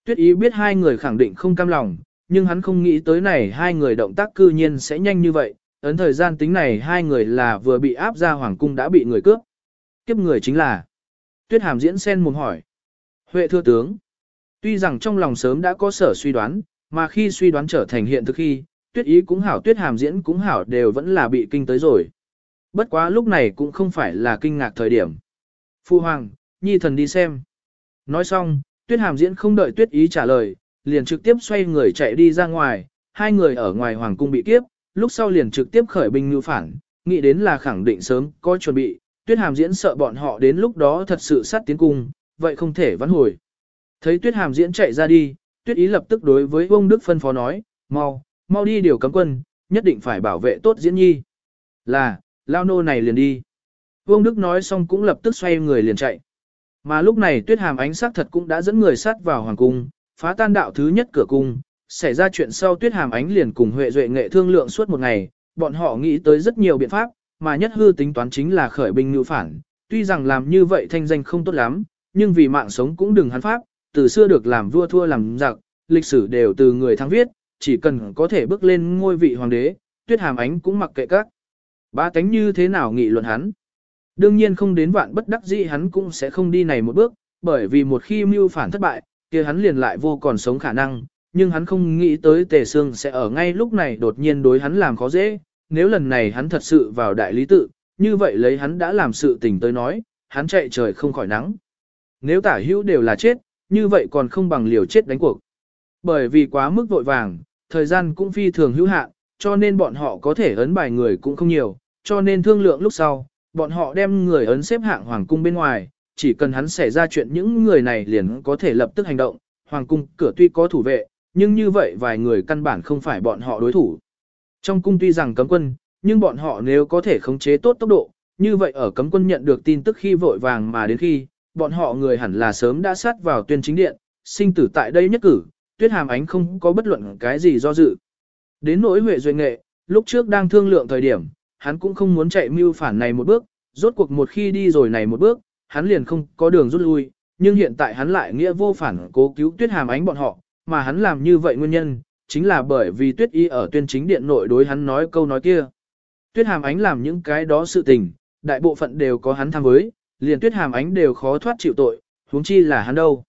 Tuyết ý biết hai người khẳng định không cam lòng, nhưng hắn không nghĩ tới này hai người động tác cư nhiên sẽ nhanh như vậy. Ấn thời gian tính này hai người là vừa bị áp ra hoàng cung đã bị người cướp. Kiếp người chính là. Tuyết hàm diễn sen mồm hỏi. Huệ thưa tướng. Tuy rằng trong lòng sớm đã có sở suy đoán, mà khi suy đoán trở thành hiện thực khi, tuyết ý cũng hảo tuyết hàm diễn cũng hảo đều vẫn là bị kinh tới rồi. Bất quá lúc này cũng không phải là kinh ngạc thời điểm. Phu hoàng, nhi thần đi xem. Nói xong, tuyết hàm diễn không đợi tuyết ý trả lời, liền trực tiếp xoay người chạy đi ra ngoài, hai người ở ngoài hoàng cung bị kiếp, lúc sau liền trực tiếp khởi binh ngưu phản, nghĩ đến là khẳng định sớm có chuẩn bị, tuyết hàm diễn sợ bọn họ đến lúc đó thật sự sát tiến cung, vậy không thể vãn hồi. Thấy tuyết hàm diễn chạy ra đi, tuyết ý lập tức đối với ông Đức phân phó nói, mau, mau đi điều cấm quân, nhất định phải bảo vệ tốt diễn nhi. Là, lao nô này liền đi. Vương Đức nói xong cũng lập tức xoay người liền chạy. Mà lúc này tuyết hàm ánh sắc thật cũng đã dẫn người sát vào hoàng cung, phá tan đạo thứ nhất cửa cung. Xảy ra chuyện sau tuyết hàm ánh liền cùng Huệ Duệ nghệ thương lượng suốt một ngày, bọn họ nghĩ tới rất nhiều biện pháp, mà nhất hư tính toán chính là khởi binh ngự phản. Tuy rằng làm như vậy thanh danh không tốt lắm, nhưng vì mạng sống cũng đừng hắn pháp, từ xưa được làm vua thua làm giặc, lịch sử đều từ người thắng viết, chỉ cần có thể bước lên ngôi vị hoàng đế, tuyết hàm ánh cũng mặc kệ các. Ba tánh như thế nào nghị luận hắn. Đương nhiên không đến vạn bất đắc dĩ hắn cũng sẽ không đi này một bước, bởi vì một khi mưu phản thất bại, kia hắn liền lại vô còn sống khả năng, nhưng hắn không nghĩ tới tề sương sẽ ở ngay lúc này đột nhiên đối hắn làm khó dễ, nếu lần này hắn thật sự vào đại lý tự, như vậy lấy hắn đã làm sự tình tới nói, hắn chạy trời không khỏi nắng. Nếu tả hữu đều là chết, như vậy còn không bằng liều chết đánh cuộc. Bởi vì quá mức vội vàng, thời gian cũng phi thường hữu hạn, cho nên bọn họ có thể ấn bài người cũng không nhiều, cho nên thương lượng lúc sau, bọn họ đem người ấn xếp hạng hoàng cung bên ngoài, chỉ cần hắn xảy ra chuyện những người này liền có thể lập tức hành động, hoàng cung cửa tuy có thủ vệ, nhưng như vậy vài người căn bản không phải bọn họ đối thủ. Trong cung tuy rằng cấm quân, nhưng bọn họ nếu có thể khống chế tốt tốc độ, như vậy ở cấm quân nhận được tin tức khi vội vàng mà đến khi, bọn họ người hẳn là sớm đã sát vào tuyên chính điện, sinh tử tại đây nhất cử, tuyết hàm ánh không có bất luận cái gì do dự. Đến nỗi huệ duệ nghệ, lúc trước đang thương lượng thời điểm, hắn cũng không muốn chạy mưu phản này một bước, rốt cuộc một khi đi rồi này một bước, hắn liền không có đường rút lui, nhưng hiện tại hắn lại nghĩa vô phản cố cứu tuyết hàm ánh bọn họ, mà hắn làm như vậy nguyên nhân, chính là bởi vì tuyết y ở tuyên chính điện nội đối hắn nói câu nói kia. Tuyết hàm ánh làm những cái đó sự tình, đại bộ phận đều có hắn tham với, liền tuyết hàm ánh đều khó thoát chịu tội, huống chi là hắn đâu.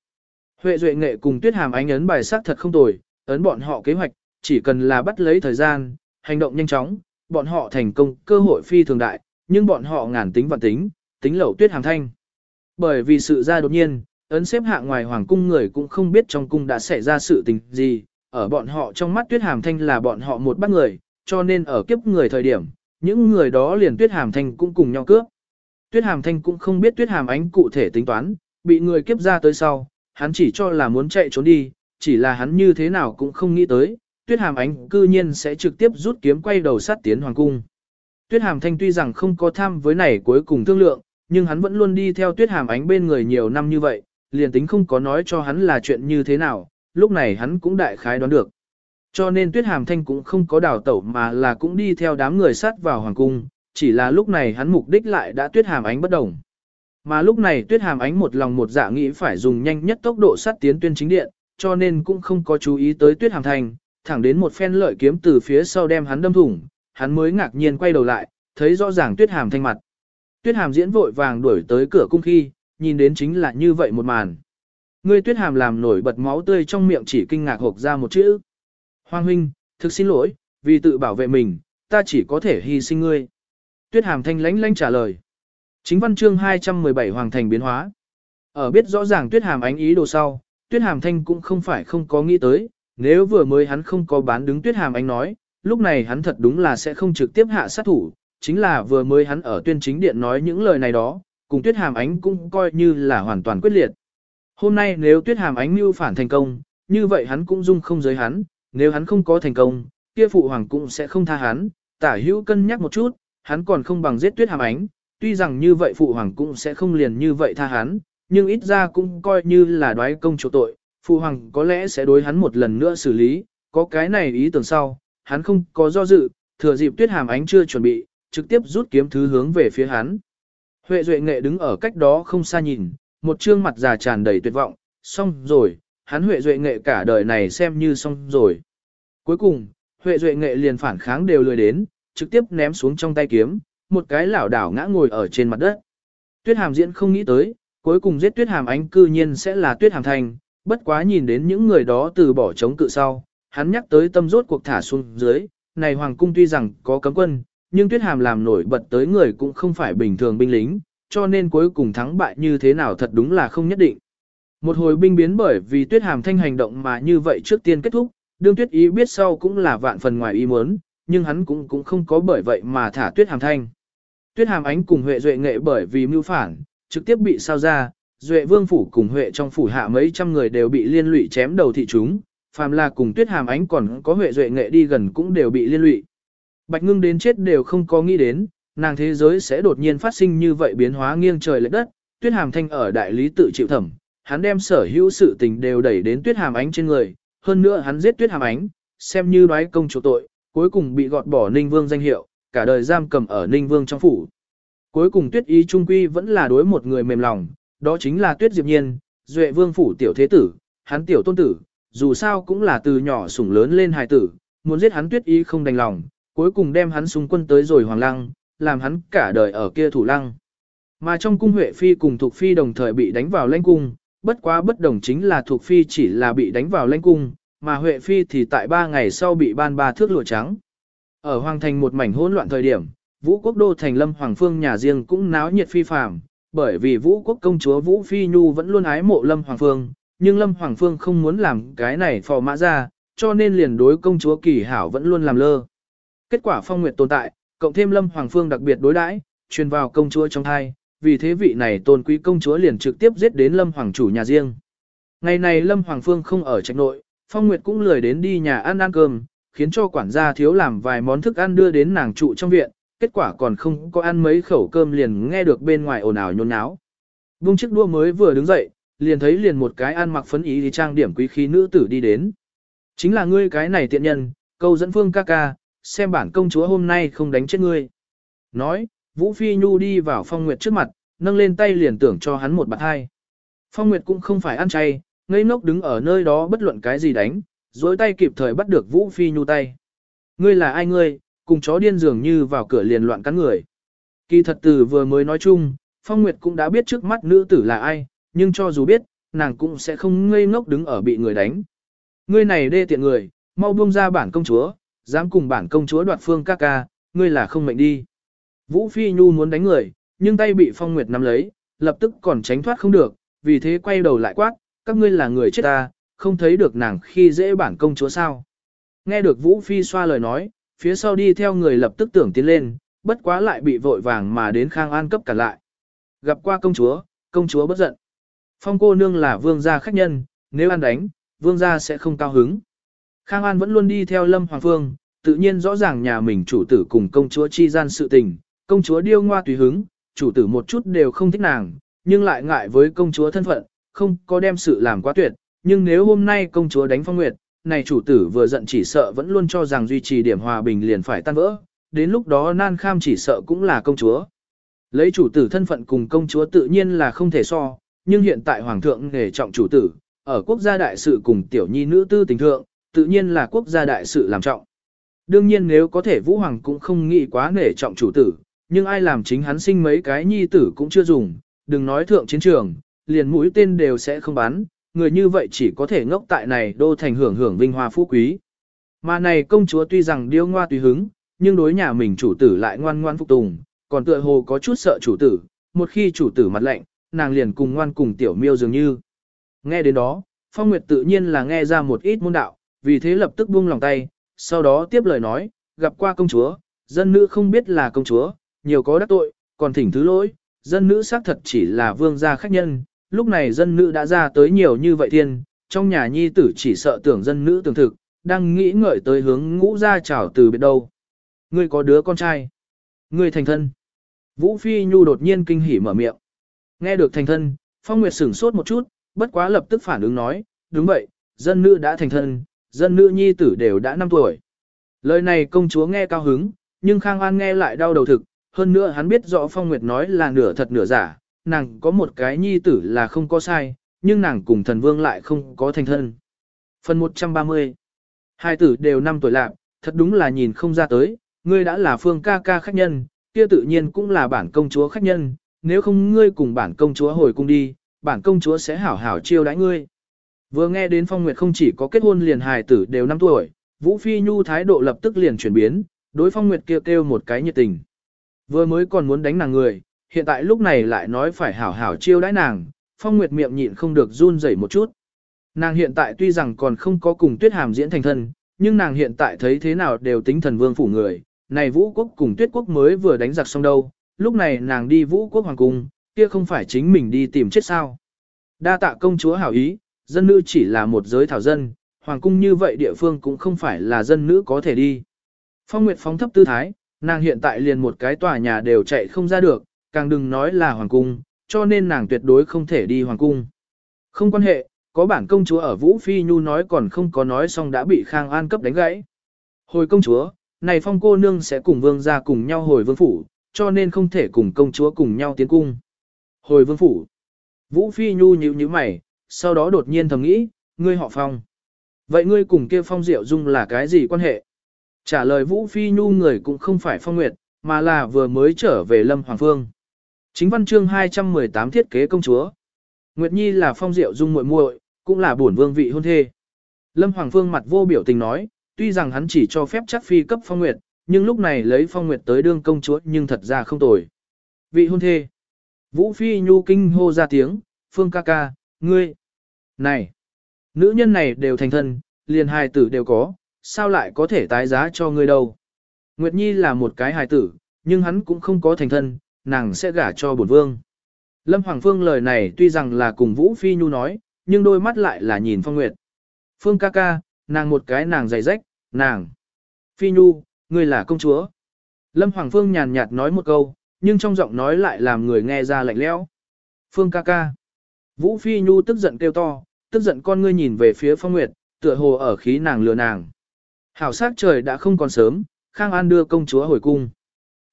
Huệ duệ nghệ cùng tuyết hàm ánh ấn bài sắc thật không tồi, ấn bọn họ kế hoạch, chỉ cần là bắt lấy thời gian, hành động nhanh chóng, bọn họ thành công cơ hội phi thường đại, nhưng bọn họ ngàn tính vạn tính, tính lẩu tuyết hàm thanh. Bởi vì sự ra đột nhiên, ấn xếp hạng ngoài hoàng cung người cũng không biết trong cung đã xảy ra sự tình gì, ở bọn họ trong mắt tuyết hàm thanh là bọn họ một bắt người, cho nên ở kiếp người thời điểm, những người đó liền tuyết hàm thanh cũng cùng nhau cướp. Tuyết hàm thanh cũng không biết tuyết hàm ánh cụ thể tính toán, bị người kiếp ra tới sau, hắn chỉ cho là muốn chạy trốn đi, chỉ là hắn như thế nào cũng không nghĩ tới, tuyết hàm ánh cư nhiên sẽ trực tiếp rút kiếm quay đầu sát tiến hoàng cung. Tuyết hàm thanh tuy rằng không có tham với này cuối cùng thương lượng, nhưng hắn vẫn luôn đi theo tuyết hàm ánh bên người nhiều năm như vậy, liền tính không có nói cho hắn là chuyện như thế nào, lúc này hắn cũng đại khái đoán được. Cho nên tuyết hàm thanh cũng không có đào tẩu mà là cũng đi theo đám người sát vào hoàng cung, chỉ là lúc này hắn mục đích lại đã tuyết hàm ánh bất đồng. Mà lúc này tuyết hàm ánh một lòng một dạ nghĩ phải dùng nhanh nhất tốc độ sát tiến tuyên chính điện, cho nên cũng không có chú ý tới tuyết hàm thanh, thẳng đến một phen lợi kiếm từ phía sau đem hắn đâm thủng, hắn mới ngạc nhiên quay đầu lại, thấy rõ ràng tuyết hàm thanh mặt. Tuyết hàm diễn vội vàng đuổi tới cửa cung khi, nhìn đến chính là như vậy một màn. Ngươi tuyết hàm làm nổi bật máu tươi trong miệng chỉ kinh ngạc hộc ra một chữ. Hoàng huynh, thực xin lỗi, vì tự bảo vệ mình, ta chỉ có thể hy sinh ngươi. Tuyết hàm thanh lãnh lãnh trả lời. Chính văn chương 217 Hoàng thành biến hóa. Ở biết rõ ràng tuyết hàm ánh ý đồ sau, tuyết hàm thanh cũng không phải không có nghĩ tới, nếu vừa mới hắn không có bán đứng tuyết hàm ánh nói, lúc này hắn thật đúng là sẽ không trực tiếp hạ sát thủ, chính là vừa mới hắn ở tuyên chính điện nói những lời này đó, cùng tuyết hàm ánh cũng coi như là hoàn toàn quyết liệt. Hôm nay nếu tuyết hàm ánh mưu phản thành công, như vậy hắn cũng dung không giới hắn, nếu hắn không có thành công, kia phụ hoàng cũng sẽ không tha hắn, tả hữu cân nhắc một chút, hắn còn không bằng giết tuyết hàm ánh, tuy rằng như vậy phụ hoàng cũng sẽ không liền như vậy tha hắn, nhưng ít ra cũng coi như là đoái công chỗ tội, phụ hoàng có lẽ sẽ đối hắn một lần nữa xử lý, có cái này ý tưởng sau, hắn không có do dự, thừa dịp tuyết hàm ánh chưa chuẩn bị, trực tiếp rút kiếm thứ hướng về phía hắn. Huệ Duệ Nghệ đứng ở cách đó không xa nhìn, một trương mặt già tràn đầy tuyệt vọng, xong rồi, hắn Huệ Duệ Nghệ cả đời này xem như xong rồi. Cuối cùng, Huệ Duệ Nghệ liền phản kháng đều lười đến, trực tiếp ném xuống trong tay kiếm, một cái lảo đảo ngã ngồi ở trên mặt đất. Tuyết Hàm Diễn không nghĩ tới, cuối cùng giết Tuyết Hàm Ánh cư nhiên sẽ là Tuyết Hàm Thành, bất quá nhìn đến những người đó từ bỏ chống cự sau, hắn nhắc tới tâm rốt cuộc thả xuống dưới, này Hoàng Cung tuy rằng có cấm quân, nhưng Tuyết Hàm làm nổi bật tới người cũng không phải bình thường binh lính, cho nên cuối cùng thắng bại như thế nào thật đúng là không nhất định. Một hồi binh biến bởi vì Tuyết Hàm thanh hành động mà như vậy trước tiên kết thúc, đương Tuyết ý biết sau cũng là vạn phần ngoài ý muốn, nhưng hắn cũng cũng không có bởi vậy mà thả Tuyết Hàm thanh. Tuyết Hàm ánh cùng Huệ Duệ nghệ bởi vì mưu phản, trực tiếp bị sao ra, Duệ Vương phủ cùng Huệ trong phủ hạ mấy trăm người đều bị liên lụy chém đầu thị chúng, phàm là cùng Tuyết Hàm ánh còn có Huệ Duệ nghệ đi gần cũng đều bị liên lụy. Bạch Ngưng đến chết đều không có nghĩ đến, nàng thế giới sẽ đột nhiên phát sinh như vậy biến hóa nghiêng trời lệch đất, Tuyết Hàm Thanh ở đại lý tự chịu thẩm, hắn đem sở hữu sự tình đều đẩy đến Tuyết Hàm Ánh trên người, hơn nữa hắn giết Tuyết Hàm Ánh, xem như đoái công chủ tội, cuối cùng bị gọt bỏ Ninh Vương danh hiệu, cả đời giam cầm ở Ninh Vương trong phủ. Cuối cùng Tuyết Ý trung quy vẫn là đối một người mềm lòng, đó chính là Tuyết Diệp Nhiên, Duệ Vương phủ tiểu thế tử, hắn tiểu tôn tử, dù sao cũng là từ nhỏ sủng lớn lên hài tử, muốn giết hắn tuyết ý không đành lòng, cuối cùng đem hắn xung quân tới rồi hoàng lăng, làm hắn cả đời ở kia thủ lăng. Mà trong cung Huệ Phi cùng Thục Phi đồng thời bị đánh vào lãnh cung, bất quá bất đồng chính là Thục Phi chỉ là bị đánh vào lãnh cung, mà Huệ Phi thì tại ba ngày sau bị ban ba thước lụa trắng. Ở Hoàng Thành một mảnh hỗn loạn thời điểm, Vũ Quốc Đô Thành Lâm Hoàng Phương nhà riêng cũng náo nhiệt phi phàm, bởi vì Vũ Quốc công chúa Vũ Phi Nhu vẫn luôn ái mộ Lâm Hoàng Phương, nhưng Lâm Hoàng Phương không muốn làm cái này phò mã ra, cho nên liền đối công chúa Kỳ Hảo vẫn luôn làm lơ. Kết quả phong nguyệt tồn tại, cộng thêm Lâm Hoàng Phương đặc biệt đối đãi, truyền vào công chúa trong thai, vì thế vị này tôn quý công chúa liền trực tiếp giết đến Lâm Hoàng chủ nhà riêng. Ngày này Lâm Hoàng Phương không ở trạch nội, Phong Nguyệt cũng lười đến đi nhà ăn ăn cơm, khiến cho quản gia thiếu làm vài món thức ăn đưa đến nàng trụ trong viện, kết quả còn không có ăn mấy khẩu cơm liền nghe được bên ngoài ồn ào nhốn nháo. Bung chiếc đua mới vừa đứng dậy, liền thấy liền một cái ăn mặc phấn ý thì trang điểm quý khí nữ tử đi đến. Chính là ngươi cái này tiện nhân, câu dẫn phương ca ca, xem bản công chúa hôm nay không đánh chết ngươi. Nói, Vũ Phi Nhu đi vào Phong Nguyệt trước mặt, nâng lên tay liền tưởng cho hắn một bạt hai. Phong Nguyệt cũng không phải ăn chay, ngây ngốc đứng ở nơi đó bất luận cái gì đánh, dối tay kịp thời bắt được Vũ Phi Nhu tay. Ngươi là ai ngươi, cùng chó điên dường như vào cửa liền loạn cắn người. Kỳ thật từ vừa mới nói chung, Phong Nguyệt cũng đã biết trước mắt nữ tử là ai, nhưng cho dù biết, nàng cũng sẽ không ngây ngốc đứng ở bị người đánh. Ngươi này đê tiện người, mau buông ra bản công chúa, dám cùng bản công chúa đoạt phương ca ca, ngươi là không mệnh đi. Vũ Phi Nhu muốn đánh người, nhưng tay bị Phong Nguyệt nắm lấy, lập tức còn tránh thoát không được, vì thế quay đầu lại quát, các ngươi là người chết ta, không thấy được nàng khi dễ bản công chúa sao. Nghe được Vũ Phi xoa lời nói, phía sau đi theo người lập tức tưởng tiến lên, bất quá lại bị vội vàng mà đến Khang An cấp cả lại. Gặp qua công chúa, công chúa bất giận. Phong cô nương là vương gia khách nhân, nếu ăn đánh, vương gia sẽ không cao hứng. Khang An vẫn luôn đi theo Lâm Hoàng Phương, tự nhiên rõ ràng nhà mình chủ tử cùng công chúa chi gian sự tình, công chúa điêu ngoa tùy hứng, chủ tử một chút đều không thích nàng, nhưng lại ngại với công chúa thân phận, không có đem sự làm quá tuyệt, nhưng nếu hôm nay công chúa đánh phong nguyệt, này chủ tử vừa giận chỉ sợ vẫn luôn cho rằng duy trì điểm hòa bình liền phải tan vỡ, đến lúc đó nan kham chỉ sợ cũng là công chúa. Lấy chủ tử thân phận cùng công chúa tự nhiên là không thể so, nhưng hiện tại hoàng thượng nghề trọng chủ tử, ở quốc gia đại sự cùng tiểu nhi nữ tư tình thượng, tự nhiên là quốc gia đại sự làm trọng. Đương nhiên nếu có thể Vũ Hoàng cũng không nghĩ quá nể trọng chủ tử, nhưng ai làm chính hắn sinh mấy cái nhi tử cũng chưa dùng, đừng nói thượng chiến trường, liền mũi tên đều sẽ không bắn, người như vậy chỉ có thể ngốc tại này đô thành hưởng hưởng vinh hoa phú quý. Mà này công chúa tuy rằng điêu ngoa tùy hứng, nhưng đối nhà mình chủ tử lại ngoan ngoan phục tùng, còn tựa hồ có chút sợ chủ tử, một khi chủ tử mặt lạnh, nàng liền cùng ngoan cùng tiểu miêu dường như. Nghe đến đó, Phong Nguyệt tự nhiên là nghe ra một ít môn đạo, vì thế lập tức buông lòng tay, sau đó tiếp lời nói, gặp qua công chúa, dân nữ không biết là công chúa, nhiều có đắc tội, còn thỉnh thứ lỗi, dân nữ xác thật chỉ là vương gia khách nhân, lúc này dân nữ đã ra tới nhiều như vậy thiên, trong nhà nhi tử chỉ sợ tưởng dân nữ tưởng thực, đang nghĩ ngợi tới hướng ngũ gia chào từ biệt đâu. Ngươi có đứa con trai. Ngươi thành thân. Vũ Phi Nhu đột nhiên kinh hỉ mở miệng. Nghe được thành thân, Phong Nguyệt sửng sốt một chút, bất quá lập tức phản ứng nói, đúng vậy, dân nữ đã thành thân, dân nữ nhi tử đều đã 5 tuổi. Lời này công chúa nghe cao hứng, nhưng Khang An nghe lại đau đầu thực, hơn nữa hắn biết rõ Phong Nguyệt nói là nửa thật nửa giả, nàng có một cái nhi tử là không có sai, nhưng nàng cùng thần vương lại không có thành thân. Phần 130 Hai tử đều 5 tuổi lạc, thật đúng là nhìn không ra tới, ngươi đã là phương ca ca khách nhân, kia tự nhiên cũng là bản công chúa khách nhân, nếu không ngươi cùng bản công chúa hồi cung đi, bản công chúa sẽ hảo hảo chiêu đãi ngươi. Vừa nghe đến Phong Nguyệt không chỉ có kết hôn liền hài tử đều 5 tuổi, Vũ Phi Nhu thái độ lập tức liền chuyển biến, đối Phong Nguyệt kêu kêu một cái nhiệt tình. Vừa mới còn muốn đánh nàng người, hiện tại lúc này lại nói phải hảo hảo chiêu đãi nàng, Phong Nguyệt miệng nhịn không được run rẩy một chút. Nàng hiện tại tuy rằng còn không có cùng Tuyết Hàm diễn thành thân, nhưng nàng hiện tại thấy thế nào đều tính thần vương phủ người, này Vũ Quốc cùng Tuyết Quốc mới vừa đánh giặc xong đâu, lúc này nàng đi Vũ Quốc hoàng cung, kia không phải chính mình đi tìm chết sao? Đa tạ công chúa hảo ý, dân nữ chỉ là một giới thảo dân, hoàng cung như vậy địa phương cũng không phải là dân nữ có thể đi. Phong Nguyệt phóng thấp tư thái, nàng hiện tại liền một cái tòa nhà đều chạy không ra được, càng đừng nói là hoàng cung, cho nên nàng tuyệt đối không thể đi hoàng cung. Không quan hệ, có bản công chúa ở Vũ Phi Nhu nói còn không có nói xong đã bị Khang An cấp đánh gãy. Hồi công chúa, này phong cô nương sẽ cùng vương ra cùng nhau hồi vương phủ, cho nên không thể cùng công chúa cùng nhau tiến cung. Hồi vương phủ, Vũ Phi Nhu nhíu nhíu mày, sau đó đột nhiên thầm nghĩ, ngươi họ phong. Vậy ngươi cùng kia Phong Diệu Dung là cái gì quan hệ? Trả lời Vũ Phi Nhu người cũng không phải Phong Nguyệt, mà là vừa mới trở về Lâm Hoàng Phương. Chính văn chương 218 thiết kế công chúa. Nguyệt Nhi là Phong Diệu Dung muội muội, cũng là bổn vương vị hôn thê. Lâm Hoàng Phương mặt vô biểu tình nói, tuy rằng hắn chỉ cho phép chắc phi cấp Phong Nguyệt, nhưng lúc này lấy Phong Nguyệt tới đương công chúa nhưng thật ra không tồi. Vị hôn thê. Vũ Phi Nhu kinh hô ra tiếng, Phương ca ca, ngươi. Này, nữ nhân này đều thành thân, liền hài tử đều có, sao lại có thể tái giá cho ngươi đâu. Nguyệt Nhi là một cái hài tử, nhưng hắn cũng không có thành thân, nàng sẽ gả cho bổn vương. Lâm Hoàng Phương lời này tuy rằng là cùng Vũ Phi Nhu nói, nhưng đôi mắt lại là nhìn Phong Nguyệt. Phương ca ca, nàng một cái nàng dày rách, nàng. Phi Nhu, ngươi là công chúa. Lâm Hoàng Phương nhàn nhạt nói một câu, nhưng trong giọng nói lại làm người nghe ra lạnh lẽo. Phương ca ca. Vũ Phi Nhu tức giận kêu to, tức giận con ngươi nhìn về phía Phong Nguyệt, tựa hồ ở khí nàng lừa nàng. Hảo sát trời đã không còn sớm, Khang An đưa công chúa hồi cung.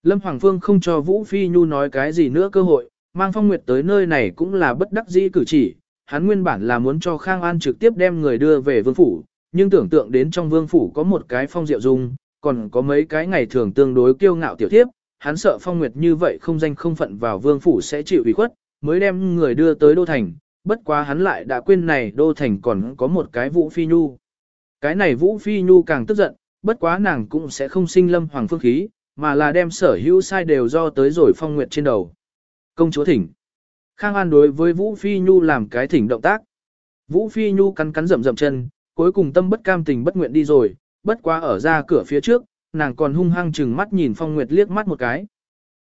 Lâm Hoàng Phương không cho Vũ Phi Nhu nói cái gì nữa cơ hội, mang Phong Nguyệt tới nơi này cũng là bất đắc dĩ cử chỉ. Hắn nguyên bản là muốn cho Khang An trực tiếp đem người đưa về vương phủ, nhưng tưởng tượng đến trong vương phủ có một cái phong diệu dung, còn có mấy cái ngày thường tương đối kiêu ngạo tiểu thiếp, hắn sợ Phong Nguyệt như vậy không danh không phận vào vương phủ sẽ chịu ủy khuất, mới đem người đưa tới Đô Thành, bất quá hắn lại đã quên này Đô Thành còn có một cái Vũ Phi Nhu. Cái này Vũ Phi Nhu càng tức giận, bất quá nàng cũng sẽ không sinh lâm hoàng phương khí, mà là đem sở hữu sai đều do tới rồi Phong Nguyệt trên đầu. Công chúa thỉnh. Khang An đối với Vũ Phi Nhu làm cái thỉnh động tác. Vũ Phi Nhu cắn cắn rậm rậm chân, cuối cùng tâm bất cam tình bất nguyện đi rồi, bất quá ở ra cửa phía trước, nàng còn hung hăng chừng mắt nhìn Phong Nguyệt liếc mắt một cái.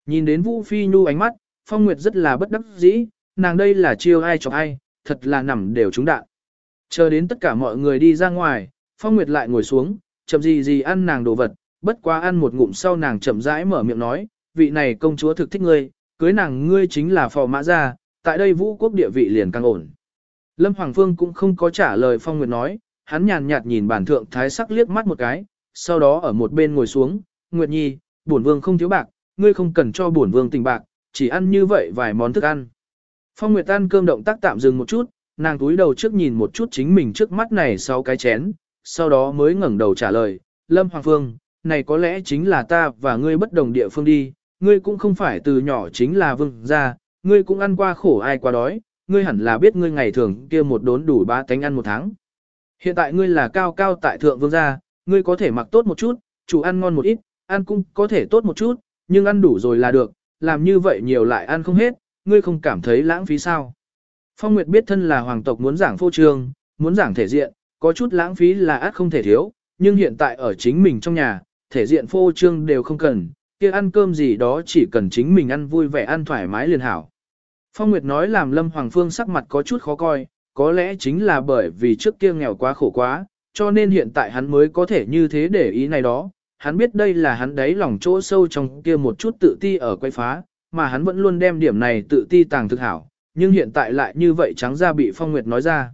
Nhìn đến Vũ Phi Nhu ánh mắt, Phong Nguyệt rất là bất đắc dĩ, nàng đây là chiêu ai chọc ai, thật là nằm đều trúng đạn. Chờ đến tất cả mọi người đi ra ngoài, Phong Nguyệt lại ngồi xuống, chậm gì gì ăn nàng đồ vật, bất quá ăn một ngụm sau nàng chậm rãi mở miệng nói, vị này công chúa thực thích ngươi, cưới nàng ngươi chính là phò mã gia, tại đây vũ quốc địa vị liền càng ổn. Lâm Hoàng Phương cũng không có trả lời Phong Nguyệt nói, hắn nhàn nhạt nhìn bản thượng thái sắc liếc mắt một cái, sau đó ở một bên ngồi xuống, Nguyệt Nhi, bổn vương không thiếu bạc, ngươi không cần cho bổn vương tình bạc, chỉ ăn như vậy vài món thức ăn. Phong Nguyệt ăn cơm động tác tạm dừng một chút, nàng túi đầu trước nhìn một chút chính mình trước mắt này sau cái chén, sau đó mới ngẩng đầu trả lời, Lâm Hoàng Phương, này có lẽ chính là ta và ngươi bất đồng địa phương đi, ngươi cũng không phải từ nhỏ chính là vương gia, ngươi cũng ăn qua khổ ai qua đói, ngươi hẳn là biết ngươi ngày thường kia một đốn đủ ba tánh ăn một tháng. Hiện tại ngươi là cao cao tại thượng vương gia, ngươi có thể mặc tốt một chút, chủ ăn ngon một ít, ăn cũng có thể tốt một chút, nhưng ăn đủ rồi là được, làm như vậy nhiều lại ăn không hết, ngươi không cảm thấy lãng phí sao. Phong Nguyệt biết thân là hoàng tộc muốn giảng phô trương, muốn giảng thể diện, có chút lãng phí là át không thể thiếu, nhưng hiện tại ở chính mình trong nhà, thể diện phô trương đều không cần, kia ăn cơm gì đó chỉ cần chính mình ăn vui vẻ ăn thoải mái liền hảo. Phong Nguyệt nói làm Lâm Hoàng Phương sắc mặt có chút khó coi, có lẽ chính là bởi vì trước kia nghèo quá khổ quá, cho nên hiện tại hắn mới có thể như thế để ý này đó. Hắn biết đây là hắn đáy lòng chỗ sâu trong kia một chút tự ti ở quay phá, mà hắn vẫn luôn đem điểm này tự ti tàng thực hảo, nhưng hiện tại lại như vậy trắng ra bị Phong Nguyệt nói ra.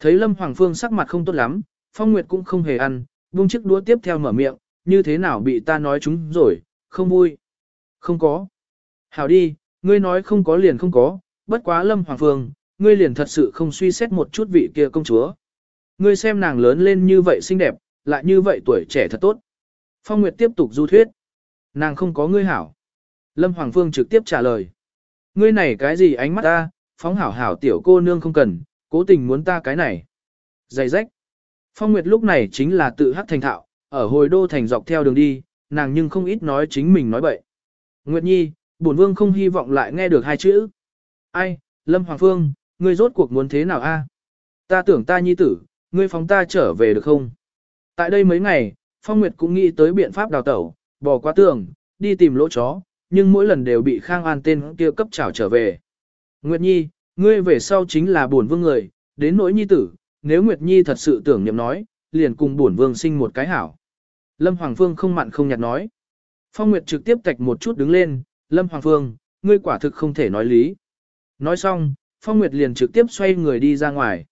Thấy Lâm Hoàng Phương sắc mặt không tốt lắm, Phong Nguyệt cũng không hề ăn, buông chiếc đũa tiếp theo mở miệng, như thế nào bị ta nói chúng rồi, không vui. Không có. Hảo đi, ngươi nói không có liền không có, bất quá Lâm Hoàng Phương, ngươi liền thật sự không suy xét một chút vị kia công chúa. Ngươi xem nàng lớn lên như vậy xinh đẹp, lại như vậy tuổi trẻ thật tốt. Phong Nguyệt tiếp tục du thuyết. Nàng không có ngươi hảo. Lâm Hoàng Phương trực tiếp trả lời. Ngươi này cái gì ánh mắt ta, phóng hảo hảo tiểu cô nương không cần, cố tình muốn ta cái này. Dày rách. Phong Nguyệt lúc này chính là tự hắc thành thạo, ở hồi đô thành dọc theo đường đi, nàng nhưng không ít nói chính mình nói bậy. Nguyệt Nhi, bổn vương không hy vọng lại nghe được hai chữ. Ai, Lâm Hoàng Phương, ngươi rốt cuộc muốn thế nào a? Ta tưởng ta nhi tử, ngươi phóng ta trở về được không? Tại đây mấy ngày, Phong Nguyệt cũng nghĩ tới biện pháp đào tẩu, bỏ qua tường, đi tìm lỗ chó, nhưng mỗi lần đều bị Khang An tên kia cấp trảo trở về. Nguyệt Nhi, ngươi về sau chính là bổn vương người, đến nỗi nhi tử, nếu Nguyệt Nhi thật sự tưởng niệm nói, liền cùng bổn vương sinh một cái hảo. Lâm Hoàng Phương không mặn không nhạt nói. Phong Nguyệt trực tiếp tạch một chút đứng lên, Lâm Hoàng Phương, ngươi quả thực không thể nói lý. Nói xong, Phong Nguyệt liền trực tiếp xoay người đi ra ngoài.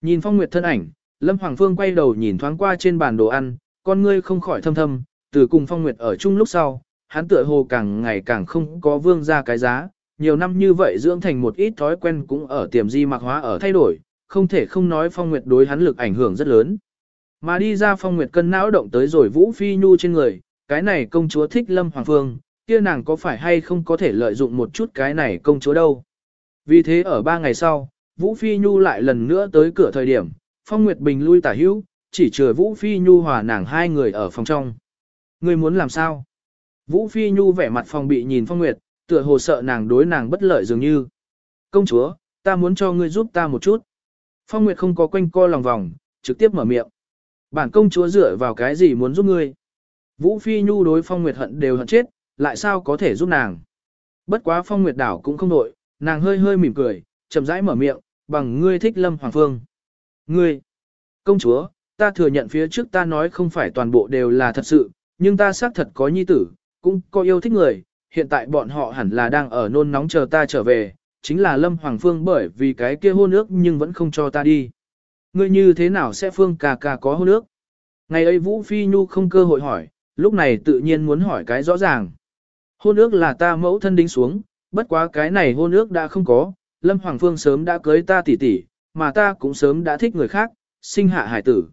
Nhìn Phong Nguyệt thân ảnh, Lâm Hoàng Phương quay đầu nhìn thoáng qua trên bàn đồ ăn, con ngươi không khỏi thâm thâm, từ cùng Phong Nguyệt ở chung lúc sau, hắn tựa hồ càng ngày càng không có vương ra cái giá, nhiều năm như vậy dưỡng thành một ít thói quen cũng ở tiềm di mạc hóa ở thay đổi, không thể không nói Phong Nguyệt đối hắn lực ảnh hưởng rất lớn. Mà đi ra phong nguyệt cân não động tới rồi Vũ Phi Nhu trên người, cái này công chúa thích Lâm Hoàng Phương, kia nàng có phải hay không có thể lợi dụng một chút cái này công chúa đâu. Vì thế ở ba ngày sau, Vũ Phi Nhu lại lần nữa tới cửa thời điểm, Phong Nguyệt Bình lui tả hữu, chỉ chừa Vũ Phi Nhu hòa nàng hai người ở phòng trong. Ngươi muốn làm sao? Vũ Phi Nhu vẻ mặt phòng bị nhìn Phong Nguyệt, tựa hồ sợ nàng đối nàng bất lợi dường như. Công chúa, ta muốn cho ngươi giúp ta một chút. Phong Nguyệt không có quanh co lòng vòng, trực tiếp mở miệng. Bản công chúa dựa vào cái gì muốn giúp ngươi? Vũ Phi Nhu đối Phong Nguyệt hận đều hận chết, lại sao có thể giúp nàng? Bất quá Phong Nguyệt đảo cũng không nội, nàng hơi hơi mỉm cười, chậm rãi mở miệng, bằng ngươi thích Lâm Hoàng Phương. Ngươi, công chúa, ta thừa nhận phía trước ta nói không phải toàn bộ đều là thật sự, nhưng ta xác thật có nhi tử, cũng có yêu thích người, hiện tại bọn họ hẳn là đang ở nôn nóng chờ ta trở về, chính là Lâm Hoàng Phương bởi vì cái kia hôn ước nhưng vẫn không cho ta đi. Ngươi như thế nào sẽ Phương ca ca có hôn ước? Ngày ấy Vũ Phi Nhu không cơ hội hỏi, lúc này tự nhiên muốn hỏi cái rõ ràng. Hôn ước là ta mẫu thân đính xuống, bất quá cái này hôn ước đã không có, Lâm Hoàng Phương sớm đã cưới ta tỷ tỷ, mà ta cũng sớm đã thích người khác, sinh hạ hải tử.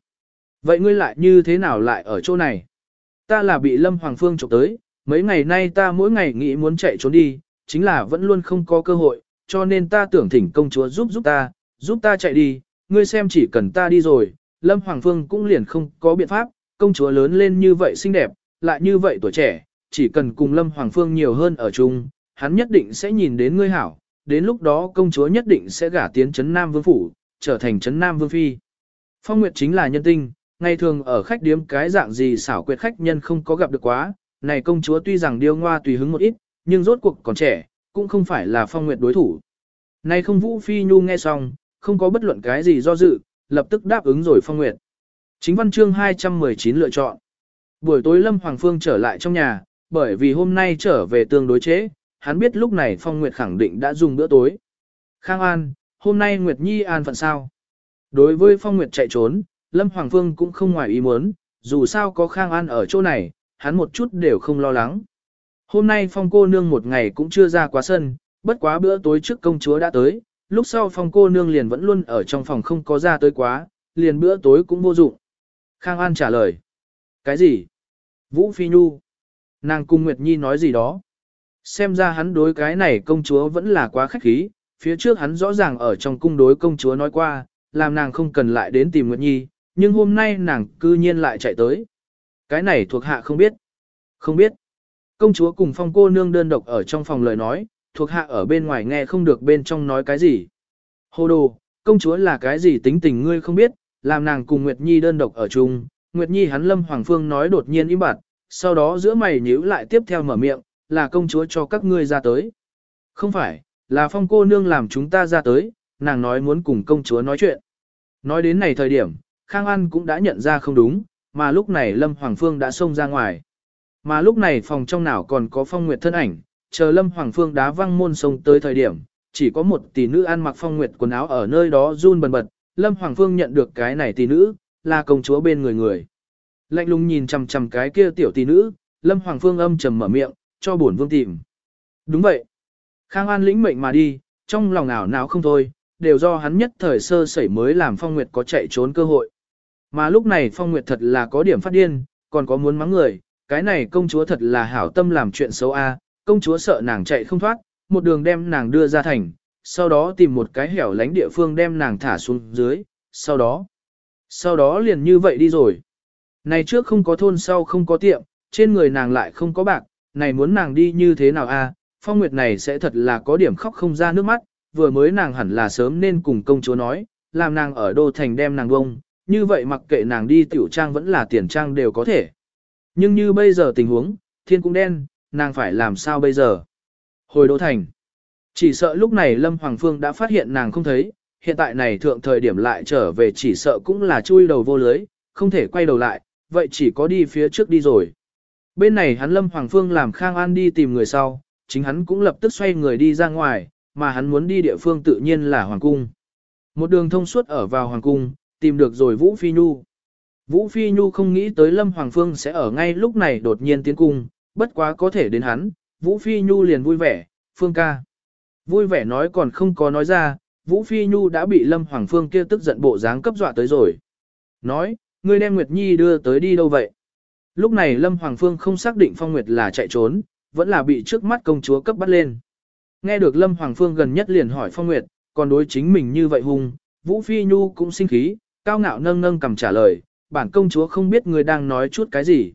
Vậy ngươi lại như thế nào lại ở chỗ này? Ta là bị Lâm Hoàng Phương chụp tới, mấy ngày nay ta mỗi ngày nghĩ muốn chạy trốn đi, chính là vẫn luôn không có cơ hội, cho nên ta tưởng thỉnh công chúa giúp giúp ta, giúp ta chạy đi, ngươi xem chỉ cần ta đi rồi, Lâm Hoàng Phương cũng liền không có biện pháp, công chúa lớn lên như vậy xinh đẹp, lại như vậy tuổi trẻ, chỉ cần cùng Lâm Hoàng Phương nhiều hơn ở chung, hắn nhất định sẽ nhìn đến ngươi hảo, đến lúc đó công chúa nhất định sẽ gả tiến chấn Nam Vương Phủ, trở thành chấn Nam Vương Phi. Phong Nguyệt chính là nhân tinh, ngày thường ở khách điếm cái dạng gì xảo quyệt khách nhân không có gặp được quá, này công chúa tuy rằng điêu ngoa tùy hứng một ít, nhưng rốt cuộc còn trẻ, cũng không phải là Phong Nguyệt đối thủ. Này không Vũ Phi Nhu nghe xong, không có bất luận cái gì do dự, lập tức đáp ứng rồi Phong Nguyệt. Chính văn chương 219 lựa chọn. Buổi tối Lâm Hoàng Phương trở lại trong nhà, bởi vì hôm nay trở về tương đối chế, hắn biết lúc này Phong Nguyệt khẳng định đã dùng bữa tối. Khang An, hôm nay Nguyệt Nhi an phận sao? Đối với Phong Nguyệt chạy trốn, Lâm Hoàng Phương cũng không ngoài ý muốn, dù sao có Khang An ở chỗ này, hắn một chút đều không lo lắng. Hôm nay Phong cô nương một ngày cũng chưa ra quá sân, bất quá bữa tối trước công chúa đã tới, lúc sau Phong cô nương liền vẫn luôn ở trong phòng không có ra tới quá, liền bữa tối cũng vô dụng. Khang An trả lời. Cái gì? Vũ Phi Nhu. Nàng cung Nguyệt Nhi nói gì đó. Xem ra hắn đối cái này công chúa vẫn là quá khách khí, phía trước hắn rõ ràng ở trong cung đối công chúa nói qua, làm nàng không cần lại đến tìm Nguyệt Nhi, nhưng hôm nay nàng cư nhiên lại chạy tới. Cái này thuộc hạ không biết. Không biết. Công chúa cùng phong cô nương đơn độc ở trong phòng lời nói, thuộc hạ ở bên ngoài nghe không được bên trong nói cái gì. Hồ đồ, công chúa là cái gì tính tình ngươi không biết, làm nàng cùng Nguyệt Nhi đơn độc ở chung. Nguyệt Nhi hắn Lâm Hoàng Phương nói đột nhiên im bặt, sau đó giữa mày nhíu lại tiếp theo mở miệng, là công chúa cho các ngươi ra tới. Không phải, là phong cô nương làm chúng ta ra tới, nàng nói muốn cùng công chúa nói chuyện. Nói đến này thời điểm, Khang An cũng đã nhận ra không đúng, mà lúc này Lâm Hoàng Phương đã xông ra ngoài. Mà lúc này phòng trong nào còn có phong nguyệt thân ảnh, chờ Lâm Hoàng Phương đá văng môn sông tới thời điểm, chỉ có một tỷ nữ ăn mặc phong nguyệt quần áo ở nơi đó run bần bật, Lâm Hoàng Phương nhận được cái này tỷ nữ, là công chúa bên người người. Lạnh lùng nhìn chằm chằm cái kia tiểu tỷ nữ, Lâm Hoàng Phương âm trầm mở miệng, cho bổn vương tìm. Đúng vậy. Khang An lĩnh mệnh mà đi, trong lòng ảo não không thôi, đều do hắn nhất thời sơ sẩy mới làm Phong Nguyệt có chạy trốn cơ hội. Mà lúc này Phong Nguyệt thật là có điểm phát điên, còn có muốn mắng người, cái này công chúa thật là hảo tâm làm chuyện xấu a, công chúa sợ nàng chạy không thoát, một đường đem nàng đưa ra thành, sau đó tìm một cái hẻo lánh địa phương đem nàng thả xuống dưới, sau đó, sau đó liền như vậy đi rồi. Này trước không có thôn sau không có tiệm, trên người nàng lại không có bạc, này muốn nàng đi như thế nào a? Phong Nguyệt này sẽ thật là có điểm khóc không ra nước mắt, vừa mới nàng hẳn là sớm nên cùng công chúa nói, làm nàng ở đô thành đem nàng bông, như vậy mặc kệ nàng đi tiểu trang vẫn là tiền trang đều có thể. Nhưng như bây giờ tình huống, thiên cũng đen, nàng phải làm sao bây giờ? Hồi đô thành. Chỉ sợ lúc này Lâm Hoàng Phương đã phát hiện nàng không thấy, hiện tại này thượng thời điểm lại trở về chỉ sợ cũng là chui đầu vô lưới, không thể quay đầu lại, vậy chỉ có đi phía trước đi rồi. Bên này hắn Lâm Hoàng Phương làm Khang An đi tìm người sau, chính hắn cũng lập tức xoay người đi ra ngoài, mà hắn muốn đi địa phương tự nhiên là Hoàng Cung. Một đường thông suốt ở vào Hoàng Cung, tìm được rồi Vũ Phi Nhu. Vũ Phi Nhu không nghĩ tới Lâm Hoàng Phương sẽ ở ngay lúc này đột nhiên tiến cung, bất quá có thể đến hắn, Vũ Phi Nhu liền vui vẻ, Phương ca. Vui vẻ nói còn không có nói ra, Vũ Phi Nhu đã bị Lâm Hoàng Phương kia tức giận bộ dáng cấp dọa tới rồi. Nói, ngươi đem Nguyệt Nhi đưa tới đi đâu vậy? Lúc này Lâm Hoàng Phương không xác định Phong Nguyệt là chạy trốn, vẫn là bị trước mắt công chúa cấp bắt lên. Nghe được Lâm Hoàng Phương gần nhất liền hỏi Phong Nguyệt, còn đối chính mình như vậy hung, Vũ Phi Nhu cũng sinh khí, cao ngạo nâng nâng cầm trả lời, bản công chúa không biết người đang nói chút cái gì.